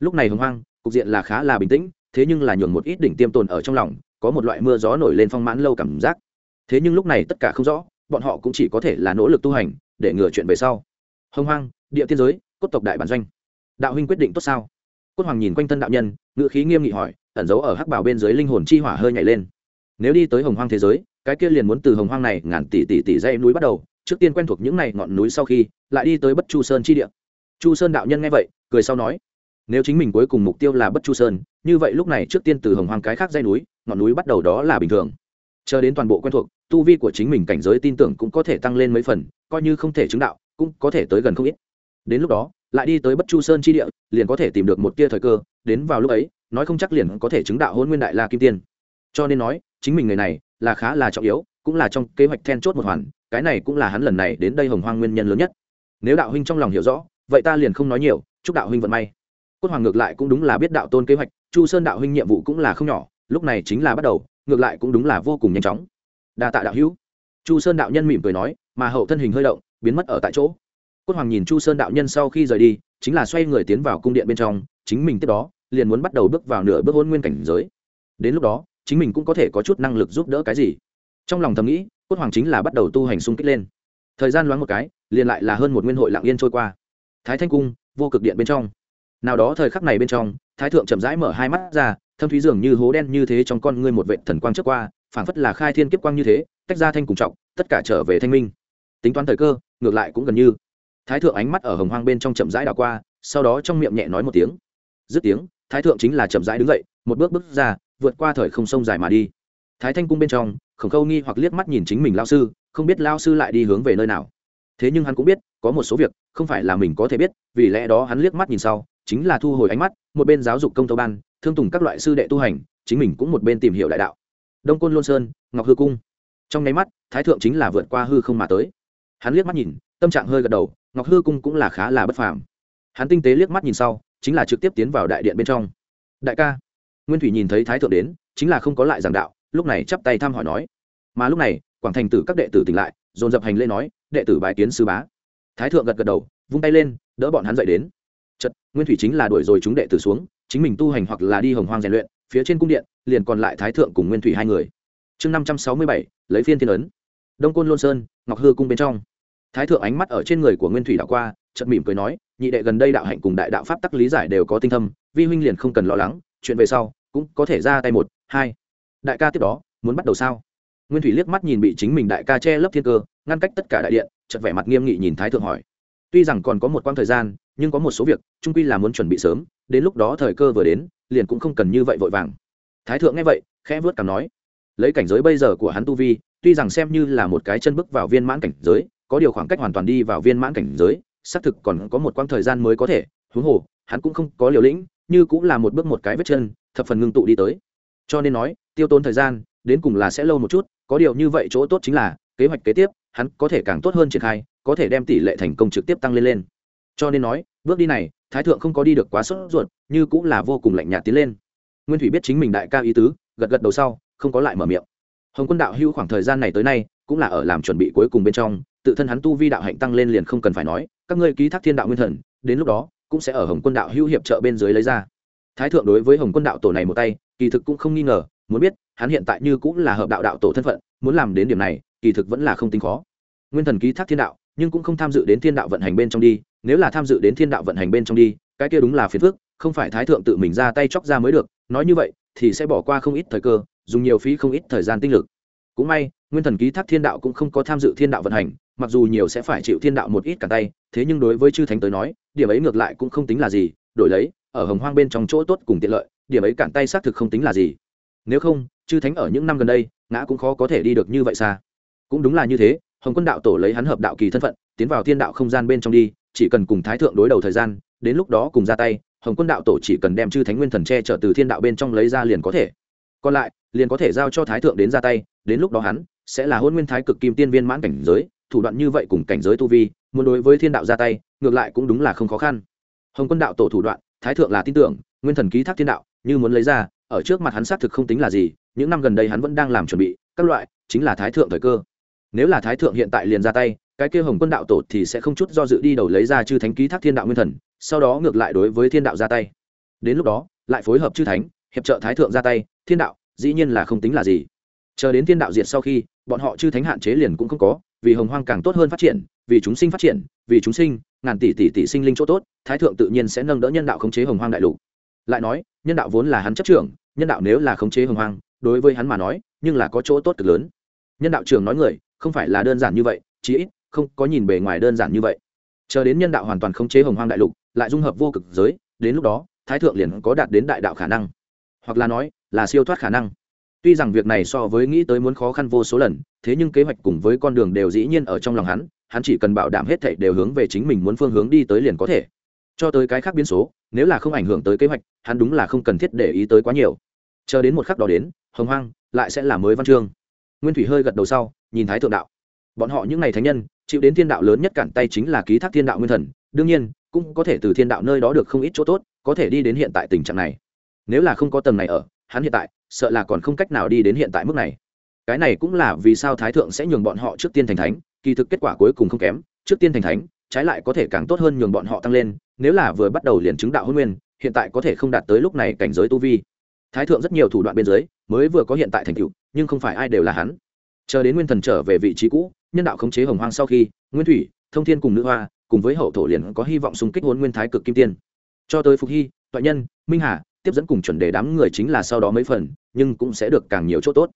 lúc này hồng hoang, cục diện là khá là bình tĩnh, thế nhưng là nhường một ít đỉnh tiêm tồn ở trong lòng, có một loại mưa gió nổi lên phong mãn lâu cảm giác. Thế nhưng lúc này tất cả không rõ, bọn họ cũng chỉ có thể là nỗ lực tu hành, để ngừa chuyện về sau. Hồng hoang, địa tiên giới, cốt tộc đại bản doanh. Đạo huynh quyết định tốt sao? Cốt hoàng nhìn quanh thân đạo nhân ngự khí nghiêm nghị hỏi, ẩn giấu ở hắc bảo bên dưới linh hồn chi hỏa hơi nhảy lên. Nếu đi tới hồng hoang thế giới, cái kia liền muốn từ hồng hoang này ngàn tỷ tỷ tỷ dây núi bắt đầu, trước tiên quen thuộc những này ngọn núi sau khi, lại đi tới bất chu sơn chi địa. Chu sơn đạo nhân nghe vậy, cười sau nói nếu chính mình cuối cùng mục tiêu là bất chu sơn, như vậy lúc này trước tiên từ hồng hoang cái khác dây núi, ngọn núi bắt đầu đó là bình thường. Chờ đến toàn bộ quen thuộc, tu vi của chính mình cảnh giới tin tưởng cũng có thể tăng lên mấy phần, coi như không thể chứng đạo, cũng có thể tới gần không ít. Đến lúc đó, lại đi tới bất chu sơn chi địa, liền có thể tìm được một tia thời cơ, đến vào lúc ấy, nói không chắc liền có thể chứng đạo hôn nguyên đại la kim tiên. Cho nên nói, chính mình người này là khá là trọng yếu, cũng là trong kế hoạch then chốt một hoàn, cái này cũng là hắn lần này đến đây hồng hoang nguyên nhân lớn nhất. Nếu đạo huynh trong lòng hiểu rõ, vậy ta liền không nói nhiều, chúc đạo huynh vận may cốt hoàng ngược lại cũng đúng là biết đạo tôn kế hoạch, chu sơn đạo huynh nhiệm vụ cũng là không nhỏ, lúc này chính là bắt đầu, ngược lại cũng đúng là vô cùng nhanh chóng. Đa tạ đạo hữu. Chu sơn đạo nhân mỉm cười nói, mà hậu thân hình hơi động, biến mất ở tại chỗ. Cốt hoàng nhìn chu sơn đạo nhân sau khi rời đi, chính là xoay người tiến vào cung điện bên trong, chính mình tiếp đó, liền muốn bắt đầu bước vào nửa bước hôn nguyên cảnh giới. Đến lúc đó, chính mình cũng có thể có chút năng lực giúp đỡ cái gì. Trong lòng thầm nghĩ, cốt hoàng chính là bắt đầu tu hành xung kích lên. Thời gian loáng một cái, liền lại là hơn một nguyên hội lạng yên trôi qua. Thái thanh cung, vô cực điện bên trong nào đó thời khắc này bên trong, thái thượng chậm rãi mở hai mắt ra, thâm thúy dường như hố đen như thế trong con ngươi một vệ thần quang trước qua, phảng phất là khai thiên kiếp quang như thế, tách ra thanh cùng trọng, tất cả trở về thanh minh. Tính toán thời cơ, ngược lại cũng gần như. Thái thượng ánh mắt ở hồng hoang bên trong chậm rãi đảo qua, sau đó trong miệng nhẹ nói một tiếng. Dứt tiếng, thái thượng chính là chậm rãi đứng dậy, một bước bước ra, vượt qua thời không sông dài mà đi. Thái thanh cung bên trong, khổng khâu nghi hoặc liếc mắt nhìn chính mình lao sư, không biết lao sư lại đi hướng về nơi nào. Thế nhưng hắn cũng biết, có một số việc, không phải là mình có thể biết, vì lẽ đó hắn liếc mắt nhìn sau chính là thu hồi ánh mắt, một bên giáo dục công tâu ban, thương tùng các loại sư đệ tu hành, chính mình cũng một bên tìm hiểu đại đạo. Đông côn lôn sơn, ngọc hư cung. Trong nháy mắt, thái thượng chính là vượt qua hư không mà tới. Hắn liếc mắt nhìn, tâm trạng hơi gật đầu, ngọc hư cung cũng là khá là bất phàm. Hắn tinh tế liếc mắt nhìn sau, chính là trực tiếp tiến vào đại điện bên trong. Đại ca. Nguyên thủy nhìn thấy thái thượng đến, chính là không có lại giảng đạo, lúc này chắp tay thăm hỏi nói. Mà lúc này, quảng thành tử các đệ tử tỉnh lại, dồn dập hành lễ nói, đệ tử bài kiến sư bá. Thái thượng gật gật đầu, vung tay lên, đỡ bọn hắn dậy đến chật, nguyên thủy chính là đuổi rồi chúng đệ tử xuống, chính mình tu hành hoặc là đi hồng hoang rèn luyện, phía trên cung điện, liền còn lại thái thượng cùng nguyên thủy hai người. Chương năm trăm sáu mươi bảy, lấy phiên thiên ấn. Đông côn lôn sơn, ngọc hư cung bên trong. Thái thượng ánh mắt ở trên người của nguyên thủy đảo qua, chợt mỉm cười nói, nhị đệ gần đây đạo hạnh cùng đại đạo pháp tắc lý giải đều có tinh thâm, vi huynh liền không cần lo lắng, chuyện về sau, cũng có thể ra tay một, hai. Đại ca tiếp đó, muốn bắt đầu sao? Nguyên thủy liếc mắt nhìn bị chính mình đại ca che lấp thiên cơ, ngăn cách tất cả đại điện, chợt vẻ mặt nghiêm nghị nhìn thái thượng hỏi. Tuy rằng còn có một quãng thời gian nhưng có một số việc, trung quy là muốn chuẩn bị sớm, đến lúc đó thời cơ vừa đến, liền cũng không cần như vậy vội vàng. Thái thượng nghe vậy, khẽ vớt cảm nói, lấy cảnh giới bây giờ của hắn tu vi, tuy rằng xem như là một cái chân bước vào viên mãn cảnh giới, có điều khoảng cách hoàn toàn đi vào viên mãn cảnh giới, xác thực còn có một quãng thời gian mới có thể, huống hồ, hắn cũng không có liều lĩnh, như cũng là một bước một cái vết chân, thập phần ngưng tụ đi tới. Cho nên nói, tiêu tốn thời gian, đến cùng là sẽ lâu một chút, có điều như vậy chỗ tốt chính là, kế hoạch kế tiếp, hắn có thể càng tốt hơn triển khai, có thể đem tỷ lệ thành công trực tiếp tăng lên lên cho nên nói, bước đi này, thái thượng không có đi được quá sốt ruột, như cũng là vô cùng lạnh nhạt tiến lên. Nguyên thủy biết chính mình đại ca ý tứ, gật gật đầu sau, không có lại mở miệng. Hồng quân đạo hưu khoảng thời gian này tới nay, cũng là ở làm chuẩn bị cuối cùng bên trong, tự thân hắn tu vi đạo hạnh tăng lên liền không cần phải nói, các ngươi ký thác thiên đạo nguyên thần, đến lúc đó, cũng sẽ ở hồng quân đạo hưu hiệp trợ bên dưới lấy ra. Thái thượng đối với hồng quân đạo tổ này một tay, kỳ thực cũng không nghi ngờ, muốn biết, hắn hiện tại như cũng là hợp đạo đạo tổ thân phận, muốn làm đến điểm này, kỳ thực vẫn là không tính khó. Nguyên thần ký thác thiên đạo, nhưng cũng không tham dự đến thiên đạo vận hành bên trong đi nếu là tham dự đến thiên đạo vận hành bên trong đi, cái kia đúng là phiền phức, không phải thái thượng tự mình ra tay chóc ra mới được, nói như vậy thì sẽ bỏ qua không ít thời cơ, dùng nhiều phí không ít thời gian tinh lực. Cũng may, nguyên thần ký thác thiên đạo cũng không có tham dự thiên đạo vận hành, mặc dù nhiều sẽ phải chịu thiên đạo một ít cả tay, thế nhưng đối với chư thánh tới nói, điểm ấy ngược lại cũng không tính là gì, đổi lấy, ở hồng hoang bên trong chỗ tốt cùng tiện lợi, điểm ấy cản tay xác thực không tính là gì. Nếu không, chư thánh ở những năm gần đây, ngã cũng khó có thể đi được như vậy xa. Cũng đúng là như thế, hồng quân đạo tổ lấy hắn hợp đạo kỳ thân phận, tiến vào thiên đạo không gian bên trong đi chỉ cần cùng thái thượng đối đầu thời gian, đến lúc đó cùng ra tay, hồng quân đạo tổ chỉ cần đem chư thánh nguyên thần che chở từ thiên đạo bên trong lấy ra liền có thể. Còn lại, liền có thể giao cho thái thượng đến ra tay, đến lúc đó hắn sẽ là hôn nguyên thái cực kim tiên viên mãn cảnh giới, thủ đoạn như vậy cùng cảnh giới tu vi, muốn đối với thiên đạo ra tay, ngược lại cũng đúng là không khó khăn. Hồng quân đạo tổ thủ đoạn, thái thượng là tin tưởng, nguyên thần ký thác thiên đạo, như muốn lấy ra, ở trước mặt hắn xác thực không tính là gì, những năm gần đây hắn vẫn đang làm chuẩn bị, các loại, chính là thái thượng thời cơ. Nếu là thái thượng hiện tại liền ra tay cái kia hồng quân đạo tổ thì sẽ không chút do dự đi đầu lấy ra chư thánh ký thác thiên đạo nguyên thần, sau đó ngược lại đối với thiên đạo ra tay. Đến lúc đó, lại phối hợp chư thánh, hiệp trợ thái thượng ra tay, thiên đạo, dĩ nhiên là không tính là gì. Chờ đến thiên đạo diệt sau khi, bọn họ chư thánh hạn chế liền cũng không có, vì hồng hoang càng tốt hơn phát triển, vì chúng sinh phát triển, vì chúng sinh, ngàn tỷ tỷ tỷ sinh linh chỗ tốt, thái thượng tự nhiên sẽ nâng đỡ nhân đạo khống chế hồng hoang đại lục. Lại nói, nhân đạo vốn là hắn chấp trưởng, nhân đạo nếu là khống chế hồng hoang, đối với hắn mà nói, nhưng là có chỗ tốt cực lớn. Nhân đạo trưởng nói người, không phải là đơn giản như vậy, chí ít không có nhìn bề ngoài đơn giản như vậy. Chờ đến nhân đạo hoàn toàn khống chế hồng hoang đại lục, lại dung hợp vô cực giới, đến lúc đó, thái thượng liền có đạt đến đại đạo khả năng. Hoặc là nói, là siêu thoát khả năng. Tuy rằng việc này so với nghĩ tới muốn khó khăn vô số lần, thế nhưng kế hoạch cùng với con đường đều dĩ nhiên ở trong lòng hắn hắn chỉ cần bảo đảm hết thảy đều hướng về chính mình muốn phương hướng đi tới liền có thể. Cho tới cái khác biến số, nếu là không ảnh hưởng tới kế hoạch, hắn đúng là không cần thiết để ý tới quá nhiều. Chờ đến một khắc đó đến, hồng hoang lại sẽ là mới văn chương. Nguyên thủy hơi gật đầu sau, nhìn thái thượng đạo. Bọn họ những ngày thánh nhân chịu đến thiên đạo lớn nhất cản tay chính là ký thác thiên đạo nguyên thần, đương nhiên, cũng có thể từ thiên đạo nơi đó được không ít chỗ tốt, có thể đi đến hiện tại tình trạng này. Nếu là không có tầng này ở, hắn hiện tại, sợ là còn không cách nào đi đến hiện tại mức này. Cái này cũng là vì sao thái thượng sẽ nhường bọn họ trước tiên thành thánh, kỳ thực kết quả cuối cùng không kém, trước tiên thành thánh, trái lại có thể càng tốt hơn nhường bọn họ tăng lên, nếu là vừa bắt đầu liền chứng đạo hôn nguyên, hiện tại có thể không đạt tới lúc này cảnh giới tu vi. Thái thượng rất nhiều thủ đoạn bên dưới, mới vừa có hiện tại thành tựu, nhưng không phải ai đều là hắn chờ đến nguyên thần trở về vị trí cũ, nhân đạo khống chế hồng hoang sau khi, nguyên thủy, thông thiên cùng nữ hoa, cùng với hậu thổ liền có hy vọng xung kích hôn nguyên thái cực kim tiên. Cho tới phục hy, toại nhân, minh hà, tiếp dẫn cùng chuẩn đề đám người chính là sau đó mấy phần, nhưng cũng sẽ được càng nhiều chỗ tốt.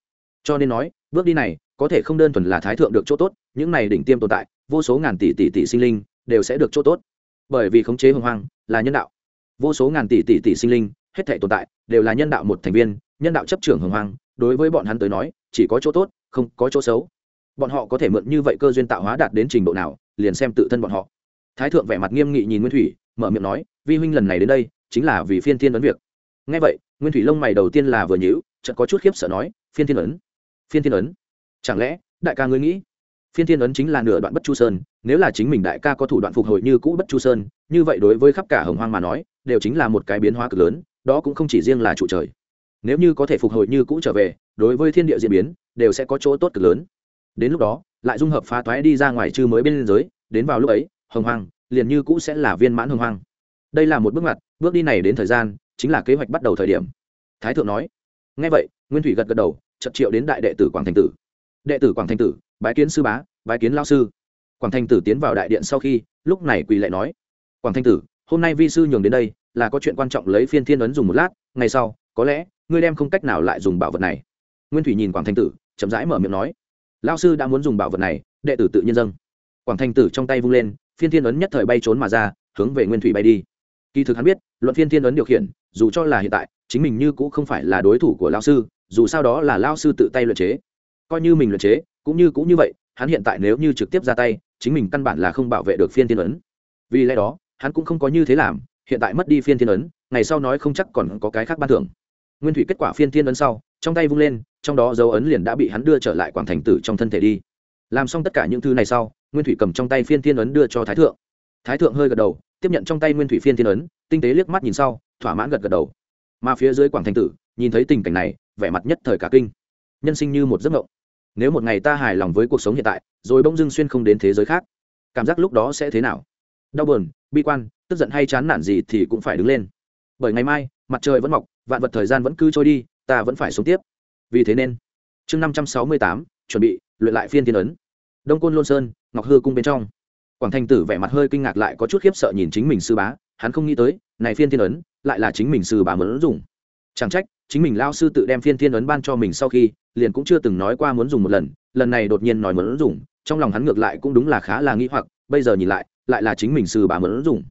Cho nên nói, bước đi này, có thể không đơn thuần là thái thượng được chỗ tốt, những này đỉnh tiêm tồn tại, vô số ngàn tỷ tỷ tỷ sinh linh, đều sẽ được chỗ tốt. Bởi vì khống chế hồng hoang là nhân đạo. Vô số ngàn tỷ tỷ tỷ sinh linh, hết thể tồn tại, đều là nhân đạo một thành viên, nhân đạo chấp trưởng hồng hoang, đối với bọn hắn tới nói, chỉ có chỗ tốt không có chỗ xấu. Bọn họ có thể mượn như vậy cơ duyên tạo hóa đạt đến trình độ nào, liền xem tự thân bọn họ. Thái thượng vẻ mặt nghiêm nghị nhìn nguyên thủy, mở miệng nói, vi huynh lần này đến đây, chính là vì phiên thiên ấn việc. Ngay vậy, nguyên thủy lông mày đầu tiên là vừa nhíu, chợt có chút khiếp sợ nói, phiên thiên ấn? Phiên thiên ấn? Chẳng lẽ, đại ca ngươi nghĩ, phiên thiên ấn chính là nửa đoạn bất chu sơn, nếu là chính mình đại ca có thủ đoạn phục hồi như cũ bất chu sơn, như vậy đối với khắp cả hồng hoang mà nói, đều chính là một cái biến hóa cực lớn, đó cũng không chỉ riêng là trụ trời. Nếu như có thể phục hồi như cũ trở về, đối với thiên địa diễn biến đều sẽ có chỗ tốt cực lớn. Đến lúc đó, lại dung hợp phá toái đi ra ngoài chư mới bên giới, đến vào lúc ấy, hồng hoang, liền như cũ sẽ là viên mãn hồng hoang. Đây là một bước ngoặt, bước đi này đến thời gian, chính là kế hoạch bắt đầu thời điểm. Thái thượng nói ngay vậy, nguyên thủy gật gật đầu chật triệu đến đại đệ tử quảng thành tử. Đệ tử quảng thành tử, bái kiến sư bá, bái kiến lao sư. Quảng thành tử tiến vào đại điện sau khi, lúc này quỳ lại nói, quảng thành tử, hôm nay vi sư nhường đến đây, là có chuyện quan trọng lấy phiên thiên ấn dùng một lát, ngày sau, có lẽ, ngươi đem không cách nào lại dùng bảo vật này. Nguyên thủy nhìn quảng thành tử chậm rãi mở miệng nói lao sư đã muốn dùng bảo vật này, đệ tử tự nhiên dâng. Quảng thành tử trong tay vung lên, phiên thiên ấn nhất thời bay trốn mà ra, hướng về nguyên thủy bay đi. Kỳ thực hắn biết, luận phiên thiên ấn điều khiển, dù cho là hiện tại, chính mình như cũng không phải là đối thủ của lao sư, dù sao đó là lao sư tự tay luyện chế. Coi như mình luyện chế, cũng như cũng như vậy, hắn hiện tại nếu như trực tiếp ra tay, chính mình căn bản là không bảo vệ được phiên thiên ấn. Vì lẽ đó, hắn cũng không có như thế làm, hiện tại mất đi phiên thiên ấn, ngày sau nói không chắc còn có cái khác ban thưởng. Nguyên thủy kết quả phiên thiên ấn sau, trong tay vung lên trong đó dấu ấn liền đã bị hắn đưa trở lại quảng thành tử trong thân thể đi. Làm xong tất cả những thứ này sau, nguyên thủy cầm trong tay phiên thiên ấn đưa cho thái thượng. Thái thượng hơi gật đầu, tiếp nhận trong tay nguyên thủy phiên thiên ấn, tinh tế liếc mắt nhìn sau, thỏa mãn gật gật đầu. Mà phía dưới quảng thành tử, nhìn thấy tình cảnh này, vẻ mặt nhất thời cả kinh. Nhân sinh như một giấc mộng. Nếu một ngày ta hài lòng với cuộc sống hiện tại, rồi bỗng dưng xuyên không đến thế giới khác, cảm giác lúc đó sẽ thế nào? Đau buồn, bi quan, tức giận hay chán nản gì thì cũng phải đứng lên. Bởi ngày mai, mặt trời vẫn mọc, vạn vật thời gian vẫn cứ trôi đi, ta vẫn phải sống tiếp vì thế nên. Chương năm trăm sáu mươi tám, chuẩn bị, luyện lại phiên thiên ấn. Đông côn lôn sơn, ngọc hư cung bên trong. Quảng thành tử vẻ mặt hơi kinh ngạc lại có chút khiếp sợ nhìn chính mình sư bá, hắn không nghĩ tới, này phiên thiên ấn, lại là chính mình sư bá muốn dùng. Chẳng trách, chính mình lao sư tự đem phiên thiên ấn ban cho mình sau khi, liền cũng chưa từng nói qua muốn dùng một lần lần này đột nhiên nói muốn dùng, trong lòng hắn ngược lại cũng đúng là khá là nghĩ hoặc, bây giờ nhìn lại lại là chính mình sư bá muốn dùng.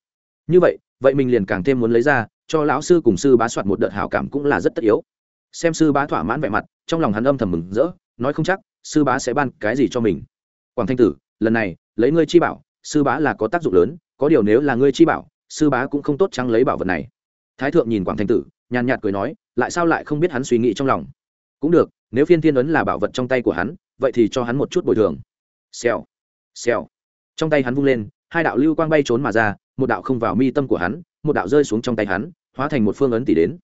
Như vậy vậy mình liền càng thêm muốn lấy ra, cho lão sư cùng sư bá soạt một đợt hảo cảm cũng là rất tất yếu. Xem sư bá thỏa mãn vẻ mặt trong lòng hắn âm thầm mừng rỡ, nói không chắc, sư bá sẽ ban cái gì cho mình. Quảng thanh tử, lần này, lấy ngươi chi bảo, sư bá là có tác dụng lớn, có điều nếu là ngươi chi bảo, sư bá cũng không tốt trắng lấy bảo vật này. Thái thượng nhìn quảng thanh tử, nhàn nhạt cười nói, lại sao lại không biết hắn suy nghĩ trong lòng? Cũng được, nếu phiên thiên ấn là bảo vật trong tay của hắn, vậy thì cho hắn một chút bồi thường. Xèo xèo. Trong tay hắn vung lên, hai đạo lưu quang bay trốn mà ra, một đạo không vào mi tâm của hắn, một đạo rơi xuống trong tay hắn, hóa thành một phương ấn tỷ đến.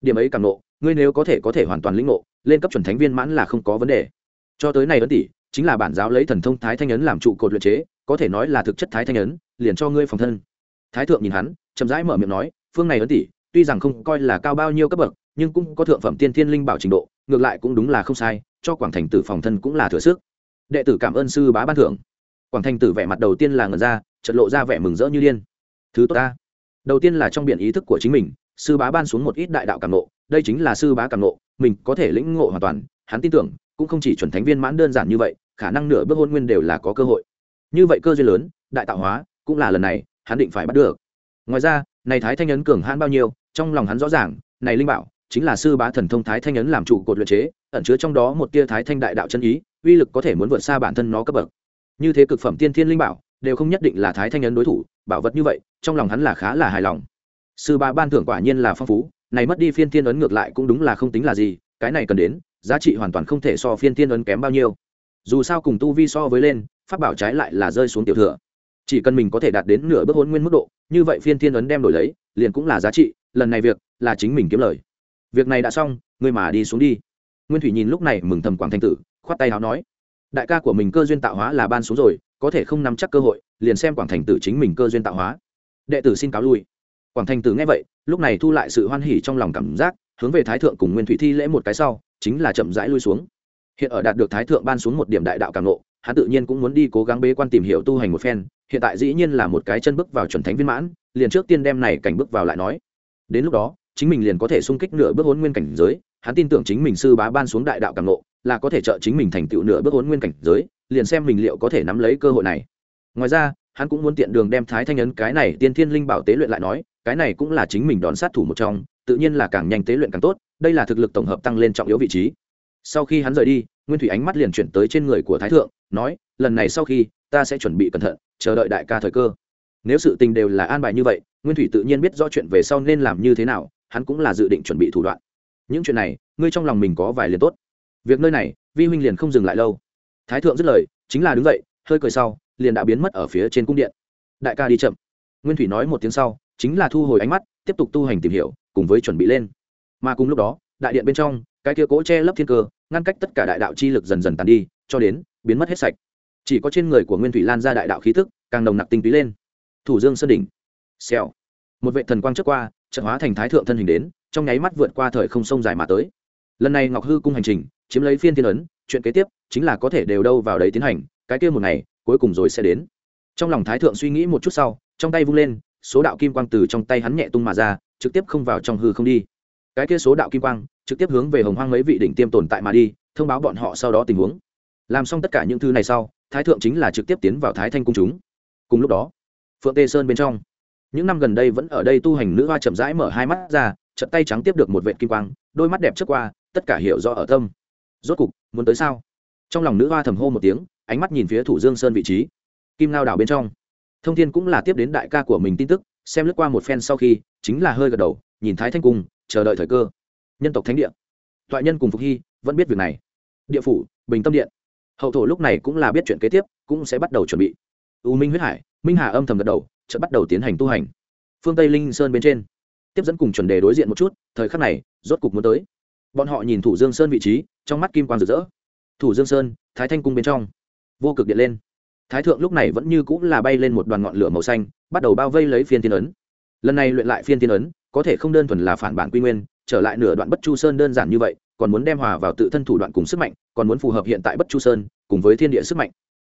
Điểm ấy càng nộ, ngươi nếu có thể có thể hoàn toàn lĩnh ngộ lên cấp chuẩn thánh viên mãn là không có vấn đề. Cho tới này ấn tỷ, chính là bản giáo lấy thần thông thái thanh ấn làm trụ cột luyện chế, có thể nói là thực chất thái thanh ấn, liền cho ngươi phòng thân. Thái thượng nhìn hắn, chậm rãi mở miệng nói, phương này ấn tỷ, tuy rằng không coi là cao bao nhiêu cấp bậc, nhưng cũng có thượng phẩm tiên thiên linh bảo trình độ, ngược lại cũng đúng là không sai, cho quảng thành tử phòng thân cũng là thừa sức. Đệ tử cảm ơn sư bá ban thưởng. Quảng thành tử vẻ mặt đầu tiên là ngần ra, chợt lộ ra vẻ mừng rỡ như điên. Thứ tốt ta. Đầu tiên là trong biển ý thức của chính mình, sư bá ban xuống một ít đại đạo cảm nộ đây chính là sư bá cảm nộ mình có thể lĩnh ngộ hoàn toàn, hắn tin tưởng, cũng không chỉ chuẩn thánh viên mãn đơn giản như vậy, khả năng nửa bước hôn nguyên đều là có cơ hội. Như vậy cơ duyên lớn, đại tạo hóa, cũng là lần này, hắn định phải bắt được. Ngoài ra, này thái thanh ấn cường hãn bao nhiêu, trong lòng hắn rõ ràng, này linh bảo, chính là sư bá thần thông thái thanh ấn làm trụ cột luyện chế, ẩn chứa trong đó một tia thái thanh đại đạo chân ý, uy lực có thể muốn vượt xa bản thân nó cấp bậc. Như thế cực phẩm tiên thiên linh bảo, đều không nhất định là thái thanh ấn đối thủ, bảo vật như vậy, trong lòng hắn là khá là hài lòng. Sư bá ban thưởng quả nhiên là phong phú này mất đi phiên thiên ấn ngược lại cũng đúng là không tính là gì, cái này cần đến, giá trị hoàn toàn không thể so phiên thiên ấn kém bao nhiêu. Dù sao cùng tu vi so với lên, pháp bảo trái lại là rơi xuống tiểu thừa. Chỉ cần mình có thể đạt đến nửa bước hôn nguyên mức độ, như vậy phiên thiên ấn đem đổi lấy, liền cũng là giá trị, lần này việc là chính mình kiếm lời. Việc này đã xong, ngươi mà đi xuống đi. Nguyên thủy nhìn lúc này mừng thầm quảng thanh tử, khoát tay áo nói, đại ca của mình cơ duyên tạo hóa là ban xuống rồi, có thể không nắm chắc cơ hội, liền xem quảng thành tử chính mình cơ duyên tạo hóa. Đệ tử xin cáo lui. Quảng thành tử nghe vậy lúc này thu lại sự hoan hỉ trong lòng cảm giác, hướng về thái thượng cùng nguyên thủy thi lễ một cái sau, chính là chậm rãi lui xuống. Hiện ở đạt được thái thượng ban xuống một điểm đại đạo càng nộ hắn tự nhiên cũng muốn đi cố gắng bế quan tìm hiểu tu hành một phen, hiện tại dĩ nhiên là một cái chân bước vào chuẩn thánh viên mãn, liền trước tiên đem này cảnh bước vào lại nói. Đến lúc đó, chính mình liền có thể sung kích nửa bước hôn nguyên cảnh giới, hắn tin tưởng chính mình sư bá ban xuống đại đạo càng nộ là có thể trợ chính mình thành tựu nửa bước hôn nguyên cảnh giới, liền xem mình liệu có thể nắm lấy cơ hội này. Ngoài ra, hắn cũng muốn tiện đường đem thái thanh ấn cái này tiên thiên linh bảo tế luyện lại nói cái này cũng là chính mình đón sát thủ một trong, tự nhiên là càng nhanh tế luyện càng tốt, đây là thực lực tổng hợp tăng lên trọng yếu vị trí. Sau khi hắn rời đi, nguyên thủy ánh mắt liền chuyển tới trên người của thái thượng, nói, lần này sau khi, ta sẽ chuẩn bị cẩn thận, chờ đợi đại ca thời cơ. Nếu sự tình đều là an bài như vậy, nguyên thủy tự nhiên biết rõ chuyện về sau nên làm như thế nào, hắn cũng là dự định chuẩn bị thủ đoạn. Những chuyện này, ngươi trong lòng mình có vài liền tốt. Việc nơi này, vi huynh liền không dừng lại lâu. Thái thượng dứt lời, chính là đứng dậy, hơi cười sau, liền đã biến mất ở phía trên cung điện. Đại ca đi chậm. Nguyên thủy nói một tiếng sau chính là thu hồi ánh mắt, tiếp tục tu hành tìm hiểu, cùng với chuẩn bị lên. Mà cùng lúc đó, đại điện bên trong, cái kia cỗ che lấp thiên cơ, ngăn cách tất cả đại đạo chi lực dần dần tàn đi, cho đến biến mất hết sạch. Chỉ có trên người của nguyên thủy lan ra đại đạo khí thức càng nồng nặc tinh túy lên. Thủ dương sơn đỉnh. Xèo. Một vệ thần quang trước qua trận hóa thành thái thượng thân hình đến, trong nháy mắt vượt qua thời không sông dài mà tới. Lần này ngọc hư cung hành trình, chiếm lấy phiên thiên ấn, chuyện kế tiếp chính là có thể đều đâu vào đấy tiến hành, cái kia một ngày, cuối cùng rồi sẽ đến. Trong lòng thái thượng suy nghĩ một chút sau, trong tay vung lên số đạo kim quang từ trong tay hắn nhẹ tung mà ra, trực tiếp không vào trong hư không đi. Cái kia số đạo kim quang, trực tiếp hướng về hồng hoang mấy vị đỉnh tiêm tồn tại mà đi, thông báo bọn họ sau đó tình huống. Làm xong tất cả những thứ này sau, thái thượng chính là trực tiếp tiến vào thái thanh cung chúng. Cùng lúc đó, phượng tê sơn bên trong, những năm gần đây vẫn ở đây tu hành nữ hoa chậm rãi mở hai mắt ra trận tay trắng tiếp được một vệ kim quang, đôi mắt đẹp trước qua, tất cả hiểu rõ ở tâm. Rốt cục, muốn tới sao? Trong lòng nữ hoa thầm hô một tiếng, ánh mắt nhìn phía thủ dương sơn vị trí. Kim lao đảo bên trong thông thiên cũng là tiếp đến đại ca của mình tin tức, xem lướt qua một phen sau khi, chính là hơi gật đầu, nhìn thái thanh cung, chờ đợi thời cơ. Nhân tộc thánh địa. Toại nhân cùng phục hy vẫn biết việc này. Địa phủ, bình tâm điện. Hậu thổ lúc này cũng là biết chuyện kế tiếp, cũng sẽ bắt đầu chuẩn bị. U minh huyết hải, minh hà âm thầm gật đầu, chợt bắt đầu tiến hành tu hành. Phương tây linh sơn bên trên. Tiếp dẫn cùng chuẩn đề đối diện một chút, thời khắc này, rốt cục muốn tới. Bọn họ nhìn thủ dương sơn vị trí, trong mắt kim quang rực rỡ. Thủ dương sơn, thái thanh cung bên trong. Vô cực điện lên thái thượng lúc này vẫn như cũng là bay lên một đoàn ngọn lửa màu xanh, bắt đầu bao vây lấy phiên tiên ấn. Lần này luyện lại phiên tiên ấn, có thể không đơn thuần là phản bản quy nguyên, trở lại nửa đoạn bất chu sơn đơn giản như vậy, còn muốn đem hòa vào tự thân thủ đoạn cùng sức mạnh, còn muốn phù hợp hiện tại bất chu sơn, cùng với thiên địa sức mạnh.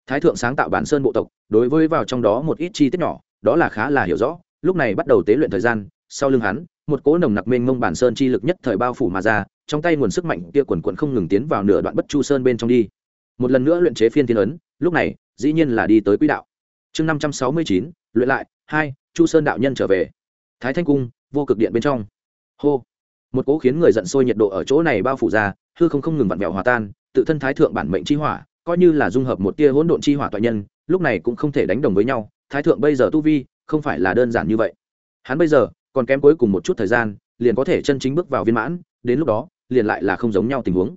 Thái thượng sáng tạo bản sơn bộ tộc, đối với vào trong đó một ít chi tiết nhỏ, đó là khá là hiểu rõ. Lúc này bắt đầu tế luyện thời gian, sau lưng hắn, một cỗ nồng nặc mênh mông bản sơn chi lực nhất thời bao phủ mà ra, trong tay nguồn sức mạnh kia quần quận không ngừng tiến vào nửa đoạn bất chu sơn bên trong đi. Một lần nữa luyện chế phiên thiên ấn, lúc này dĩ nhiên là đi tới quỹ đạo. Chương năm trăm sáu mươi chín, luyện lại, hai, chu sơn đạo nhân trở về. Thái thanh cung, vô cực điện bên trong. Hô. Một cỗ khiến người giận sôi nhiệt độ ở chỗ này bao phủ ra, hư không không ngừng vặn vẹo hòa tan, tự thân thái thượng bản mệnh chi hỏa, coi như là dung hợp một tia hỗn độn chi hỏa toại nhân, lúc này cũng không thể đánh đồng với nhau. Thái thượng bây giờ tu vi, không phải là đơn giản như vậy. Hắn bây giờ, còn kém cuối cùng một chút thời gian, liền có thể chân chính bước vào viên mãn, đến lúc đó, liền lại là không giống nhau tình huống.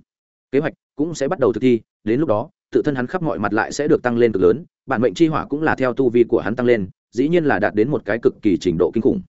Kế hoạch cũng sẽ bắt đầu thực thi, đến lúc đó tự thân hắn khắp mọi mặt lại sẽ được tăng lên cực lớn, bản mệnh chi hỏa cũng là theo tu vi của hắn tăng lên, dĩ nhiên là đạt đến một cái cực kỳ trình độ kinh khủng.